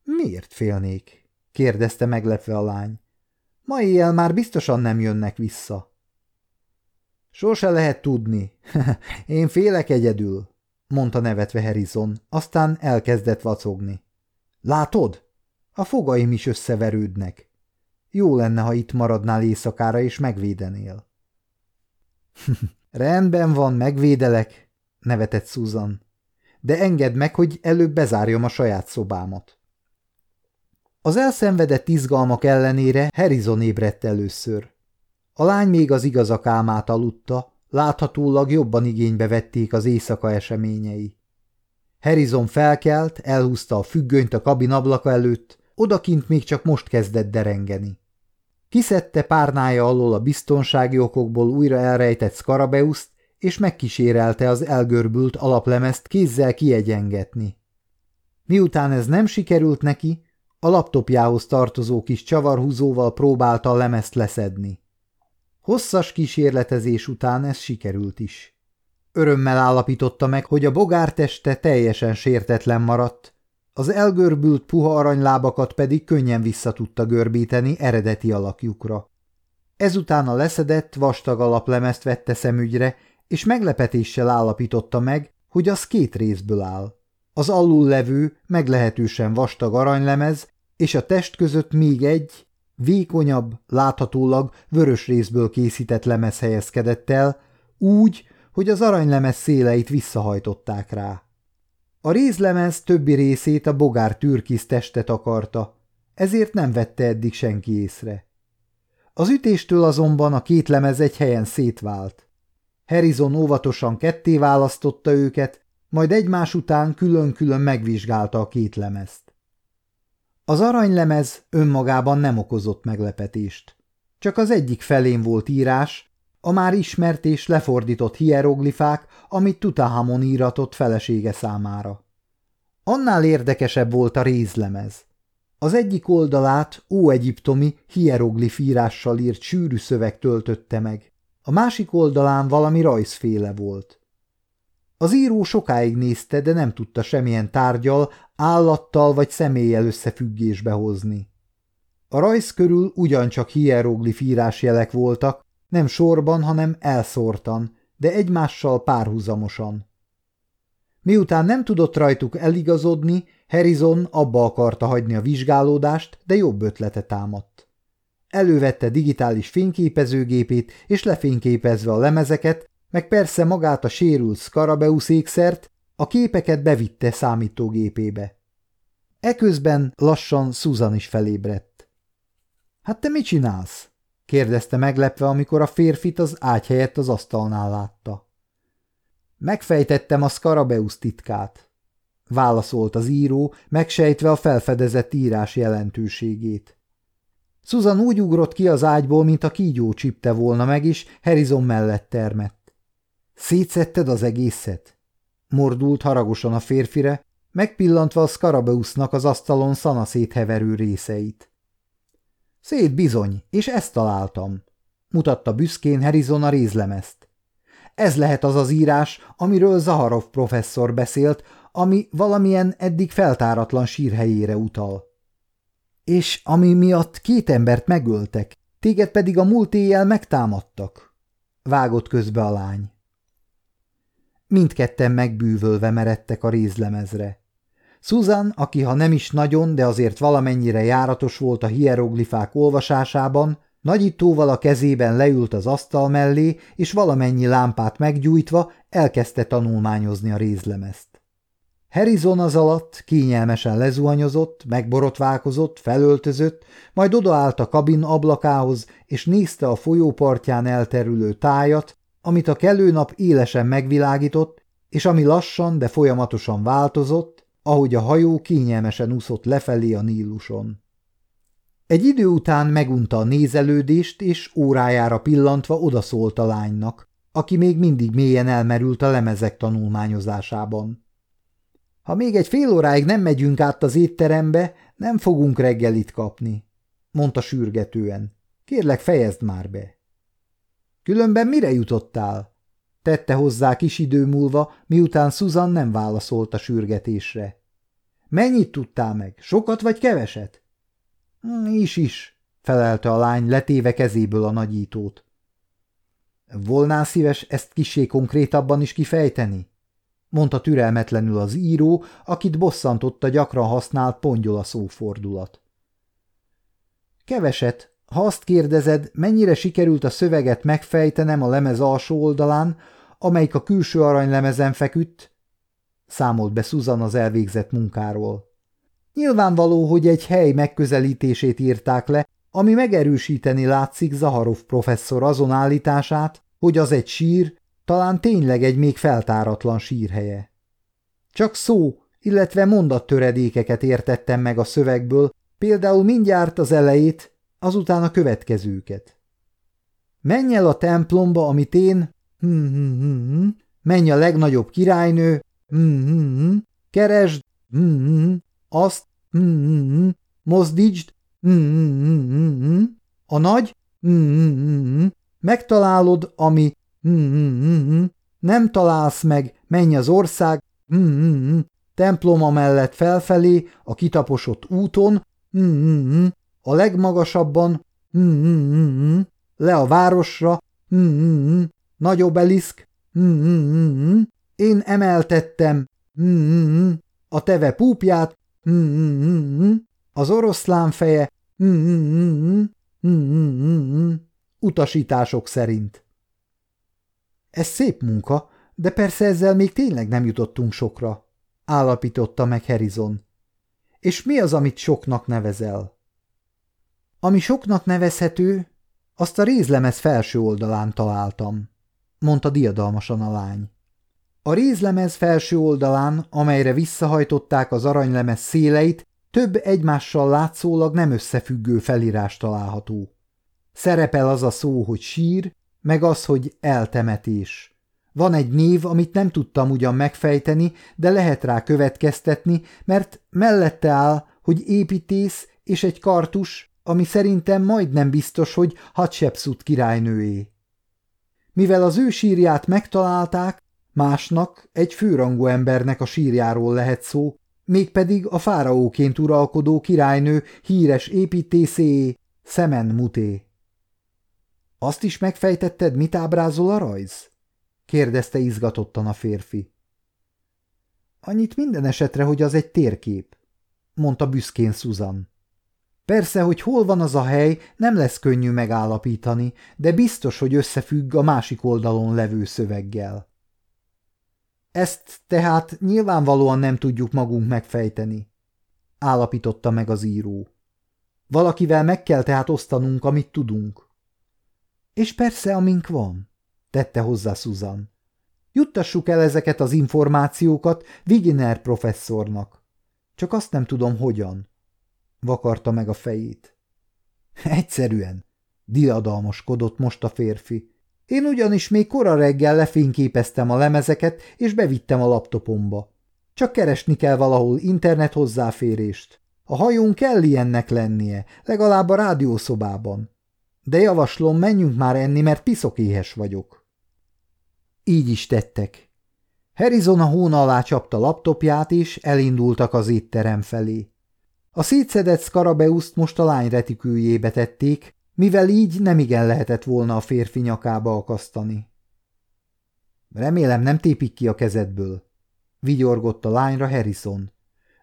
Miért félnék? kérdezte meglepve a lány. Ma éjjel már biztosan nem jönnek vissza. Sose lehet tudni. Én félek egyedül, mondta nevetve Harrison, aztán elkezdett vacogni. Látod? A fogaim is összeverődnek. Jó lenne, ha itt maradnál éjszakára és megvédenél. Rendben van, megvédelek, nevetett Susan. De engedd meg, hogy előbb bezárjam a saját szobámat. Az elszenvedett izgalmak ellenére Harrison ébredt először. A lány még az igazak álmát aludta, láthatólag jobban igénybe vették az éjszaka eseményei. Harrison felkelt, elhúzta a függönyt a kabin ablaka előtt, odakint még csak most kezdett derengeni. Kiszedte párnája alól a biztonsági okokból újra elrejtett Skarabeuszt, és megkísérelte az elgörbült alaplemezt kézzel kiegyengetni. Miután ez nem sikerült neki, a laptopjához tartozó kis csavarhúzóval próbálta a lemezt leszedni. Hosszas kísérletezés után ez sikerült is. Örömmel állapította meg, hogy a bogár teste teljesen sértetlen maradt, az elgörbült puha aranylábakat pedig könnyen vissza tudta görbíteni eredeti alakjukra. Ezután a leszedett, vastag alaplemezt vette szemügyre, és meglepetéssel állapította meg, hogy az két részből áll. Az alul levő, meglehetősen vastag aranylemez, és a test között még egy, vékonyabb, láthatólag vörös részből készített lemez helyezkedett el, úgy, hogy az aranylemez széleit visszahajtották rá. A rézlemez többi részét a bogár türkisz testet akarta, ezért nem vette eddig senki észre. Az ütéstől azonban a két lemez egy helyen szétvált. Harrison óvatosan ketté választotta őket, majd egymás után külön-külön megvizsgálta a két lemezt. Az aranylemez önmagában nem okozott meglepetést. Csak az egyik felén volt írás, a már ismert és lefordított hieroglifák, amit Tutahamon íratott felesége számára. Annál érdekesebb volt a rézlemez. Az egyik oldalát óegyiptomi hieroglif írással írt sűrű szöveg töltötte meg, a másik oldalán valami rajzféle volt. Az író sokáig nézte, de nem tudta semmilyen tárgyal, állattal vagy személlyel összefüggésbe hozni. A rajz körül ugyancsak hieroglif írásjelek voltak, nem sorban, hanem elszórtan, de egymással párhuzamosan. Miután nem tudott rajtuk eligazodni, Harrison abba akarta hagyni a vizsgálódást, de jobb ötlete támadt. Elővette digitális fényképezőgépét, és lefényképezve a lemezeket, meg persze magát a sérült Skarabeusz ékszert, a képeket bevitte számítógépébe. Eközben lassan Susan is felébredt. – Hát te mit csinálsz? – kérdezte meglepve, amikor a férfit az ágy helyett az asztalnál látta. – Megfejtettem a Skarabeusz titkát – válaszolt az író, megsejtve a felfedezett írás jelentőségét. Susan úgy ugrott ki az ágyból, mint a kígyó csipte volna meg, és Harrison mellett termett. – Szétszetted az egészet? Mordult haragosan a férfire, megpillantva a Scarabeusnak az asztalon szanaszét heverő részeit. Szét bizony, és ezt találtam, mutatta büszkén Harrison a rézlemezt. Ez lehet az az írás, amiről Zaharov professzor beszélt, ami valamilyen eddig feltáratlan sírhelyére utal. És ami miatt két embert megöltek, téged pedig a múlt éjjel megtámadtak, vágott közbe a lány. Mindketten megbűvölve meredtek a rézlemezre. Susan, aki ha nem is nagyon, de azért valamennyire járatos volt a hieroglifák olvasásában, nagyítóval a kezében leült az asztal mellé, és valamennyi lámpát meggyújtva elkezdte tanulmányozni a rézlemezt. Harrison az alatt kényelmesen lezuhanyozott, megborotválkozott, felöltözött, majd odaállt a kabin ablakához, és nézte a folyópartján elterülő tájat, amit a kelőnap élesen megvilágított, és ami lassan, de folyamatosan változott, ahogy a hajó kényelmesen úszott lefelé a Níluson. Egy idő után megunta a nézelődést, és órájára pillantva odaszólt a lánynak, aki még mindig mélyen elmerült a lemezek tanulmányozásában. Ha még egy fél óráig nem megyünk át az étterembe, nem fogunk reggelit kapni, mondta sürgetően. Kérlek, fejezd már be. Különben mire jutottál? Tette hozzá kis idő múlva, miután Susan nem válaszolt a sürgetésre. Mennyit tudtál meg? Sokat vagy keveset? Hm, is is, felelte a lány, letéve kezéből a nagyítót. Volnál szíves ezt kisé konkrétabban is kifejteni? mondta türelmetlenül az író, akit bosszantotta gyakran használt pongyola szófordulat. Keveset, ha azt kérdezed, mennyire sikerült a szöveget megfejtenem a lemez alsó oldalán, amelyik a külső aranylemezen feküdt, számolt be Susan az elvégzett munkáról. Nyilvánvaló, hogy egy hely megközelítését írták le, ami megerősíteni látszik Zaharov professzor azon állítását, hogy az egy sír, talán tényleg egy még feltáratlan sírhelye. Csak szó, illetve mondattöredékeket értettem meg a szövegből, például mindjárt az elejét, azután a következőket. Menj el a templomba, amit én, hm, hm, hm, hm, menj a legnagyobb királynő, hm, hm, hm, keresd, hm, hm, azt, hm, hm, hm, mozdítsd, hm, hm, hm, hm, hm, a nagy, hm, hm, hm, hm, megtalálod, ami Hmm, hmm, hmm, hmm, nem találsz meg, menj az ország, hmm, hmm, hmm, temploma mellett felfelé, a kitaposott úton, hmm, hmm, hmm, a legmagasabban, hmm, hmm, hmm, hmm, le a városra, hmm, hmm, hmm, nagy obeliszk? Mm-mm-mm. Hmm, hmm, hmm. Én emeltettem. Mm-mm. A teve púpját? Mm-mm. Az oroszlán feje? mm-mm-mm, Utasítások szerint. Ez szép munka, de persze ezzel még tényleg nem jutottunk sokra, állapította meg Harrison. És mi az, amit soknak nevezel? Ami soknak nevezhető, azt a rézlemez felső oldalán találtam mondta diadalmasan a lány. A rézlemez felső oldalán, amelyre visszahajtották az aranylemez széleit, több egymással látszólag nem összefüggő felírás található. Szerepel az a szó, hogy sír, meg az, hogy eltemetés. Van egy név, amit nem tudtam ugyan megfejteni, de lehet rá következtetni, mert mellette áll, hogy építész és egy kartus, ami szerintem majdnem biztos, hogy Hatshepsut királynőé. Mivel az ő sírját megtalálták, másnak, egy főrangú embernek a sírjáról lehet szó, mégpedig a fáraóként uralkodó királynő híres építészé Szemen Muté. Azt is megfejtetted, mit ábrázol a rajz? kérdezte izgatottan a férfi. Annyit minden esetre, hogy az egy térkép, mondta büszkén Susan. Persze, hogy hol van az a hely, nem lesz könnyű megállapítani, de biztos, hogy összefügg a másik oldalon levő szöveggel. Ezt tehát nyilvánvalóan nem tudjuk magunk megfejteni, állapította meg az író. Valakivel meg kell tehát osztanunk, amit tudunk. És persze, amink van, tette hozzá Susan. Juttassuk el ezeket az információkat Viginer professzornak. Csak azt nem tudom, hogyan. Vakarta meg a fejét. Egyszerűen, diadalmaskodott most a férfi. Én ugyanis még kora reggel lefényképeztem a lemezeket, és bevittem a laptopomba. Csak keresni kell valahol internet hozzáférést. A hajón kell ilyennek lennie, legalább a rádiószobában. De javaslom, menjünk már enni, mert piszok éhes vagyok. Így is tettek. Harrison a hóna alá csapta laptopját, és elindultak az étterem felé. A szétszedett Scarabeuszt most a lány retikűjébe tették, mivel így nem igen lehetett volna a férfi nyakába akasztani. Remélem nem tépik ki a kezedből, vigyorgott a lányra Harrison.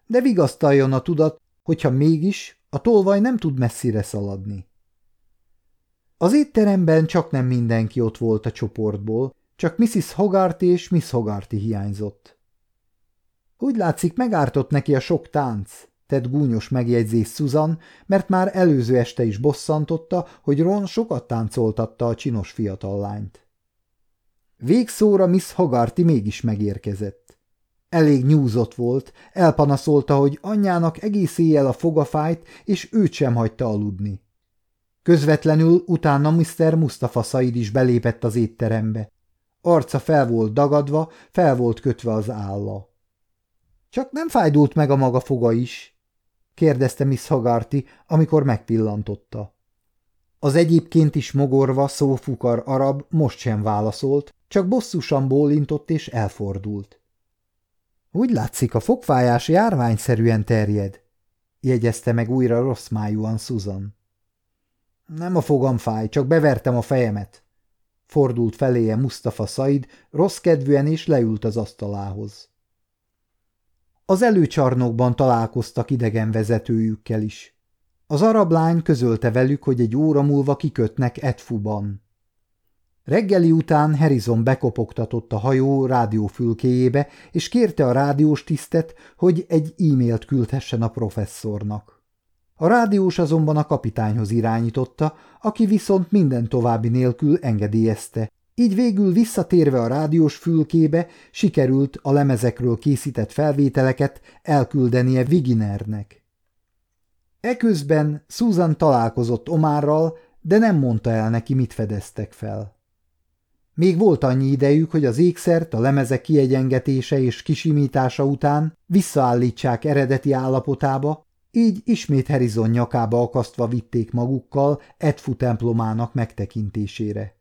De vigasztaljon a tudat, hogyha mégis, a tolvaj nem tud messzire szaladni. Az étteremben csak nem mindenki ott volt a csoportból, csak Mrs. Hogarth és Miss Hogarty hiányzott. Úgy látszik, megártott neki a sok tánc, tett gúnyos megjegyzés Susan, mert már előző este is bosszantotta, hogy Ron sokat táncoltatta a csinos fiatal lányt. Végszóra Miss Hogarty mégis megérkezett. Elég nyúzott volt, elpanaszolta, hogy anyjának egész éjjel a foga fájt, és őt sem hagyta aludni. Közvetlenül utána Mr. Mustafa Said is belépett az étterembe. Arca fel volt dagadva, fel volt kötve az álla. Csak nem fájdult meg a maga foga is? Kérdezte Miss Hagarty, amikor megpillantotta. Az egyébként is mogorva szófukar arab most sem válaszolt, csak bosszusan bólintott és elfordult. Úgy látszik, a fogfájás járványszerűen terjed, jegyezte meg újra rossz májúan Susan. Nem a fogam fáj, csak bevertem a fejemet. Fordult feléje Mustafa Said, rossz kedvűen és leült az asztalához. Az előcsarnokban találkoztak idegen vezetőjükkel is. Az arab lány közölte velük, hogy egy óra múlva kikötnek Edfuban. Reggeli után Harrison bekopogtatott a hajó rádiófülkéjébe, és kérte a rádiós tisztet, hogy egy e-mailt küldhessen a professzornak. A rádiós azonban a kapitányhoz irányította, aki viszont minden további nélkül engedélyezte, így végül visszatérve a rádiós fülkébe sikerült a lemezekről készített felvételeket elküldenie Viginernek. Eközben Susan találkozott Omárral, de nem mondta el neki, mit fedeztek fel. Még volt annyi idejük, hogy az ékszert a lemezek kiegyengetése és kisimítása után visszaállítsák eredeti állapotába, így ismét Harrison nyakába akasztva vitték magukkal Edfu templomának megtekintésére.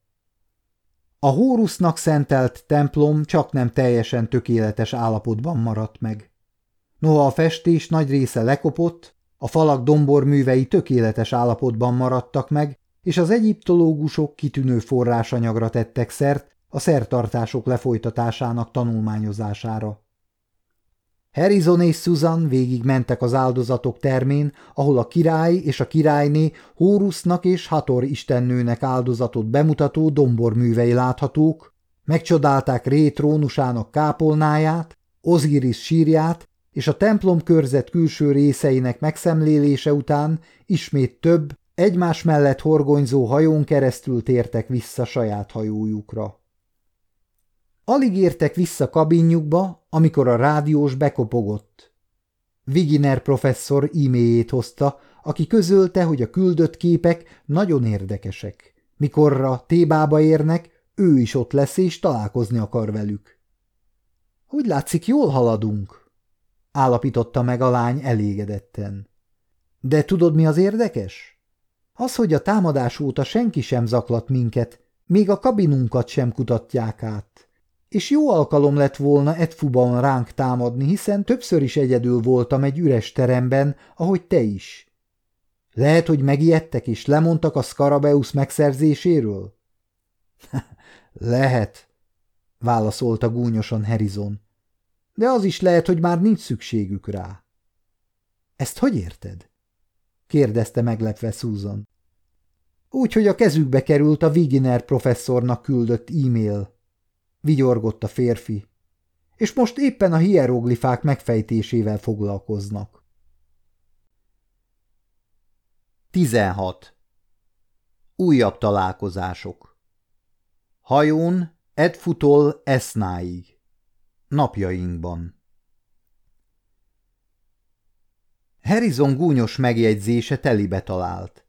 A Hórusznak szentelt templom csak nem teljesen tökéletes állapotban maradt meg. Noha a festés nagy része lekopott, a falak domborművei tökéletes állapotban maradtak meg, és az egyiptológusok kitűnő forrásanyagra tettek szert a szertartások lefolytatásának tanulmányozására. Harrison és Susan végig mentek az áldozatok termén, ahol a király és a királyné Hórusznak és Hator istennőnek áldozatot bemutató domborművei láthatók, megcsodálták Ré trónusának kápolnáját, Oziris sírját, és a templom körzet külső részeinek megszemlélése után ismét több, egymás mellett horgonyzó hajón keresztül tértek vissza saját hajójukra. Alig értek vissza kabinjukba, amikor a rádiós bekopogott. Viginer professzor e-mailjét hozta, aki közölte, hogy a küldött képek nagyon érdekesek. Mikorra Tébába érnek, ő is ott lesz és találkozni akar velük. Úgy látszik, jól haladunk, állapította meg a lány elégedetten. De tudod, mi az érdekes? Az, hogy a támadás óta senki sem zaklat minket, még a kabinunkat sem kutatják át és jó alkalom lett volna Edfuban ránk támadni, hiszen többször is egyedül voltam egy üres teremben, ahogy te is. Lehet, hogy megijedtek és lemondtak a Scarabeus megszerzéséről? lehet, válaszolta gúnyosan Harrison. De az is lehet, hogy már nincs szükségük rá. Ezt hogy érted? kérdezte meglepve Susan. Úgy, hogy a kezükbe került a Viginer professzornak küldött e-mail, vigyorgott a férfi, és most éppen a hieroglifák megfejtésével foglalkoznak. 16. Újabb találkozások Hajón Edfutol Esznáig Napjainkban Harrison gúnyos megjegyzése telibe talált.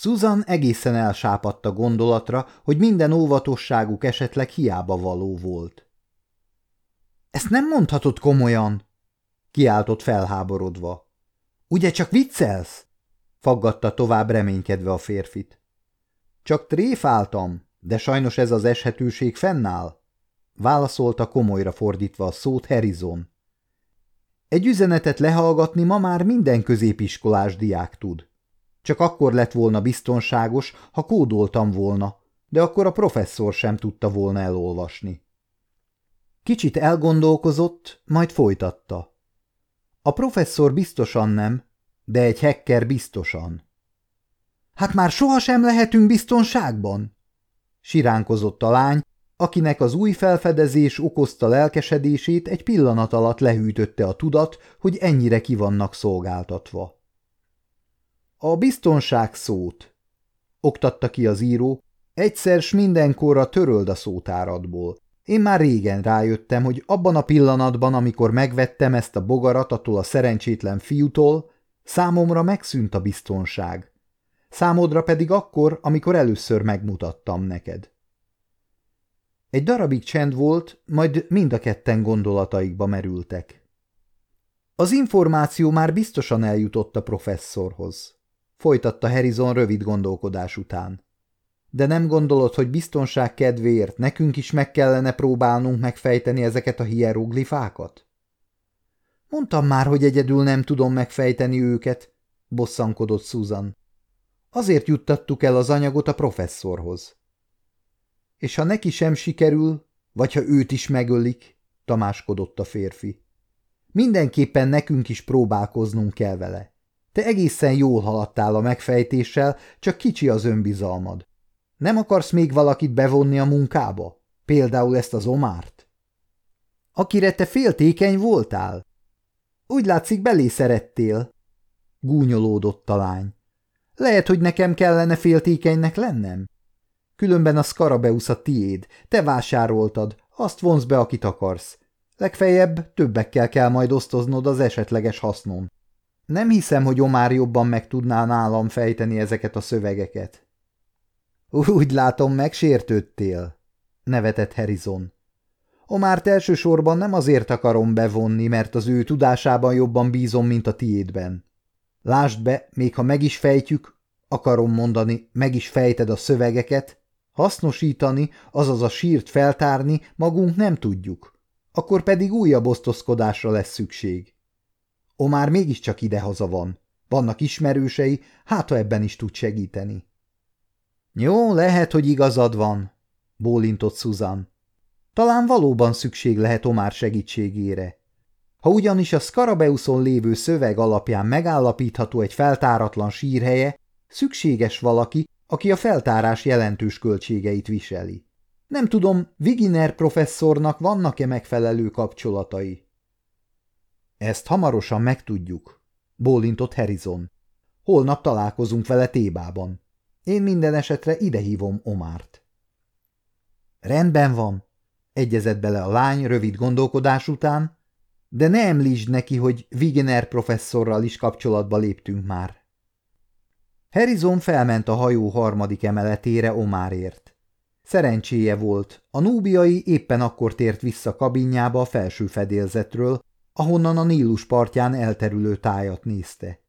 Susan egészen elsápadt gondolatra, hogy minden óvatosságuk esetleg hiába való volt. – Ezt nem mondhatod komolyan! kiáltott felháborodva. Ugye csak viccelsz? Faggatta tovább reménykedve a férfit. Csak tréfáltam, de sajnos ez az eshetőség fennáll, válaszolta komolyra fordítva a szót Harrison. Egy üzenetet lehallgatni ma már minden középiskolás diák tud. Csak akkor lett volna biztonságos, ha kódoltam volna, de akkor a professzor sem tudta volna elolvasni. Kicsit elgondolkozott, majd folytatta. A professzor biztosan nem, de egy hacker biztosan. Hát már sohasem lehetünk biztonságban? Siránkozott a lány, akinek az új felfedezés okozta lelkesedését egy pillanat alatt lehűtötte a tudat, hogy ennyire ki vannak szolgáltatva. A biztonság szót, oktatta ki az író, egyszer s mindenkorra töröld a szótáradból. Én már régen rájöttem, hogy abban a pillanatban, amikor megvettem ezt a bogarat attól a szerencsétlen fiútól, számomra megszűnt a biztonság. Számodra pedig akkor, amikor először megmutattam neked. Egy darabig csend volt, majd mind a ketten gondolataikba merültek. Az információ már biztosan eljutott a professzorhoz. Folytatta Harrison rövid gondolkodás után. De nem gondolod, hogy biztonság kedvéért nekünk is meg kellene próbálnunk megfejteni ezeket a hieroglifákat? Mondtam már, hogy egyedül nem tudom megfejteni őket, bosszankodott Susan. Azért juttattuk el az anyagot a professzorhoz. És ha neki sem sikerül, vagy ha őt is megölik, tamáskodott a férfi. Mindenképpen nekünk is próbálkoznunk kell vele. Te egészen jól haladtál a megfejtéssel, csak kicsi az önbizalmad. Nem akarsz még valakit bevonni a munkába? Például ezt az Omárt? Akire te féltékeny voltál? Úgy látszik, belé szerettél. Gúnyolódott a lány. Lehet, hogy nekem kellene féltékenynek lennem? Különben a Skarabeusz a tiéd, te vásároltad, azt vonz be, akit akarsz. Legfeljebb többekkel kell majd osztoznod az esetleges hasznon. Nem hiszem, hogy Omár jobban meg tudná nálam fejteni ezeket a szövegeket. Úgy látom, megsértődtél, nevetett Harrison. Omárt elsősorban nem azért akarom bevonni, mert az ő tudásában jobban bízom, mint a tiédben. Lásd be, még ha meg is fejtjük, akarom mondani, meg is fejted a szövegeket, hasznosítani, azaz a sírt feltárni magunk nem tudjuk. Akkor pedig újabb osztozkodásra lesz szükség. Omár mégiscsak idehaza van. Vannak ismerősei, hát ha ebben is tud segíteni. Jó, lehet, hogy igazad van, bólintott Susan. Talán valóban szükség lehet Omár segítségére. Ha ugyanis a Skarabeuszon lévő szöveg alapján megállapítható egy feltáratlan sírhelye, szükséges valaki, aki a feltárás jelentős költségeit viseli. Nem tudom, Viginer professzornak vannak-e megfelelő kapcsolatai? Ezt hamarosan megtudjuk, bólintott Harrison. Holnap találkozunk vele Tébában. Én minden esetre idehívom Omárt. Rendben van, egyezett bele a lány rövid gondolkodás után, de ne említsd neki, hogy Wigener professzorral is kapcsolatba léptünk már. Harrison felment a hajó harmadik emeletére Omárért. Szerencséje volt, a núbiai éppen akkor tért vissza kabinjába a felső fedélzetről, ahonnan a Nílus partján elterülő tájat nézte.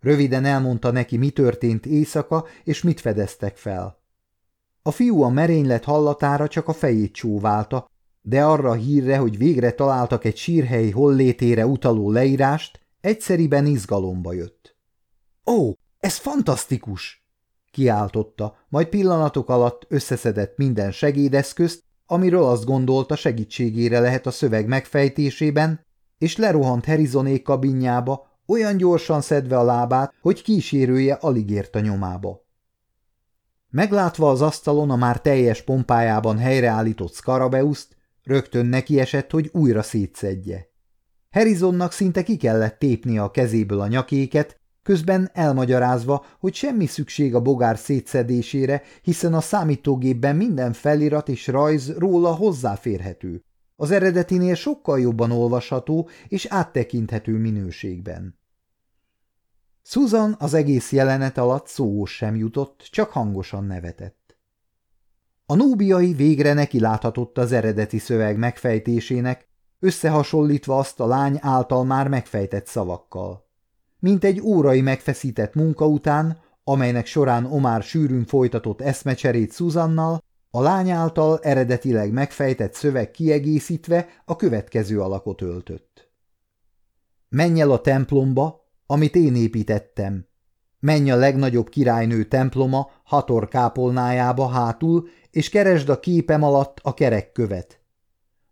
Röviden elmondta neki, mi történt éjszaka, és mit fedeztek fel. A fiú a merénylet hallatára csak a fejét csóválta, de arra a hírre, hogy végre találtak egy sírhely hollétére utaló leírást, egyszeriben izgalomba jött. – Ó, ez fantasztikus! – kiáltotta, majd pillanatok alatt összeszedett minden segédeszközt, amiről azt gondolta segítségére lehet a szöveg megfejtésében, és lerohant Herizonék kabinjába, olyan gyorsan szedve a lábát, hogy kísérője alig ért a nyomába. Meglátva az asztalon a már teljes pompájában helyreállított Scarabeuszt, rögtön nekiesett, hogy újra szétszedje. Harrisonnak szinte ki kellett tépnie a kezéből a nyakéket, közben elmagyarázva, hogy semmi szükség a bogár szétszedésére, hiszen a számítógépben minden felirat és rajz róla hozzáférhető, az eredetinél sokkal jobban olvasható és áttekinthető minőségben. Susan az egész jelenet alatt szó sem jutott, csak hangosan nevetett. A núbiai végre neki láthatott az eredeti szöveg megfejtésének, összehasonlítva azt a lány által már megfejtett szavakkal. Mint egy órai megfeszített munka után, amelynek során Omár sűrűn folytatott eszmecserét Szuzannal, a lány által eredetileg megfejtett szöveg kiegészítve a következő alakot öltött. Menj el a templomba, amit én építettem. Menj a legnagyobb királynő temploma Hator kápolnájába hátul, és keresd a képem alatt a kerekkövet.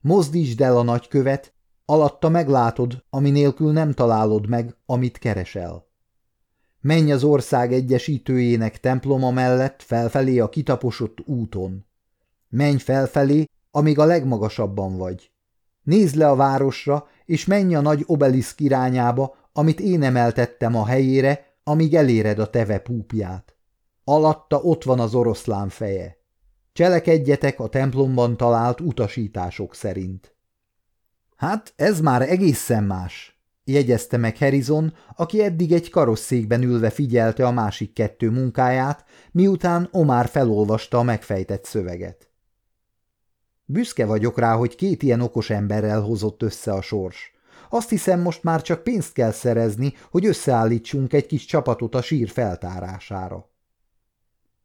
Mozdítsd el a nagykövet, alatta meglátod, ami nélkül nem találod meg, amit keresel. Menj az ország egyesítőjének temploma mellett felfelé a kitaposott úton. Menj felfelé, amíg a legmagasabban vagy. Nézd le a városra, és menj a nagy obeliszk irányába, amit én emeltettem a helyére, amíg eléred a teve púpját. Alatta ott van az oroszlán feje. Cselekedjetek a templomban talált utasítások szerint. Hát ez már egészen más, jegyezte meg Harrison, aki eddig egy karosszékben ülve figyelte a másik kettő munkáját, miután Omar felolvasta a megfejtett szöveget. Büszke vagyok rá, hogy két ilyen okos emberrel hozott össze a sors. Azt hiszem, most már csak pénzt kell szerezni, hogy összeállítsunk egy kis csapatot a sír feltárására.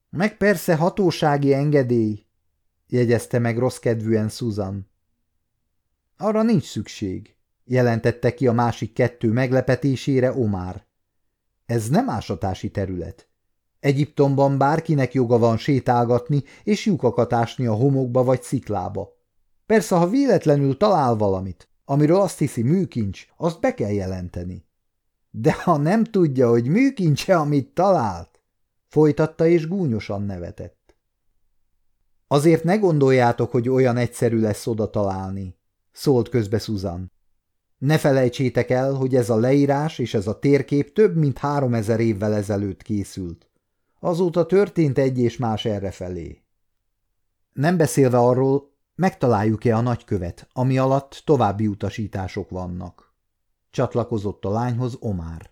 Meg persze hatósági engedély, jegyezte meg rossz kedvűen Susan. Arra nincs szükség, jelentette ki a másik kettő meglepetésére Omar. Ez nem ásatási terület. Egyiptomban bárkinek joga van sétálgatni és lyukakat ásni a homokba vagy sziklába. Persze, ha véletlenül talál valamit, amiről azt hiszi műkincs, azt be kell jelenteni. De ha nem tudja, hogy műkincse, amit talált, folytatta és gúnyosan nevetett. Azért ne gondoljátok, hogy olyan egyszerű lesz oda találni, szólt közbe Susan. Ne felejtsétek el, hogy ez a leírás és ez a térkép több mint három ezer évvel ezelőtt készült. Azóta történt egy és más errefelé. Nem beszélve arról, megtaláljuk-e a nagykövet, ami alatt további utasítások vannak. Csatlakozott a lányhoz Omár.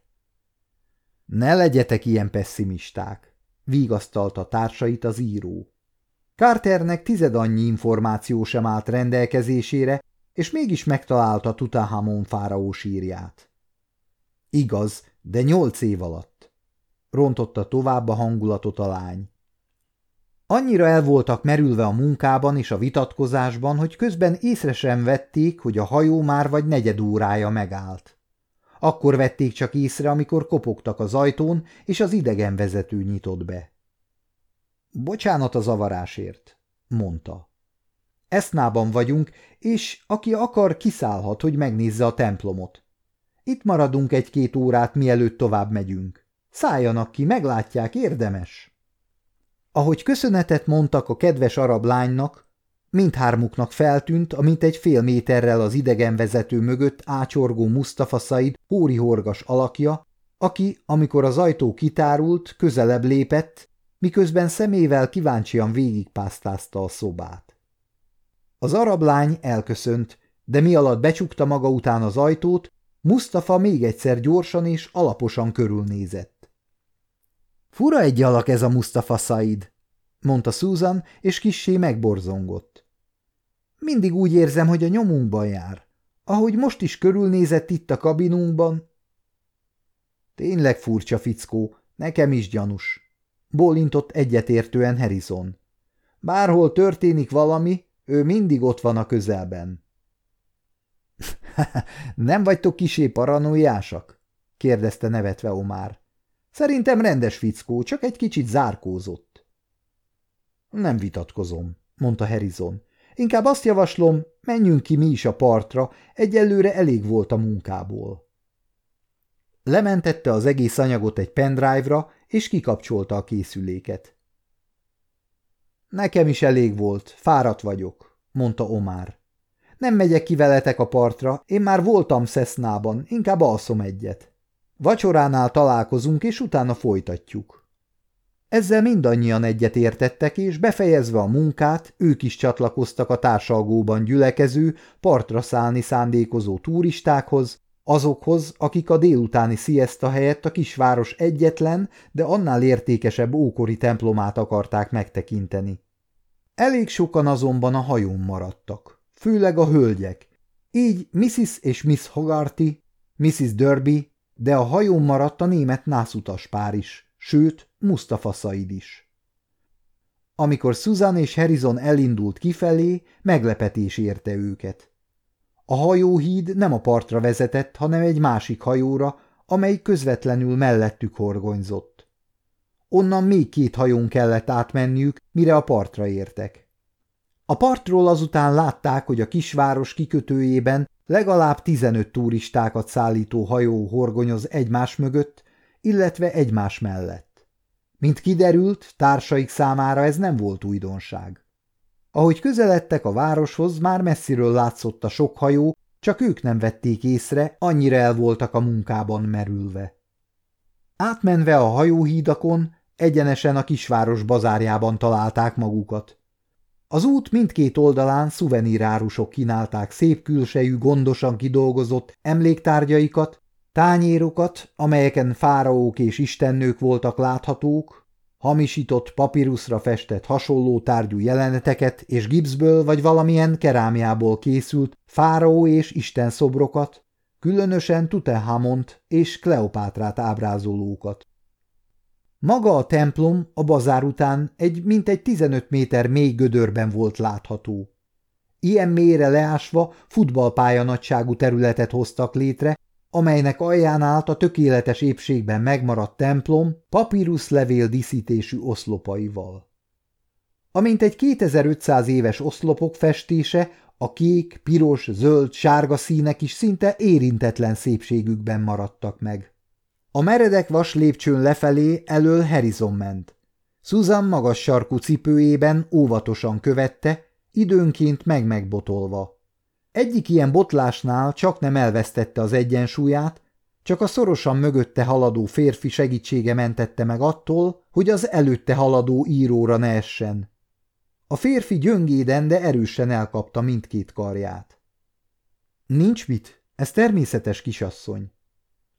Ne legyetek ilyen pessimisták, vigasztalta társait az író. Carternek tized annyi információ sem állt rendelkezésére, és mégis megtalálta Tutahamon fáraó sírját. Igaz, de nyolc év alatt. Rontotta tovább a hangulatot a lány. Annyira el voltak merülve a munkában és a vitatkozásban, hogy közben észre sem vették, hogy a hajó már vagy negyed órája megállt. Akkor vették csak észre, amikor kopogtak az ajtón, és az idegen vezető nyitott be. Bocsánat a zavarásért, mondta. Esznában vagyunk, és aki akar, kiszállhat, hogy megnézze a templomot. Itt maradunk egy-két órát, mielőtt tovább megyünk. Szálljanak ki, meglátják, érdemes. Ahogy köszönetet mondtak a kedves arab lánynak, mindhármuknak feltűnt, amint egy fél méterrel az idegenvezető mögött ácsorgó Mustafa Said horgas alakja, aki, amikor az ajtó kitárult, közelebb lépett, miközben szemével kíváncsian végigpásztázta a szobát. Az arab lány elköszönt, de mi alatt becsukta maga után az ajtót, Mustafa még egyszer gyorsan és alaposan körülnézett. Fura egy alak ez a Mustafa Said, mondta Susan, és kissé megborzongott. Mindig úgy érzem, hogy a nyomunkban jár. Ahogy most is körülnézett itt a kabinunkban. Tényleg furcsa fickó, nekem is gyanús. Bólintott egyetértően Harrison. Bárhol történik valami, ő mindig ott van a közelben. – Nem vagytok kisé paranoiásak? – kérdezte nevetve Omár. – Szerintem rendes fickó, csak egy kicsit zárkózott. – Nem vitatkozom – mondta Harrison. – Inkább azt javaslom, menjünk ki mi is a partra, egyelőre elég volt a munkából. Lementette az egész anyagot egy pendrive-ra, és kikapcsolta a készüléket. Nekem is elég volt, fáradt vagyok, mondta Omár. Nem megyek ki veletek a partra, én már voltam Szesznában, inkább alszom egyet. Vacsoránál találkozunk, és utána folytatjuk. Ezzel mindannyian egyet értettek, és befejezve a munkát, ők is csatlakoztak a társalgóban gyülekező, partra szállni szándékozó turistákhoz, azokhoz, akik a délutáni sziesta helyett a kisváros egyetlen, de annál értékesebb ókori templomát akarták megtekinteni. Elég sokan azonban a hajón maradtak, főleg a hölgyek, Így Mrs. és Miss Hogarty, Mrs. Derby, de a hajón maradt a német nászutas pár is, sőt, Mustafa Said is. Amikor Susan és Harrison elindult kifelé, meglepetés érte őket. A hajóhíd nem a partra vezetett, hanem egy másik hajóra, amely közvetlenül mellettük horgonyzott. Onnan még két hajón kellett átmenniük, mire a partra értek. A partról azután látták, hogy a kisváros kikötőjében legalább 15 turistákat szállító hajó horgonyoz egymás mögött, illetve egymás mellett. Mint kiderült, társaik számára ez nem volt újdonság. Ahogy közeledtek a városhoz, már messziről látszott a sok hajó, csak ők nem vették észre, annyira el voltak a munkában merülve. Átmenve a hajóhídakon, egyenesen a kisváros bazárjában találták magukat. Az út mindkét oldalán szuvenírárusok kínálták szép külsejű, gondosan kidolgozott emléktárgyaikat, tányérokat, amelyeken fáraók és istennők voltak láthatók, hamisított papíruszra festett hasonló tárgyú jeleneteket és gipszből vagy valamilyen kerámiából készült fáraó és isten szobrokat, különösen Tutehamont és Kleopátrát ábrázolókat. Maga a templom a bazár után egy mintegy 15 méter mély gödörben volt látható. Ilyen mélyre leásva futballpálya nagyságú területet hoztak létre, amelynek alján állt a tökéletes épségben megmaradt templom papíruszlevél díszítésű oszlopaival. Amint egy 2500 éves oszlopok festése, a kék, piros, zöld, sárga színek is szinte érintetlen szépségükben maradtak meg. A meredek vas lépcsőn lefelé elől Harrison ment. Susan magas sarkú cipőjében óvatosan követte, időnként meg-megbotolva. Egyik ilyen botlásnál csak nem elvesztette az egyensúlyát, csak a szorosan mögötte haladó férfi segítsége mentette meg attól, hogy az előtte haladó íróra ne essen. A férfi gyöngéden, de erősen elkapta mindkét karját. Nincs mit, ez természetes kisasszony.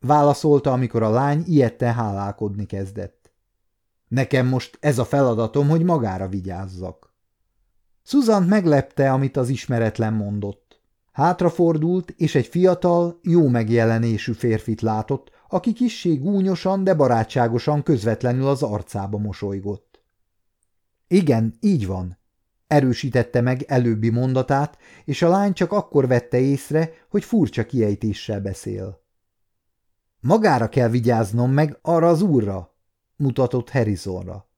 Válaszolta, amikor a lány ilyette hálálkodni kezdett. Nekem most ez a feladatom, hogy magára vigyázzak. Susan meglepte, amit az ismeretlen mondott. Hátrafordult, és egy fiatal, jó megjelenésű férfit látott, aki kissé gúnyosan, de barátságosan közvetlenül az arcába mosolygott. Igen, így van, erősítette meg előbbi mondatát, és a lány csak akkor vette észre, hogy furcsa kiejtéssel beszél. Magára kell vigyáznom meg arra az úrra, mutatott Harrisonra.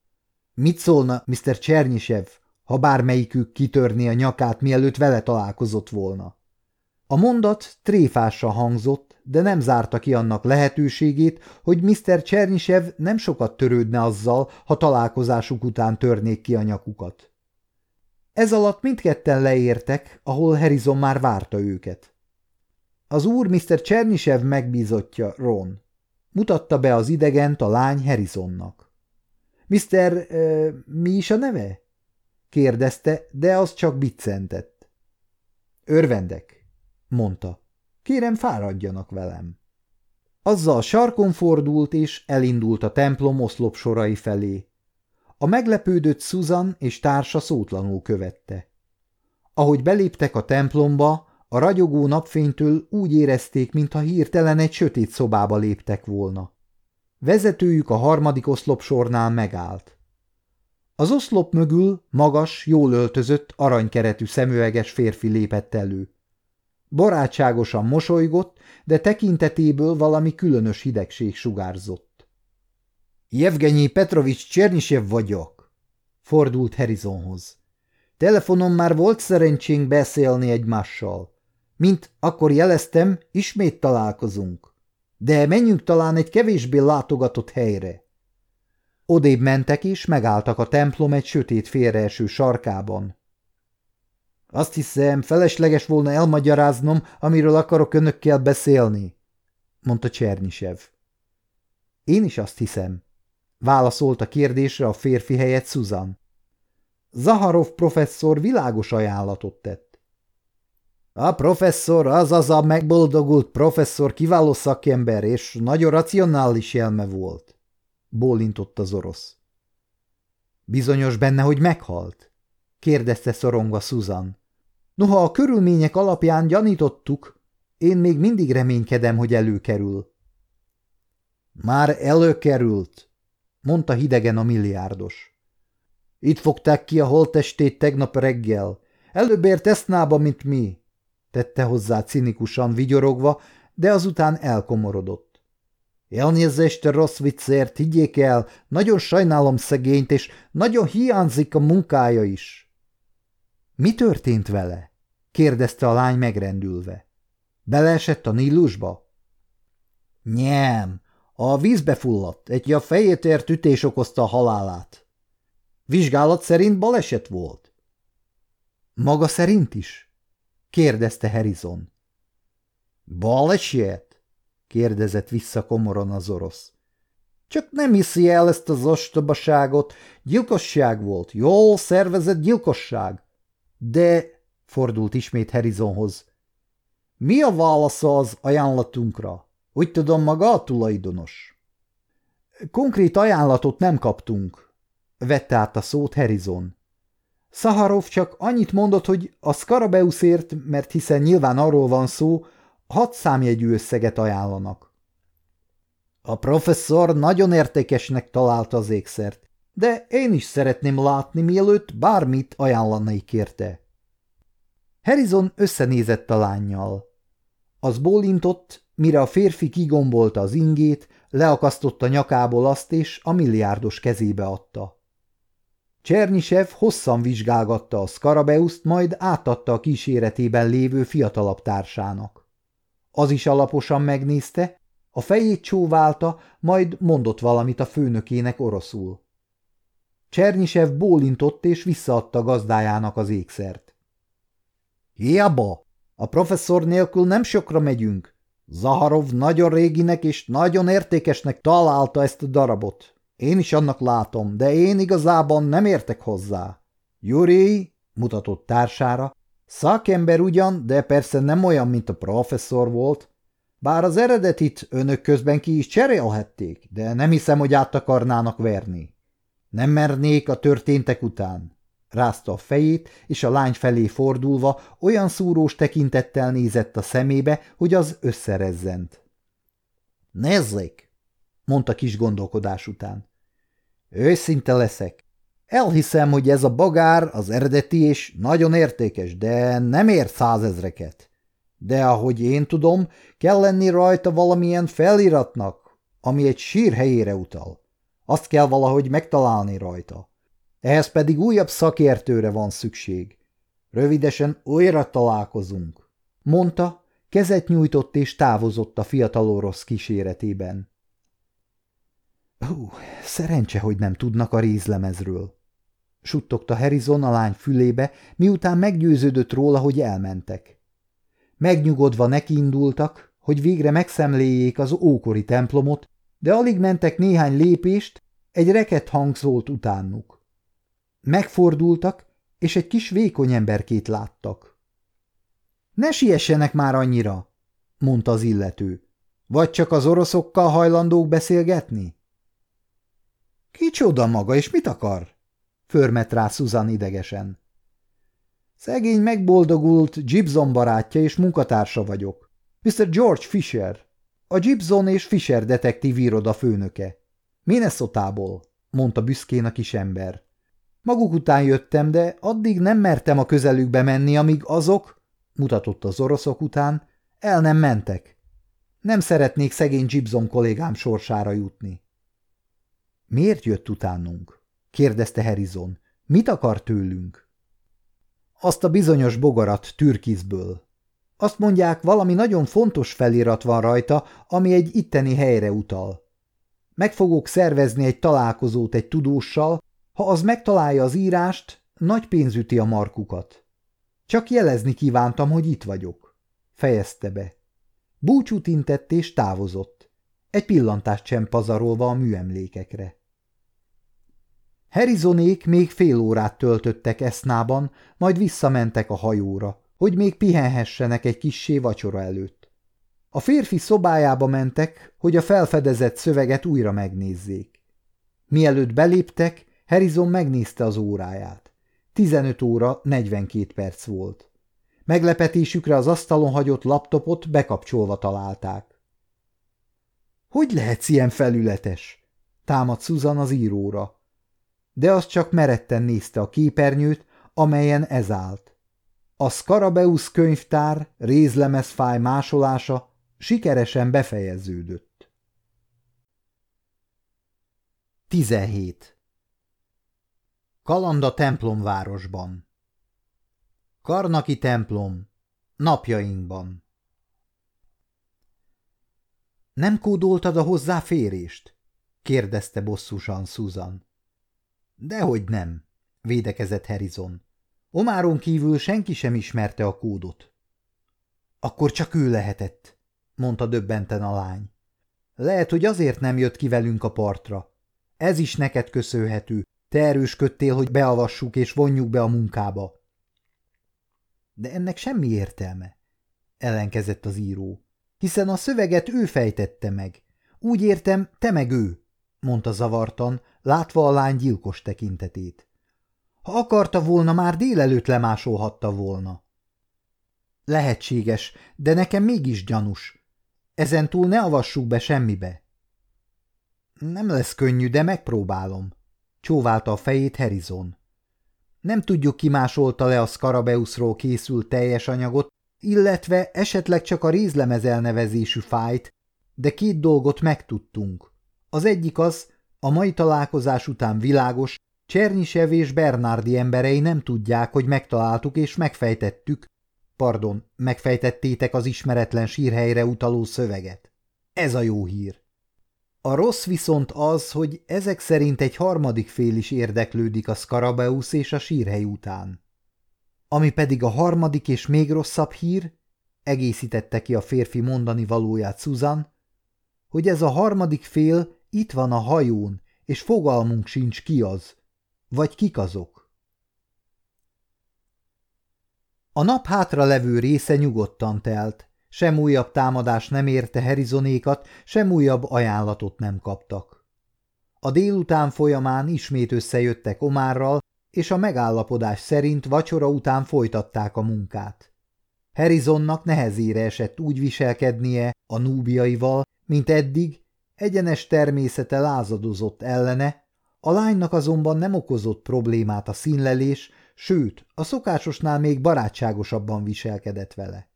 Mit szólna Mr. Csernyisev, ha bármelyikük kitörné a nyakát, mielőtt vele találkozott volna? A mondat tréfásra hangzott, de nem zárta ki annak lehetőségét, hogy Mr. Csernyisev nem sokat törődne azzal, ha találkozásuk után törnék ki a nyakukat. Ez alatt mindketten leértek, ahol Harrison már várta őket. Az úr Mr. Csernyisev megbízottja, Ron. Mutatta be az idegent a lány Harrisonnak. Mr. Uh, mi is a neve? kérdezte, de az csak biccentett. Örvendek, mondta. Kérem, fáradjanak velem. Azzal sarkon fordult, és elindult a templom oszlop sorai felé. A meglepődött Susan és társa szótlanul követte. Ahogy beléptek a templomba, a ragyogó napfénytől úgy érezték, mintha hirtelen egy sötét szobába léptek volna. Vezetőjük a harmadik oszlopsornál megállt. Az oszlop mögül magas, jól öltözött, aranykeretű szemüveges férfi lépett elő. Barátságosan mosolygott, de tekintetéből valami különös hidegség sugárzott. – Jevgenyi Petrovics Csernyisev vagyok – fordult Harrisonhoz. – Telefonon már volt szerencsénk beszélni egymással. Mint akkor jeleztem, ismét találkozunk. De menjünk talán egy kevésbé látogatott helyre. Odébb mentek és megálltak a templom egy sötét félreeső sarkában. Azt hiszem, felesleges volna elmagyaráznom, amiről akarok önökkel beszélni, mondta Csernyisev. Én is azt hiszem, válaszolt a kérdésre a férfi helyett Susan. Zaharov professzor világos ajánlatot tett. A professzor az az a megboldogult professzor kiváló szakember, és nagyon racionális jelme volt, bólintott az orosz. Bizonyos benne, hogy meghalt? kérdezte szorongva Susan. Noha a körülmények alapján gyanítottuk, én még mindig reménykedem, hogy előkerül. Már előkerült, mondta hidegen a milliárdos. Itt fogták ki a holtestét tegnap reggel. Előbb ért Esznába, mint mi, tette hozzá cinikusan vigyorogva, de azután elkomorodott. Elnézést a rossz viccért, higgyék el, nagyon sajnálom szegényt, és nagyon hiányzik a munkája is. Mi történt vele? kérdezte a lány megrendülve. Beleesett a Nílusba? Nem, a vízbe fulladt, egy a fejét ért ütés okozta a halálát. Vizsgálat szerint baleset volt. Maga szerint is? Kérdezte Harrison. Baleset? kérdezett vissza komoron az orosz. Csak nem hiszi el ezt az ostobaságot. Gyilkosság volt, jól szervezett gyilkosság. De, fordult ismét Harrisonhoz, mi a válasza az ajánlatunkra? Úgy tudom, maga a tulajdonos. Konkrét ajánlatot nem kaptunk, vette át a szót Harrison. Szaharov csak annyit mondott, hogy a Skarabeuszért, mert hiszen nyilván arról van szó, hat számjegyű összeget ajánlanak. A professzor nagyon értékesnek találta az ékszert, de én is szeretném látni, mielőtt bármit ajánlanék érte. Harrison összenézett a lányjal. Az bólintott, mire a férfi kigombolta az ingét, leakasztotta nyakából azt, és a milliárdos kezébe adta. Csernyisev hosszan vizsgálgatta a Skarabeuszt, majd átadta a kíséretében lévő fiatalabb társának. Az is alaposan megnézte, a fejét csóválta, majd mondott valamit a főnökének oroszul. Csernyisev bólintott és visszaadta gazdájának az ékszert. – Hiába! A professzor nélkül nem sokra megyünk. Zaharov nagyon réginek és nagyon értékesnek találta ezt a darabot. Én is annak látom, de én igazában nem értek hozzá. Juri, mutatott társára, szakember ugyan, de persze nem olyan, mint a professzor volt. Bár az eredetit önök közben ki is cserélhették, de nem hiszem, hogy át akarnának verni. Nem mernék a történtek után. Rázta a fejét, és a lány felé fordulva olyan szúrós tekintettel nézett a szemébe, hogy az összerezzent. – Nézzék! – mondta kis gondolkodás után. – Őszinte leszek. Elhiszem, hogy ez a bagár az eredeti és nagyon értékes, de nem ér százezreket. De ahogy én tudom, kell lenni rajta valamilyen feliratnak, ami egy sír helyére utal. Azt kell valahogy megtalálni rajta. Ehhez pedig újabb szakértőre van szükség. Rövidesen újra találkozunk, mondta, kezet nyújtott és távozott a fiatal orosz kíséretében. Hú, szerencse, hogy nem tudnak a rézlemezről. Suttogta Harrison a lány fülébe, miután meggyőződött róla, hogy elmentek. Megnyugodva nekiindultak, hogy végre megszemléljék az ókori templomot, de alig mentek néhány lépést, egy reket hang szólt utánuk. Megfordultak, és egy kis vékony emberkét láttak. Ne siessenek már annyira, mondta az illető. Vagy csak az oroszokkal hajlandók beszélgetni? Kicsoda maga, és mit akar? Förmet rá Susan idegesen. Szegény megboldogult Gibson barátja és munkatársa vagyok. Mr. George Fisher, a Gibson és Fisher detektív iroda főnöke. Minnesota-ból, mondta büszkén a kisember. Maguk után jöttem, de addig nem mertem a közelükbe menni, amíg azok, mutatott az oroszok után, el nem mentek. Nem szeretnék szegény Gibson kollégám sorsára jutni. Miért jött utánunk? kérdezte Harrison. Mit akar tőlünk? Azt a bizonyos bogarat türkizből. Azt mondják, valami nagyon fontos felirat van rajta, ami egy itteni helyre utal. Meg fogok szervezni egy találkozót egy tudóssal, ha az megtalálja az írást, nagy pénz üti a markukat. Csak jelezni kívántam, hogy itt vagyok. Fejezte be. Búcsút intett és távozott. Egy pillantást sem pazarolva a műemlékekre. Herizonék még fél órát töltöttek Esznában, majd visszamentek a hajóra, hogy még pihenhessenek egy kissé vacsora előtt. A férfi szobájába mentek, hogy a felfedezett szöveget újra megnézzék. Mielőtt beléptek, Harrison megnézte az óráját. 15 óra 42 perc volt. Meglepetésükre az asztalon hagyott laptopot bekapcsolva találták. – Hogy lehetsz ilyen felületes? – támad Susan az íróra. De az csak meretten nézte a képernyőt, amelyen ez állt. A Scarabeus könyvtár rézlemezfáj másolása sikeresen befejeződött. 17. Kalanda templomvárosban Karnaki templom napjainkban Nem kódoltad a hozzáférést? kérdezte bosszusan Susan. Dehogy nem, védekezett Harrison. Omáron kívül senki sem ismerte a kódot. Akkor csak ő lehetett, mondta döbbenten a lány. Lehet, hogy azért nem jött ki velünk a partra. Ez is neked köszönhető. Te erősködtél, hogy beavassuk és vonjuk be a munkába. De ennek semmi értelme, ellenkezett az író, hiszen a szöveget ő fejtette meg. Úgy értem, te meg ő, mondta zavartan, látva a lány gyilkos tekintetét. Ha akarta volna, már délelőtt lemásolhatta volna. Lehetséges, de nekem mégis gyanús. Ezentúl ne avassuk be semmibe. Nem lesz könnyű, de megpróbálom. Csóválta a fejét Harrison. Nem tudjuk, ki másolta le a Scarabeusról készült teljes anyagot, illetve esetleg csak a rézlemez elnevezésű fájt, de két dolgot megtudtunk. Az egyik az, a mai találkozás után világos, Csernyisev és Bernardi emberei nem tudják, hogy megtaláltuk és megfejtettük, pardon, megfejtettétek az ismeretlen sírhelyre utaló szöveget. Ez a jó hír. A rossz viszont az, hogy ezek szerint egy harmadik fél is érdeklődik a Scarabeus és a sírhely után. Ami pedig a harmadik és még rosszabb hír, egészítette ki a férfi mondani valóját Susan, hogy ez a harmadik fél itt van a hajón, és fogalmunk sincs ki az, vagy kik azok. A nap hátra levő része nyugodtan telt, sem újabb támadás nem érte Herizonékat, sem újabb ajánlatot nem kaptak. A délután folyamán ismét összejöttek Omárral, és a megállapodás szerint vacsora után folytatták a munkát. Herizonnak nehezére esett úgy viselkednie a núbiaival, mint eddig, egyenes természete lázadozott ellene, a lánynak azonban nem okozott problémát a színlelés, sőt, a szokásosnál még barátságosabban viselkedett vele.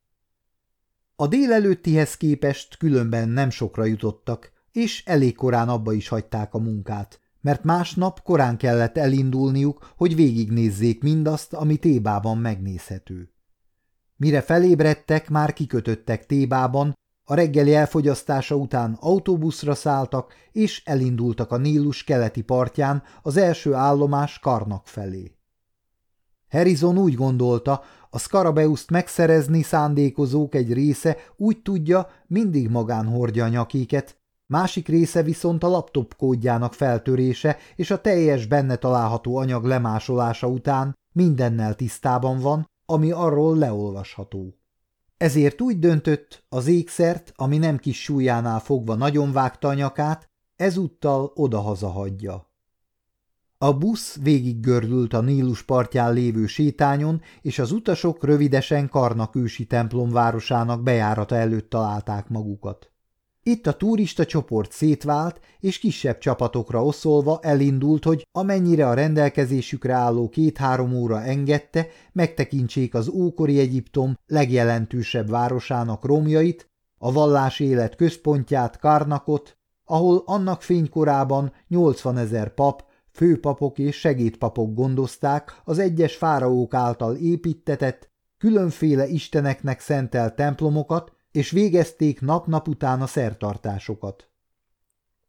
A délelőttihez képest különben nem sokra jutottak, és elég korán abba is hagyták a munkát, mert másnap korán kellett elindulniuk, hogy végignézzék mindazt, ami Tébában megnézhető. Mire felébredtek, már kikötöttek Tébában, a reggeli elfogyasztása után autóbuszra szálltak, és elindultak a Nílus keleti partján az első állomás Karnak felé. Harrison úgy gondolta, a Scarabeuszt megszerezni szándékozók egy része úgy tudja, mindig magán hordja a nyakéket, másik része viszont a laptop kódjának feltörése és a teljes benne található anyag lemásolása után mindennel tisztában van, ami arról leolvasható. Ezért úgy döntött, az ékszert, ami nem kis súlyánál fogva nagyon vágta a nyakát, ezúttal odahaza hagyja. A busz végiggördült a Nílus partján lévő sétányon, és az utasok rövidesen Karnakősi templom városának bejárata előtt találták magukat. Itt a turista csoport szétvált, és kisebb csapatokra oszolva elindult, hogy amennyire a rendelkezésükre álló két-három óra engedte, megtekintsék az ókori Egyiptom legjelentősebb városának romjait, a vallás élet központját, Karnakot, ahol annak fénykorában 80 ezer pap, főpapok és segédpapok gondozták az egyes fáraók által építetett, különféle isteneknek szentelt templomokat, és végezték nap-nap után a szertartásokat.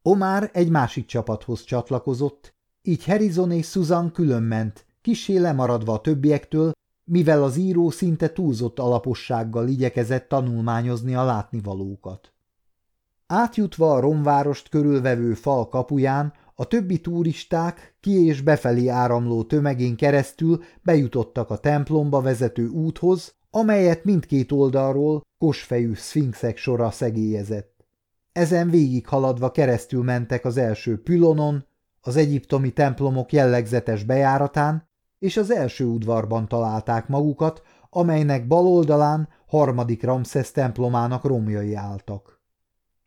Omar egy másik csapathoz csatlakozott, így Harrison és Susan különment, kisé lemaradva a többiektől, mivel az író szinte túlzott alapossággal igyekezett tanulmányozni a látnivalókat. Átjutva a romvárost körülvevő fal kapuján, a többi turisták ki- és befelé áramló tömegén keresztül bejutottak a templomba vezető úthoz, amelyet mindkét oldalról kosfejű szfinxek sora szegélyezett. Ezen végighaladva keresztül mentek az első pylonon, az egyiptomi templomok jellegzetes bejáratán, és az első udvarban találták magukat, amelynek bal oldalán harmadik Ramszesz templomának romjai álltak.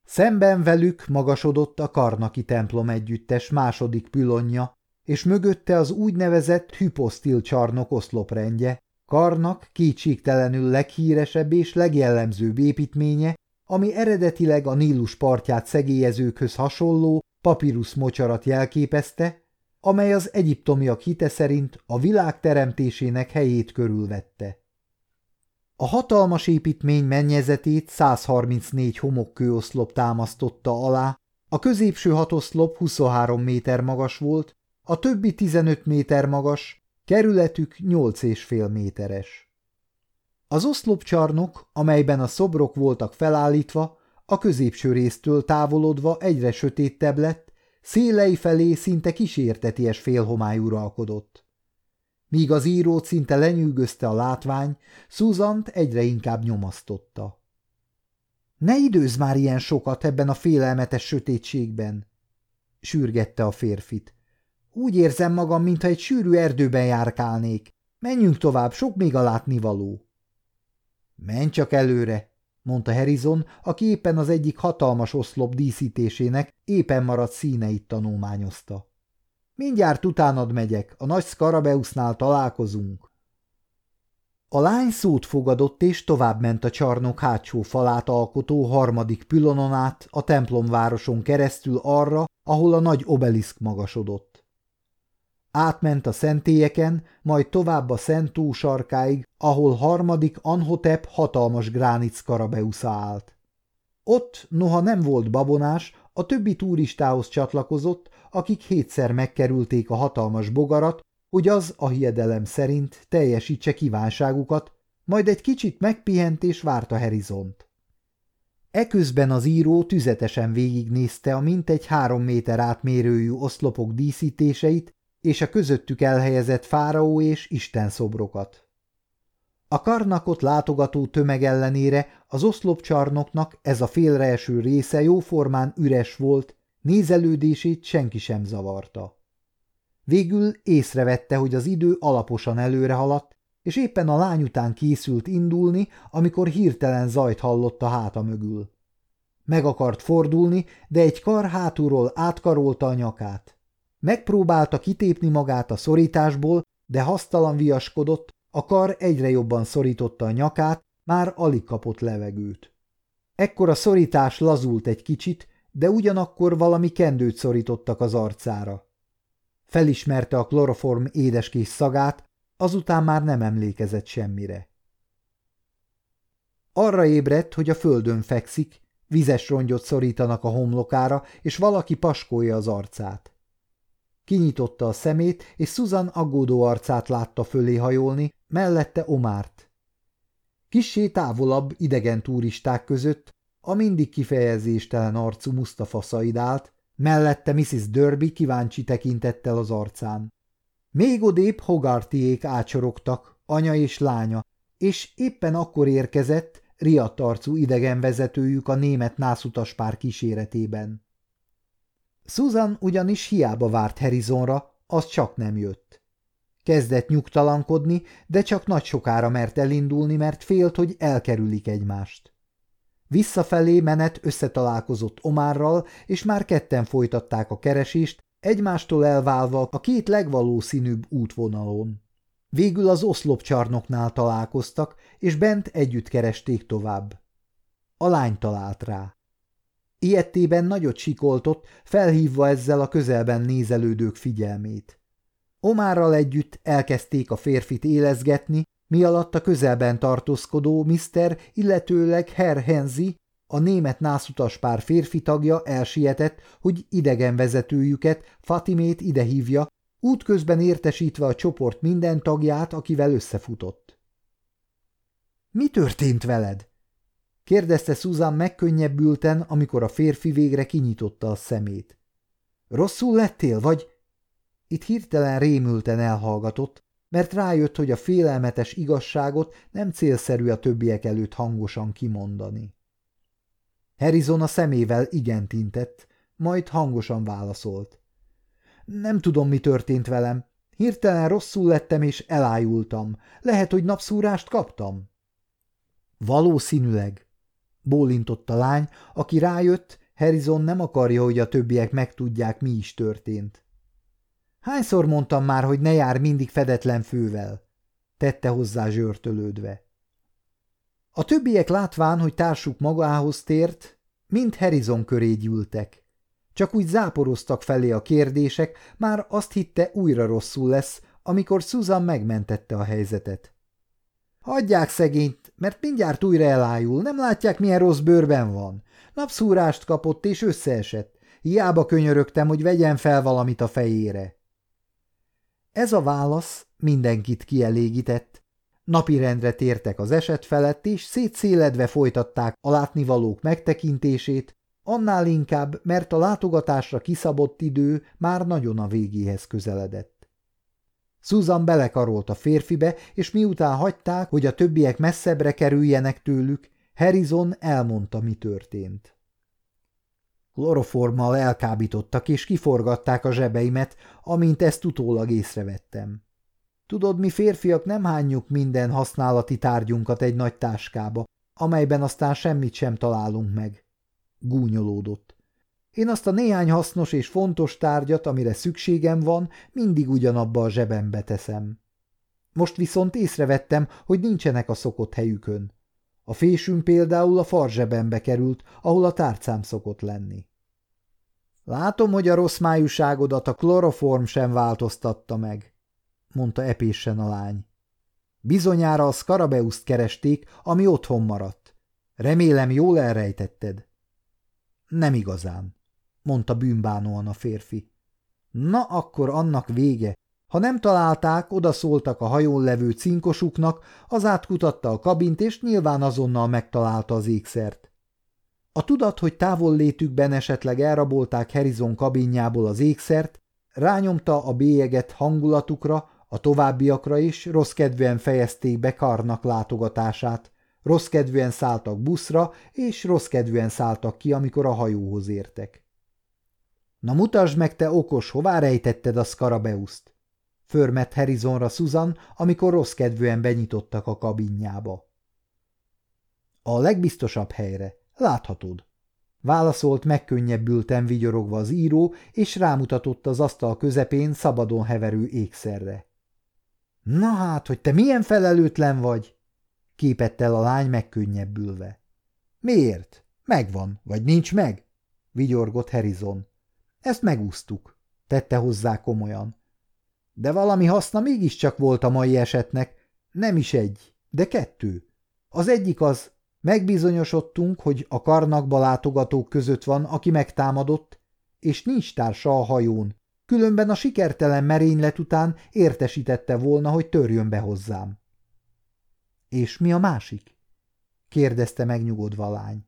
Szemben velük magasodott a Karnaki templom együttes második pülonja, és mögötte az úgynevezett hüposztil csarnok oszloprendje, Karnak kétségtelenül leghíresebb és legjellemzőbb építménye, ami eredetileg a Nílus partját szegélyezőkhöz hasonló papírus mocsarat jelképezte, amely az egyiptomiak hite szerint a világ teremtésének helyét körülvette. A hatalmas építmény mennyezetét 134 homokkőoszlop támasztotta alá, a középső hat oszlop 23 méter magas volt, a többi 15 méter magas, kerületük 8,5 méteres. Az oszlopcsarnok, amelyben a szobrok voltak felállítva, a középső résztől távolodva egyre sötétebb lett, szélei felé szinte kísérteties félhomály uralkodott. Míg az írót szinte lenyűgözte a látvány, Szuzant egyre inkább nyomasztotta. Ne időz már ilyen sokat ebben a félelmetes sötétségben, sürgette a férfit. Úgy érzem magam, mintha egy sűrű erdőben járkálnék. Menjünk tovább, sok még a látnivaló. Menj csak előre, mondta Harrison, aki éppen az egyik hatalmas oszlop díszítésének éppen maradt színeit tanulmányozta. Mindjárt utánad megyek, a nagy Skarabeusznál találkozunk. A lány szót fogadott, és továbbment a csarnok hátsó falát alkotó harmadik pylonon át a templomvároson keresztül arra, ahol a nagy obeliszk magasodott. Átment a szentélyeken, majd tovább a Szentó sarkáig, ahol harmadik Anhotep hatalmas gránit szkarabeusza állt. Ott, noha nem volt babonás, a többi turistához csatlakozott, akik hétszer megkerülték a hatalmas bogarat, hogy az a hiedelem szerint teljesítse kívánságukat, majd egy kicsit megpihent és várta Herizont. Eközben az író tüzetesen végignézte a mintegy három méter átmérőjű oszlopok díszítéseit és a közöttük elhelyezett fáraó és istenszobrokat. A karnakot látogató tömeg ellenére az oszlopcsarnoknak ez a félreeső része jóformán üres volt, nézelődését senki sem zavarta. Végül észrevette, hogy az idő alaposan előre haladt, és éppen a lány után készült indulni, amikor hirtelen zajt hallott a háta mögül. Meg akart fordulni, de egy kar hátulról átkarolta a nyakát. Megpróbálta kitépni magát a szorításból, de hasztalan viaskodott, a kar egyre jobban szorította a nyakát, már alig kapott levegőt. Ekkor a szorítás lazult egy kicsit, de ugyanakkor valami kendőt szorítottak az arcára. Felismerte a kloroform édeskés szagát, azután már nem emlékezett semmire. Arra ébredt, hogy a földön fekszik, vizes rongyot szorítanak a homlokára, és valaki paskolja az arcát. Kinyitotta a szemét, és Susan aggódó arcát látta fölé hajolni, mellette Omárt. Kissé távolabb idegen turisták között a mindig kifejezéstelen arcú Mustafa szaidált, mellette Mrs. Derby kíváncsi tekintettel az arcán. Még odébb Hogartiék ácsorogtak, anya és lánya, és éppen akkor érkezett riadt arcú idegenvezetőjük a német nászutaspár kíséretében. Susan ugyanis hiába várt Harrisonra, az csak nem jött. Kezdett nyugtalankodni, de csak nagy sokára mert elindulni, mert félt, hogy elkerülik egymást. Visszafelé menet összetalálkozott Omárral, és már ketten folytatták a keresést, egymástól elválva a két legvalószínűbb útvonalon. Végül az oszlopcsarnoknál találkoztak, és bent együtt keresték tovább. A lány talált rá. Ilyettében nagyot sikoltott, felhívva ezzel a közelben nézelődők figyelmét. Omárral együtt elkezdték a férfit élezgetni, mi alatt a közelben tartózkodó Mr. illetőleg Herr Henzi, a német nászutaspár férfi tagja elsietett, hogy idegenvezetőjüket, Fatimét idehívja, útközben értesítve a csoport minden tagját, akivel összefutott. – Mi történt veled? Kérdezte Susan megkönnyebbülten, amikor a férfi végre kinyitotta a szemét. Rosszul lettél, vagy? Itt hirtelen rémülten elhallgatott, mert rájött, hogy a félelmetes igazságot nem célszerű a többiek előtt hangosan kimondani. Harrison a szemével igent intett, majd hangosan válaszolt. Nem tudom, mi történt velem. Hirtelen rosszul lettem és elájultam. Lehet, hogy napszúrást kaptam? Valószínűleg, bólintott a lány, aki rájött, Harrison nem akarja, hogy a többiek megtudják, mi is történt. Hányszor mondtam már, hogy ne jár mindig fedetlen fővel? tette hozzá zsörtölődve. A többiek látván, hogy társuk magához tért, mind Harrison köré gyűltek. Csak úgy záporoztak felé a kérdések, már azt hitte újra rosszul lesz, amikor Susan megmentette a helyzetet. Hagyják szegényt, mert mindjárt újra elájul, nem látják, milyen rossz bőrben van. Napszúrást kapott és összeesett. Hiába könyörögtem, hogy vegyen fel valamit a fejére. Ez a válasz mindenkit kielégített. Napirendre tértek az eset felett, és szétszéledve folytatták a látnivalók megtekintését, annál inkább, mert a látogatásra kiszabott idő már nagyon a végéhez közeledett. Susan belekarolt a férfibe, és miután hagyták, hogy a többiek messzebbre kerüljenek tőlük, Harrison elmondta, mi történt. Kloroformmal elkábítottak, és kiforgatták a zsebeimet, amint ezt utólag észrevettem. Tudod, mi férfiak nem hányjuk minden használati tárgyunkat egy nagy táskába, amelyben aztán semmit sem találunk meg. Gúnyolódott. Én azt a néhány hasznos és fontos tárgyat, amire szükségem van, mindig ugyanabba a zsebembe teszem. Most viszont észrevettem, hogy nincsenek a szokott helyükön. A fésünk például a farzsebembe került, ahol a tárcám szokott lenni. Látom, hogy a rossz májúságodat a kloroform sem változtatta meg, mondta epésen a lány. Bizonyára a Skarabeuszt keresték, ami otthon maradt. Remélem, jól elrejtetted. Nem igazán, mondta bűnbánóan a férfi. Na, akkor annak vége. Ha nem találták, odaszóltak a hajón levő cinkosuknak, az átkutatta a kabint, és nyilván azonnal megtalálta az ékszert. A tudat, hogy távollétükben esetleg elrabolták Harrison kabinjából az ékszert, rányomta a bélyeget hangulatukra, a továbbiakra is rossz kedvűen fejezték be Karnak látogatását, rossz kedvűen szálltak buszra, és rossz kedvűen szálltak ki, amikor a hajóhoz értek. Na mutasd meg, te okos, hová rejtetted a Skarabeuszt? Förmet Harrisonra Susan, amikor rossz kedvűen benyitottak a kabinjába. A legbiztosabb helyre, láthatod. Válaszolt megkönnyebbülten vigyorogva az író, és rámutatott az asztal közepén szabadon heverő ékszerre. Na hát, hogy te milyen felelőtlen vagy! képett el a lány megkönnyebbülve. Miért? Megvan, vagy nincs meg? vigyorgott Harrison. Ezt megúsztuk, tette hozzá komolyan. De valami haszna mégiscsak volt a mai esetnek, nem is egy, de kettő. Az egyik az, megbizonyosodtunk, hogy a karnakba látogatók között van, aki megtámadott, és nincs társa a hajón, különben a sikertelen merénylet után értesítette volna, hogy törjön be hozzám. És mi a másik? kérdezte megnyugodva a lány.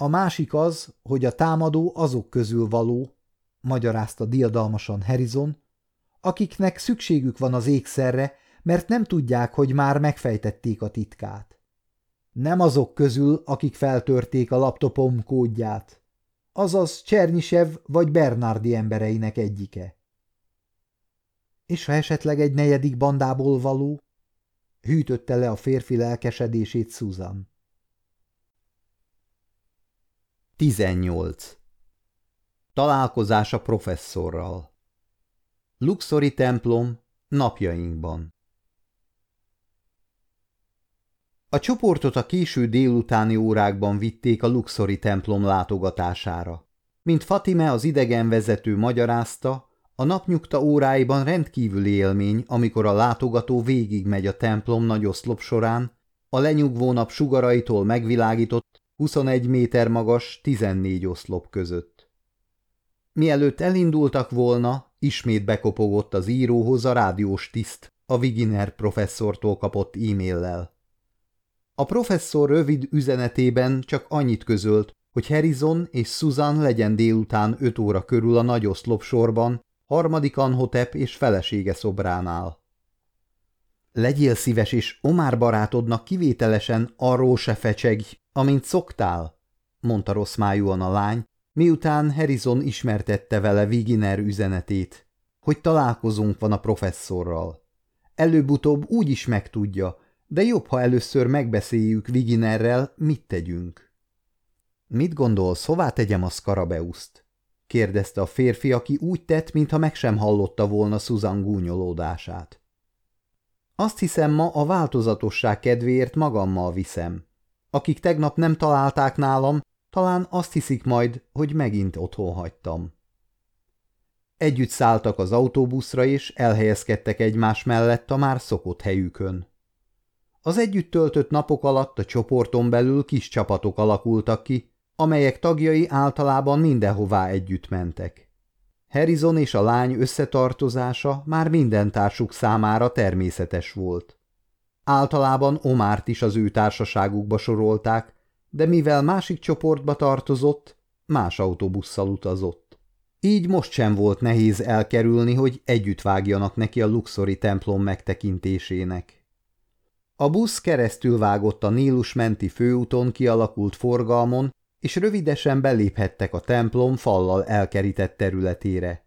A másik az, hogy a támadó azok közül való, magyarázta diadalmasan Harrison, akiknek szükségük van az ékszerre, mert nem tudják, hogy már megfejtették a titkát. Nem azok közül, akik feltörték a laptopom kódját, azaz Csernyisev vagy Bernardi embereinek egyike. És ha esetleg egy negyedik bandából való? Hűtötte le a férfi lelkesedését Susan. 18. Találkozás a professzorral Luxori templom napjainkban A csoportot a késő délutáni órákban vitték a Luxori templom látogatására. Mint Fatime az idegenvezető magyarázta, a napnyugta óráiban rendkívüli élmény, amikor a látogató végigmegy a templom nagy oszlop során, a lenyugvó nap sugaraitól megvilágított 21 méter magas 14 oszlop között. Mielőtt elindultak volna, ismét bekopogott az íróhoz a rádiós tiszt, a Viginer professzortól kapott e-maillel. A professzor rövid üzenetében csak annyit közölt, hogy Harrison és Susan legyen délután öt óra körül a nagy oszlop sorban, harmadik Anhotep és felesége szobránál. Legyél szíves, és Omár barátodnak kivételesen arról se fecsegj, amint szoktál, mondta rossz májúan a lány, miután Harrison ismertette vele Viginer üzenetét, hogy találkozunk van a professzorral. Előbb-utóbb úgy is megtudja, de jobb, ha először megbeszéljük Viginerrel, mit tegyünk. Mit gondolsz, hová tegyem a Skarabeuszt? kérdezte a férfi, aki úgy tett, mintha meg sem hallotta volna Susan gúnyolódását. Azt hiszem, ma a változatosság kedvéért magammal viszem. Akik tegnap nem találták nálam, talán azt hiszik majd, hogy megint otthon hagytam. Együtt szálltak az autóbuszra, és elhelyezkedtek egymás mellett a már szokott helyükön. Az együtt töltött napok alatt a csoporton belül kis csapatok alakultak ki, amelyek tagjai általában mindenhová együtt mentek. Harrison és a lány összetartozása már minden társuk számára természetes volt. Általában Omárt is az ő társaságukba sorolták, de mivel másik csoportba tartozott, más autóbusszal utazott. Így most sem volt nehéz elkerülni, hogy együtt vágjanak neki a luxori templom megtekintésének. A busz keresztül vágott a Nílus menti főúton kialakult forgalmon, és rövidesen beléphettek a templom fallal elkerített területére.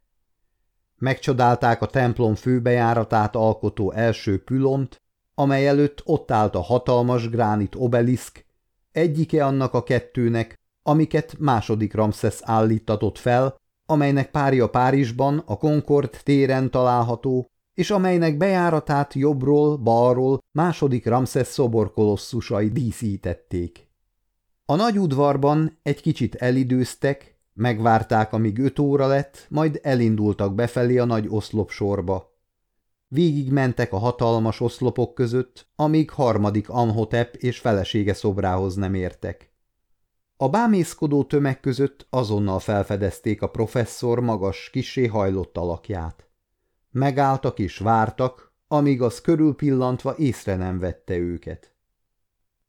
Megcsodálták a templom főbejáratát alkotó első pülont, amely előtt ott állt a hatalmas gránit obeliszk, egyike annak a kettőnek, amiket második Ramszesz állítatott fel, amelynek párja Párizsban a Concord téren található, és amelynek bejáratát jobbról, balról második Ramszesz szoborkolosszusai díszítették. A nagy udvarban egy kicsit elidőztek, megvárták, amíg öt óra lett, majd elindultak befelé a nagy oszlop Végig mentek a hatalmas oszlopok között, amíg harmadik Amhotep és felesége szobrához nem értek. A bámészkodó tömeg között azonnal felfedezték a professzor magas, kisé hajlott alakját. Megálltak és vártak, amíg az körülpillantva észre nem vette őket.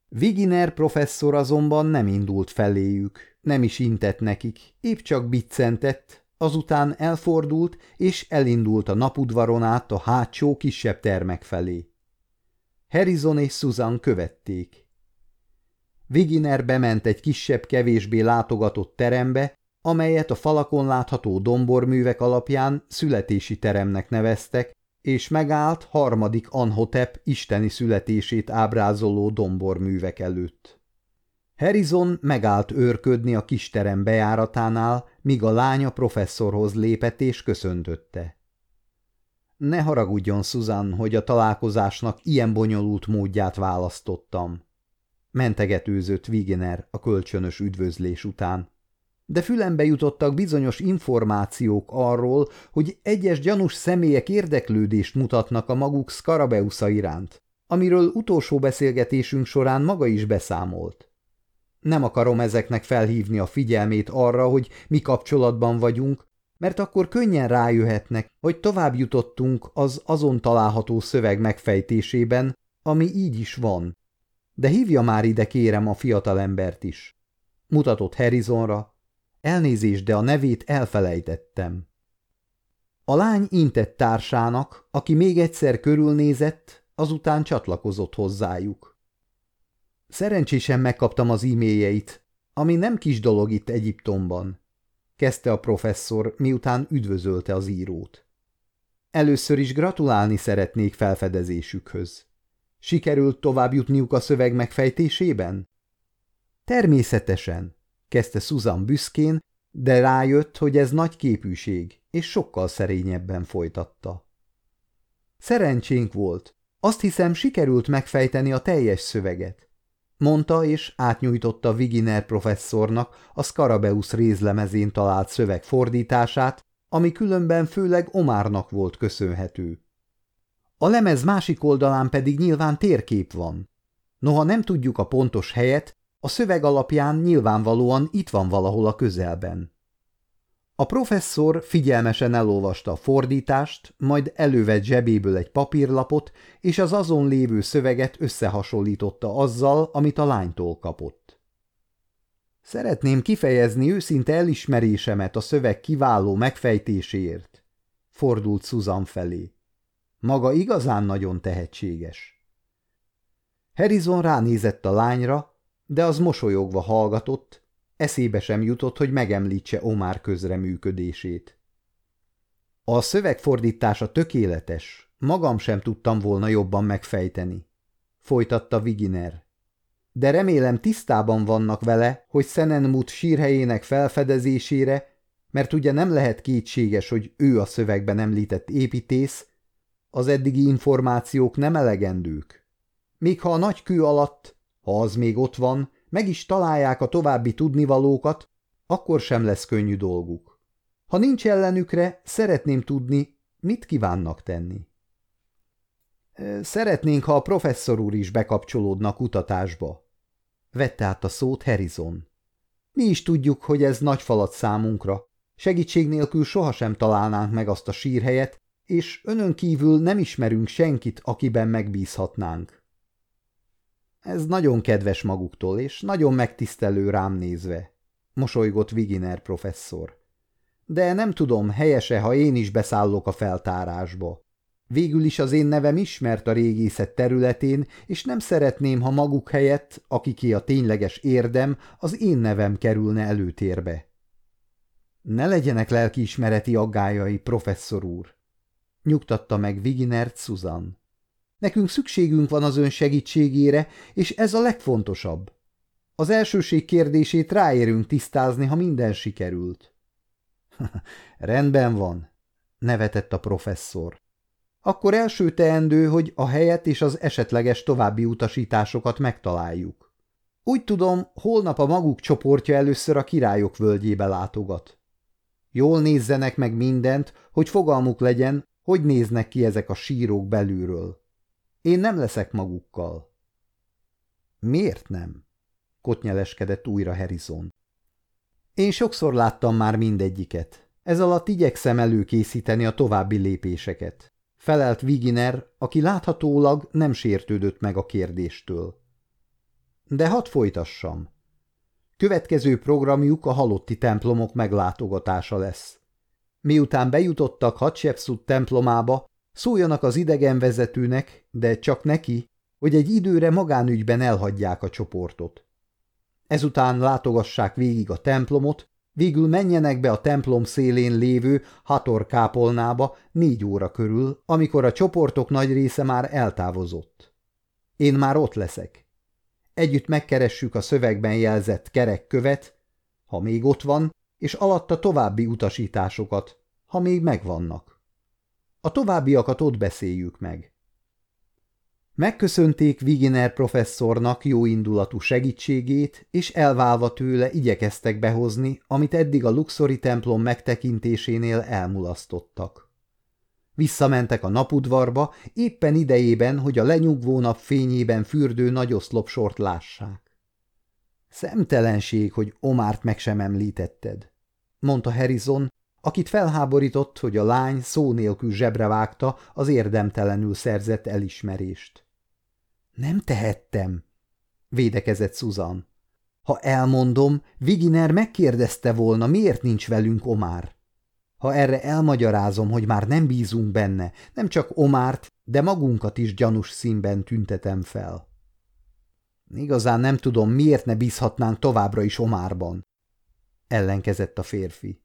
Viginer professzor azonban nem indult feléjük, nem is intett nekik, épp csak biccentett, azután elfordult és elindult a napudvaron át a hátsó kisebb termek felé. Harrison és Susan követték. Viginer bement egy kisebb, kevésbé látogatott terembe, amelyet a falakon látható domborművek alapján születési teremnek neveztek, és megállt harmadik Anhotep isteni születését ábrázoló domborművek előtt. Harrison megállt őrködni a kisterem bejáratánál, míg a lánya professzorhoz lépett és köszöntötte. Ne haragudjon, Susan, hogy a találkozásnak ilyen bonyolult módját választottam. Mentegetőzött Wigener a kölcsönös üdvözlés után de fülembe jutottak bizonyos információk arról, hogy egyes gyanús személyek érdeklődést mutatnak a maguk Skarabeusza iránt, amiről utolsó beszélgetésünk során maga is beszámolt. Nem akarom ezeknek felhívni a figyelmét arra, hogy mi kapcsolatban vagyunk, mert akkor könnyen rájöhetnek, hogy tovább jutottunk az azon található szöveg megfejtésében, ami így is van. De hívja már ide kérem a fiatalembert is. Mutatott Harrisonra, Elnézést, de a nevét elfelejtettem. A lány intett társának, aki még egyszer körülnézett, azután csatlakozott hozzájuk. Szerencsésen megkaptam az e-mailjeit, ami nem kis dolog itt Egyiptomban, kezdte a professzor, miután üdvözölte az írót. Először is gratulálni szeretnék felfedezésükhöz. Sikerült tovább jutniuk a szöveg megfejtésében? Természetesen, kezdte Susan büszkén, de rájött, hogy ez nagy képűség, és sokkal szerényebben folytatta. Szerencsénk volt. Azt hiszem, sikerült megfejteni a teljes szöveget. Mondta, és átnyújtotta Viginer professzornak a Scarabeus rézlemezén talált szöveg fordítását, ami különben főleg Omárnak volt köszönhető. A lemez másik oldalán pedig nyilván térkép van. Noha nem tudjuk a pontos helyet, a szöveg alapján nyilvánvalóan itt van valahol a közelben. A professzor figyelmesen elolvasta a fordítást, majd elővett zsebéből egy papírlapot, és az azon lévő szöveget összehasonlította azzal, amit a lánytól kapott. Szeretném kifejezni őszinte elismerésemet a szöveg kiváló megfejtéséért, fordult Susan felé. Maga igazán nagyon tehetséges. Harrison ránézett a lányra, de az mosolyogva hallgatott, eszébe sem jutott, hogy megemlítse Omár közreműködését. A szövegfordítása tökéletes, magam sem tudtam volna jobban megfejteni. Folytatta Viginer. De remélem tisztában vannak vele, hogy Szenenmut sírhelyének felfedezésére, mert ugye nem lehet kétséges, hogy ő a szövegben említett építész, az eddigi információk nem elegendők. Még ha a nagy kő alatt, ha az még ott van, meg is találják a további tudnivalókat, akkor sem lesz könnyű dolguk. Ha nincs ellenükre, szeretném tudni, mit kívánnak tenni. Szeretnénk, ha a professzor úr is bekapcsolódna kutatásba. Vette át a szót Harrison. Mi is tudjuk, hogy ez nagy falat számunkra. Segítség nélkül sohasem találnánk meg azt a sírhelyet, és önön kívül nem ismerünk senkit, akiben megbízhatnánk. Ez nagyon kedves maguktól, és nagyon megtisztelő rám nézve, mosolygott Viginer professzor. De nem tudom, helyese, ha én is beszállok a feltárásba. Végül is az én nevem ismert a régészet területén, és nem szeretném, ha maguk helyett, akiké a tényleges érdem, az én nevem kerülne előtérbe. Ne legyenek lelkiismereti aggájai, professzor úr, nyugtatta meg Viginert Susan. Nekünk szükségünk van az ön segítségére, és ez a legfontosabb. Az elsőség kérdését ráérünk tisztázni, ha minden sikerült. Rendben van, nevetett a professzor. Akkor első teendő, hogy a helyet és az esetleges további utasításokat megtaláljuk. Úgy tudom, holnap a maguk csoportja először a királyok völgyébe látogat. Jól nézzenek meg mindent, hogy fogalmuk legyen, hogy néznek ki ezek a sírók belülről. Én nem leszek magukkal. Miért nem? Kotnyeleskedett újra Harrison. Én sokszor láttam már mindegyiket. Ez alatt igyekszem előkészíteni a további lépéseket. Felelt Viginer, aki láthatólag nem sértődött meg a kérdéstől. De hadd folytassam. Következő programjuk a halotti templomok meglátogatása lesz. Miután bejutottak Hatshepsut templomába, szóljanak az idegenvezetőnek, de csak neki, hogy egy időre magánügyben elhagyják a csoportot. Ezután látogassák végig a templomot, végül menjenek be a templom szélén lévő Hator kápolnába négy óra körül, amikor a csoportok nagy része már eltávozott. Én már ott leszek. Együtt megkeressük a szövegben jelzett kerekkövet, ha még ott van, és alatta további utasításokat, ha még megvannak. A továbbiakat ott beszéljük meg. Megköszönték Viginer professzornak jó indulatú segítségét, és elválva tőle igyekeztek behozni, amit eddig a luxori templom megtekintésénél elmulasztottak. Visszamentek a napudvarba, éppen idejében, hogy a lenyugvó nap fényében fürdő nagyoszlopsort lássák. Szemtelenség, hogy Omárt meg sem említetted mondta Harrison, akit felháborított, hogy a lány szó nélkül zsebre vágta az érdemtelenül szerzett elismerést. Nem tehettem, védekezett Susan. Ha elmondom, Viginer megkérdezte volna, miért nincs velünk Omár. Ha erre elmagyarázom, hogy már nem bízunk benne, nem csak Omárt, de magunkat is gyanús színben tüntetem fel. Igazán nem tudom, miért ne bízhatnánk továbbra is Omárban ellenkezett a férfi.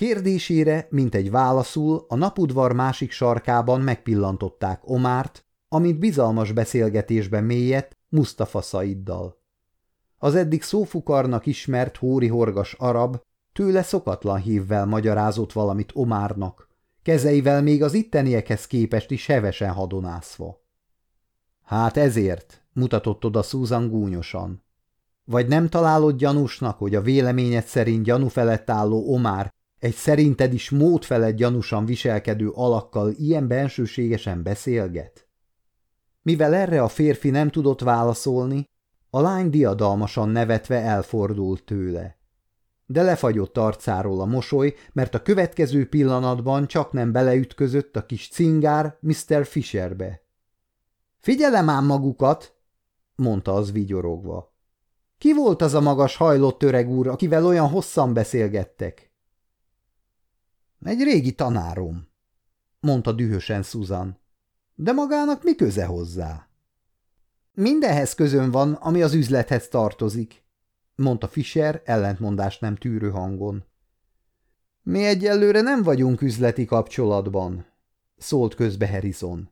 Kérdésére, mint egy válaszul, a napudvar másik sarkában megpillantották Omárt, amint bizalmas beszélgetésben mélyett Mustafa Szaiddal. Az eddig szófukarnak ismert hóri-horgas arab tőle szokatlan hívvel magyarázott valamit Omárnak, kezeivel még az itteniekhez képest is hevesen hadonászva. Hát ezért, mutatott oda Susan gúnyosan. Vagy nem találod gyanúsnak, hogy a véleményed szerint gyanú felett álló Omár egy szerinted is mód felett gyanúsan viselkedő alakkal ilyen bensőségesen beszélget? Mivel erre a férfi nem tudott válaszolni, a lány diadalmasan nevetve elfordult tőle. De lefagyott arcáról a mosoly, mert a következő pillanatban csak nem beleütközött a kis cingár Mr. Fisherbe. – Figyelem ám magukat! – mondta az vigyorogva. Ki volt az a magas hajlott öreg úr, akivel olyan hosszan beszélgettek? Egy régi tanárom, mondta dühösen Susan. De magának mi köze hozzá? Mindenhez közön van, ami az üzlethez tartozik, mondta Fischer ellentmondást nem tűrő hangon. Mi egyelőre nem vagyunk üzleti kapcsolatban, szólt közbe Harrison.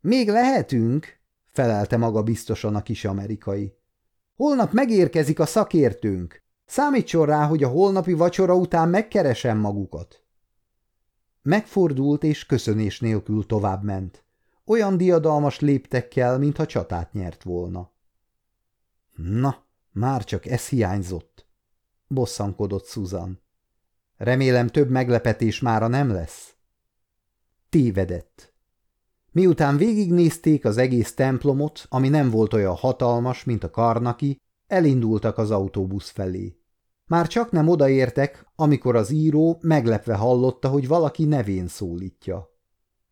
Még lehetünk, felelte maga biztosan a kis amerikai. Holnap megérkezik a szakértőnk. Számítson rá, hogy a holnapi vacsora után megkeresem magukat. Megfordult és köszönés nélkül tovább ment. Olyan diadalmas léptekkel, mintha csatát nyert volna. Na, már csak ez hiányzott, bosszankodott Susan. Remélem több meglepetés mára nem lesz. Tévedett. Miután végignézték az egész templomot, ami nem volt olyan hatalmas, mint a karnaki, elindultak az autóbusz felé. Már csak nem odaértek, amikor az író meglepve hallotta, hogy valaki nevén szólítja.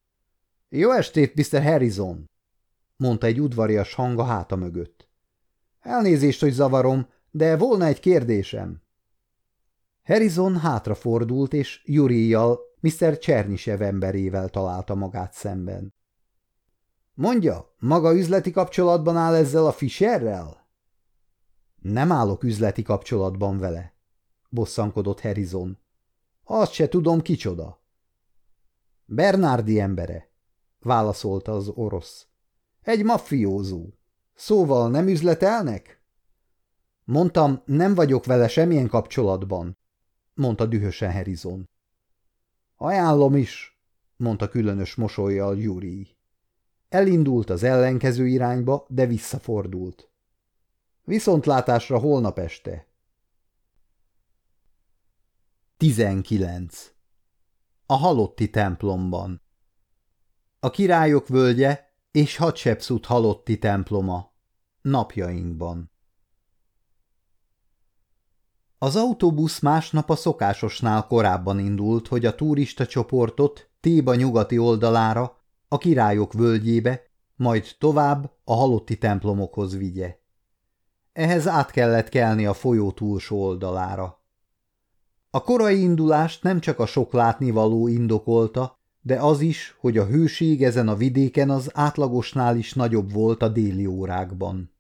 – Jó estét, Mr. Harrison! – mondta egy udvarias hang a háta mögött. – Elnézést, hogy zavarom, de volna egy kérdésem. Harrison hátrafordult, és Jurijjal, Mr. Csernisev emberével találta magát szemben. – Mondja, maga üzleti kapcsolatban áll ezzel a Fisherrel? – Nem állok üzleti kapcsolatban vele – bosszankodott Harrison. – Azt se tudom, kicsoda. – Bernardi embere – válaszolta az orosz. – Egy maffiózó. Szóval nem üzletelnek? – Mondtam, nem vagyok vele semmilyen kapcsolatban mondta dühösen Harrison. Ajánlom is, mondta különös mosolyjal Júri. Elindult az ellenkező irányba, de visszafordult. Viszontlátásra holnap este. 19. A halotti templomban A királyok völgye és Hatshepsut halotti temploma napjainkban az autóbusz másnap a szokásosnál korábban indult, hogy a turista csoportot Téba nyugati oldalára, a királyok völgyébe, majd tovább a halotti templomokhoz vigye. Ehhez át kellett kelni a folyó túlsó oldalára. A korai indulást nem csak a sok látnivaló indokolta, de az is, hogy a hőség ezen a vidéken az átlagosnál is nagyobb volt a déli órákban.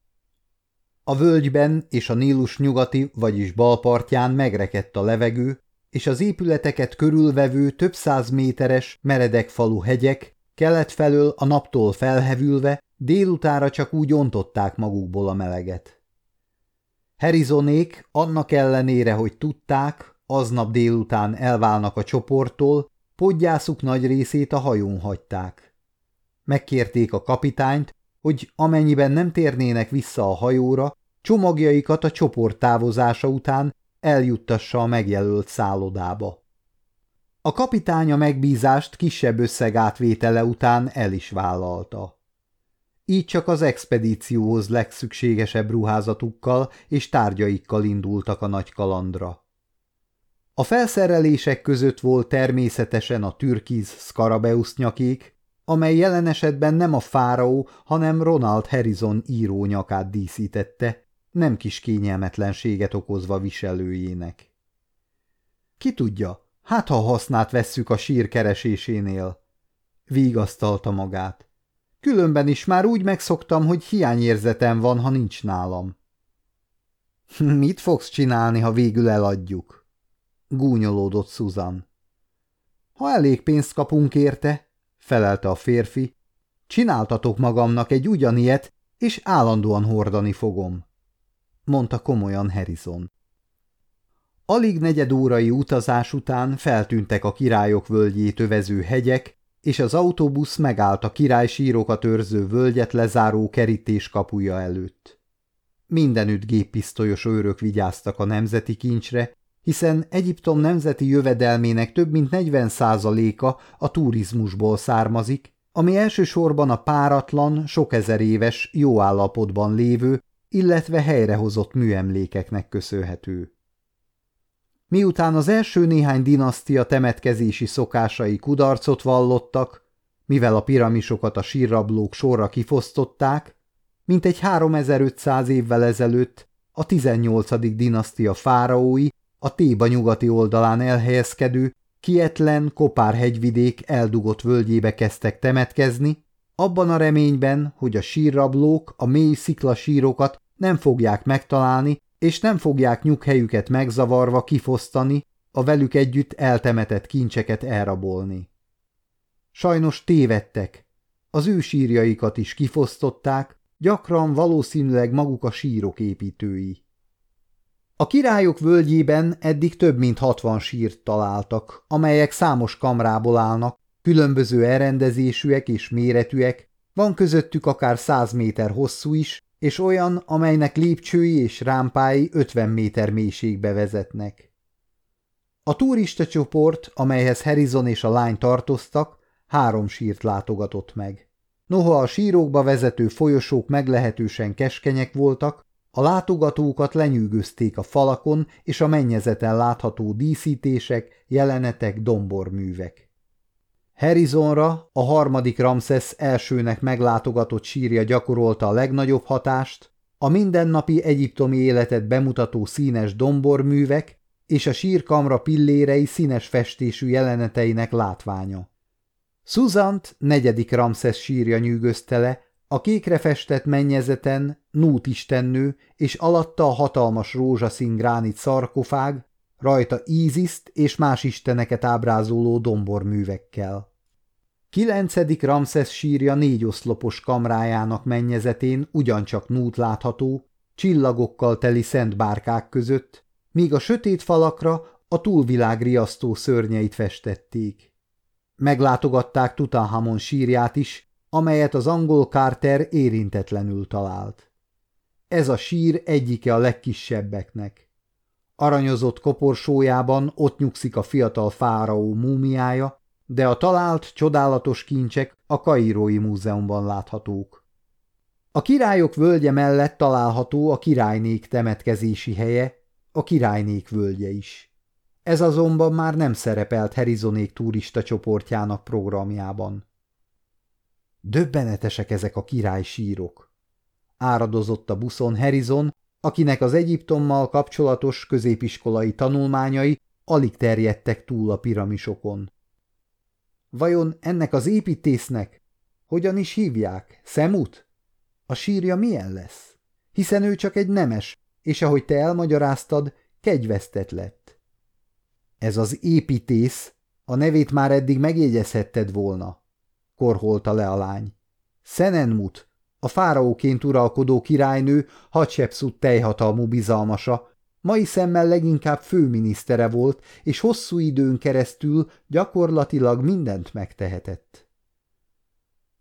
A völgyben és a Nílus nyugati, vagyis bal partján megrekedt a levegő, és az épületeket körülvevő több száz méteres, meredek falu hegyek kelet felől a naptól felhevülve délutára csak úgy ontották magukból a meleget. Herizonék annak ellenére, hogy tudták, aznap délután elválnak a csoporttól, podgyászuk nagy részét a hajón hagyták. Megkérték a kapitányt, hogy amennyiben nem térnének vissza a hajóra, csomagjaikat a csoport távozása után eljuttassa a megjelölt szállodába. A kapitánya megbízást kisebb összeg átvétele után el is vállalta. Így csak az expedícióhoz legszükségesebb ruházatukkal és tárgyaikkal indultak a nagy kalandra. A felszerelések között volt természetesen a türkiz Scarabeus nyakék, amely jelen esetben nem a fáraó, hanem Ronald Harrison író nyakát díszítette, nem kis kényelmetlenséget okozva viselőjének. Ki tudja, hát ha hasznát vesszük a sír keresésénél, vígasztalta magát. Különben is már úgy megszoktam, hogy hiányérzetem van, ha nincs nálam. Mit fogsz csinálni, ha végül eladjuk? Gúnyolódott Susan. Ha elég pénzt kapunk érte, felelte a férfi, csináltatok magamnak egy ugyaniet, és állandóan hordani fogom mondta komolyan Harrison. Alig negyed órai utazás után feltűntek a királyok völgyét övező hegyek, és az autóbusz megállt a királysírokat őrző völgyet lezáró kerítés kapuja előtt. Mindenütt géppisztolyos őrök vigyáztak a nemzeti kincsre, hiszen Egyiptom nemzeti jövedelmének több mint 40 százaléka a turizmusból származik, ami elsősorban a páratlan, sok ezer éves, jó állapotban lévő, illetve helyrehozott műemlékeknek köszönhető. Miután az első néhány dinasztia temetkezési szokásai kudarcot vallottak, mivel a piramisokat a sírrablók sorra kifosztották, egy 3500 évvel ezelőtt a 18. dinasztia fáraói a Téba nyugati oldalán elhelyezkedő, kietlen kopár hegyvidék eldugott völgyébe kezdtek temetkezni, abban a reményben, hogy a sírrablók a mély sziklasírokat nem fogják megtalálni, és nem fogják nyughelyüket megzavarva kifosztani, a velük együtt eltemetett kincseket elrabolni. Sajnos tévedtek, az ő sírjaikat is kifosztották, gyakran valószínűleg maguk a sírok építői. A királyok völgyében eddig több mint hatvan sírt találtak, amelyek számos kamrából állnak, különböző elrendezésűek és méretűek, van közöttük akár száz méter hosszú is, és olyan, amelynek lépcsői és rámpái 50 méter mélységbe vezetnek. A turista csoport, amelyhez Harrison és a lány tartoztak, három sírt látogatott meg. Noha a sírokba vezető folyosók meglehetősen keskenyek voltak, a látogatókat lenyűgözték a falakon és a mennyezeten látható díszítések, jelenetek, domborművek. Harrisonra a harmadik Ramses elsőnek meglátogatott sírja gyakorolta a legnagyobb hatást, a mindennapi egyiptomi életet bemutató színes domborművek és a sírkamra pillérei színes festésű jeleneteinek látványa. Szuzant negyedik Ramses sírja nyűgözte le, a kékre festett mennyezeten Nút istennő, és alatta a hatalmas rózsaszín gránit szarkofág, rajta Íziszt és más isteneket ábrázoló domborművekkel. Kilencedik Ramszesz sírja négy oszlopos kamrájának mennyezetén ugyancsak Nút látható, csillagokkal teli szent bárkák között, míg a sötét falakra a túlvilág riasztó szörnyeit festették. Meglátogatták Tutanhamon sírját is, amelyet az angol Carter érintetlenül talált. Ez a sír egyike a legkisebbeknek. Aranyozott koporsójában ott nyugszik a fiatal fáraó múmiája, de a talált csodálatos kincsek a Kairói Múzeumban láthatók. A királyok völgye mellett található a királynék temetkezési helye, a királynék völgye is. Ez azonban már nem szerepelt Herizonék turista csoportjának programjában. Döbbenetesek ezek a király sírok. Áradozott a buszon Herizon, akinek az Egyiptommal kapcsolatos középiskolai tanulmányai alig terjedtek túl a piramisokon. Vajon ennek az építésznek hogyan is hívják? Szemut? A sírja milyen lesz? Hiszen ő csak egy nemes, és ahogy te elmagyaráztad, kegyvesztett lett. Ez az építész, a nevét már eddig megjegyezhetted volna korholta le a lány. Szenenmut, a fáraóként uralkodó királynő Hatshepsut teljhatalmú bizalmasa, mai szemmel leginkább főminisztere volt, és hosszú időn keresztül gyakorlatilag mindent megtehetett.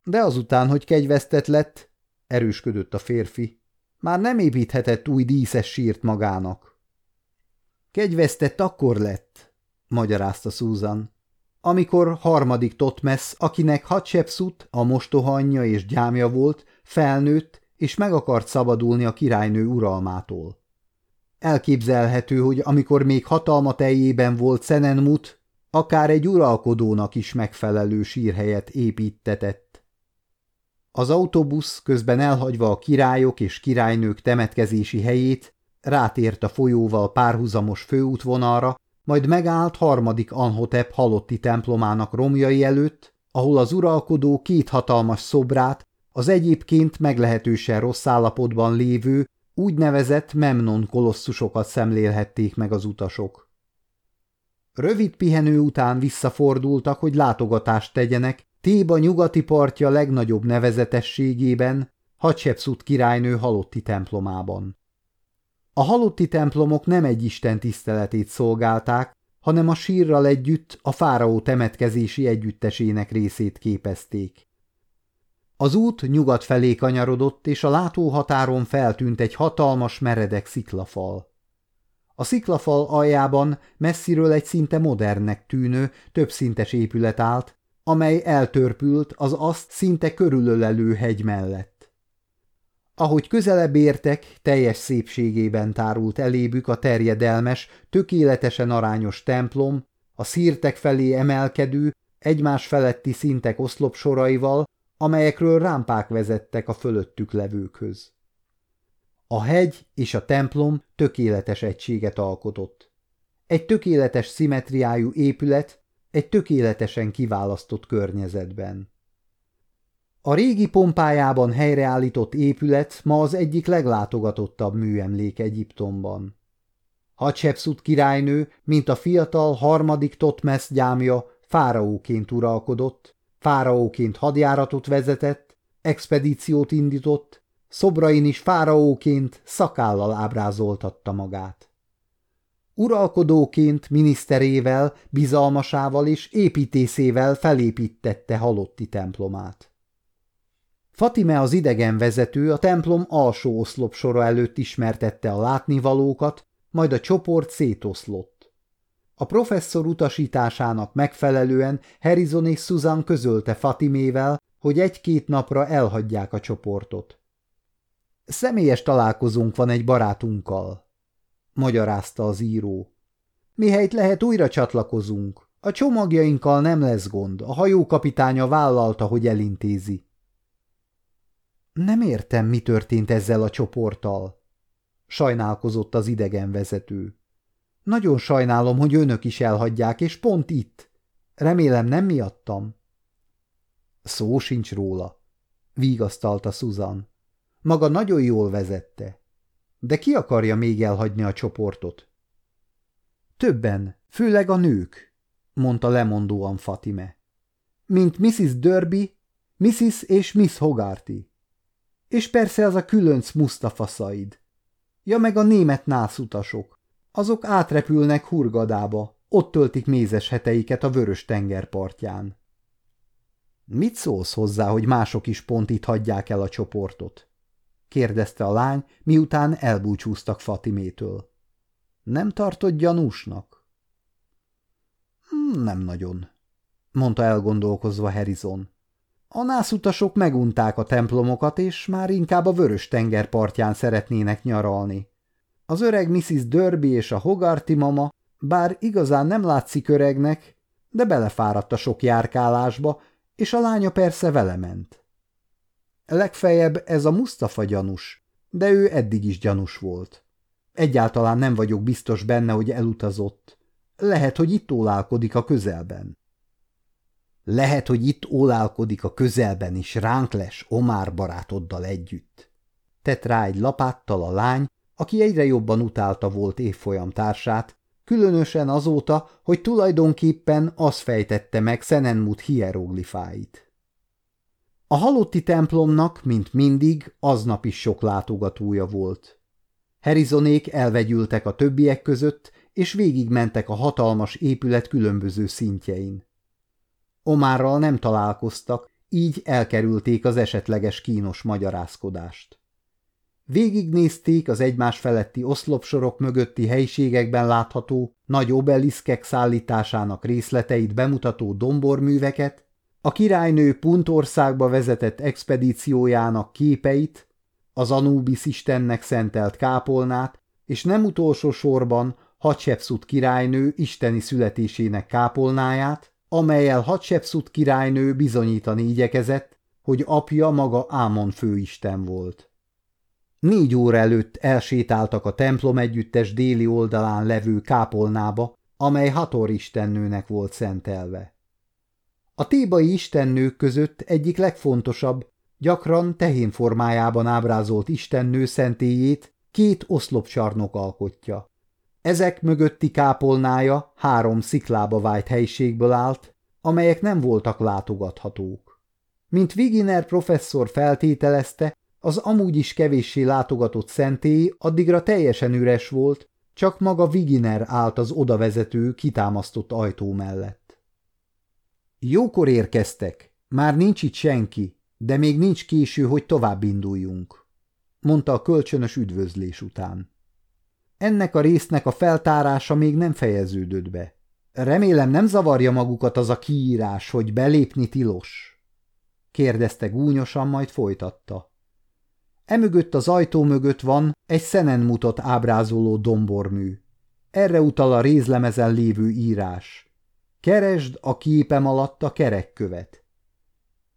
De azután, hogy kegyvesztett lett, erősködött a férfi, már nem építhetett új díszes sírt magának. Kegyvesztett akkor lett, magyarázta Susan amikor harmadik Totmesz, akinek Hatshepsut, a mostoha anyja és gyámja volt, felnőtt, és meg akart szabadulni a királynő uralmától. Elképzelhető, hogy amikor még hatalma teljében volt Szenenmut, akár egy uralkodónak is megfelelő sírhelyet építetett. Az autóbusz közben elhagyva a királyok és királynők temetkezési helyét, rátért a folyóval párhuzamos főútvonalra, majd megállt harmadik Anhotep halotti templomának romjai előtt, ahol az uralkodó két hatalmas szobrát, az egyébként meglehetősen rossz állapotban lévő, úgynevezett Memnon kolosszusokat szemlélhették meg az utasok. Rövid pihenő után visszafordultak, hogy látogatást tegyenek Téba nyugati partja legnagyobb nevezetességében, Hatshepsut királynő halotti templomában. A halotti templomok nem egy isten tiszteletét szolgálták, hanem a sírral együtt a fáraó temetkezési együttesének részét képezték. Az út nyugat felé kanyarodott, és a látóhatáron feltűnt egy hatalmas meredek sziklafal. A sziklafal aljában messziről egy szinte modernnek tűnő, többszintes épület állt, amely eltörpült az azt szinte körülölelő hegy mellett. Ahogy közelebb értek, teljes szépségében tárult elébük a terjedelmes, tökéletesen arányos templom, a szírtek felé emelkedő, egymás feletti szintek oszlopsoraival, amelyekről rámpák vezettek a fölöttük levőkhöz. A hegy és a templom tökéletes egységet alkotott. Egy tökéletes szimetriájú épület, egy tökéletesen kiválasztott környezetben. A régi pompájában helyreállított épület ma az egyik leglátogatottabb műemlék Egyiptomban. Hatshepsut királynő, mint a fiatal harmadik Totmesz gyámja, fáraóként uralkodott, fáraóként hadjáratot vezetett, expedíciót indított, szobrain is fáraóként szakállal ábrázoltatta magát. Uralkodóként miniszterével, bizalmasával és építészével felépítette halotti templomát. Fatime az idegen vezető a templom alsó oszlopsora előtt ismertette a látnivalókat, majd a csoport szétoszlott. A professzor utasításának megfelelően Harrison és Susan közölte Fatimével, hogy egy-két napra elhagyják a csoportot. Személyes találkozónk van egy barátunkkal, magyarázta az író. Mihelyt lehet újra csatlakozunk. A csomagjainkkal nem lesz gond, a hajókapitánya vállalta, hogy elintézi. Nem értem, mi történt ezzel a csoporttal. Sajnálkozott az idegen vezető. Nagyon sajnálom, hogy önök is elhagyják, és pont itt. Remélem nem miattam. Szó sincs róla, vígasztalta Susan. Maga nagyon jól vezette. De ki akarja még elhagyni a csoportot? Többen, főleg a nők, mondta lemondóan Fatime. Mint Mrs. Derby, Mrs. és Miss Hogarty. És persze az a különc Mustafa Said. Ja meg a német nászutasok. Azok átrepülnek Hurgadába, ott töltik mézes heteiket a vörös tenger partján. Mit szólsz hozzá, hogy mások is pont itt hagyják el a csoportot? kérdezte a lány, miután elbúcsúztak Fatimétől. Nem tartott gyanúsnak? Hmm, nem nagyon, mondta elgondolkozva Harrison. A nászutasok megunták a templomokat, és már inkább a vörös tenger partján szeretnének nyaralni. Az öreg Mrs. Derby és a Hogarty mama, bár igazán nem látszik öregnek, de belefáradt a sok járkálásba, és a lánya persze vele ment. Legfeljebb ez a Mustafa gyanús, de ő eddig is gyanús volt. Egyáltalán nem vagyok biztos benne, hogy elutazott. Lehet, hogy itt ólálkodik a közelben. Lehet, hogy itt ólálkodik a közelben is ránk les Omár barátoddal együtt. Tett rá egy lapáttal a lány, aki egyre jobban utálta volt évfolyam társát, különösen azóta, hogy tulajdonképpen az fejtette meg Szenenmut hieroglifáit. A halotti templomnak, mint mindig, aznap is sok látogatója volt. Herizonék elvegyültek a többiek között, és végigmentek a hatalmas épület különböző szintjein. Omárral nem találkoztak, így elkerülték az esetleges kínos magyarázkodást. Végignézték az egymás feletti oszlopsorok mögötti helyiségekben látható nagy obeliszkek szállításának részleteit bemutató domborműveket, a királynő Puntországba vezetett expedíciójának képeit, az Anubis istennek szentelt kápolnát, és nem utolsó sorban Hatshepsut királynő isteni születésének kápolnáját, amelyel Hatshepsut királynő bizonyítani igyekezett, hogy apja maga Ámon főisten volt. Négy óra előtt elsétáltak a templom együttes déli oldalán levő kápolnába, amely Hator istennőnek volt szentelve. A tébai istennők között egyik legfontosabb, gyakran tehén formájában ábrázolt istennő szentélyét két oszlopcsarnok alkotja. Ezek mögötti kápolnája három sziklába vájt helyiségből állt, amelyek nem voltak látogathatók. Mint Viginer professzor feltételezte, az amúgy is kevéssé látogatott szentély addigra teljesen üres volt, csak maga Viginer állt az odavezető, kitámasztott ajtó mellett. Jókor érkeztek, már nincs itt senki, de még nincs késő, hogy tovább induljunk, mondta a kölcsönös üdvözlés után. Ennek a résznek a feltárása még nem fejeződött be. Remélem nem zavarja magukat az a kiírás, hogy belépni tilos? kérdezte gúnyosan, majd folytatta. Emögött az ajtó mögött van egy szenen mutat ábrázoló dombormű. Erre utal a rézlemezen lévő írás. Keresd a képem alatt a kerekkövet.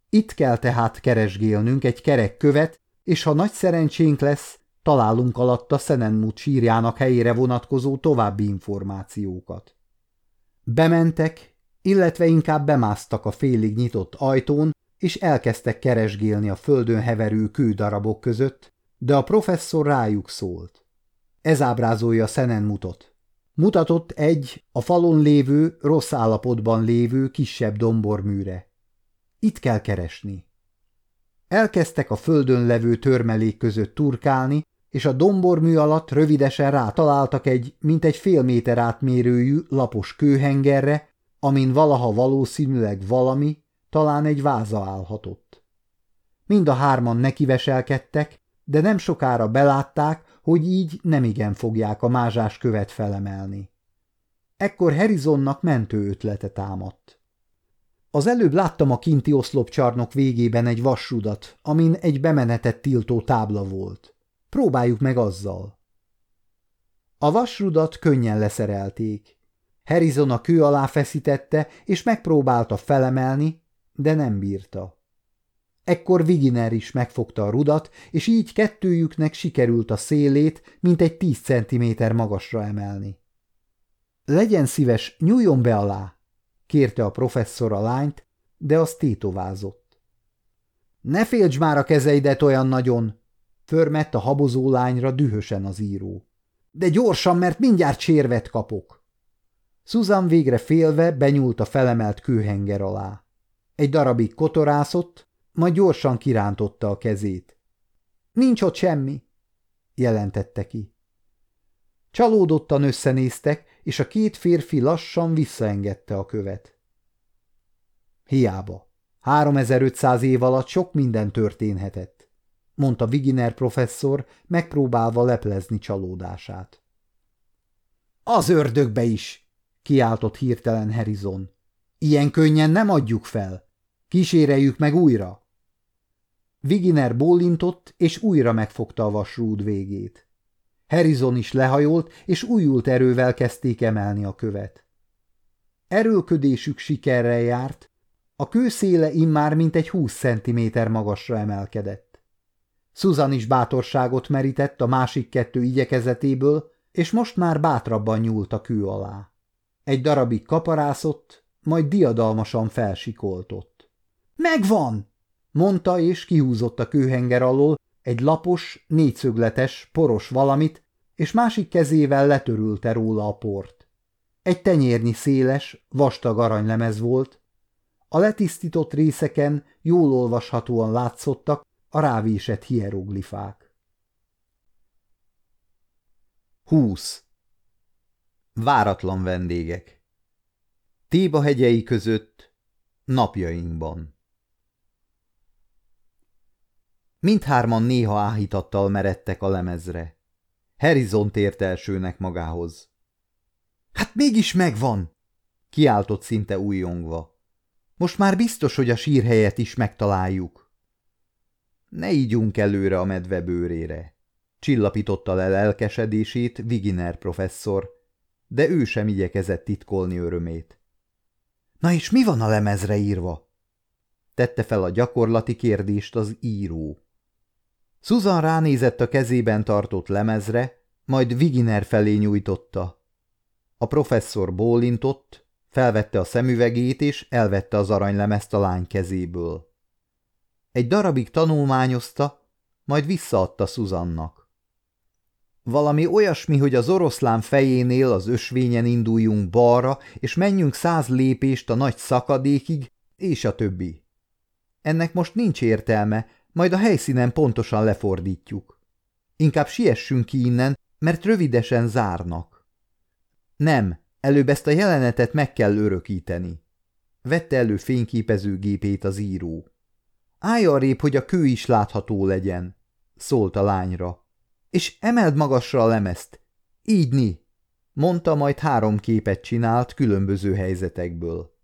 Itt kell tehát keresgélnünk egy kerekkövet, és ha nagy szerencsénk lesz, találunk alatta Szenenmut sírjának helyére vonatkozó további információkat. Bementek, illetve inkább bemásztak a félig nyitott ajtón, és elkezdtek keresgélni a földön heverő kődarabok között, de a professzor rájuk szólt. Ez ábrázolja Szenenmutot. Mutatott egy a falon lévő, rossz állapotban lévő kisebb domborműre. Itt kell keresni. Elkezdtek a földön levő törmelék között turkálni, és a dombormű alatt rövidesen rátaláltak egy, mint egy fél méter átmérőjű, lapos kőhengerre, amin valaha valószínűleg valami, talán egy váza állhatott. Mind a hárman nekiveselkedtek, de nem sokára belátták, hogy így nemigen fogják a mázsás követ felemelni. Ekkor Harrisonnak mentő ötlete támadt. Az előbb láttam a kinti oszlopcsarnok végében egy vasrudat, amin egy bemenetet tiltó tábla volt. Próbáljuk meg azzal. A vasrudat könnyen leszerelték. Harrison a kő alá feszítette, és megpróbálta felemelni, de nem bírta. Ekkor Viginer is megfogta a rudat, és így kettőjüknek sikerült a szélét, mint egy tíz centiméter magasra emelni. Legyen szíves, nyúljon be alá, kérte a professzor a lányt, de az tétovázott. Ne félts már a kezeidet olyan nagyon, förmett a habozó lányra dühösen az író. De gyorsan, mert mindjárt sérvet kapok. Susan végre félve benyúlt a felemelt kőhenger alá. Egy darabig kotorászott, majd gyorsan kirántotta a kezét. Nincs ott semmi, jelentette ki. Csalódottan összenéztek, és a két férfi lassan visszaengedte a követ. Hiába. 3500 év alatt sok minden történhetett, mondta Viginer professzor, megpróbálva leplezni csalódását. Az ördögbe is, kiáltott hirtelen Harrison. Ilyen könnyen nem adjuk fel. Kíséreljük meg újra. Viginer bólintott, és újra megfogta a vasrúd végét. Harrison is lehajolt, és újult erővel kezdték emelni a követ. Erőlködésük sikerrel járt, a kőszéle immár mintegy húsz centiméter magasra emelkedett. Susan is bátorságot merített a másik kettő igyekezetéből, és most már bátrabban nyúlt a kő alá. Egy darabig kaparászott, majd diadalmasan felsikoltott. – Megvan! mondta, és kihúzott a kőhenger alól egy lapos, négyszögletes, poros valamit, és másik kezével letörülte róla a port. Egy tenyérnyi széles, vastag aranylemez volt, a letisztított részeken jól olvashatóan látszottak a rávésett hieroglifák. 20. Váratlan vendégek Téba hegyei között napjainkban Mindhárman néha áhítattal meredtek a lemezre. Harrison tért elsőnek magához. – Hát mégis megvan! – kiáltott szinte újongva. – Most már biztos, hogy a sírhelyet is megtaláljuk. – Ne ígyunk előre a medve bőrére! – csillapította le lelkesedését Viginer professzor, de ő sem igyekezett titkolni örömét. – Na és mi van a lemezre írva? – tette fel a gyakorlati kérdést az író. Susan ránézett a kezében tartott lemezre, majd Viginer felé nyújtotta. A professzor bólintott, felvette a szemüvegét és elvette az aranylemezt a lány kezéből. Egy darabig tanulmányozta, majd visszaadta Szuzannak. Valami olyasmi, hogy az oroszlán fejénél az ösvényen induljunk balra, és menjünk száz lépést a nagy szakadékig, és a többi. Ennek most nincs értelme, majd a helyszínen pontosan lefordítjuk. Inkább siessünk ki innen, mert rövidesen zárnak. Nem, előbb ezt a jelenetet meg kell örökíteni. Vette elő fényképezőgépét az író. Állj arrébb, hogy a kő is látható legyen, szólt a lányra. És emeld magasra a lemezt. Így ni, mondta, majd három képet csinált különböző helyzetekből.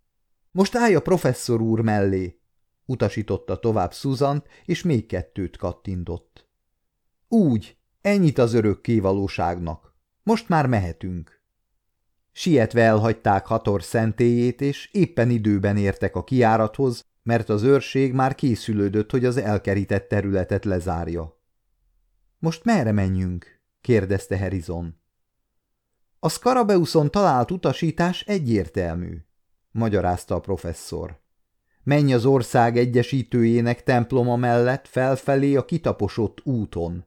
Most állj a professzor úr mellé, utasította tovább Szuzant, és még kettőt kattintott. Úgy, ennyit az örökké valóságnak. Most már mehetünk. Sietve elhagyták Hator szentélyét, és éppen időben értek a kiárathoz, mert az őrség már készülődött, hogy az elkerített területet lezárja. Most merre menjünk? kérdezte Harrison. A Skarabeuszon talált utasítás egyértelmű, magyarázta a professzor. Menj az ország egyesítőjének temploma mellett felfelé a kitaposott úton.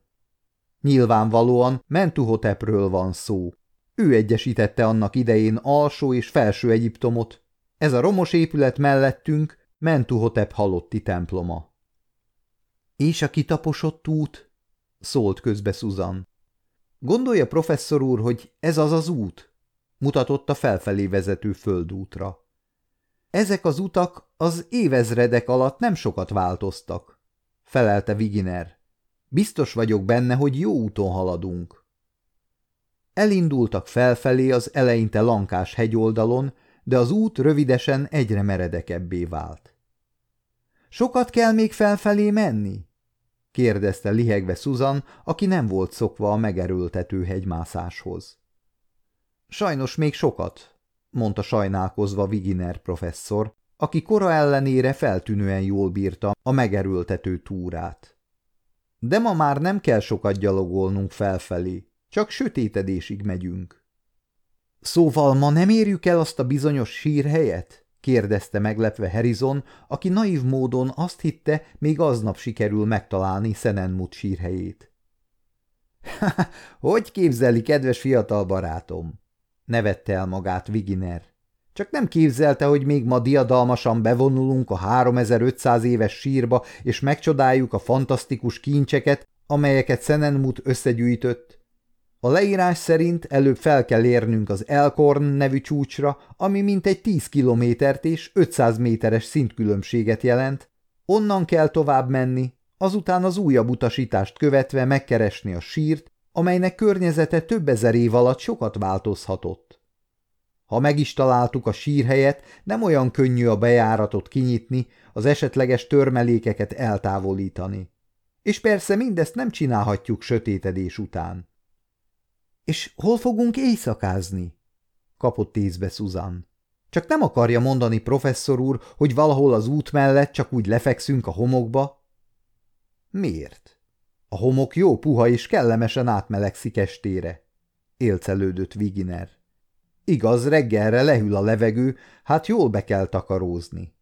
Nyilvánvalóan Mentuhotepről van szó. Ő egyesítette annak idején alsó és felső Egyiptomot. Ez a romos épület mellettünk Mentuhotep halotti temploma. És a kitaposott út? szólt közbe Susan. Gondolja, professzor úr, hogy ez az az út? mutatott a felfelé vezető földútra. Ezek az utak az évezredek alatt nem sokat változtak, felelte Viginer. Biztos vagyok benne, hogy jó úton haladunk. Elindultak felfelé az eleinte lankás hegyoldalon, de az út rövidesen egyre meredekebbé vált. Sokat kell még felfelé menni? kérdezte lihegve Susan, aki nem volt szokva a megerőltető hegymászáshoz. Sajnos még sokat, mondta sajnálkozva Viginer professzor, aki kora ellenére feltűnően jól bírta a megerőltető túrát. De ma már nem kell sokat gyalogolnunk felfelé, csak sötétedésig megyünk. Szóval ma nem érjük el azt a bizonyos sírhelyet? kérdezte meglepve Harrison, aki naív módon azt hitte, még aznap sikerül megtalálni Szenenmut sírhelyét. – Hogy képzeli, kedves fiatal barátom? – nevette el magát Viginer. Csak nem képzelte, hogy még ma diadalmasan bevonulunk a 3500 éves sírba, és megcsodáljuk a fantasztikus kincseket, amelyeket Szenenmut összegyűjtött. A leírás szerint előbb fel kell érnünk az Elkorn nevű csúcsra, ami mintegy 10 kilométert és 500 méteres szintkülönbséget jelent, onnan kell tovább menni, azután az újabb utasítást követve megkeresni a sírt, amelynek környezete több ezer év alatt sokat változhatott. Ha meg is találtuk a sírhelyet, nem olyan könnyű a bejáratot kinyitni, az esetleges törmelékeket eltávolítani. És persze mindezt nem csinálhatjuk sötétedés után. És hol fogunk éjszakázni? kapott észbe Susan. Csak nem akarja mondani professzor úr, hogy valahol az út mellett csak úgy lefekszünk a homokba? Miért? A homok jó puha és kellemesen átmelegszik estére, élcelődött Viginer. Igaz, reggelre lehűl a levegő, hát jól be kell takarózni.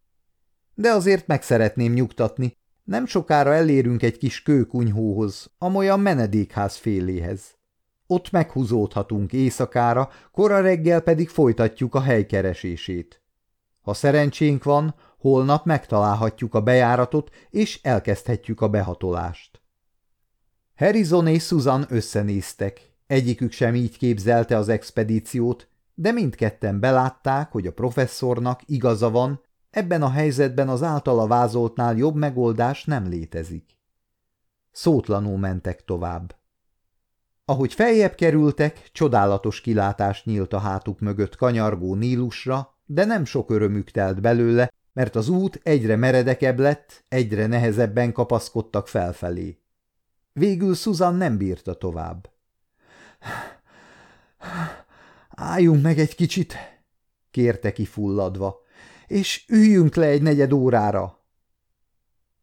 De azért meg szeretném nyugtatni, nem sokára elérünk egy kis kőkunyhóhoz, amolyan menedékház féléhez. Ott meghúzódhatunk éjszakára, kora reggel pedig folytatjuk a helykeresését. Ha szerencsénk van, holnap megtalálhatjuk a bejáratot, és elkezdhetjük a behatolást. Harrison és Susan összenéztek. Egyikük sem így képzelte az expedíciót, de mindketten belátták, hogy a professzornak igaza van, ebben a helyzetben az általa vázoltnál jobb megoldás nem létezik. Szótlanul mentek tovább. Ahogy feljebb kerültek, csodálatos kilátást nyílt a hátuk mögött kanyargó Nílusra, de nem sok örömük telt belőle, mert az út egyre meredekebb lett, egyre nehezebben kapaszkodtak felfelé. Végül Susan nem bírta tovább. Álljunk meg egy kicsit, kérte kifulladva, és üljünk le egy negyed órára.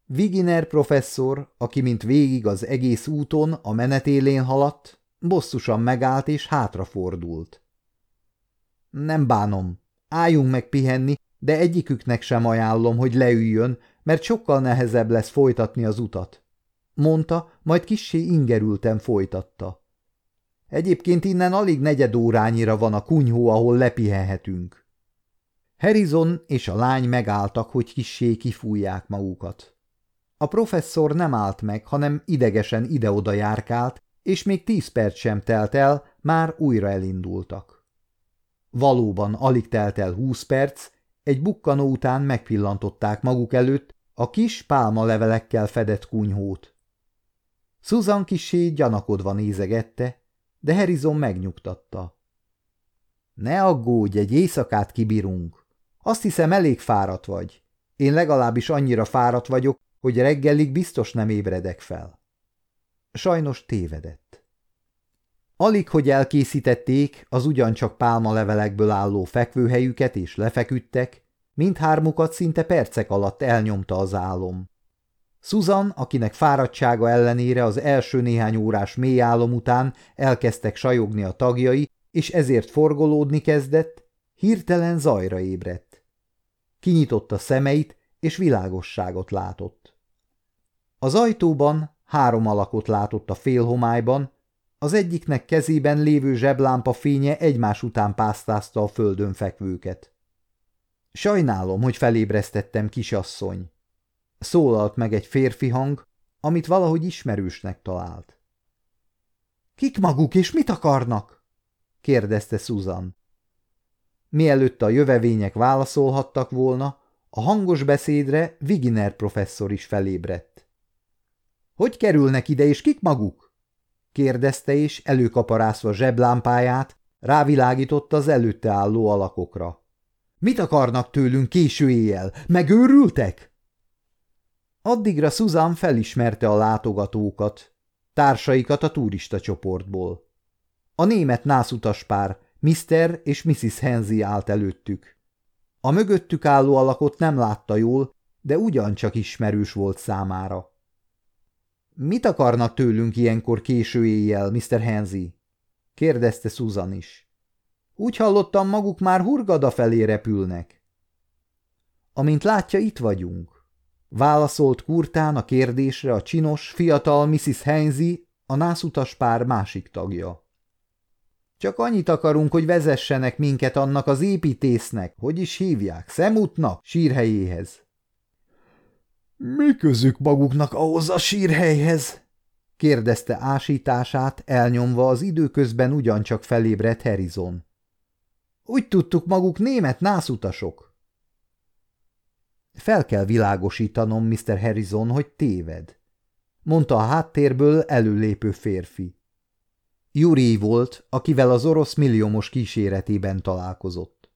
Viginer professzor, aki mint végig az egész úton a menetélén haladt, bosszusan megállt és hátrafordult. Nem bánom, álljunk meg pihenni, de egyiküknek sem ajánlom, hogy leüljön, mert sokkal nehezebb lesz folytatni az utat. Mondta, majd kissé ingerülten folytatta. Egyébként innen alig negyed órányira van a kunyhó, ahol lepihenhetünk. Harrison és a lány megálltak, hogy kissé kifújják magukat. A professzor nem állt meg, hanem idegesen ide-oda járkált, és még tíz perc sem telt el, már újra elindultak. Valóban alig telt el húsz perc, egy bukkanó után megpillantották maguk előtt a kis pálmalevelekkel fedett kunyhót. Susan kisé gyanakodva nézegette, de Harrison megnyugtatta. Ne aggódj, egy éjszakát kibírunk. Azt hiszem, elég fáradt vagy. Én legalábbis annyira fáradt vagyok, hogy reggelig biztos nem ébredek fel. Sajnos tévedett. Alig, hogy elkészítették az ugyancsak pálmalevelekből álló fekvőhelyüket és lefeküdtek, mindhármukat szinte percek alatt elnyomta az álom. Susan, akinek fáradtsága ellenére az első néhány órás mély álom után elkezdtek sajogni a tagjai, és ezért forgolódni kezdett, hirtelen zajra ébredt. Kinyitotta szemeit, és világosságot látott. Az ajtóban három alakot látott a félhomályban, Az egyiknek kezében lévő zseblámpa fénye egymás után pásztázta a földön fekvőket. Sajnálom, hogy felébresztettem, kisasszony. Szólalt meg egy férfi hang, amit valahogy ismerősnek talált. Kik maguk és mit akarnak? kérdezte Susan. Mielőtt a jövevények válaszolhattak volna, a hangos beszédre Viginer professzor is felébredt. Hogy kerülnek ide, és kik maguk? kérdezte, és előkaparászva zseblámpáját rávilágított az előtte álló alakokra. Mit akarnak tőlünk késő éjjel? Megőrültek? Addigra Susan felismerte a látogatókat, társaikat a turista csoportból. A német nászutaspár, Mr. és Mrs. Henzi állt előttük. A mögöttük álló alakot nem látta jól, de ugyancsak ismerős volt számára. – Mit akarnak tőlünk ilyenkor késő éjjel, Mr. Henzi? – kérdezte Susan is. – Úgy hallottam, maguk már hurgada felé repülnek. – Amint látja, itt vagyunk. Válaszolt kurtán a kérdésre a csinos, fiatal Mrs. Henzi, a nászutas pár másik tagja. Csak annyit akarunk, hogy vezessenek minket annak az építésznek, hogy is hívják, szemútnak, sírhelyéhez. Mi közük maguknak ahhoz a sírhelyhez? kérdezte ásítását, elnyomva az időközben ugyancsak felébredt Harrison. Úgy tudtuk maguk német nászutasok. Fel kell világosítanom, Mr. Harrison, hogy téved, mondta a háttérből előlépő férfi. Juri volt, akivel az orosz milliómos kíséretében találkozott.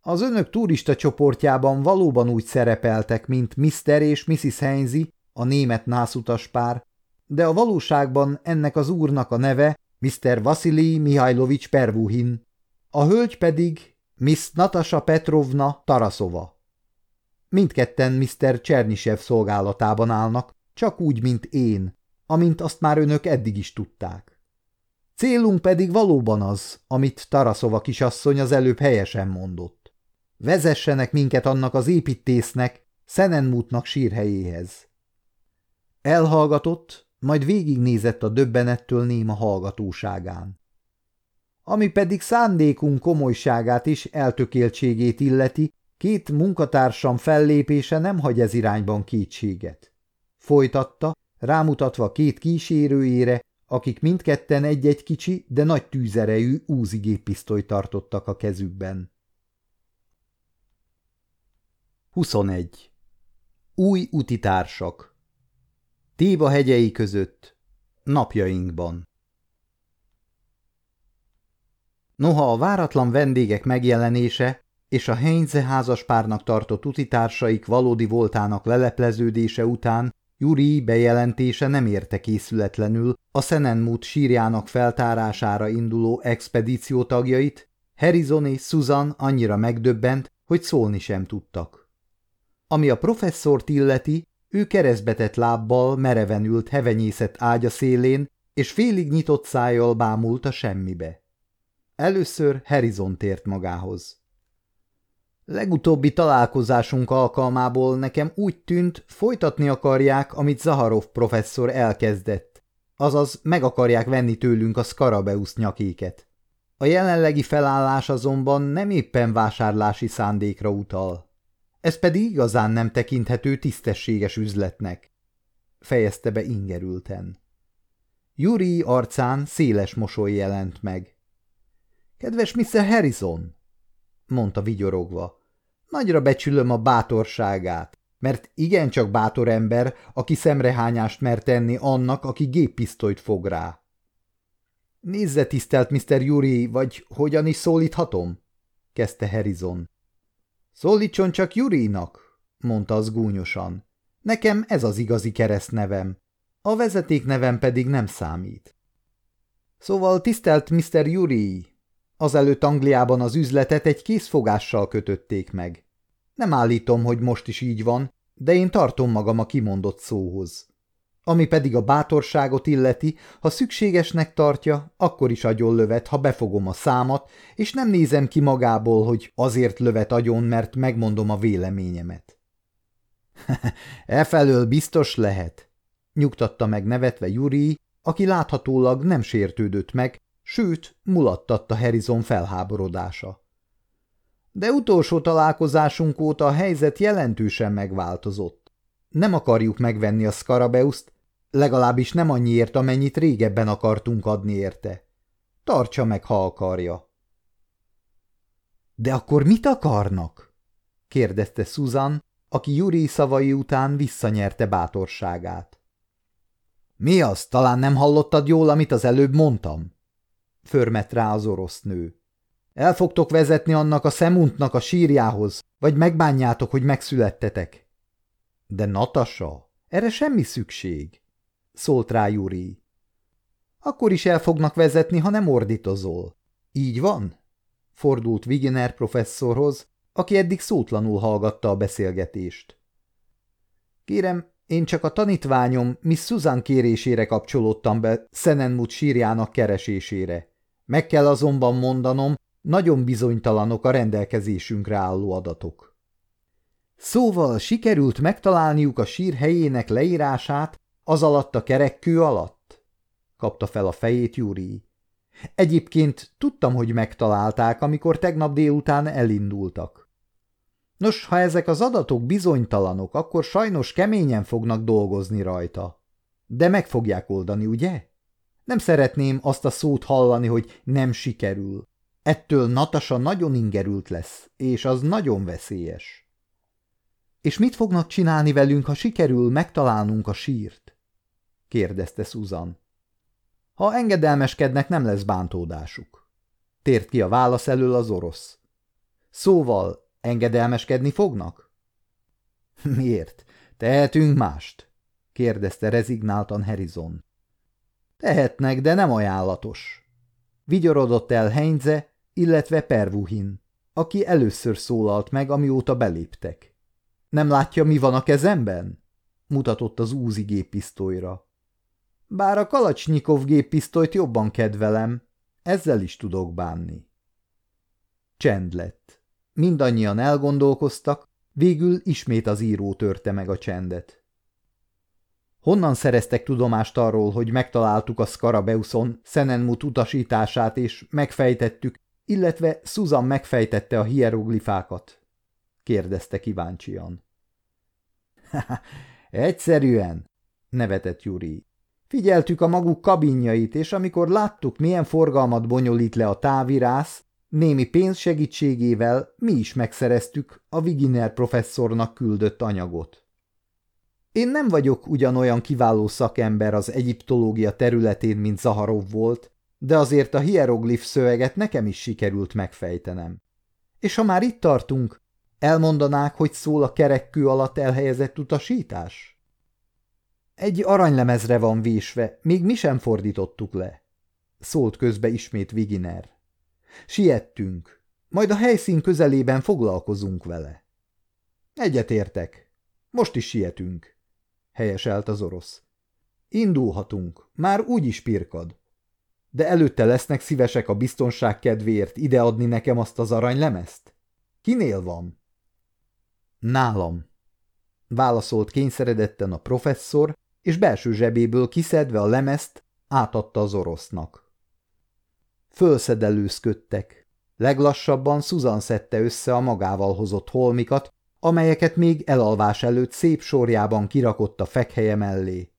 Az önök turista csoportjában valóban úgy szerepeltek, mint Mr. és Mrs. Heinzi, a német nászutas pár, de a valóságban ennek az úrnak a neve Mr. Vasili Mihajlovics Pervuhin, a hölgy pedig Miss Natasha Petrovna Tarasova. Mindketten Mr. Csernisev szolgálatában állnak, csak úgy, mint én, amint azt már önök eddig is tudták. Célunk pedig valóban az, amit Taraszova kisasszony az előbb helyesen mondott. Vezessenek minket annak az építésznek, Szenenmútnak sírhelyéhez. Elhallgatott, majd végignézett a döbbenettől néma hallgatóságán. Ami pedig szándékunk komolyságát és eltökéltségét illeti, Két munkatársam fellépése nem hagy ez irányban kétséget. Folytatta, rámutatva két kísérőjére, akik mindketten egy-egy kicsi, de nagy tűzerejű úzigéppisztoly tartottak a kezükben. 21. Új utitársak Téva hegyei között Napjainkban Noha a váratlan vendégek megjelenése és a Heinze házaspárnak tartott utitársaik valódi voltának lelepleződése után Juri bejelentése nem érte készületlenül a Szenenmut sírjának feltárására induló expedíció tagjait, Harrison és Susan annyira megdöbbent, hogy szólni sem tudtak. Ami a professzort illeti, ő keresztbetett lábbal mereven ült hevenyészet ágya szélén, és félig nyitott szájjal bámult a semmibe. Először Harrison tért magához. Legutóbbi találkozásunk alkalmából nekem úgy tűnt, folytatni akarják, amit Zaharov professzor elkezdett, azaz meg akarják venni tőlünk a Skarabeusz nyakéket. A jelenlegi felállás azonban nem éppen vásárlási szándékra utal. Ez pedig igazán nem tekinthető tisztességes üzletnek. Fejezte be ingerülten. Juri arcán széles mosoly jelent meg. Kedves Mr. Harrison, mondta vigyorogva. Nagyra becsülöm a bátorságát, mert igencsak bátor ember, aki szemrehányást mer tenni annak, aki géppisztolyt fog rá. Nézze, tisztelt Mr. Yuri, vagy hogyan is szólíthatom? kezdte Harrison. Szólítson csak Yurinak, mondta az gúnyosan. Nekem ez az igazi keresztnevem. A vezetéknevem pedig nem számít. Szóval tisztelt Mr. Yuri, Azelőtt Angliában az üzletet egy készfogással kötötték meg. Nem állítom, hogy most is így van, de én tartom magam a kimondott szóhoz. Ami pedig a bátorságot illeti, ha szükségesnek tartja, akkor is agyon lövet, ha befogom a számat, és nem nézem ki magából, hogy azért lövet agyon, mert megmondom a véleményemet. – Efelől biztos lehet – nyugtatta meg nevetve Juri, aki láthatólag nem sértődött meg, sőt, mulattatta Harrison felháborodása. De utolsó találkozásunk óta a helyzet jelentősen megváltozott. Nem akarjuk megvenni a Scarabeuszt, legalábbis nem annyiért, amennyit régebben akartunk adni érte. Tartsa meg, ha akarja. De akkor mit akarnak? kérdezte Susan, aki Juri szavai után visszanyerte bátorságát. Mi az, talán nem hallottad jól, amit az előbb mondtam? Förmet rá az orosz nő. El fogtok vezetni annak a szemuntnak a sírjához, vagy megbánjátok, hogy megszülettetek. De Natasa, erre semmi szükség, szólt rá Juri. Akkor is el fognak vezetni, ha nem ordítozol. Így van? Fordult Wigener professzorhoz, aki eddig szótlanul hallgatta a beszélgetést. Kérem, én csak a tanítványom Miss Susan kérésére kapcsolódtam be Szenenmut sírjának keresésére. Meg kell azonban mondanom, nagyon bizonytalanok a rendelkezésünkre álló adatok. Szóval sikerült megtalálniuk a sír helyének leírását az alatt a kerekkő alatt? Kapta fel a fejét Júri. Egyébként tudtam, hogy megtalálták, amikor tegnap délután elindultak. Nos, ha ezek az adatok bizonytalanok, akkor sajnos keményen fognak dolgozni rajta. De meg fogják oldani, ugye? Nem szeretném azt a szót hallani, hogy nem sikerül. Ettől Natasa nagyon ingerült lesz, és az nagyon veszélyes. És mit fognak csinálni velünk, ha sikerül megtalálnunk a sírt? kérdezte Susan. Ha engedelmeskednek, nem lesz bántódásuk. Tért ki a válasz elől az orosz. Szóval engedelmeskedni fognak? Miért? Tehetünk mást? kérdezte rezignáltan Harrison. Tehetnek, de nem ajánlatos. Vigyorodott el Heinze, illetve Pervuhin, aki először szólalt meg, amióta beléptek. Nem látja, mi van a kezemben? mutatott az úzi géppisztolyra. Bár a Kalacsnyikov géppisztolyt jobban kedvelem, ezzel is tudok bánni. Csend lett. Mindannyian elgondolkoztak, végül ismét az író törte meg a csendet. Honnan szereztek tudomást arról, hogy megtaláltuk a Skarabeuszon Szenenmut utasítását és megfejtettük, illetve Susan megfejtette a hieroglifákat? kérdezte kíváncsian. – Egyszerűen, nevetett Juri. Figyeltük a maguk kabinjait, és amikor láttuk, milyen forgalmat bonyolít le a távirász, némi pénz segítségével mi is megszereztük a Viginer professzornak küldött anyagot. Én nem vagyok ugyanolyan kiváló szakember az egyiptológia területén, mint Zaharov volt, de azért a hieroglif szöveget nekem is sikerült megfejtenem. És ha már itt tartunk, elmondanák, hogy szól a kerekkő alatt elhelyezett utasítás? Egy aranylemezre van vésve, még mi sem fordítottuk le. Szólt közbe ismét Viginer. Siettünk, majd a helyszín közelében foglalkozunk vele. Egyetértek. Most is sietünk, helyeselt az orosz. Indulhatunk, már úgy is pirkad. De előtte lesznek szívesek a biztonság kedvéért ideadni nekem azt az aranylemezt? Kinél van? Nálam. Válaszolt kényszeredetten a professzor, és belső zsebéből kiszedve a lemezt átadta az orosznak. Fölszedelőzködtek. Leglassabban Susan szedte össze a magával hozott holmikat, amelyeket még elalvás előtt szép sorjában kirakott a fekhelye mellé.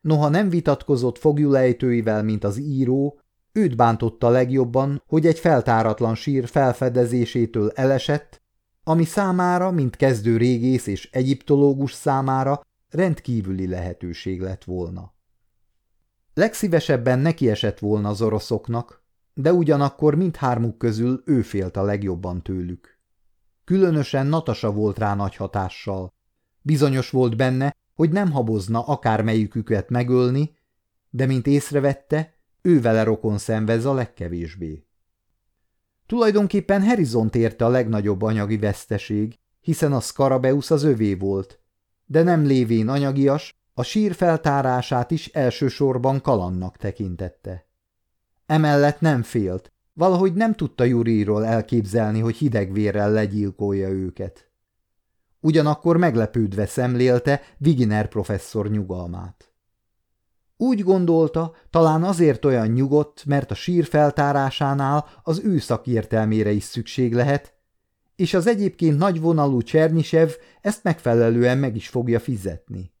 Noha nem vitatkozott fogjulejtőivel, mint az író, őt bántotta legjobban, hogy egy feltáratlan sír felfedezésétől elesett, ami számára, mint kezdő régész és egyiptológus számára rendkívüli lehetőség lett volna. Legszívesebben nekiesett volna az oroszoknak, de ugyanakkor mindhármuk közül ő félt a legjobban tőlük. Különösen Natasa volt rá nagy hatással. Bizonyos volt benne, hogy nem habozna akármelyiküket megölni, de mint észrevette, ő vele rokon szenvez a legkevésbé. Tulajdonképpen Harrison érte a legnagyobb anyagi veszteség, hiszen a Scarabeus az övé volt, de nem lévén anyagias, a sír feltárását is elsősorban kalannak tekintette. Emellett nem félt, valahogy nem tudta Juriról elképzelni, hogy hidegvérrel legyilkolja őket. Ugyanakkor meglepődve szemlélte Viginer professzor nyugalmát. Úgy gondolta, talán azért olyan nyugodt, mert a sír feltárásánál az ő szakértelmére is szükség lehet, és az egyébként nagyvonalú Csernisev ezt megfelelően meg is fogja fizetni.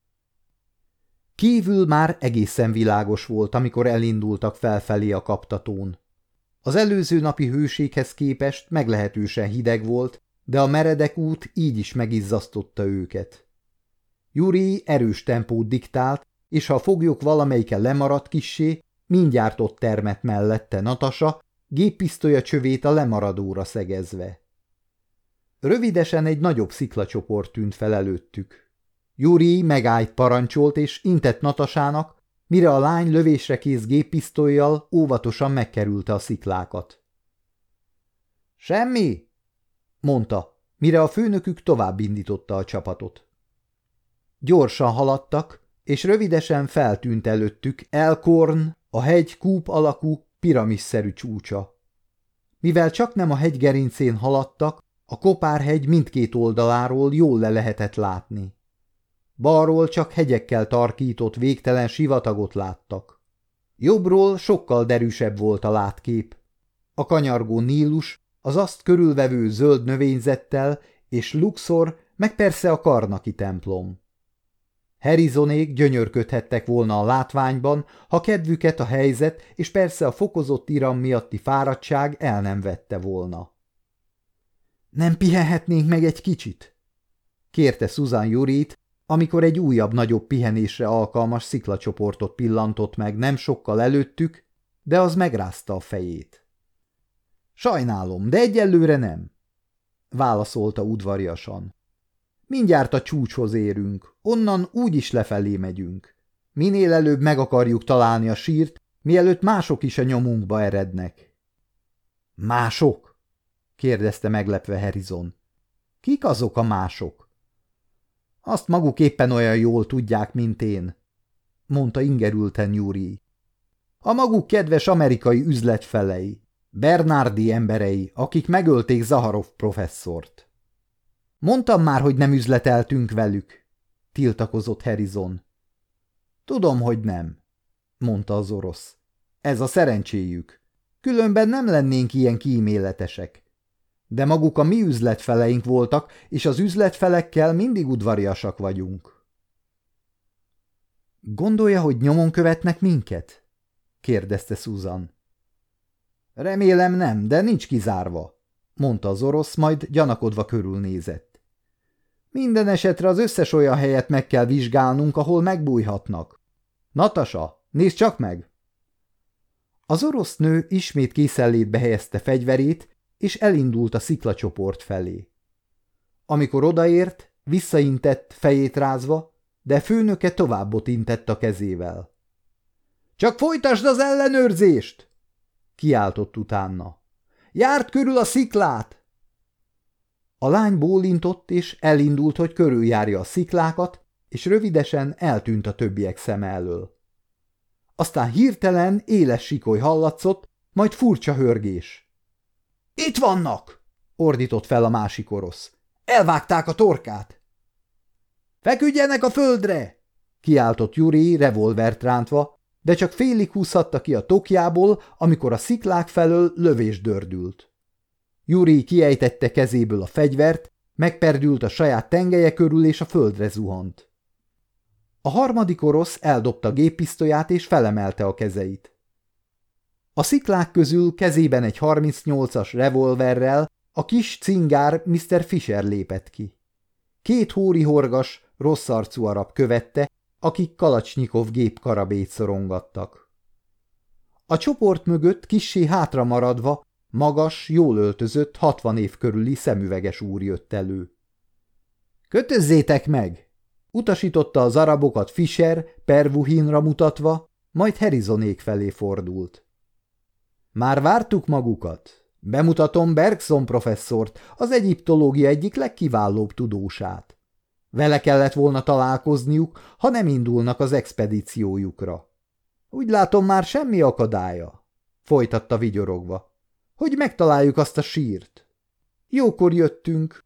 Kívül már egészen világos volt, amikor elindultak felfelé a kaptatón. Az előző napi hőséghez képest meglehetősen hideg volt, de a meredek út így is megizzasztotta őket. Juri erős tempót diktált, és ha a foglyok valamelyike lemaradt kissé, mindjárt ott termett mellette Natasa, géppisztolya csövét a lemaradóra szegezve. Rövidesen egy nagyobb sziklacsoport tűnt fel előttük. Juri megállt parancsolt és intett Natasának, mire a lány lövésre kész géppisztolyjal óvatosan megkerülte a sziklákat. – Semmi? – mondta, mire a főnökük tovább indította a csapatot. Gyorsan haladtak, és rövidesen feltűnt előttük Elkorn, a hegy kúp alakú, piramisszerű csúcsa. Mivel csak nem a hegy gerincén haladtak, a Kopárhegy mindkét oldaláról jól le lehetett látni. Balról csak hegyekkel tarkított végtelen sivatagot láttak. Jobbról sokkal derűsebb volt a látkép. A kanyargó Nílus, az azt körülvevő zöld növényzettel és Luxor, meg persze a Karnaki templom. Herizonék gyönyörködhettek volna a látványban, ha kedvüket a helyzet és persze a fokozott iram miatti fáradtság el nem vette volna. Nem pihenhetnénk meg egy kicsit? kérte Susan Jurit, amikor egy újabb nagyobb pihenésre alkalmas sziklacsoportot pillantott meg nem sokkal előttük, de az megrázta a fejét. Sajnálom, de egyelőre nem, válaszolta udvariasan. Mindjárt a csúcshoz érünk, onnan úgy is lefelé megyünk. Minél előbb meg akarjuk találni a sírt, mielőtt mások is a nyomunkba erednek. Mások? kérdezte meglepve Harrison. Kik azok a mások? Azt maguk éppen olyan jól tudják, mint én, mondta ingerülten Júri. A maguk kedves amerikai üzletfelei, Bernardi emberei, akik megölték Zaharov professzort. Mondtam már, hogy nem üzleteltünk velük, tiltakozott Harrison. Tudom, hogy nem, mondta az orosz. Ez a szerencséjük. Különben nem lennénk ilyen kíméletesek. De maguk a mi üzletfeleink voltak, és az üzletfelekkel mindig udvariasak vagyunk. Gondolja, hogy nyomon követnek minket? kérdezte Susan. Remélem nem, de nincs kizárva, mondta az orosz, majd gyanakodva körülnézett. Minden esetre az összes olyan helyet meg kell vizsgálnunk, ahol megbújhatnak. Natasa, nézd csak meg! Az orosz nő ismét készenlétbe helyezte fegyverét, és elindult a sziklacsoport felé. Amikor odaért, visszaintett fejét rázva, de főnöke továbbot intett a kezével. – Csak folytasd az ellenőrzést! – kiáltott utána. – Járt körül a sziklát! A lány bólintott, és elindult, hogy körüljárja a sziklákat, és rövidesen eltűnt a többiek szem elől. Aztán hirtelen éles sikoly hallatszott, majd furcsa hörgés. Itt vannak! ordított fel a másik orosz. Elvágták a torkát. Feküdjenek a földre! kiáltott Juri revolvert rántva, de csak félig húzhatta ki a tokjából, amikor a sziklák felől lövés dördült. Juri kiejtette kezéből a fegyvert, megperdült a saját tengelye körül és a földre zuhant. A harmadik orosz eldobta a géppisztolyát és felemelte a kezeit. A sziklák közül kezében egy 38-as revolverrel a kis cingár Mr. Fisher lépett ki. Két hóri horgas, rossz arcú arab követte, akik Kalacsnyikov gépkarabét szorongattak. A csoport mögött kissé hátra maradva, magas, jól öltözött, hatvan év körüli szemüveges úr jött elő. – Kötözzétek meg! – utasította az arabokat Fischer, Pervuhinra mutatva, majd Herizonék felé fordult. Már vártuk magukat. Bemutatom Bergson professzort, az egyiptológia egyik legkiválóbb tudósát. Vele kellett volna találkozniuk, ha nem indulnak az expedíciójukra. Úgy látom, már semmi akadálya, folytatta vigyorogva, hogy megtaláljuk azt a sírt. Jókor jöttünk.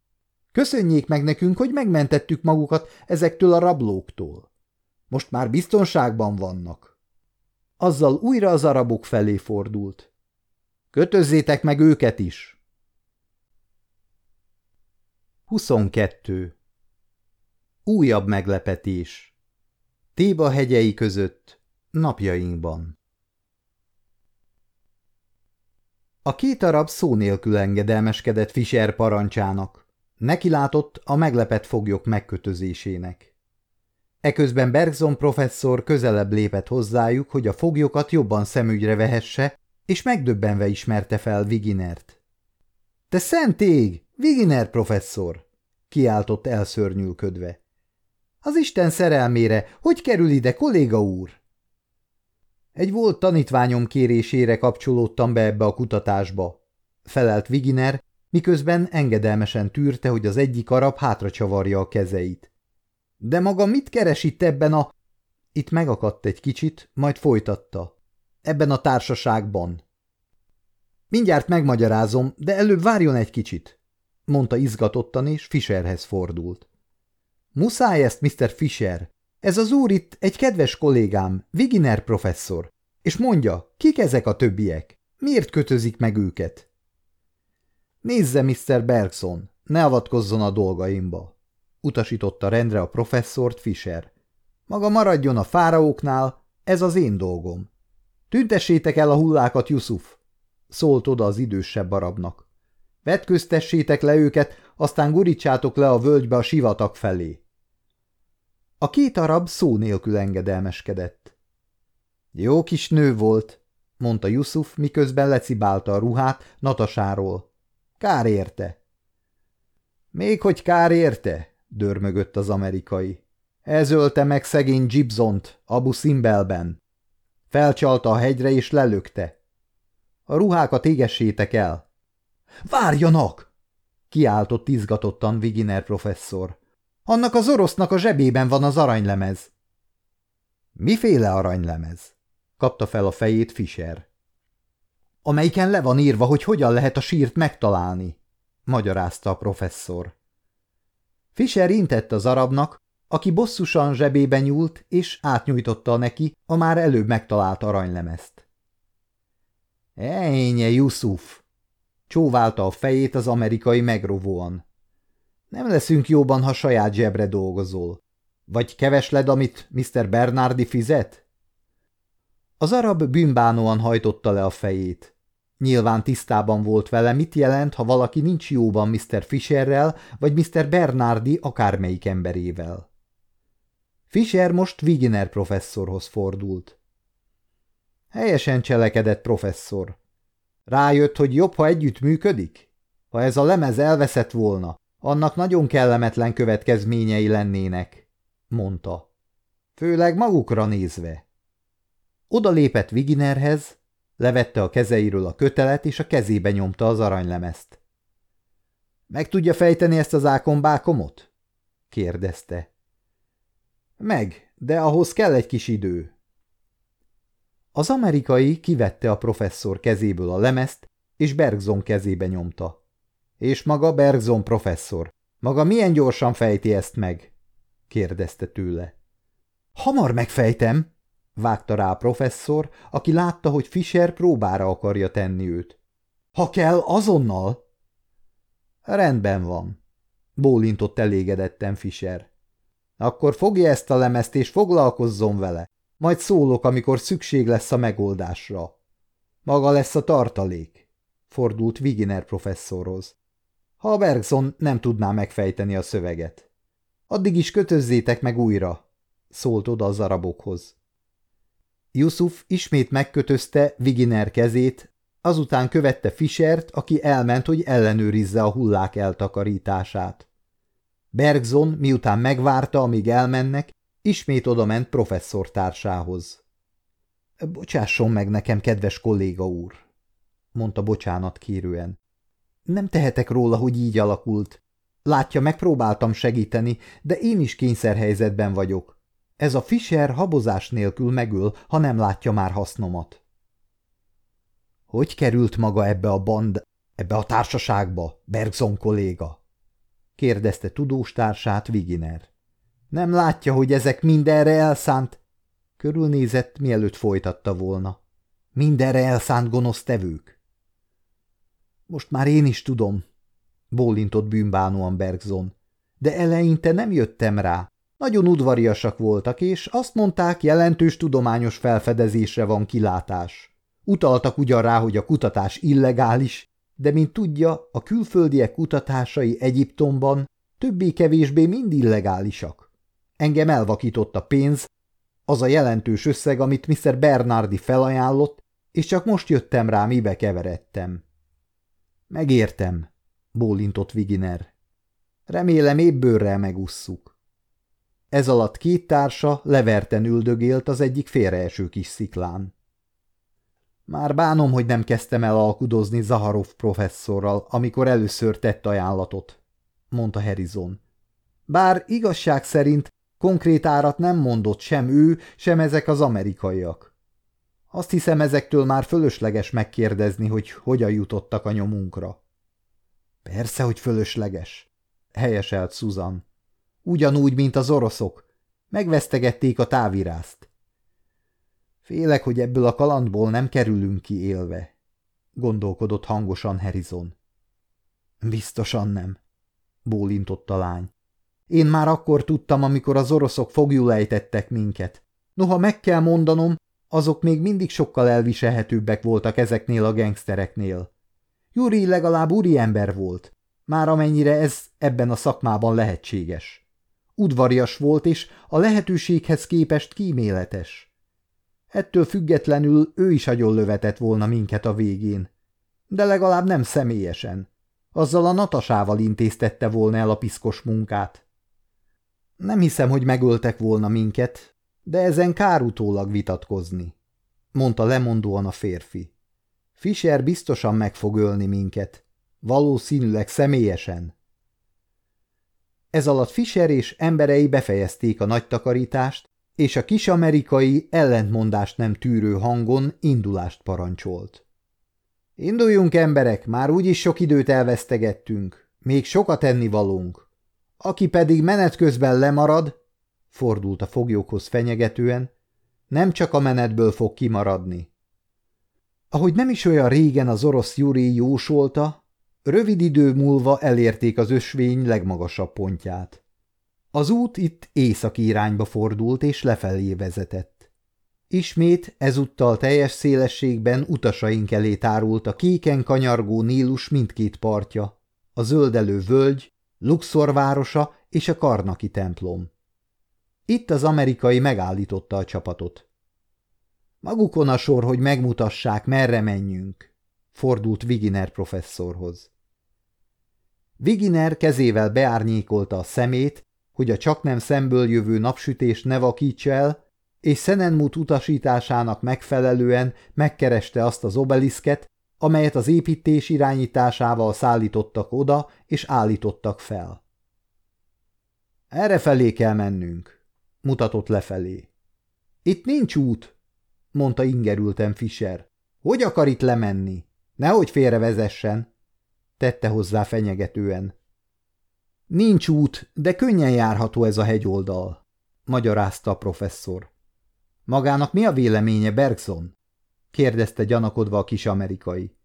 Köszönjék meg nekünk, hogy megmentettük magukat ezektől a rablóktól. Most már biztonságban vannak. azzal újra az arabok felé fordult. Kötözzétek meg őket is! 22. Újabb meglepetés Téba hegyei között, napjainkban A két arab szó nélkül engedelmeskedett Fischer parancsának. Neki látott a meglepett foglyok megkötözésének. Eközben Bergson professzor közelebb lépett hozzájuk, hogy a foglyokat jobban szemügyre vehesse, és megdöbbenve ismerte fel Viginert. – Te szent ég! Viginer professzor! – kiáltott elszörnyülködve. – Az Isten szerelmére, hogy kerül ide, kolléga úr? Egy volt tanítványom kérésére kapcsolódtam be ebbe a kutatásba, felelt Viginer, miközben engedelmesen tűrte, hogy az egyik arab hátra csavarja a kezeit. De maga mit keres itt ebben a... Itt megakadt egy kicsit, majd folytatta. Ebben a társaságban. Mindjárt megmagyarázom, de előbb várjon egy kicsit, mondta izgatottan, és Fisherhez fordult. Muszáj ezt, Mr. Fisher. Ez az úr itt egy kedves kollégám, Viginer professzor. És mondja, kik ezek a többiek? Miért kötözik meg őket? Nézze, Mr. Bergson, ne avatkozzon a dolgaimba, utasította rendre a professzort Fisher. Maga maradjon a fáraóknál, ez az én dolgom. Tüntessétek el a hullákat, Yusuf, szólt oda az idősebb arabnak. Vetköztessétek le őket, aztán gurítsátok le a völgybe a sivatag felé. A két arab szó nélkül engedelmeskedett. Jó kis nő volt, mondta Yusuf, miközben lecibálta a ruhát Natasáról. Kár érte. Még hogy kár érte, dörmögött az amerikai. Ez ölte meg szegény Gibsont, Abu Simbelben. Felcsalta a hegyre és lelökte. A ruhákat égessétek el. Várjanak! kiáltott izgatottan Viginer professzor. Annak az orosznak a zsebében van az aranylemez. Miféle aranylemez? kapta fel a fejét Fischer. Amelyiken le van írva, hogy hogyan lehet a sírt megtalálni, magyarázta a professzor. Fischer intett az arabnak, aki bosszusan zsebébe nyúlt, és átnyújtotta neki a már előbb megtalált aranylemezt. Ejnye, Yusuf! Csóválta a fejét az amerikai megrovóan. Nem leszünk jóban, ha saját zsebre dolgozol. Vagy kevesled, amit Mr. Bernardi fizet? Az arab bűnbánóan hajtotta le a fejét. Nyilván tisztában volt vele, mit jelent, ha valaki nincs jóban Mr. Fisherrel, vagy Mr. Bernardi akármelyik emberével. Fisher most Wigner professzorhoz fordult. Helyesen cselekedett professzor. Rájött, hogy jobb, ha együtt működik? Ha ez a lemez elveszett volna, annak nagyon kellemetlen következményei lennének, mondta. Főleg magukra nézve. Oda lépett Viginerhez, levette a kezeiről a kötelet, és a kezébe nyomta az aranylemezt. Meg tudja fejteni ezt az ákombákomot? kérdezte. Meg, de ahhoz kell egy kis idő. Az amerikai kivette a professzor kezéből a lemezt, és Bergson kezébe nyomta. És maga Bergson professzor, maga milyen gyorsan fejti ezt meg? kérdezte tőle. Hamar megfejtem, vágta rá a professzor, aki látta, hogy Fischer próbára akarja tenni őt. Ha kell, azonnal? Rendben van, bólintott elégedetten Fischer. Akkor fogja ezt a lemezt és foglalkozzon vele. Majd szólok, amikor szükség lesz a megoldásra. Maga lesz a tartalék, fordult Viginer professzorhoz. Ha Bergson nem tudná megfejteni a szöveget. Addig is kötözzétek meg újra, szólt oda az arabokhoz. Yusuf ismét megkötözte Viginer kezét, azután követte Fischert, aki elment, hogy ellenőrizze a hullák eltakarítását. Bergson, miután megvárta, amíg elmennek, Ismét odament professzor társához. Bocsásson meg nekem, kedves kolléga úr, mondta bocsánat kérően. Nem tehetek róla, hogy így alakult. Látja, megpróbáltam segíteni, de én is kényszerhelyzetben vagyok. Ez a Fischer habozás nélkül megöl, ha nem látja már hasznomat. Hogy került maga ebbe a band, ebbe a társaságba, Bergson kolléga? Kérdezte tudós társát Viginer. Nem látja, hogy ezek mindenre elszánt? Körülnézett, mielőtt folytatta volna. Mindenre elszánt gonosz tevők. Most már én is tudom, bólintott bűnbánóan Bergson. De eleinte nem jöttem rá. Nagyon udvariasak voltak, és azt mondták, jelentős tudományos felfedezésre van kilátás. Utaltak ugyan rá, hogy a kutatás illegális, de mint tudja, a külföldiek kutatásai Egyiptomban többé-kevésbé mind illegálisak. Engem elvakított a pénz, az a jelentős összeg, amit Mr. Bernardi felajánlott, és csak most jöttem rá, mibe keveredtem. Megértem, bólintott Viginer. Remélem épp bőrrel megusszuk. Ez alatt két társa leverten üldögélt az egyik félreeső kis sziklán. Már bánom, hogy nem kezdtem el alkudozni Zaharov professzorral, amikor először tett ajánlatot, mondta Harrison. Bár igazság szerint konkrét árat nem mondott sem ő, sem ezek az amerikaiak. Azt hiszem, ezektől már fölösleges megkérdezni, hogy hogyan jutottak a nyomunkra. Persze, hogy fölösleges, helyeselt Susan. Ugyanúgy, mint az oroszok. Megvesztegették a távirást. Félek, hogy ebből a kalandból nem kerülünk ki élve, gondolkodott hangosan Harrison. Biztosan nem, bólintott a lány. Én már akkor tudtam, amikor az oroszok fogjul ejtettek minket. Noha meg kell mondanom, azok még mindig sokkal elviselhetőbbek voltak ezeknél a gengsztereknél. Juri legalább úri ember volt, már amennyire ez ebben a szakmában lehetséges. Udvarias volt, és a lehetőséghez képest kíméletes. Ettől függetlenül ő is lövetett volna minket a végén. De legalább nem személyesen. Azzal a Natasával intéztette volna el a piszkos munkát. Nem hiszem, hogy megöltek volna minket, de ezen kár utólag vitatkozni, mondta lemondóan a férfi. Fischer biztosan meg fog ölni minket. Valószínűleg személyesen. Ez alatt Fischer és emberei befejezték a nagy takarítást, és a kis amerikai ellentmondást nem tűrő hangon indulást parancsolt. Induljunk, emberek, már úgyis sok időt elvesztegettünk, még sokat ennivalónk. Aki pedig menet közben lemarad, fordult a foglyokhoz fenyegetően, nem csak a menetből fog kimaradni. Ahogy nem is olyan régen az orosz Juri jósolta, rövid idő múlva elérték az ösvény legmagasabb pontját. Az út itt északi irányba fordult és lefelé vezetett. Ismét ezúttal teljes szélességben utasaink elé tárult a kéken kanyargó Nílus mindkét partja, a zöldelő völgy, Luxor városa és a Karnaki templom. Itt az amerikai megállította a csapatot. Magukon a sor, hogy megmutassák, merre menjünk, fordult Viginer professzorhoz. Viginer kezével beárnyékolta a szemét, hogy a csak nem szemből jövő napsütés ne vakítsa el, és Szenenmut utasításának megfelelően megkereste azt az obeliszket, amelyet az építés irányításával szállítottak oda és állítottak fel. Erre felé kell mennünk, mutatott lefelé. Itt nincs út, mondta ingerülten Fischer. Hogy akar itt lemenni? Nehogy félrevezessen, tette hozzá fenyegetően. Nincs út, de könnyen járható ez a hegyoldal, magyarázta a professzor. Magának mi a véleménye, Bergson? kérdezte gyanakodva a kis amerikai.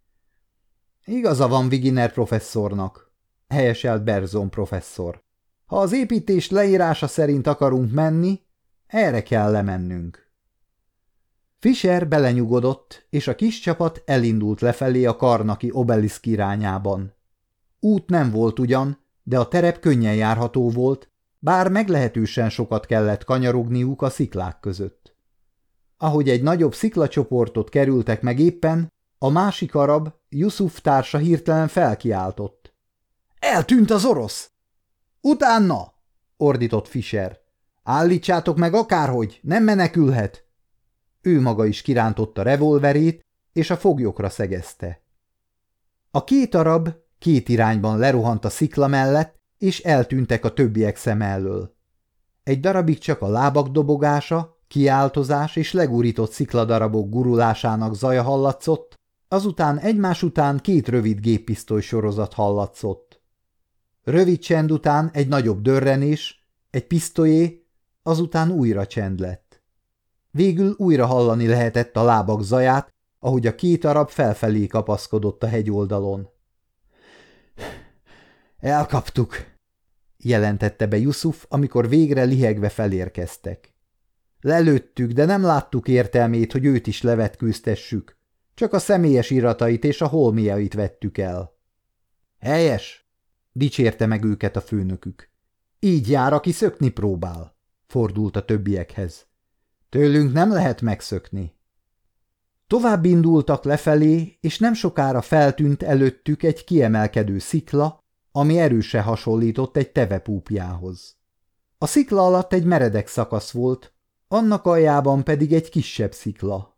Igaza van Viginer professzornak, helyeselt Bergson professzor. Ha az építés leírása szerint akarunk menni, erre kell lemennünk. Fischer belenyugodott, és a kis csapat elindult lefelé a karnaki obeliszk irányában. Út nem volt ugyan, de a terep könnyen járható volt, bár meglehetősen sokat kellett kanyarogniuk a sziklák között. Ahogy egy nagyobb sziklacsoportot kerültek meg éppen, a másik arab, Yusuf társa hirtelen felkiáltott. – Eltűnt az orosz! – Utána! – ordított Fischer. – Állítsátok meg akárhogy, nem menekülhet! – ő maga is kirántotta revolverét, és a foglyokra szegezte. A két arab két irányban lerohant a szikla mellett, és eltűntek a többiek szem elől. Egy darabig csak a lábak dobogása, kiáltozás és legurított szikladarabok gurulásának zaja hallatszott, azután egymás után két rövid géppisztoly sorozat hallatszott. Rövid csend után egy nagyobb dörrenés, egy pisztolyé, azután újra csend lett. Végül újra hallani lehetett a lábak zaját, ahogy a két arab felfelé kapaszkodott a hegyoldalon. Elkaptuk, jelentette be Yusuf, amikor végre lihegve felérkeztek. Lelőttük, de nem láttuk értelmét, hogy őt is levetkőztessük. Csak a személyes iratait és a holmiait vettük el. Helyes, dicsérte meg őket a főnökük. Így jár, aki szökni próbál, fordult a többiekhez. Tőlünk nem lehet megszökni. Tovább indultak lefelé, és nem sokára feltűnt előttük egy kiemelkedő szikla, ami erőse hasonlított egy tevepúpjához. A szikla alatt egy meredek szakasz volt, annak aljában pedig egy kisebb szikla.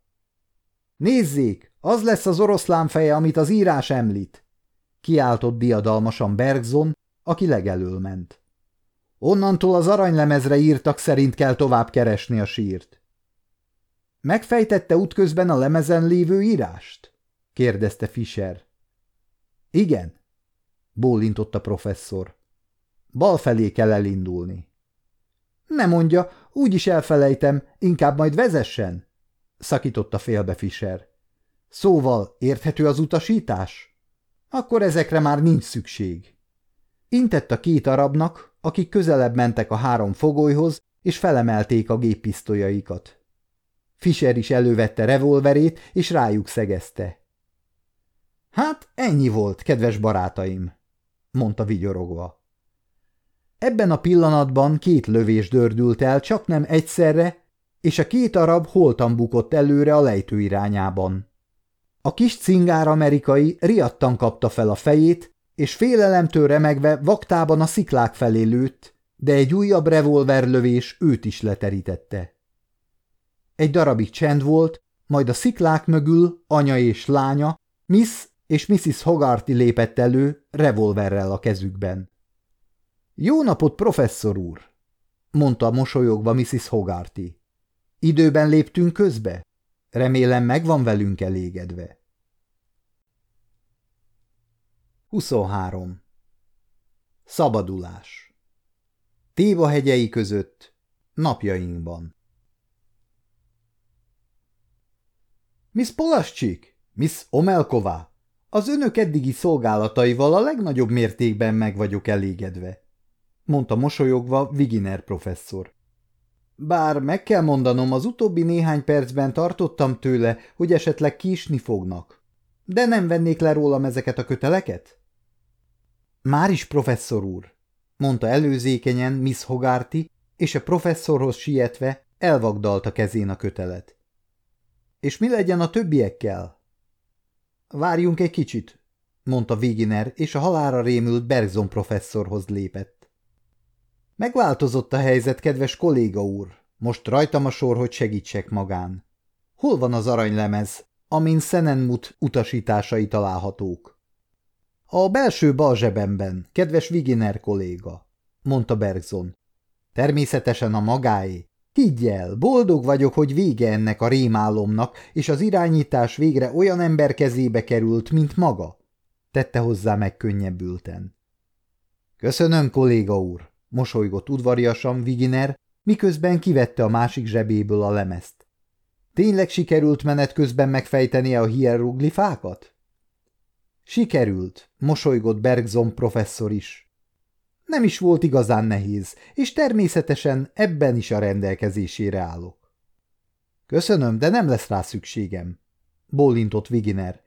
Nézzék, az lesz az oroszlán feje, amit az írás említ, kiáltott diadalmasan Bergzon, aki legelől ment. Onnantól az aranylemezre írtak szerint kell tovább keresni a sírt. Megfejtette útközben a lemezen lévő írást? kérdezte Fischer. Igen, bólintott a professzor. Bal felé kell elindulni. Nem mondja, úgyis elfelejtem, inkább majd vezessen, szakította félbe Fischer. Szóval érthető az utasítás? Akkor ezekre már nincs szükség. Intett a két arabnak, akik közelebb mentek a három fogolyhoz, és felemelték a géppisztolyaikat. Fischer is elővette revolverét, és rájuk szegezte. Hát ennyi volt, kedves barátaim, mondta vigyorogva. Ebben a pillanatban két lövés dördült el, csak nem egyszerre, és a két arab holtan bukott előre a lejtő irányában. A kis cingár amerikai riadtan kapta fel a fejét, és félelemtől remegve vaktában a sziklák felé lőtt, de egy újabb revolverlövés őt is leterítette. Egy darabig csend volt, majd a sziklák mögül anya és lánya, Miss és Mrs. Hogarty lépett elő revolverrel a kezükben. – Jó napot, professzor úr! – mondta mosolyogva Mrs. Hogarty. – Időben léptünk közbe? Remélem meg van velünk elégedve. 23. Szabadulás Téva hegyei között, napjainkban Miss Polascsik, Miss Omelková, az önök eddigi szolgálataival a legnagyobb mértékben meg vagyok elégedve, mondta mosolyogva Viginer professzor. Bár meg kell mondanom, az utóbbi néhány percben tartottam tőle, hogy esetleg kisni fognak. De nem vennék le rólam ezeket a köteleket? Már is, professzor úr, mondta előzékenyen Miss Hogarty, és a professzorhoz sietve elvagdalta kezén a kötelet. És mi legyen a többiekkel? Várjunk egy kicsit, mondta Viginer, és a halára rémült Bergson professzorhoz lépett. Megváltozott a helyzet, kedves kolléga úr. Most rajtam a sor, hogy segítsek magán. Hol van az aranylemez, amin Szenenmut utasításai találhatók? A belső bal zsebemben, kedves Viginer kolléga, mondta Bergson. Természetesen a magáé. Higgy el, boldog vagyok, hogy vége ennek a rémálomnak, és az irányítás végre olyan ember kezébe került, mint maga, tette hozzá megkönnyebbülten. Köszönöm, kolléga úr, mosolygott udvariasan Viginer, miközben kivette a másik zsebéből a lemezt. Tényleg sikerült menet közben megfejtenie a hieroglifákat? Sikerült, mosolygott Bergson professzor is. Nem is volt igazán nehéz, és természetesen ebben is a rendelkezésére állok. Köszönöm, de nem lesz rá szükségem, bólintott Viginer.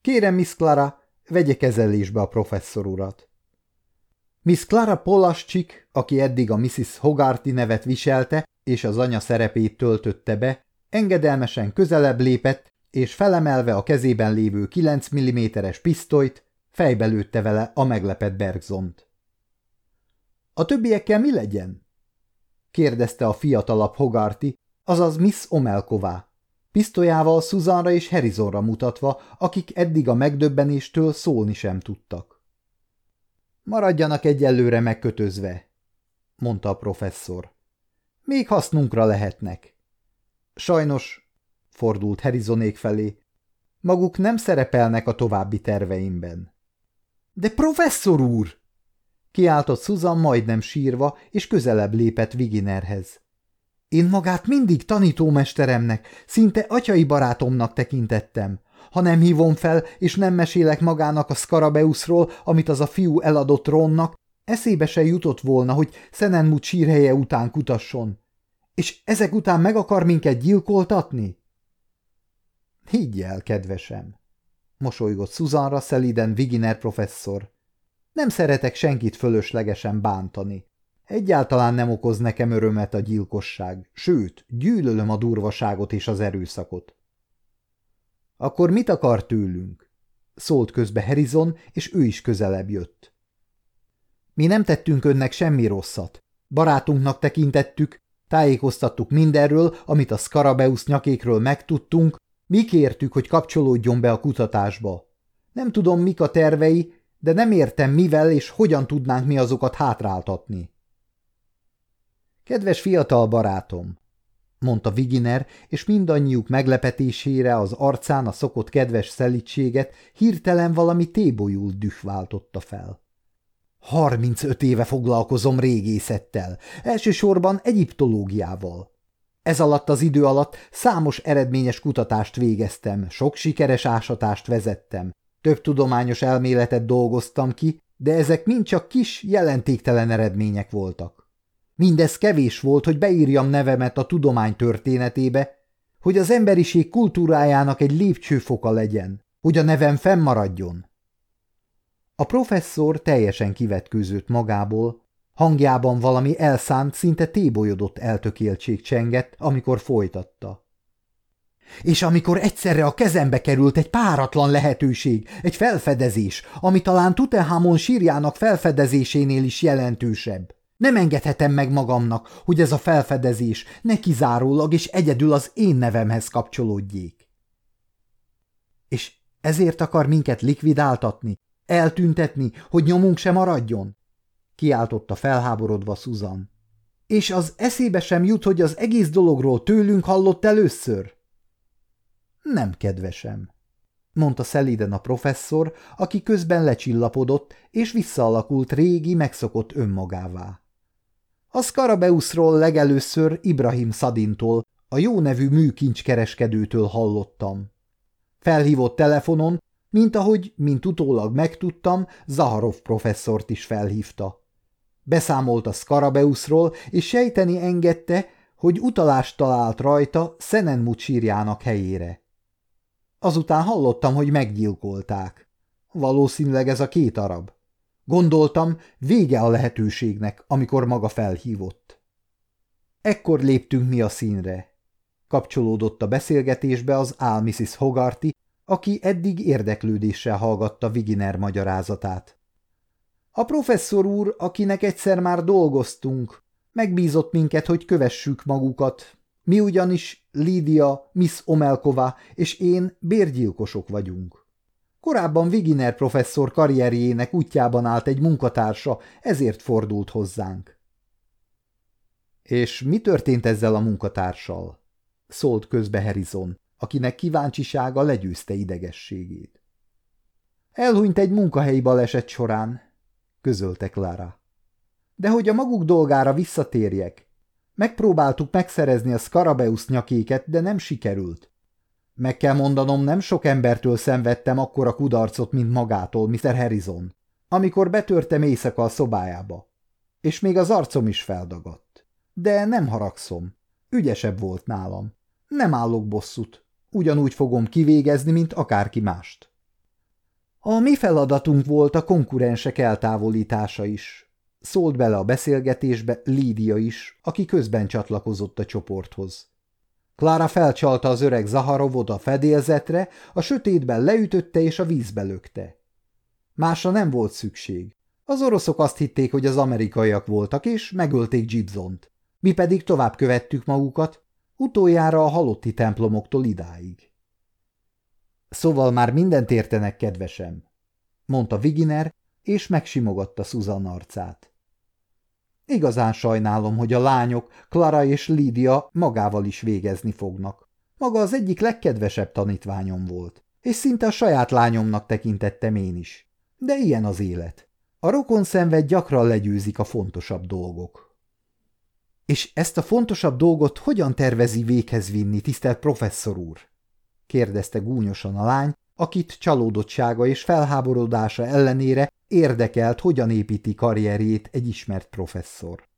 Kérem, Miss Clara, vegye kezelésbe a professzor urat. Miss Clara Polascsik, aki eddig a Mrs. Hogarty nevet viselte, és az anya szerepét töltötte be, engedelmesen közelebb lépett, és felemelve a kezében lévő 9 mm-es pisztolyt, fejbe lőtte vele a meglepett Bergzont. A többiekkel mi legyen? kérdezte a fiatalabb Hogarty, azaz Miss Omelková, pisztolyával Susanra és Harrisonra mutatva, akik eddig a megdöbbenéstől szólni sem tudtak. Maradjanak egyelőre megkötözve, mondta a professzor. Még hasznunkra lehetnek. Sajnos, fordult Harrisonék felé, maguk nem szerepelnek a további terveimben. De professzor úr! Kiáltott Susan majdnem sírva, és közelebb lépett Viginerhez. Én magát mindig tanítómesteremnek, szinte atyai barátomnak tekintettem. Ha nem hívom fel, és nem mesélek magának a Skarabeusról, amit az a fiú eladott Ronnak, eszébe se jutott volna, hogy Szenenmut sírhelye után kutasson. És ezek után meg akar minket gyilkoltatni? Higgy el, kedvesem, mosolygott Susanra szeliden Viginer professzor. Nem szeretek senkit fölöslegesen bántani. Egyáltalán nem okoz nekem örömet a gyilkosság, sőt, gyűlölöm a durvaságot és az erőszakot. Akkor mit akar tőlünk? Szólt közbe Harrison, és ő is közelebb jött. Mi nem tettünk önnek semmi rosszat. Barátunknak tekintettük, tájékoztattuk mindenről, amit a Scarabeus nyakékről megtudtunk, mi kértük, hogy kapcsolódjon be a kutatásba. Nem tudom, mik a tervei, de nem értem, mivel és hogyan tudnánk mi azokat hátráltatni. Kedves fiatal barátom, mondta Viginer, és mindannyiuk meglepetésére az arcán a szokott kedves szelítséget hirtelen valami tébolyult düh váltotta fel. Harmincöt éve foglalkozom régészettel, elsősorban egyiptológiával. Ez alatt az idő alatt számos eredményes kutatást végeztem, sok sikeres ásatást vezettem, több tudományos elméletet dolgoztam ki, de ezek mind csak kis, jelentéktelen eredmények voltak. Mindez kevés volt, hogy beírjam nevemet a tudomány történetébe, hogy az emberiség kultúrájának egy lépcsőfoka legyen, hogy a nevem fennmaradjon. A professzor teljesen kivetkőzött magából, hangjában valami elszánt, szinte tébolyodott eltökéltség csengett, amikor folytatta. És amikor egyszerre a kezembe került egy páratlan lehetőség, egy felfedezés, ami talán Tutenhamon sírjának felfedezésénél is jelentősebb. Nem engedhetem meg magamnak, hogy ez a felfedezés ne kizárólag és egyedül az én nevemhez kapcsolódjék. És ezért akar minket likvidáltatni, eltüntetni, hogy nyomunk sem maradjon? Kiáltotta felháborodva Susan. És az eszébe sem jut, hogy az egész dologról tőlünk hallott először? Nem, kedvesem, mondta szelíden a professzor, aki közben lecsillapodott, és visszaalakult régi, megszokott önmagává. A Skarabeuszról legelőször Ibrahim Szadintól, a jó nevű műkincskereskedőtől hallottam. Felhívott telefonon, mint ahogy, mint utólag megtudtam, Zaharov professzort is felhívta. Beszámolt a Skarabeuszról, és sejteni engedte, hogy utalást talált rajta Szenenmut sírjának helyére. Azután hallottam, hogy meggyilkolták. Valószínűleg ez a két arab. Gondoltam, vége a lehetőségnek, amikor maga felhívott. Ekkor léptünk mi a színre. Kapcsolódott a beszélgetésbe az Ál Mrs. Hogarty, aki eddig érdeklődéssel hallgatta Viginer magyarázatát. A professzor úr, akinek egyszer már dolgoztunk, megbízott minket, hogy kövessük magukat. Mi ugyanis Lídia, Miss Omelkova és én bérgyilkosok vagyunk. Korábban Viginer professzor karrierjének útjában állt egy munkatársa, ezért fordult hozzánk. És mi történt ezzel a munkatársal? szólt közbe Harrison, akinek kíváncsisága legyőzte idegességét. Elhunyt egy munkahelyi baleset során, közölte Clara. De hogy a maguk dolgára visszatérjek. Megpróbáltuk megszerezni a Scarabeus nyakéket, de nem sikerült. Meg kell mondanom, nem sok embertől szenvedtem akkora kudarcot, mint magától, Mr. Harrison, amikor betörtem éjszaka a szobájába. És még az arcom is feldagadt. De nem haragszom. Ügyesebb volt nálam. Nem állok bosszút. Ugyanúgy fogom kivégezni, mint akárki mást. A mi feladatunk volt a konkurensek eltávolítása is. Szólt bele a beszélgetésbe Lídia is, aki közben csatlakozott a csoporthoz. Klára felcsalta az öreg Zaharovot a fedélzetre, a sötétben leütötte és a vízbe lökte. Másra nem volt szükség. Az oroszok azt hitték, hogy az amerikaiak voltak, és megölték Gibzont. Mi pedig tovább követtük magukat, utoljára a halotti templomoktól idáig. Szóval már mindent értenek, kedvesem, mondta Viginer, és megsimogatta Susan arcát. Igazán sajnálom, hogy a lányok, Clara és Lídia magával is végezni fognak. Maga az egyik legkedvesebb tanítványom volt, és szinte a saját lányomnak tekintettem én is. De ilyen az élet. A rokon szenved gyakran legyőzik a fontosabb dolgok. És ezt a fontosabb dolgot hogyan tervezi véghez vinni, tisztelt professzor úr? kérdezte gúnyosan a lány, akit csalódottsága és felháborodása ellenére érdekelt, hogyan építi karrierjét egy ismert professzor.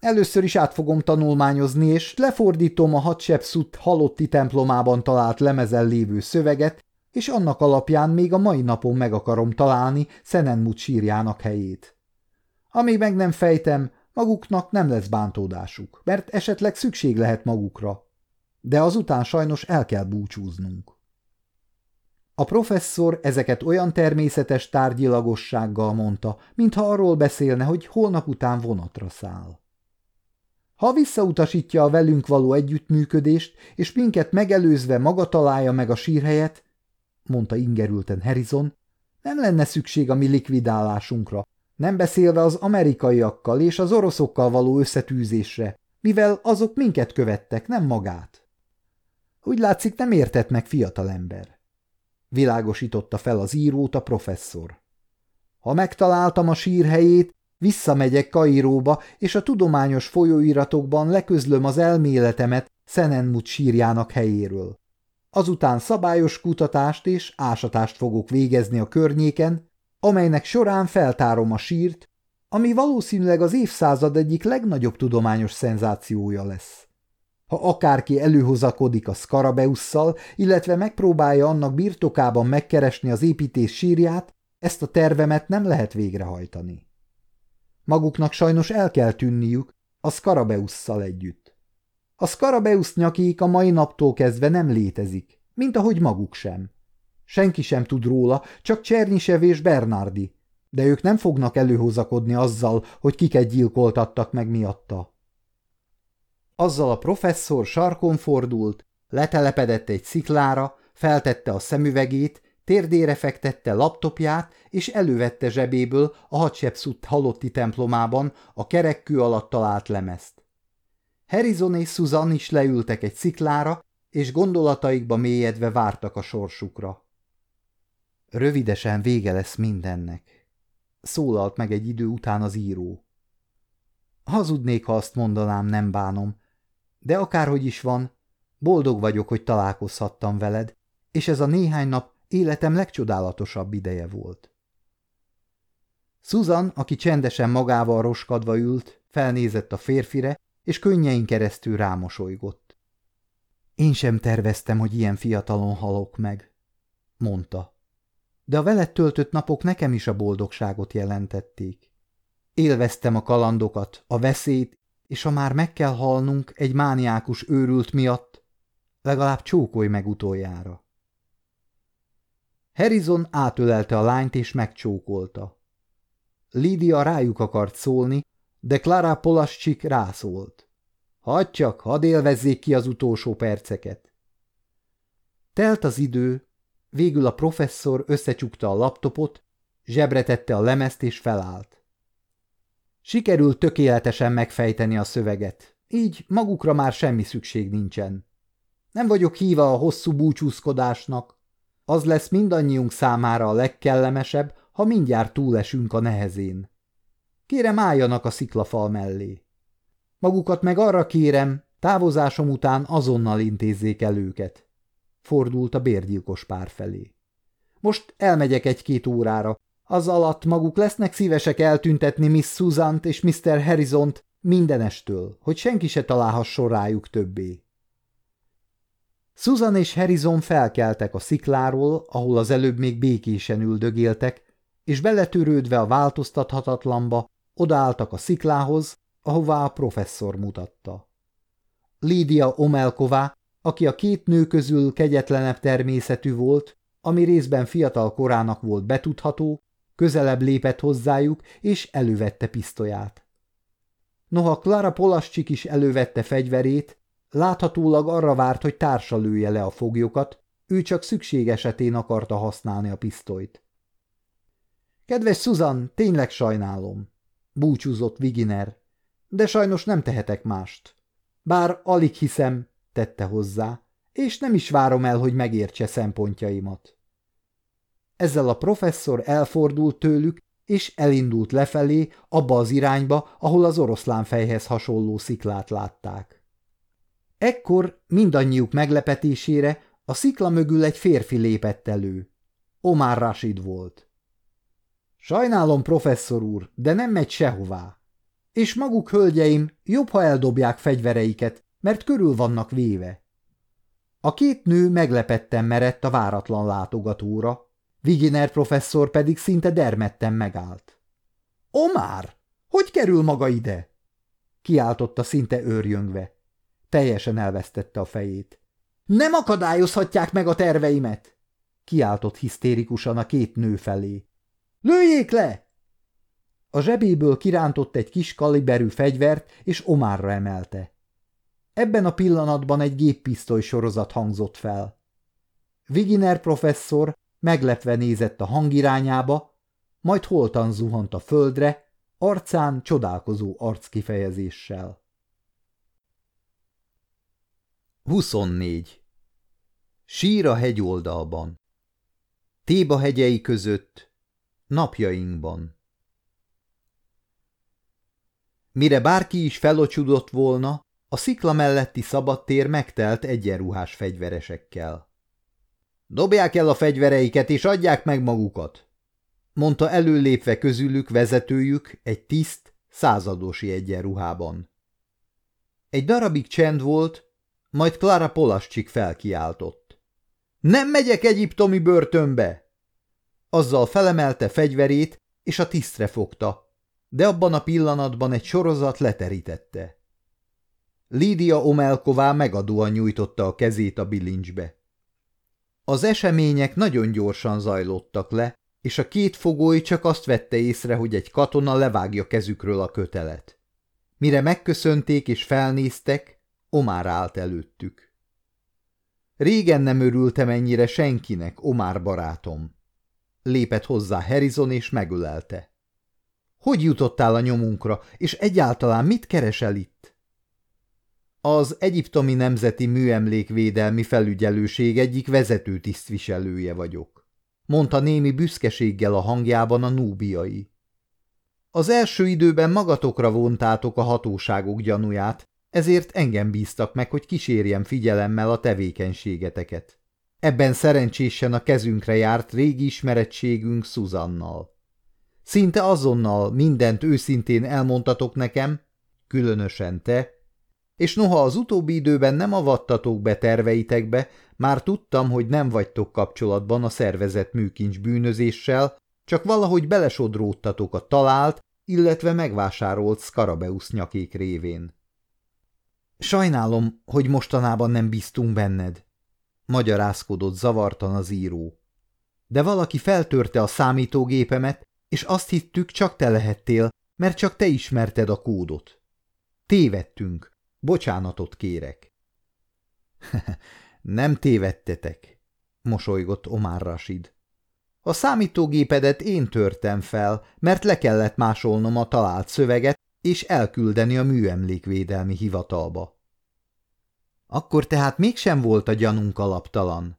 Először is át fogom tanulmányozni, és lefordítom a Hatshepsut halotti templomában talált lemezen lévő szöveget, és annak alapján még a mai napon meg akarom találni Szenenmut sírjának helyét. Amíg meg nem fejtem, maguknak nem lesz bántódásuk, mert esetleg szükség lehet magukra. De azután sajnos el kell búcsúznunk. A professzor ezeket olyan természetes tárgyilagossággal mondta, mintha arról beszélne, hogy holnap után vonatra száll. Ha visszautasítja a velünk való együttműködést, és minket megelőzve maga találja meg a sírhelyet, mondta ingerülten Harrison, nem lenne szükség a mi likvidálásunkra, nem beszélve az amerikaiakkal és az oroszokkal való összetűzésre, mivel azok minket követtek, nem magát. Úgy látszik, nem értett meg fiatalember. Világosította fel az írót a professzor. Ha megtaláltam a sírhelyét, visszamegyek Kairóba, és a tudományos folyóiratokban leközlöm az elméletemet Szenenmut sírjának helyéről. Azután szabályos kutatást és ásatást fogok végezni a környéken, amelynek során feltárom a sírt, ami valószínűleg az évszázad egyik legnagyobb tudományos szenzációja lesz. Ha akárki előhozakodik a Skarabeusszal, illetve megpróbálja annak birtokában megkeresni az építés sírját, ezt a tervemet nem lehet végrehajtani. Maguknak sajnos el kell tűnniük a Skarabeusszal együtt. A Skarabeusz nyakék a mai naptól kezdve nem létezik, mint ahogy maguk sem. Senki sem tud róla, csak Csernyisev és Bernardi, de ők nem fognak előhozakodni azzal, hogy kiket gyilkoltattak meg miatta. Azzal a professzor sarkon fordult, letelepedett egy sziklára, feltette a szemüvegét, térdére fektette laptopját, és elővette zsebéből a Hatshepsut halotti templomában a kerekkő alatt talált lemezt. Harrison és Susan is leültek egy sziklára, és gondolataikba mélyedve vártak a sorsukra. Rövidesen vége lesz mindennek, szólalt meg egy idő után az író. Hazudnék, ha azt mondanám, nem bánom, de akárhogy is van, boldog vagyok, hogy találkozhattam veled, és ez a néhány nap életem legcsodálatosabb ideje volt. Susan, aki csendesen magával roskadva ült, felnézett a férfire, és könnyein keresztül rámosolygott. Én sem terveztem, hogy ilyen fiatalon halok meg, mondta. De a veled töltött napok nekem is a boldogságot jelentették. Élveztem a kalandokat, a veszélyt és ha már meg kell halnunk egy mániákus őrült miatt, legalább csókolj meg utoljára. Harrison átölelte a lányt és megcsókolta. Lídia rájuk akart szólni, de Clara Polascsik rászólt. Hadd csak, hadd élvezzék ki az utolsó perceket. Telt az idő, végül a professzor összecsukta a laptopot, zsebre tette a lemezt és felállt. Sikerült tökéletesen megfejteni a szöveget, így magukra már semmi szükség nincsen. Nem vagyok híva a hosszú búcsúzkodásnak. Az lesz mindannyiunk számára a legkellemesebb, ha mindjárt túlesünk a nehezén. Kérem álljanak a sziklafal mellé. Magukat meg arra kérem, távozásom után azonnal intézzék el őket. Fordult a bérgyilkos pár felé. Most elmegyek egy-két órára, az alatt maguk lesznek szívesek eltüntetni Miss Susant és Mr. Harrisont mindenestől, hogy senki se találhasson rájuk többé. Susan és Harrison felkeltek a szikláról, ahol az előbb még békésen üldögéltek, és beletörődve a változtathatatlanba, odaálltak a sziklához, ahová a professzor mutatta. Lídia Omelková, aki a két nő közül kegyetlenebb természetű volt, ami részben fiatal korának volt betudható, Közelebb lépett hozzájuk, és elővette pisztolyát. Noha Klara Polascsik is elővette fegyverét, láthatólag arra várt, hogy társa lője le a foglyokat, ő csak szükség esetén akarta használni a pisztolyt. Kedves Susan, tényleg sajnálom, búcsúzott Viginer, de sajnos nem tehetek mást. Bár alig hiszem, tette hozzá, és nem is várom el, hogy megértse szempontjaimat. Ezzel a professzor elfordult tőlük, és elindult lefelé, abba az irányba, ahol az oroszlánfejhez hasonló sziklát látták. Ekkor mindannyiuk meglepetésére a szikla mögül egy férfi lépett elő. Omar Rashid volt. Sajnálom, professzor úr, de nem megy sehová. És maguk, hölgyeim, jobb, ha eldobják fegyvereiket, mert körül vannak véve. A két nő meglepetten merett a váratlan látogatóra, Viginer professzor pedig szinte dermedten megállt. – Omár, hogy kerül maga ide? – kiáltotta szinte őrjöngve. Teljesen elvesztette a fejét. – Nem akadályozhatják meg a terveimet! – kiáltott hisztérikusan a két nő felé. – Lőjék le! A zsebéből kirántott egy kis kaliberű fegyvert, és Omárra emelte. Ebben a pillanatban egy géppisztoly sorozat hangzott fel. Viginer professzor meglepve nézett a hangirányába, majd holtan zuhant a földre, arcán csodálkozó arckifejezéssel. 24. Sír a hegyoldalban Téba hegyei között, napjainkban Mire bárki is felocsudott volna, a szikla melletti szabadtér megtelt egyenruhás fegyveresekkel. Dobják el a fegyvereiket és adják meg magukat, mondta előlépve közülük vezetőjük egy tiszt, századosi egyenruhában. Egy darabig csend volt, majd Klara Polascsik felkiáltott. Nem megyek egyiptomi börtönbe! Azzal felemelte fegyverét, és a tisztre fogta, de abban a pillanatban egy sorozat leterítette. Lídia Omelková megadóan nyújtotta a kezét a bilincsbe. Az események nagyon gyorsan zajlottak le, és a két fogoly csak azt vette észre, hogy egy katona levágja kezükről a kötelet. Mire megköszönték és felnéztek, Omár állt előttük. Régen nem örültem ennyire senkinek, Omár barátom. Lépett hozzá Harrison és megölelte. Hogy jutottál a nyomunkra, és egyáltalán mit keresel itt? Az Egyiptomi Nemzeti Műemlékvédelmi Felügyelőség egyik vezető tisztviselője vagyok, mondta némi büszkeséggel a hangjában a núbiai. Az első időben magatokra vontátok a hatóságok gyanúját, ezért engem bíztak meg, hogy kísérjem figyelemmel a tevékenységeteket. Ebben szerencsésen a kezünkre járt régi ismerettségünk Szuzannal. Szinte azonnal mindent őszintén elmondtatok nekem, különösen te, és noha az utóbbi időben nem avattatok be terveitekbe, már tudtam, hogy nem vagytok kapcsolatban a szervezett műkincs bűnözéssel, csak valahogy belesodródtatok a talált, illetve megvásárolt Skarabeusz nyakék révén. Sajnálom, hogy mostanában nem bíztunk benned, magyarázkodott zavartan az író. De valaki feltörte a számítógépemet, és azt hittük, csak te lehettél, mert csak te ismerted a kódot. Tévedtünk. Bocsánatot kérek. Nem tévedtetek, mosolygott Omar Rashid. A számítógépedet én törtem fel, mert le kellett másolnom a talált szöveget, és elküldeni a műemlékvédelmi hivatalba. Akkor tehát mégsem volt a gyanunk alaptalan.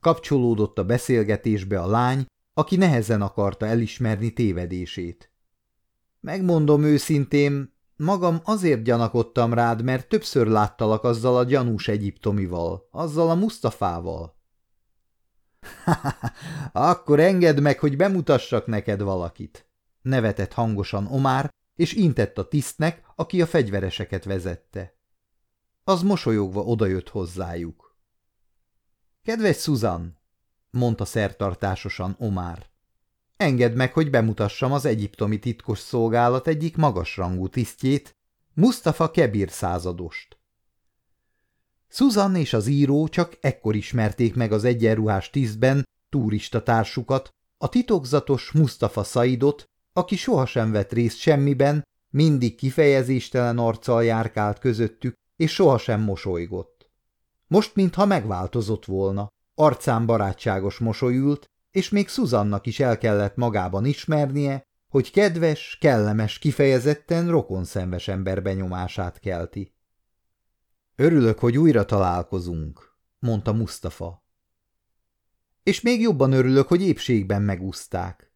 Kapcsolódott a beszélgetésbe a lány, aki nehezen akarta elismerni tévedését. Megmondom őszintén, Magam azért gyanakodtam rád, mert többször láttalak azzal a gyanús egyiptomival, azzal a Mustafával. – Akkor engedd meg, hogy bemutassak neked valakit! nevetett hangosan Omár, és intett a tisztnek, aki a fegyvereseket vezette. Az mosolyogva odajött hozzájuk. – Kedves Susan! – mondta szertartásosan Omár. Engedd meg, hogy bemutassam az egyiptomi titkos szolgálat egyik magasrangú tisztjét, Mustafa Kebir századost. Susan és az író csak ekkor ismerték meg az egyenruhás tisztben turista társukat, a titokzatos Mustafa Saidot, aki sohasem vett részt semmiben, mindig kifejezéstelen arccal járkált közöttük, és sohasem mosolygott. Most, mintha megváltozott volna, arcán barátságos mosolyült, és még Szuzannak is el kellett magában ismernie, hogy kedves, kellemes, kifejezetten rokonszenves ember benyomását kelti. Örülök, hogy újra találkozunk, mondta Mustafa. És még jobban örülök, hogy épségben megúzták.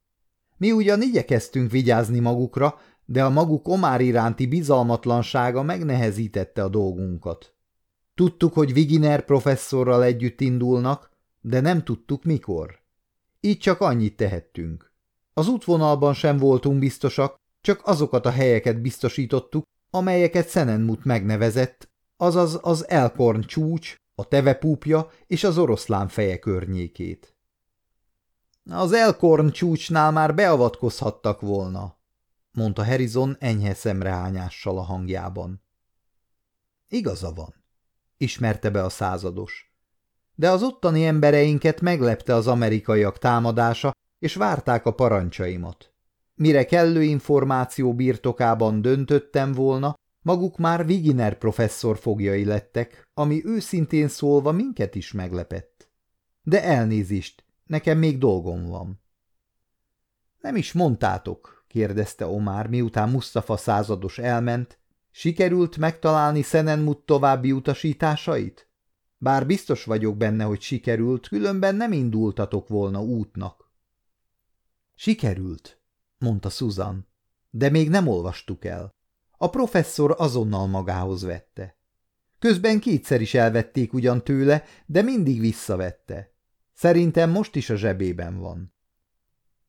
Mi ugyan igyekeztünk vigyázni magukra, de a maguk Omár iránti bizalmatlansága megnehezítette a dolgunkat. Tudtuk, hogy Viginer professzorral együtt indulnak, de nem tudtuk mikor. Így csak annyit tehettünk. Az útvonalban sem voltunk biztosak, csak azokat a helyeket biztosítottuk, amelyeket Szenenmut megnevezett, azaz az Elkorn csúcs, a tevepúpja és az oroszlán feje környékét. Az Elkorn csúcsnál már beavatkozhattak volna, mondta Harrison enyhe szemrehányással a hangjában. Igaza van, ismerte be a százados. De az ottani embereinket meglepte az amerikaiak támadása, és várták a parancsaimat. Mire kellő információ birtokában döntöttem volna, maguk már Viginer professzor fogjai lettek, ami őszintén szólva minket is meglepett. De elnézést, nekem még dolgom van. Nem is mondtátok, kérdezte Omár, miután Mustafa százados elment, sikerült megtalálni Szenenmut további utasításait? Bár biztos vagyok benne, hogy sikerült, különben nem indultatok volna útnak. Sikerült, mondta Susan, de még nem olvastuk el. A professzor azonnal magához vette. Közben kétszer is elvették ugyan tőle, de mindig visszavette. Szerintem most is a zsebében van.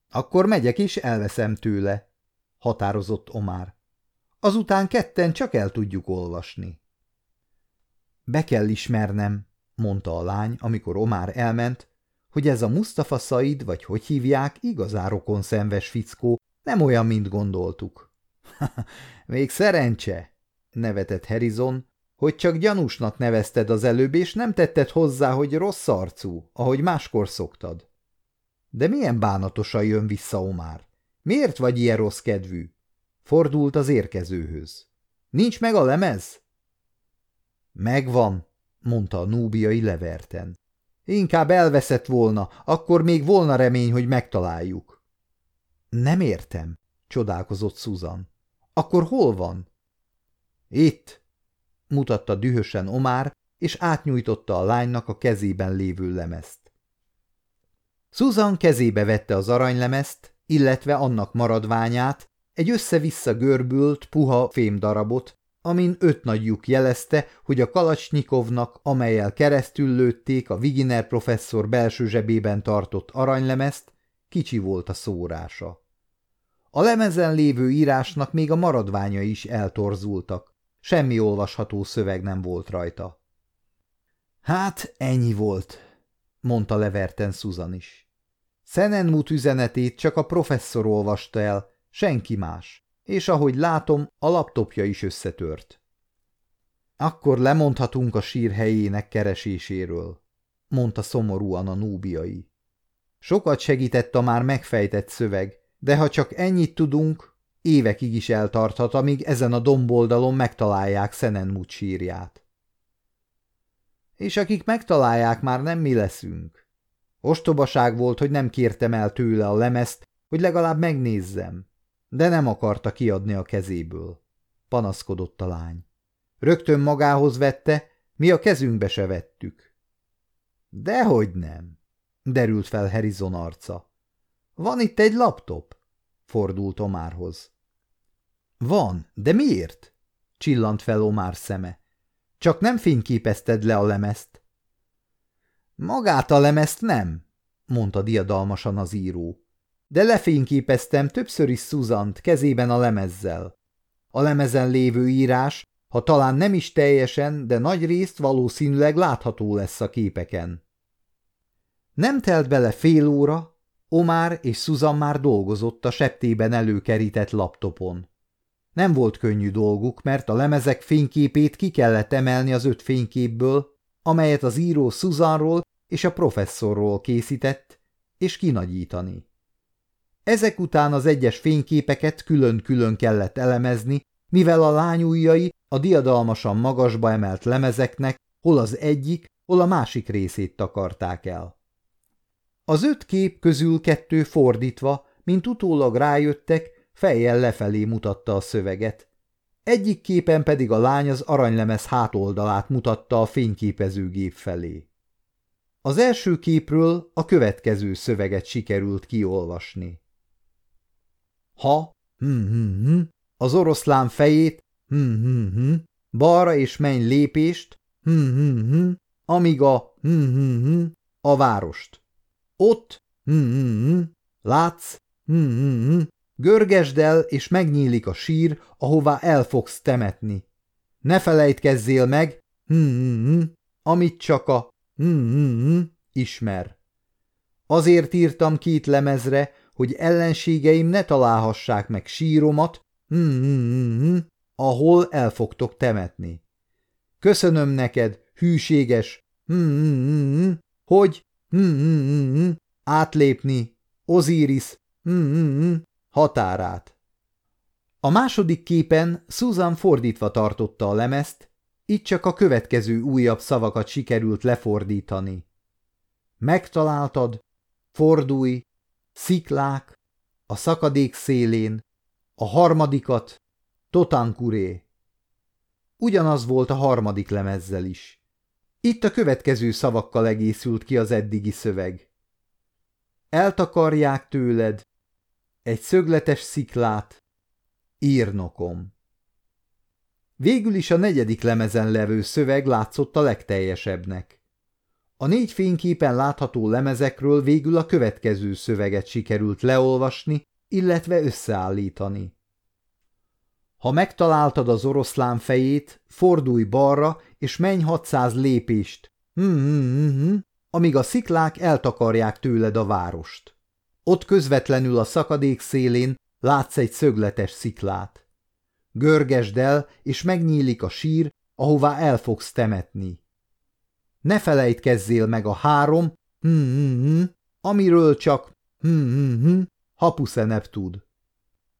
Akkor megyek és elveszem tőle, határozott Omár. Azután ketten csak el tudjuk olvasni. Be kell ismernem, mondta a lány, amikor Omár elment, hogy ez a Mustafa Said, vagy hogy hívják, igazán rokon szenves fickó, nem olyan, mint gondoltuk. Még szerencse, nevetett Harrison, hogy csak gyanúsnak nevezted az előbb, és nem tetted hozzá, hogy rossz arcú, ahogy máskor szoktad. De milyen bánatosan jön vissza Omár? Miért vagy ilyen rossz kedvű? Fordult az érkezőhöz. Nincs meg a lemez? Megvan, mondta a núbiai leverten. Inkább elveszett volna, akkor még volna remény, hogy megtaláljuk. Nem értem, csodálkozott Susan. Akkor hol van? Itt, mutatta dühösen Omár, és átnyújtotta a lánynak a kezében lévő lemezt. Susan kezébe vette az aranylemezt, illetve annak maradványát, egy össze-vissza görbült, puha fémdarabot, amin öt nagy lyuk jelezte, hogy a Kalacsnyikovnak, amelyel keresztül lőtték a Viginer professzor belső zsebében tartott aranylemezt, kicsi volt a szórása. A lemezen lévő írásnak még a maradványa is eltorzultak, semmi olvasható szöveg nem volt rajta. Hát, ennyi volt, mondta leverten Susan is. Szenenmut üzenetét csak a professzor olvasta el, senki más, és ahogy látom, a laptopja is összetört. Akkor lemondhatunk a sír helyének kereséséről, mondta szomorúan a núbiai. Sokat segített a már megfejtett szöveg, de ha csak ennyit tudunk, évekig is eltarthat, amíg ezen a domboldalon megtalálják Szenenmut sírját. És akik megtalálják, már nem mi leszünk. Ostobaság volt, hogy nem kértem el tőle a lemezt, hogy legalább megnézzem, de nem akarta kiadni a kezéből. Panaszkodott a lány. Rögtön magához vette, mi a kezünkbe se vettük. Dehogy nem, derült fel Harrison arca. Van itt egy laptop? Fordult Omárhoz. Van, de miért? Csillant fel Omár szeme. Csak nem fényképezted le a lemezt. Magát a lemezt nem, mondta diadalmasan az író. De lefényképeztem többször is Szuzant kezében a lemezzel. A lemezen lévő írás, ha talán nem is teljesen, de nagy részt valószínűleg látható lesz a képeken. Nem telt bele fél óra, Omar és Susan már dolgozott a septében előkerített laptopon. Nem volt könnyű dolguk, mert a lemezek fényképét ki kellett emelni az öt fényképből, amelyet az író Susanról és a professzorról készített, és kinagyítani. Ezek után az egyes fényképeket külön-külön kellett elemezni, mivel a lány ujjai a diadalmasan magasba emelt lemezeknek hol az egyik, hol a másik részét takarták el. Az öt kép közül kettő fordítva, mint utólag rájöttek, fejjel lefelé mutatta a szöveget. Egyik képen pedig a lány az aranylemez hátoldalát mutatta a fényképezőgép felé. Az első képről a következő szöveget sikerült kiolvasni. Ha, hm, hm, hm, az oroszlán fejét, hm, hm, hm, balra és menj lépést, hm, hm, hm, amíg a, hm, hm, hm, a várost. Ott, hm, hm, hm, látsz, hm, hm, hm, görgesd el, és megnyílik a sír, ahová el fogsz temetni. Ne felejtkezzél meg, hm, hm, hm, amit csak a hm, hm, hm, ismer. Azért írtam két lemezre, hogy ellenségeim ne találhassák meg síromat, hm, hm, hm, hm, ahol el fogtok temetni. Köszönöm neked, hűséges, hm, hm, hm, hm, hogy hm, hm, hm, hm, átlépni Osiris hm, hm, hm, határát. A második képen Susan fordítva tartotta a lemezt, itt csak a következő újabb szavakat sikerült lefordítani. Megtaláltad, fordulj, sziklák, a szakadék szélén, a harmadikat, Totankuré. Ugyanaz volt a harmadik lemezzel is. Itt a következő szavakkal egészült ki az eddigi szöveg. Eltakarják tőled egy szögletes sziklát, írnokom. Végül is a negyedik lemezen levő szöveg látszott a legteljesebbnek. A négy fényképen látható lemezekről végül a következő szöveget sikerült leolvasni, illetve összeállítani. Ha megtaláltad az oroszlán fejét, fordulj balra, és menj 600 lépést, hmm, hmm, hmm, amíg a sziklák eltakarják tőled a várost. Ott közvetlenül a szakadék szélén látsz egy szögletes sziklát. Görgesd el, és megnyílik a sír, ahová el fogsz temetni. Ne felejtkezzél meg a három, hmm, hmm, hmm, amiről csak hmm, hmm, hmm, hapuszenep tud.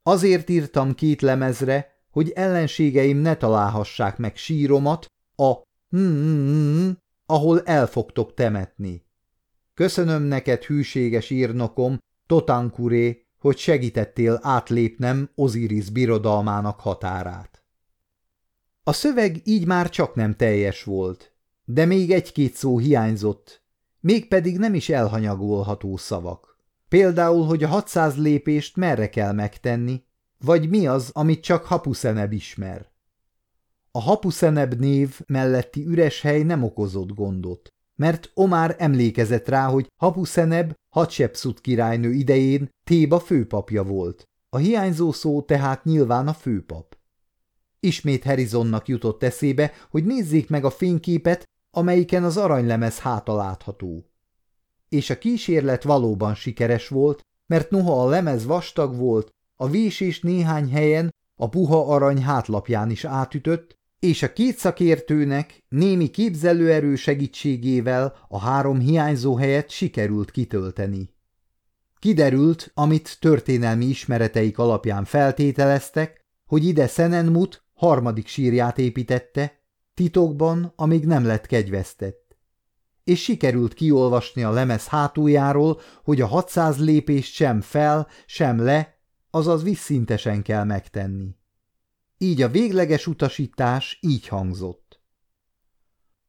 Azért írtam két lemezre, hogy ellenségeim ne találhassák meg síromat a hmm, hmm, hmm, hmm ahol el fogtok temetni. Köszönöm neked, hűséges írnokom, Totankuré, hogy segítettél átlépnem Osiris birodalmának határát. A szöveg így már csak nem teljes volt, de még egy-két szó hiányzott, mégpedig nem is elhanyagolható szavak. Például, hogy a 600 lépést merre kell megtenni, vagy mi az, amit csak Hapuszeneb ismer. A Hapuszeneb név melletti üres hely nem okozott gondot, mert Omár emlékezett rá, hogy Hapuszeneb Hatshepsut királynő idején Téba főpapja volt. A hiányzó szó tehát nyilván a főpap. Ismét Herizonnak jutott eszébe, hogy nézzék meg a fényképet, amelyiken az aranylemez háta látható. És a kísérlet valóban sikeres volt, mert noha a lemez vastag volt, a vésés néhány helyen a puha arany hátlapján is átütött, és a két szakértőnek némi képzelőerő segítségével a három hiányzó helyet sikerült kitölteni. Kiderült, amit történelmi ismereteik alapján feltételeztek, hogy ide Szenenmut harmadik sírját építette, titokban, amíg nem lett kegyvesztett. És sikerült kiolvasni a lemez hátuljáról, hogy a 600 lépést sem fel, sem le, azaz visszintesen kell megtenni. Így a végleges utasítás így hangzott.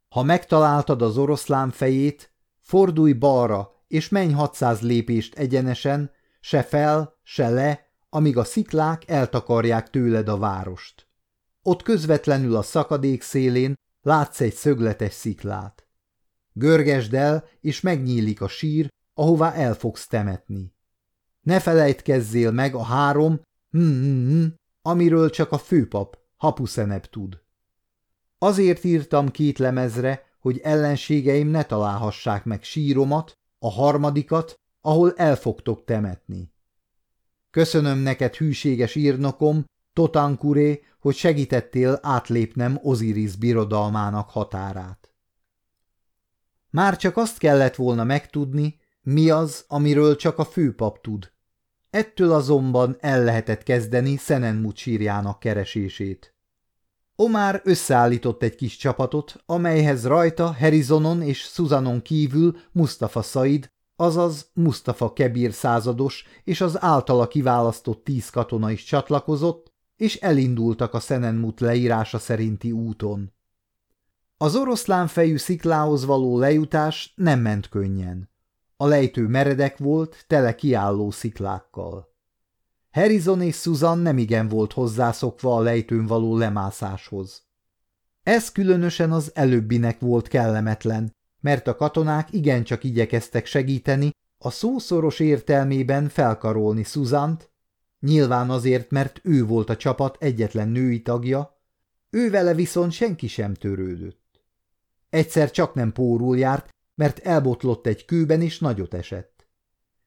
Ha megtaláltad az oroszlán fejét, fordulj balra, és menj 600 lépést egyenesen, se fel, se le, amíg a sziklák eltakarják tőled a várost. Ott közvetlenül a szakadék szélén látsz egy szögletes sziklát. Görgesd el, és megnyílik a sír, ahová el fogsz temetni. Ne felejtkezzél meg a három, hm, hm, amiről csak a főpap, Hapuszenep tud. Azért írtam két lemezre, hogy ellenségeim ne találhassák meg síromat, a harmadikat, ahol el fogtok temetni. Köszönöm neked, hűséges írnokom, Totankuré, hogy segítettél átlépnem Osiris birodalmának határát. Már csak azt kellett volna megtudni, mi az, amiről csak a főpap tud, Ettől azonban el lehetett kezdeni Szenenmut sírjának keresését. Omár összeállított egy kis csapatot, amelyhez rajta Herizonon és Suzanon kívül Mustafa Said, azaz Mustafa Kebir százados és az általa kiválasztott tíz katona is csatlakozott, és elindultak a Szenenmut leírása szerinti úton. Az oroszlánfejű sziklához való lejutás nem ment könnyen. A lejtő meredek volt, tele kiálló sziklákkal. Harrison és Susan nemigen volt hozzászokva a lejtőn való lemászáshoz. Ez különösen az előbbinek volt kellemetlen, mert a katonák igencsak igyekeztek segíteni, a szószoros értelmében felkarolni Szuzant, nyilván azért, mert ő volt a csapat egyetlen női tagja, ő vele viszont senki sem törődött. Egyszer csak nem pórul járt, mert elbotlott egy kőben és nagyot esett.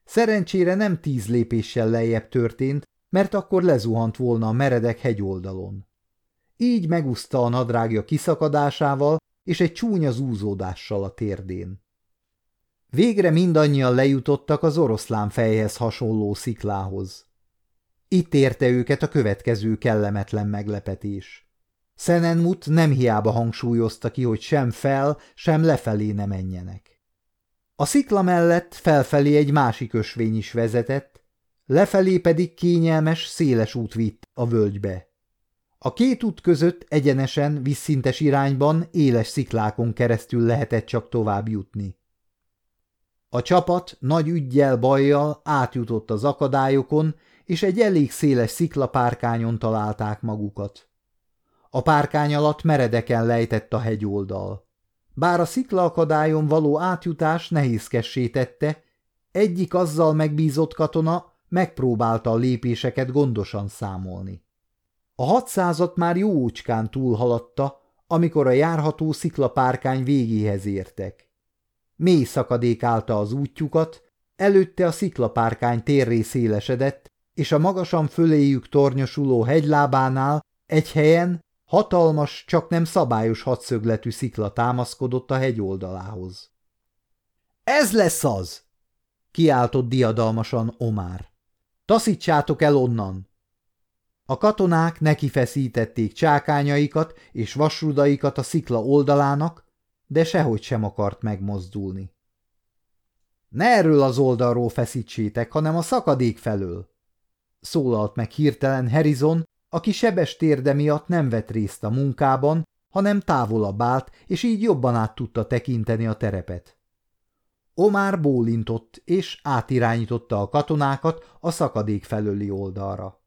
Szerencsére nem tíz lépéssel lejjebb történt, mert akkor lezuhant volna a meredek hegyoldalon. Így megúszta a nadrágja kiszakadásával és egy csúnya zúzódással a térdén. Végre mindannyian lejutottak az oroszlán fejhez hasonló sziklához. Itt érte őket a következő kellemetlen meglepetés. Szenenmut nem hiába hangsúlyozta ki, hogy sem fel, sem lefelé ne menjenek. A szikla mellett felfelé egy másik ösvény is vezetett, lefelé pedig kényelmes, széles út vitt a völgybe. A két út között egyenesen, visszintes irányban, éles sziklákon keresztül lehetett csak tovább jutni. A csapat nagy ügyjel bajjal átjutott az akadályokon, és egy elég széles sziklapárkányon találták magukat. A párkány alatt meredeken lejtett a hegyoldal. Bár a sziklaakadályon való átjutás nehézkessé tette, egyik azzal megbízott katona megpróbálta a lépéseket gondosan számolni. A hatszázat már jó úcskán túlhaladta, amikor a járható sziklapárkány végéhez értek. Mély szakadék állta az útjukat, előtte a sziklapárkány térré szélesedett, és a magasan föléjük tornyosuló hegylábánál egy helyen hatalmas, csak nem szabályos hadszögletű szikla támaszkodott a hegy oldalához. – Ez lesz az! – kiáltott diadalmasan Omár. – Taszítsátok el onnan! A katonák nekifeszítették csákányaikat és vasrudaikat a szikla oldalának, de sehogy sem akart megmozdulni. Ne erről az oldalról feszítsétek, hanem a szakadék felől, szólalt meg hirtelen Harrison, aki sebes térde miatt nem vett részt a munkában, hanem távolabb állt, és így jobban át tudta tekinteni a terepet. Omár bólintott, és átirányította a katonákat a szakadék felőli oldalra.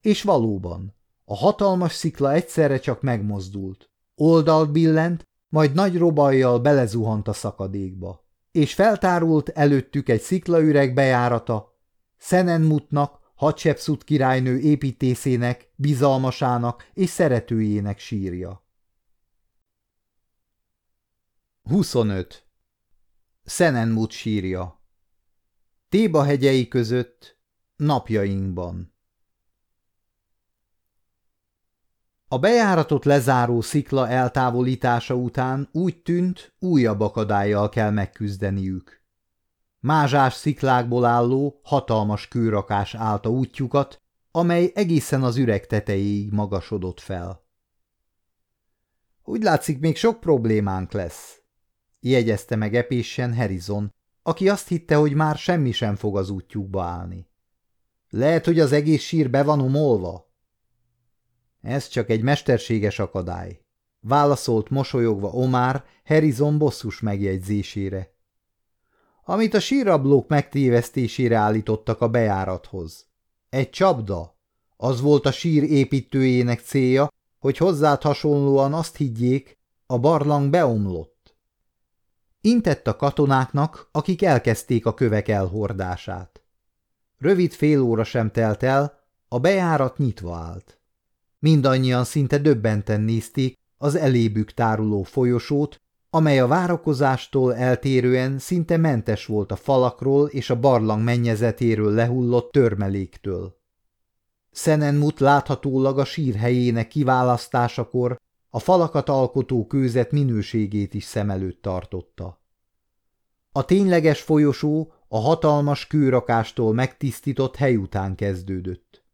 És valóban, a hatalmas szikla egyszerre csak megmozdult. Oldalt billent, majd nagy robajjal belezuhant a szakadékba, és feltárult előttük egy sziklaüreg bejárata, Szenenmutnak, Hatshepsut királynő építészének, bizalmasának és szeretőjének sírja. 25. Szenenmut sírja Téba hegyei között, napjainkban A bejáratot lezáró szikla eltávolítása után úgy tűnt, újabb akadályjal kell megküzdeniük. Mázsás sziklákból álló, hatalmas kőrakás állta útjukat, amely egészen az üreg tetejéig magasodott fel. Úgy látszik, még sok problémánk lesz, jegyezte meg epésen Harrison, aki azt hitte, hogy már semmi sem fog az útjukba állni. Lehet, hogy az egész sír be van umolva? Ez csak egy mesterséges akadály, válaszolt mosolyogva Omar Harrison bosszus megjegyzésére amit a sírablók megtévesztésére állítottak a bejárathoz. Egy csapda. Az volt a sír építőjének célja, hogy hozzád hasonlóan azt higgyék, a barlang beomlott. Intett a katonáknak, akik elkezdték a kövek elhordását. Rövid fél óra sem telt el, a bejárat nyitva állt. Mindannyian szinte döbbenten nézték az elébük táruló folyosót, amely a várakozástól eltérően szinte mentes volt a falakról és a barlang mennyezetéről lehullott törmeléktől. Szenenmut láthatólag a sír helyének kiválasztásakor a falakat alkotó kőzet minőségét is szem előtt tartotta. A tényleges folyosó a hatalmas kőrakástól megtisztított hely után kezdődött.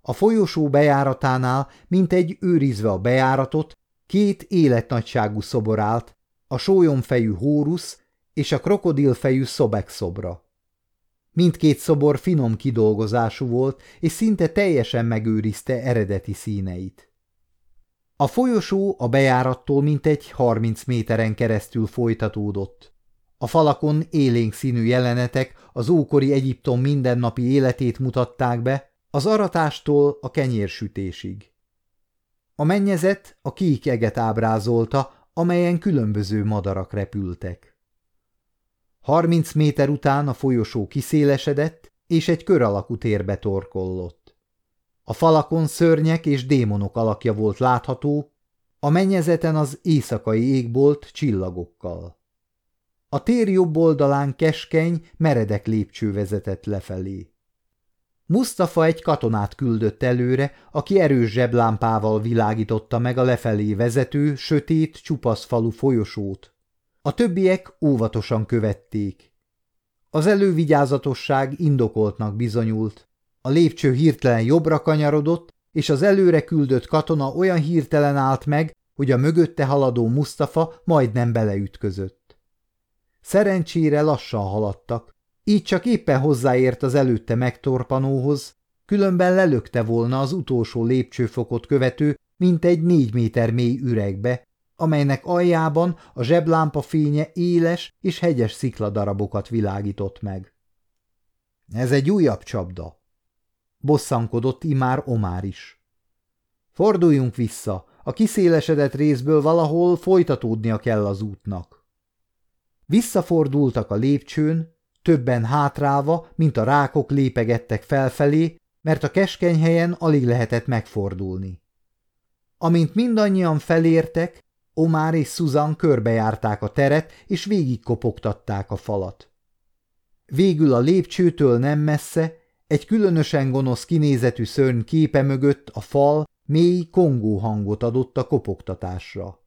A folyosó bejáratánál, mint egy őrizve a bejáratot, két életnagyságú szobor állt, a sólyomfejű hórusz és a krokodilfejű szobek szobra. Mindkét szobor finom kidolgozású volt, és szinte teljesen megőrizte eredeti színeit. A folyosó a bejárattól mintegy 30 méteren keresztül folytatódott. A falakon élénk színű jelenetek az ókori Egyiptom mindennapi életét mutatták be, az aratástól a kenyérsütésig. A mennyezet a kék eget ábrázolta, amelyen különböző madarak repültek. Harminc méter után a folyosó kiszélesedett, és egy kör alakú térbe torkollott. A falakon szörnyek és démonok alakja volt látható, a mennyezeten az éjszakai égbolt csillagokkal. A tér jobb oldalán keskeny, meredek lépcső vezetett lefelé. Mustafa egy katonát küldött előre, aki erős zseblámpával világította meg a lefelé vezető, sötét, csupasz falu folyosót. A többiek óvatosan követték. Az elővigyázatosság indokoltnak bizonyult. A lépcső hirtelen jobbra kanyarodott, és az előre küldött katona olyan hirtelen állt meg, hogy a mögötte haladó Mustafa majdnem beleütközött. Szerencsére lassan haladtak, így csak éppen hozzáért az előtte megtorpanóhoz, különben lelökte volna az utolsó lépcsőfokot követő, mint egy négy méter mély üregbe, amelynek aljában a zseblámpa fénye éles és hegyes szikladarabokat világított meg. Ez egy újabb csapda. Bosszankodott imár Omár is. Forduljunk vissza, a kiszélesedett részből valahol folytatódnia kell az útnak. Visszafordultak a lépcsőn, többen hátrálva, mint a rákok lépegettek felfelé, mert a keskeny helyen alig lehetett megfordulni. Amint mindannyian felértek, Omár és Susan körbejárták a teret, és végigkopogtatták a falat. Végül a lépcsőtől nem messze, egy különösen gonosz kinézetű szörny képe mögött a fal mély kongó hangot adott a kopogtatásra.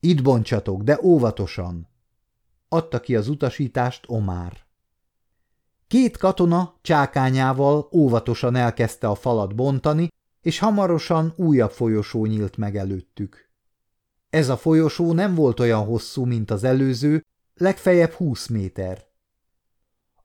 Itt bontsatok, de óvatosan! Adta ki az utasítást Omár. Két katona csákányával óvatosan elkezdte a falat bontani, és hamarosan újabb folyosó nyílt meg előttük. Ez a folyosó nem volt olyan hosszú, mint az előző, legfeljebb 20 méter.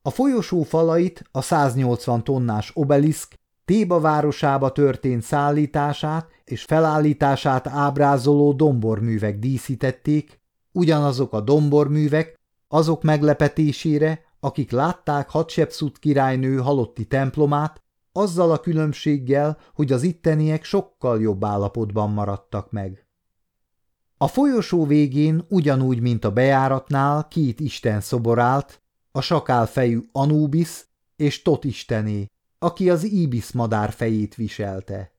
A folyosó falait a 180 tonnás obeliszk Téba városába történt szállítását és felállítását ábrázoló domborművek díszítették, ugyanazok a domborművek, azok meglepetésére, akik látták Hatshepsut királynő halotti templomát, azzal a különbséggel, hogy az itteniek sokkal jobb állapotban maradtak meg. A folyosó végén ugyanúgy, mint a bejáratnál két isten szobor állt, a sakálfejű Anubis és Tot istené, aki az íbisz madár fejét viselte.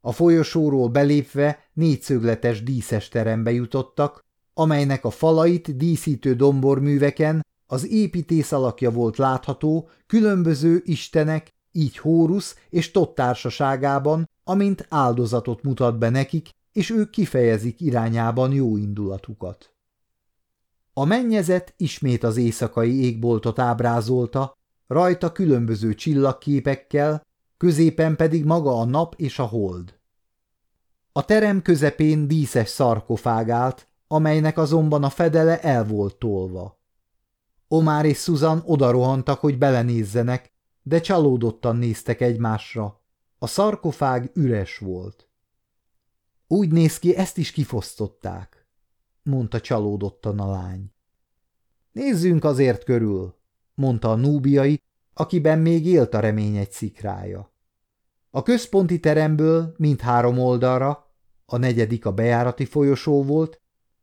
A folyosóról belépve négyszögletes díszes terembe jutottak, amelynek a falait díszítő domborműveken az építész alakja volt látható különböző istenek, így Hórusz és Tot társaságában, amint áldozatot mutat be nekik, és ők kifejezik irányában jó indulatukat. A mennyezet ismét az éjszakai égboltot ábrázolta, rajta különböző csillagképekkel, középen pedig maga a nap és a hold. A terem közepén díszes szarkofág állt, amelynek azonban a fedele el volt tolva. Omár és Susan odarohantak, hogy belenézzenek, de csalódottan néztek egymásra. A szarkofág üres volt. Úgy néz ki, ezt is kifosztották, mondta csalódottan a lány. Nézzünk azért körül, mondta a núbiai, akiben még élt a remény egy szikrája. A központi teremből mindhárom oldalra, a negyedik a bejárati folyosó volt,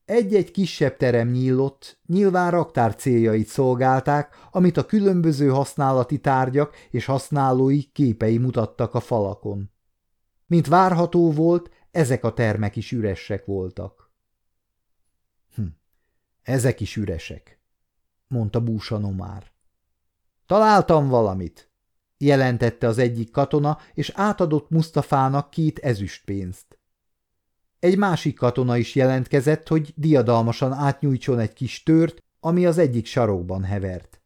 egy-egy kisebb terem nyílott, nyilván raktár céljait szolgálták, amit a különböző használati tárgyak és használói képei mutattak a falakon. Mint várható volt, ezek a termek is üresek voltak. Hm, ezek is üresek, mondta Búsanomár. Találtam valamit, jelentette az egyik katona, és átadott Mustafának két ezüstpénzt. Egy másik katona is jelentkezett, hogy diadalmasan átnyújtson egy kis tört, ami az egyik sarokban hevert.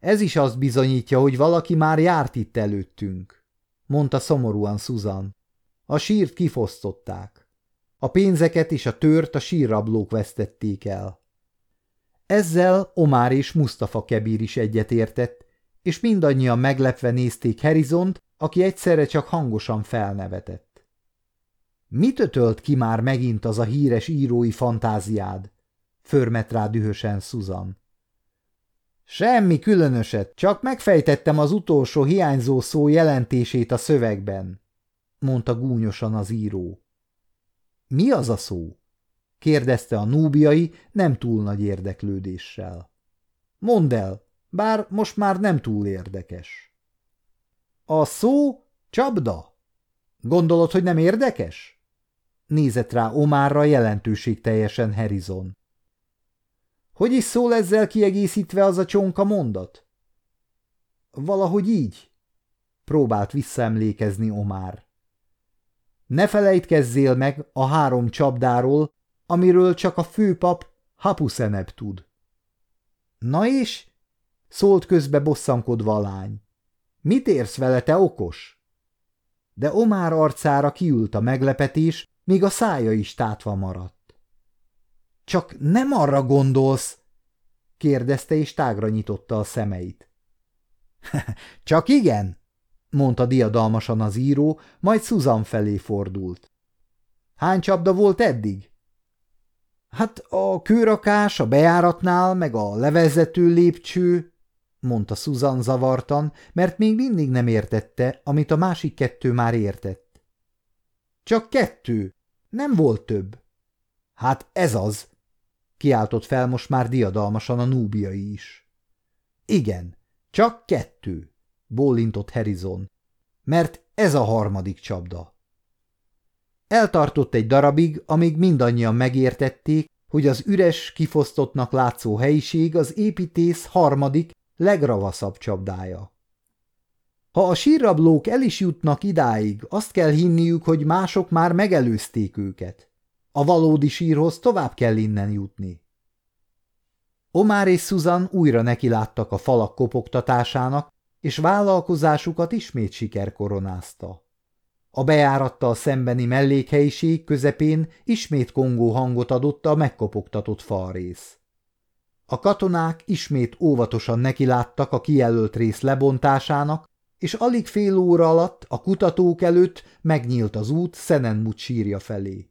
Ez is azt bizonyítja, hogy valaki már járt itt előttünk, mondta szomorúan Susan. A sírt kifosztották. A pénzeket és a tört a sírrablók vesztették el. Ezzel Omár és Mustafa Kebír is egyetértett, és mindannyian meglepve nézték Herizont, aki egyszerre csak hangosan felnevetett. Mit ötölt ki már megint az a híres írói fantáziád? Förmet rá dühösen Susan. Semmi különöset, csak megfejtettem az utolsó hiányzó szó jelentését a szövegben, mondta gúnyosan az író. Mi az a szó? kérdezte a núbiai nem túl nagy érdeklődéssel. Mondd el, bár most már nem túl érdekes. A szó csapda? Gondolod, hogy nem érdekes? Nézett rá Omárra jelentőségteljesen Harrison. Hogy is szól ezzel kiegészítve az a csonka mondat? Valahogy így. Próbált visszaemlékezni Omár. Ne felejtkezzél meg a három csapdáról, amiről csak a főpap Hapuszeneb tud. Na és? Szólt közbe bosszankodva a lány. Mit érsz vele, te okos? De Omár arcára kiült a meglepetés, míg a szája is tátva maradt. Csak nem arra gondolsz, kérdezte és tágra nyitotta a szemeit. Csak igen, mondta diadalmasan az író, majd Susan felé fordult. Hány csapda volt eddig? Hát a kőrakás, a bejáratnál, meg a levezető lépcső, mondta Susan zavartan, mert még mindig nem értette, amit a másik kettő már értett. Csak kettő, nem volt több. Hát ez az, kiáltott fel most már diadalmasan a núbiai is. Igen, csak kettő, bólintott Harrison, mert ez a harmadik csapda. Eltartott egy darabig, amíg mindannyian megértették, hogy az üres, kifosztottnak látszó helyiség az építész harmadik, legravaszabb csapdája. Ha a sírrablók el is jutnak idáig, azt kell hinniük, hogy mások már megelőzték őket. A valódi sírhoz tovább kell innen jutni. Omár és Susan újra nekiláttak a falak kopogtatásának, és vállalkozásukat ismét siker koronázta. A bejárattal szembeni mellékhelyiség közepén ismét kongó hangot adott a megkopogtatott falrész. A katonák ismét óvatosan nekiláttak a kijelölt rész lebontásának, és alig fél óra alatt a kutatók előtt megnyílt az út Szenenmut sírja felé.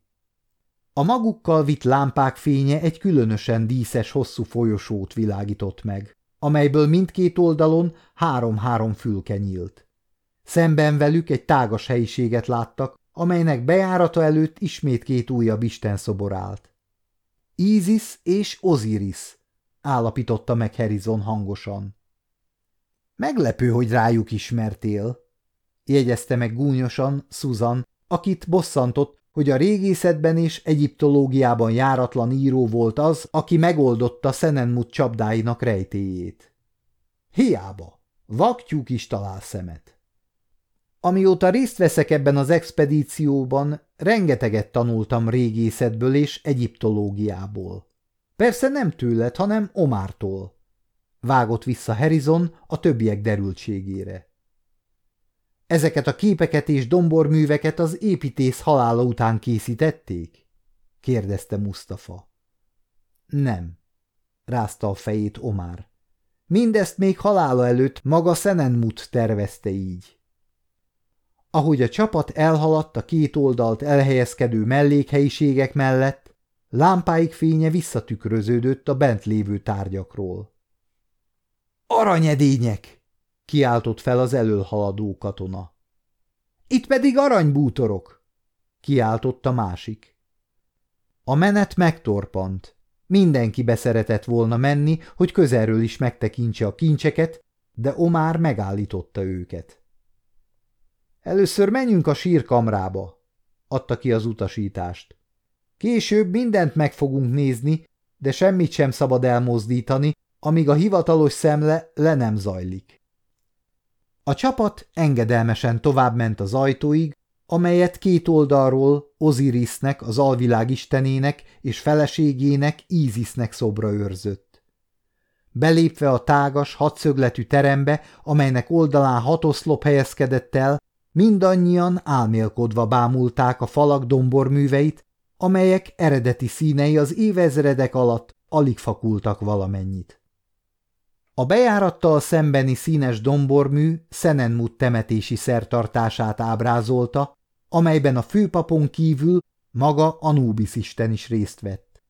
A magukkal vitt lámpák fénye egy különösen díszes hosszú folyosót világított meg, amelyből mindkét oldalon három-három fülke nyílt. Szemben velük egy tágas helyiséget láttak, amelynek bejárata előtt ismét két újabb szobor állt. Ízis és Oziris, állapította meg Harrison hangosan. Meglepő, hogy rájuk ismertél, jegyezte meg gúnyosan Susan, akit bosszantott, hogy a régészetben és egyiptológiában járatlan író volt az, aki megoldotta Szenenmut csapdáinak rejtéjét. Hiába, vaktyúk is talál szemet. Amióta részt veszek ebben az expedícióban, rengeteget tanultam régészetből és egyiptológiából. Persze nem tőled, hanem Omártól. Vágott vissza Harrison a többiek derültségére. Ezeket a képeket és domborműveket az építész halála után készítették? kérdezte Mustafa. Nem, rázta a fejét Omar. Mindezt még halála előtt maga Szenenmut tervezte így. Ahogy a csapat elhaladt a két oldalt elhelyezkedő mellékhelyiségek mellett, lámpáik fénye visszatükröződött a bent lévő tárgyakról. Aranyedények! kiáltott fel az elölhaladó katona. Itt pedig aranybútorok, kiáltott a másik. A menet megtorpant. Mindenki beszeretett volna menni, hogy közelről is megtekintse a kincseket, de Omár megállította őket. Először menjünk a sírkamrába, adta ki az utasítást. Később mindent meg fogunk nézni, de semmit sem szabad elmozdítani, amíg a hivatalos szemle le nem zajlik. A csapat engedelmesen továbbment az ajtóig, amelyet két oldalról Ozirisnek, az alvilág istenének és feleségének Ízisnek szobra őrzött. Belépve a tágas, hatszögletű terembe, amelynek oldalán hat oszlop helyezkedett el, mindannyian álmélkodva bámulták a falak domborműveit, amelyek eredeti színei az évezredek alatt alig fakultak valamennyit. A bejárattal szembeni színes dombormű Szenenmut temetési szertartását ábrázolta, amelyben a főpapon kívül maga Anubis isten is részt vett.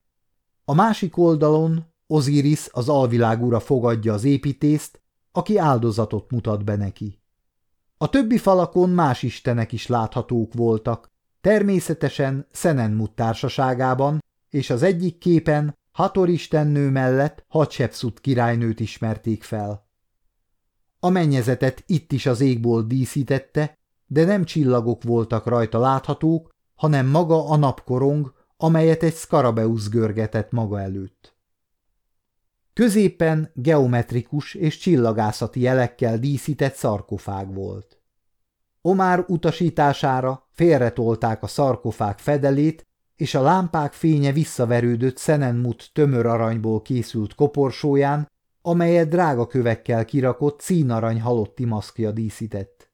A másik oldalon Osiris az alvilágúra fogadja az építést, aki áldozatot mutat be neki. A többi falakon más istenek is láthatók voltak, természetesen Szenenmut társaságában, és az egyik képen Hator istennő mellett Hatshepsut királynőt ismerték fel. A mennyezetet itt is az égból díszítette, de nem csillagok voltak rajta láthatók, hanem maga a napkorong, amelyet egy Skarabeusz görgetett maga előtt. Középen geometrikus és csillagászati jelekkel díszített szarkofág volt. Omár utasítására félretolták a szarkofág fedelét, és a lámpák fénye visszaverődött Szenenmut tömör aranyból készült koporsóján, amelyet drága kövekkel kirakott színarany halotti maszkja díszített.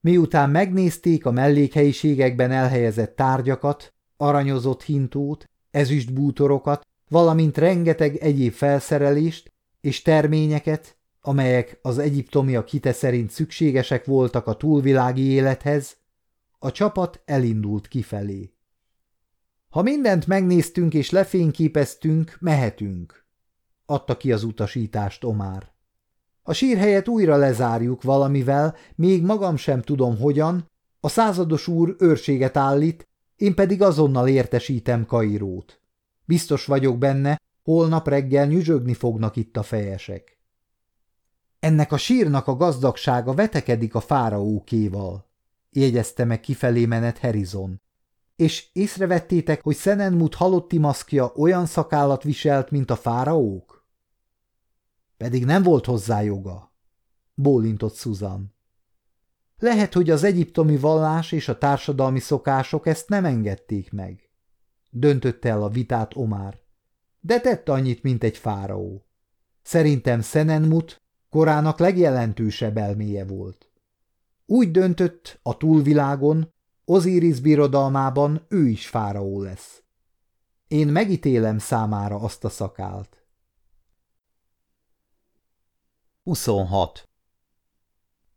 Miután megnézték a mellékhelyiségekben elhelyezett tárgyakat, aranyozott hintót, ezüstbútorokat, valamint rengeteg egyéb felszerelést és terményeket, amelyek az egyiptomiak hite szerint szükségesek voltak a túlvilági élethez, a csapat elindult kifelé. Ha mindent megnéztünk és lefényképeztünk, mehetünk, adta ki az utasítást Omár. A sírhelyet újra lezárjuk valamivel, még magam sem tudom hogyan, a százados úr őrséget állít, én pedig azonnal értesítem Kairót. Biztos vagyok benne, holnap reggel nyüzsögni fognak itt a fejesek. Ennek a sírnak a gazdagsága vetekedik a fáraókéval, jegyezte meg kifelé menet Herizon. És észrevettétek, hogy Szenenmut halotti maszkja olyan szakállat viselt, mint a fáraók? Pedig nem volt hozzá joga, bólintott Susan. Lehet, hogy az egyiptomi vallás és a társadalmi szokások ezt nem engedték meg. Döntötte el a vitát Omár. De tett annyit, mint egy fáraó. Szerintem Szenenmut korának legjelentősebb elméje volt. Úgy döntött a túlvilágon, Osiris birodalmában ő is fáraó lesz. Én megítélem számára azt a szakált. 26.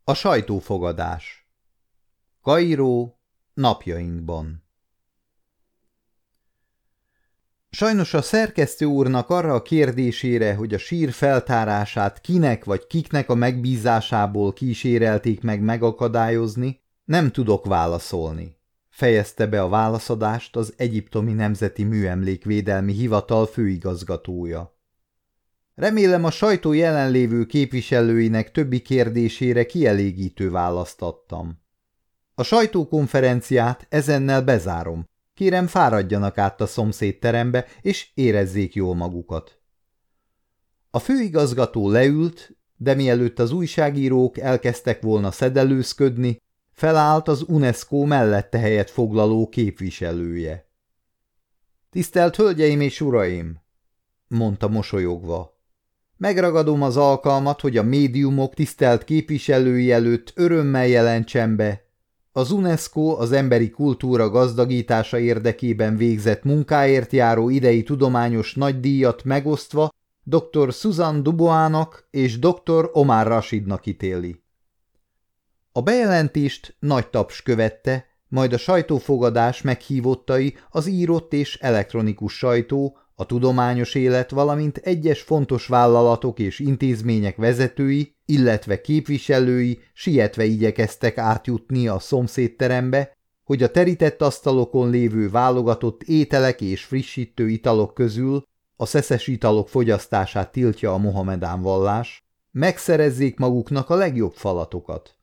A sajtófogadás Kairó napjainkban Sajnos a szerkesztő úrnak arra a kérdésére, hogy a sír feltárását kinek vagy kiknek a megbízásából kísérelték meg megakadályozni, nem tudok válaszolni. Fejezte be a válaszadást az Egyiptomi Nemzeti Műemlékvédelmi Hivatal főigazgatója. Remélem a sajtó jelenlévő képviselőinek többi kérdésére kielégítő választ adtam. A sajtókonferenciát ezennel bezárom. Kérem, fáradjanak át a szomszédterembe, és érezzék jól magukat. A főigazgató leült, de mielőtt az újságírók elkezdtek volna szedelőzködni, felállt az UNESCO mellette helyet foglaló képviselője. Tisztelt Hölgyeim és Uraim! mondta mosolyogva. Megragadom az alkalmat, hogy a médiumok tisztelt képviselői előtt örömmel jelentsem be. Az UNESCO az emberi kultúra gazdagítása érdekében végzett munkáért járó idei tudományos nagydíjat megosztva dr. Susan Duboának és dr. Omar Rashidnak ítéli. A bejelentést nagy taps követte, majd a sajtófogadás meghívottai az írott és elektronikus sajtó, a tudományos élet, valamint egyes fontos vállalatok és intézmények vezetői, illetve képviselői sietve igyekeztek átjutni a szomszédterembe, hogy a terített asztalokon lévő válogatott ételek és frissítő italok közül a szeszes italok fogyasztását tiltja a Mohamedán vallás, megszerezzék maguknak a legjobb falatokat.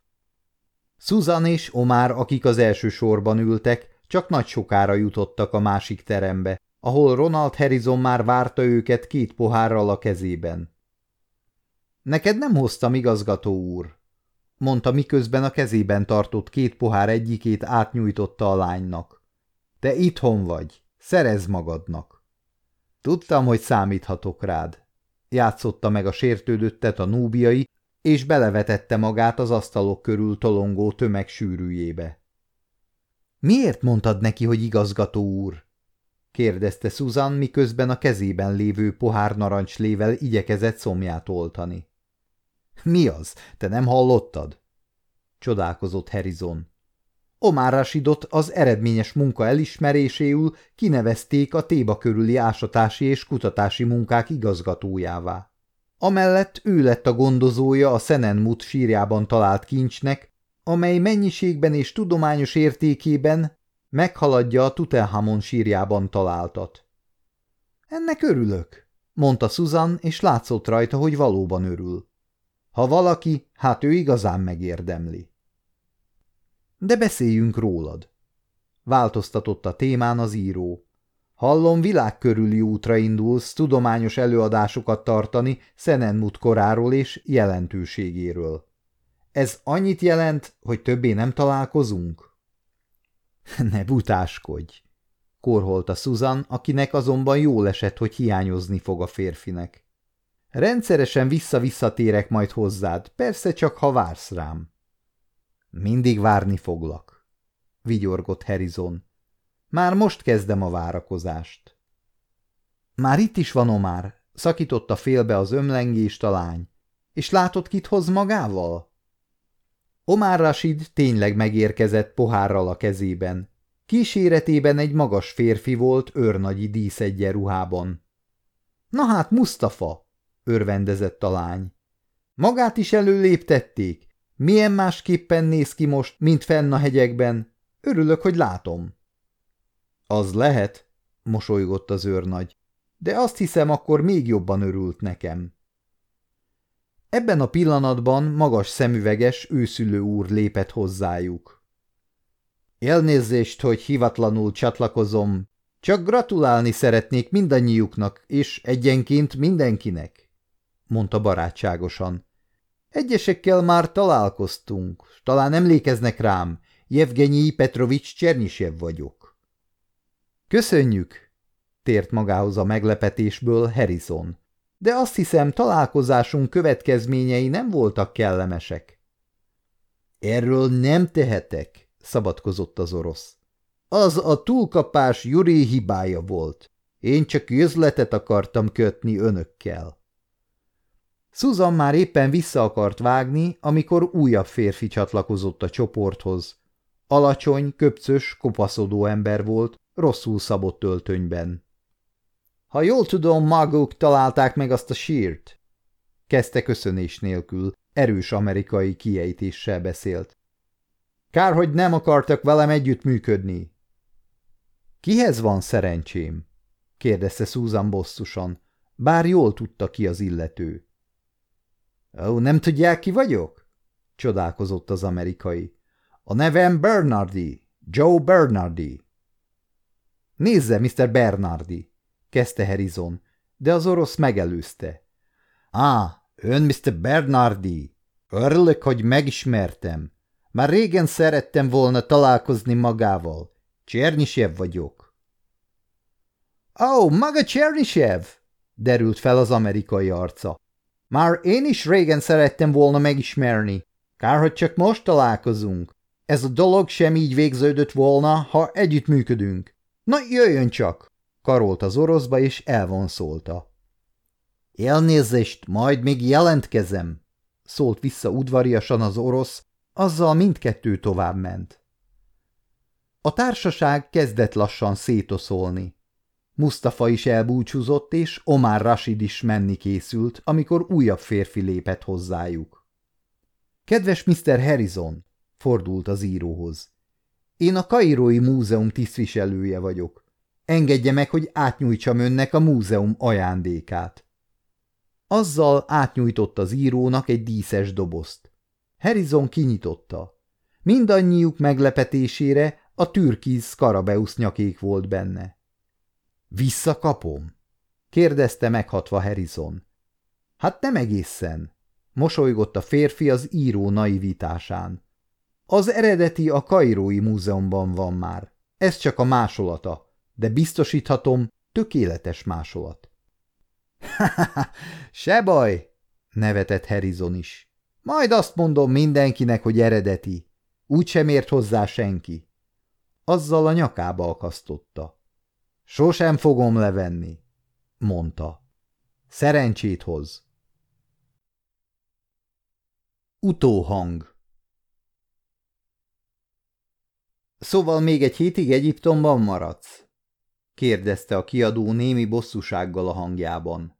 Susan és Omar, akik az első sorban ültek, csak nagy sokára jutottak a másik terembe, ahol Ronald Harrison már várta őket két pohárral a kezében. Neked nem hoztam, igazgató úr, mondta miközben a kezében tartott két pohár egyikét átnyújtotta a lánynak. Te itthon vagy, szerez magadnak. Tudtam, hogy számíthatok rád. Játszotta meg a sértődöttet a núbiai, és belevetette magát az asztalok körül tolongó tömeg sűrűjébe. Miért mondtad neki, hogy igazgató úr? kérdezte Susan, miközben a kezében lévő pohár narancslével igyekezett szomját oltani. Mi az? Te nem hallottad? Csodálkozott Harrison. Omar Rashidot az eredményes munka elismeréséül kinevezték a Téba körüli ásatási és kutatási munkák igazgatójává. Amellett ő lett a gondozója a Szenenmut sírjában talált kincsnek, amely mennyiségben és tudományos értékében meghaladja a Tutelhamon sírjában találtat. Ennek örülök, mondta Susan, és látszott rajta, hogy valóban örül. Ha valaki, hát ő igazán megérdemli. De beszéljünk rólad. Változtatott a témán az író. Hallom, világkörüli útra indulsz tudományos előadásokat tartani Szenenmut koráról és jelentőségéről. Ez annyit jelent, hogy többé nem találkozunk? Ne butáskodj! korholta Susan, akinek azonban jól esett, hogy hiányozni fog a férfinek. Rendszeresen vissza-visszatérek majd hozzád, persze csak ha vársz rám. Mindig várni foglak, vigyorgott Harrison. Már most kezdem a várakozást. Már itt is van Omár, szakította félbe az ömlengést a lány. És látod, kit hoz magával? Omar Rashid tényleg megérkezett pohárral a kezében. Kíséretében egy magas férfi volt őrnagyi díszegyenruhában. Na hát, Mustafa, örvendezett a lány. Magát is előléptették. Milyen másképpen néz ki most, mint fenn a hegyekben? Örülök, hogy látom. Az lehet, mosolygott az őrnagy, de azt hiszem, akkor még jobban örült nekem. Ebben a pillanatban magas szemüveges őszülő úr lépett hozzájuk. Elnézést, hogy hivatlanul csatlakozom, csak gratulálni szeretnék mindannyiuknak, és egyenként mindenkinek, mondta barátságosan. Egyesekkel már találkoztunk, talán emlékeznek rám, Jevgenyi Petrovics Csernyisev vagyok. Köszönjük, tért magához a meglepetésből Harrison de azt hiszem találkozásunk következményei nem voltak kellemesek. Erről nem tehetek, szabadkozott az orosz. Az a túlkapás Juri hibája volt. Én csak üzletet akartam kötni önökkel. Susan már éppen vissza akart vágni, amikor újabb férfi csatlakozott a csoporthoz. Alacsony, köpcös, kopaszodó ember volt, rosszul szabott öltönyben. Ha jól tudom, maguk találták meg azt a sírt. Kezdte köszönés nélkül, erős amerikai kiejtéssel beszélt. Kár, hogy nem akartak velem együttműködni. Kihez van szerencsém? kérdezte Susan bosszusan, bár jól tudta ki az illető. Ó, nem tudják, ki vagyok? csodálkozott az amerikai. A nevem Bernardi, Joe Bernardi. Nézze, Mr. Bernardi, kezdte Harrison, de az orosz megelőzte. Á, ön Mr. Bernardi. Örülök, hogy megismertem. Már régen szerettem volna találkozni magával. Csernisev vagyok. Ó, oh, maga Csernisev! derült fel az amerikai arca. Már én is régen szerettem volna megismerni. Kár, hogy csak most találkozunk. Ez a dolog sem így végződött volna, ha együttműködünk. Na, jöjjön csak! karolt az oroszba, és elvonszolta. Elnézést, majd még jelentkezem, szólt vissza udvariasan az orosz, azzal mindkettő tovább ment. A társaság kezdett lassan szétoszolni. Mustafa is elbúcsúzott, és Omar Rashid is menni készült, amikor újabb férfi lépett hozzájuk. Kedves Mr. Harrison, fordult az íróhoz. Én a Kairói Múzeum tisztviselője vagyok. Engedje meg, hogy átnyújtsam önnek a múzeum ajándékát. Azzal átnyújtott az írónak egy díszes dobozt. Harrison kinyitotta. Mindannyiuk meglepetésére a türkiz Skarabeusz nyakék volt benne. Visszakapom? kérdezte meghatva Harrison. Hát nem egészen, mosolygott a férfi az író naivitásán. Az eredeti a Kairói múzeumban van már. Ez csak a másolata de biztosíthatom, tökéletes másolat. – Se baj! – nevetett Harrison is. – Majd azt mondom mindenkinek, hogy eredeti. Úgy sem ért hozzá senki. Azzal a nyakába akasztotta. – Sosem fogom levenni – mondta. – Szerencsét hoz! Utóhang Szóval még egy hétig Egyiptomban maradsz? kérdezte a kiadó némi bosszúsággal a hangjában.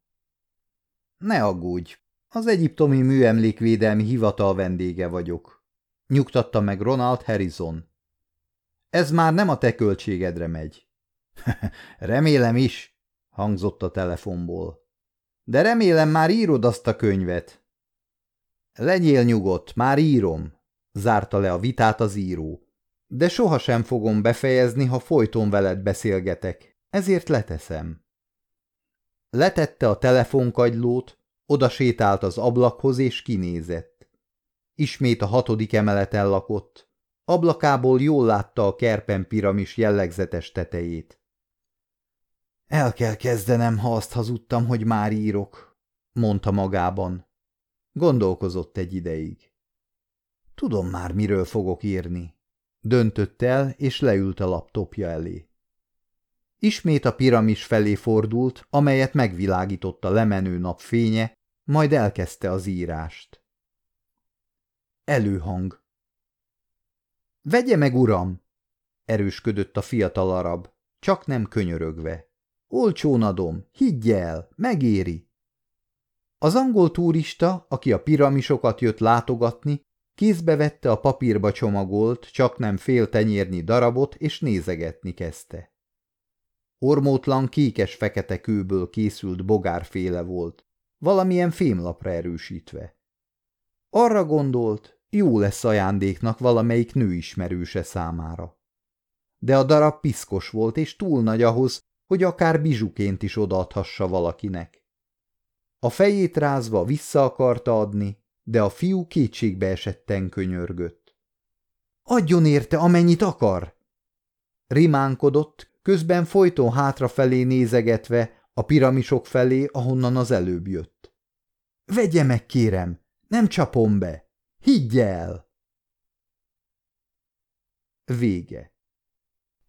Ne aggódj, az egyiptomi műemlékvédelmi hivatal vendége vagyok, nyugtatta meg Ronald Harrison. Ez már nem a te költségedre megy. remélem is, hangzott a telefonból. De remélem már írod azt a könyvet. Legyél nyugodt, már írom, zárta le a vitát az író. De sohasem fogom befejezni, ha folyton veled beszélgetek, ezért leteszem. Letette a telefonkagylót, oda sétált az ablakhoz és kinézett. Ismét a hatodik emeleten lakott. Ablakából jól látta a Kerpen piramis jellegzetes tetejét. El kell kezdenem, ha azt hazudtam, hogy már írok, mondta magában. Gondolkozott egy ideig. Tudom már, miről fogok írni. Döntött el, és leült a laptopja elé. Ismét a piramis felé fordult, amelyet megvilágított a lemenő nap fénye, majd elkezdte az írást. Előhang Vegye meg, uram! erősködött a fiatal arab, csak nem könyörögve. Olcsón adom, higgy el, megéri. Az angol turista, aki a piramisokat jött látogatni, kézbe vette a papírba csomagolt, csak nem fél tenyérnyi darabot, és nézegetni kezdte. Ormótlan kékes-fekete kőből készült bogárféle volt, valamilyen fémlapra erősítve. Arra gondolt, jó lesz ajándéknak valamelyik nőismerőse számára. De a darab piszkos volt, és túl nagy ahhoz, hogy akár bizsuként is odaadhassa valakinek. A fejét rázva vissza akarta adni, de a fiú kétségbe esetten könyörgött. Adjon érte, amennyit akar! Rimánkodott, közben folyton hátrafelé nézegetve a piramisok felé, ahonnan az előbb jött. Vegye meg, kérem, nem csapom be! Higgy el! Vége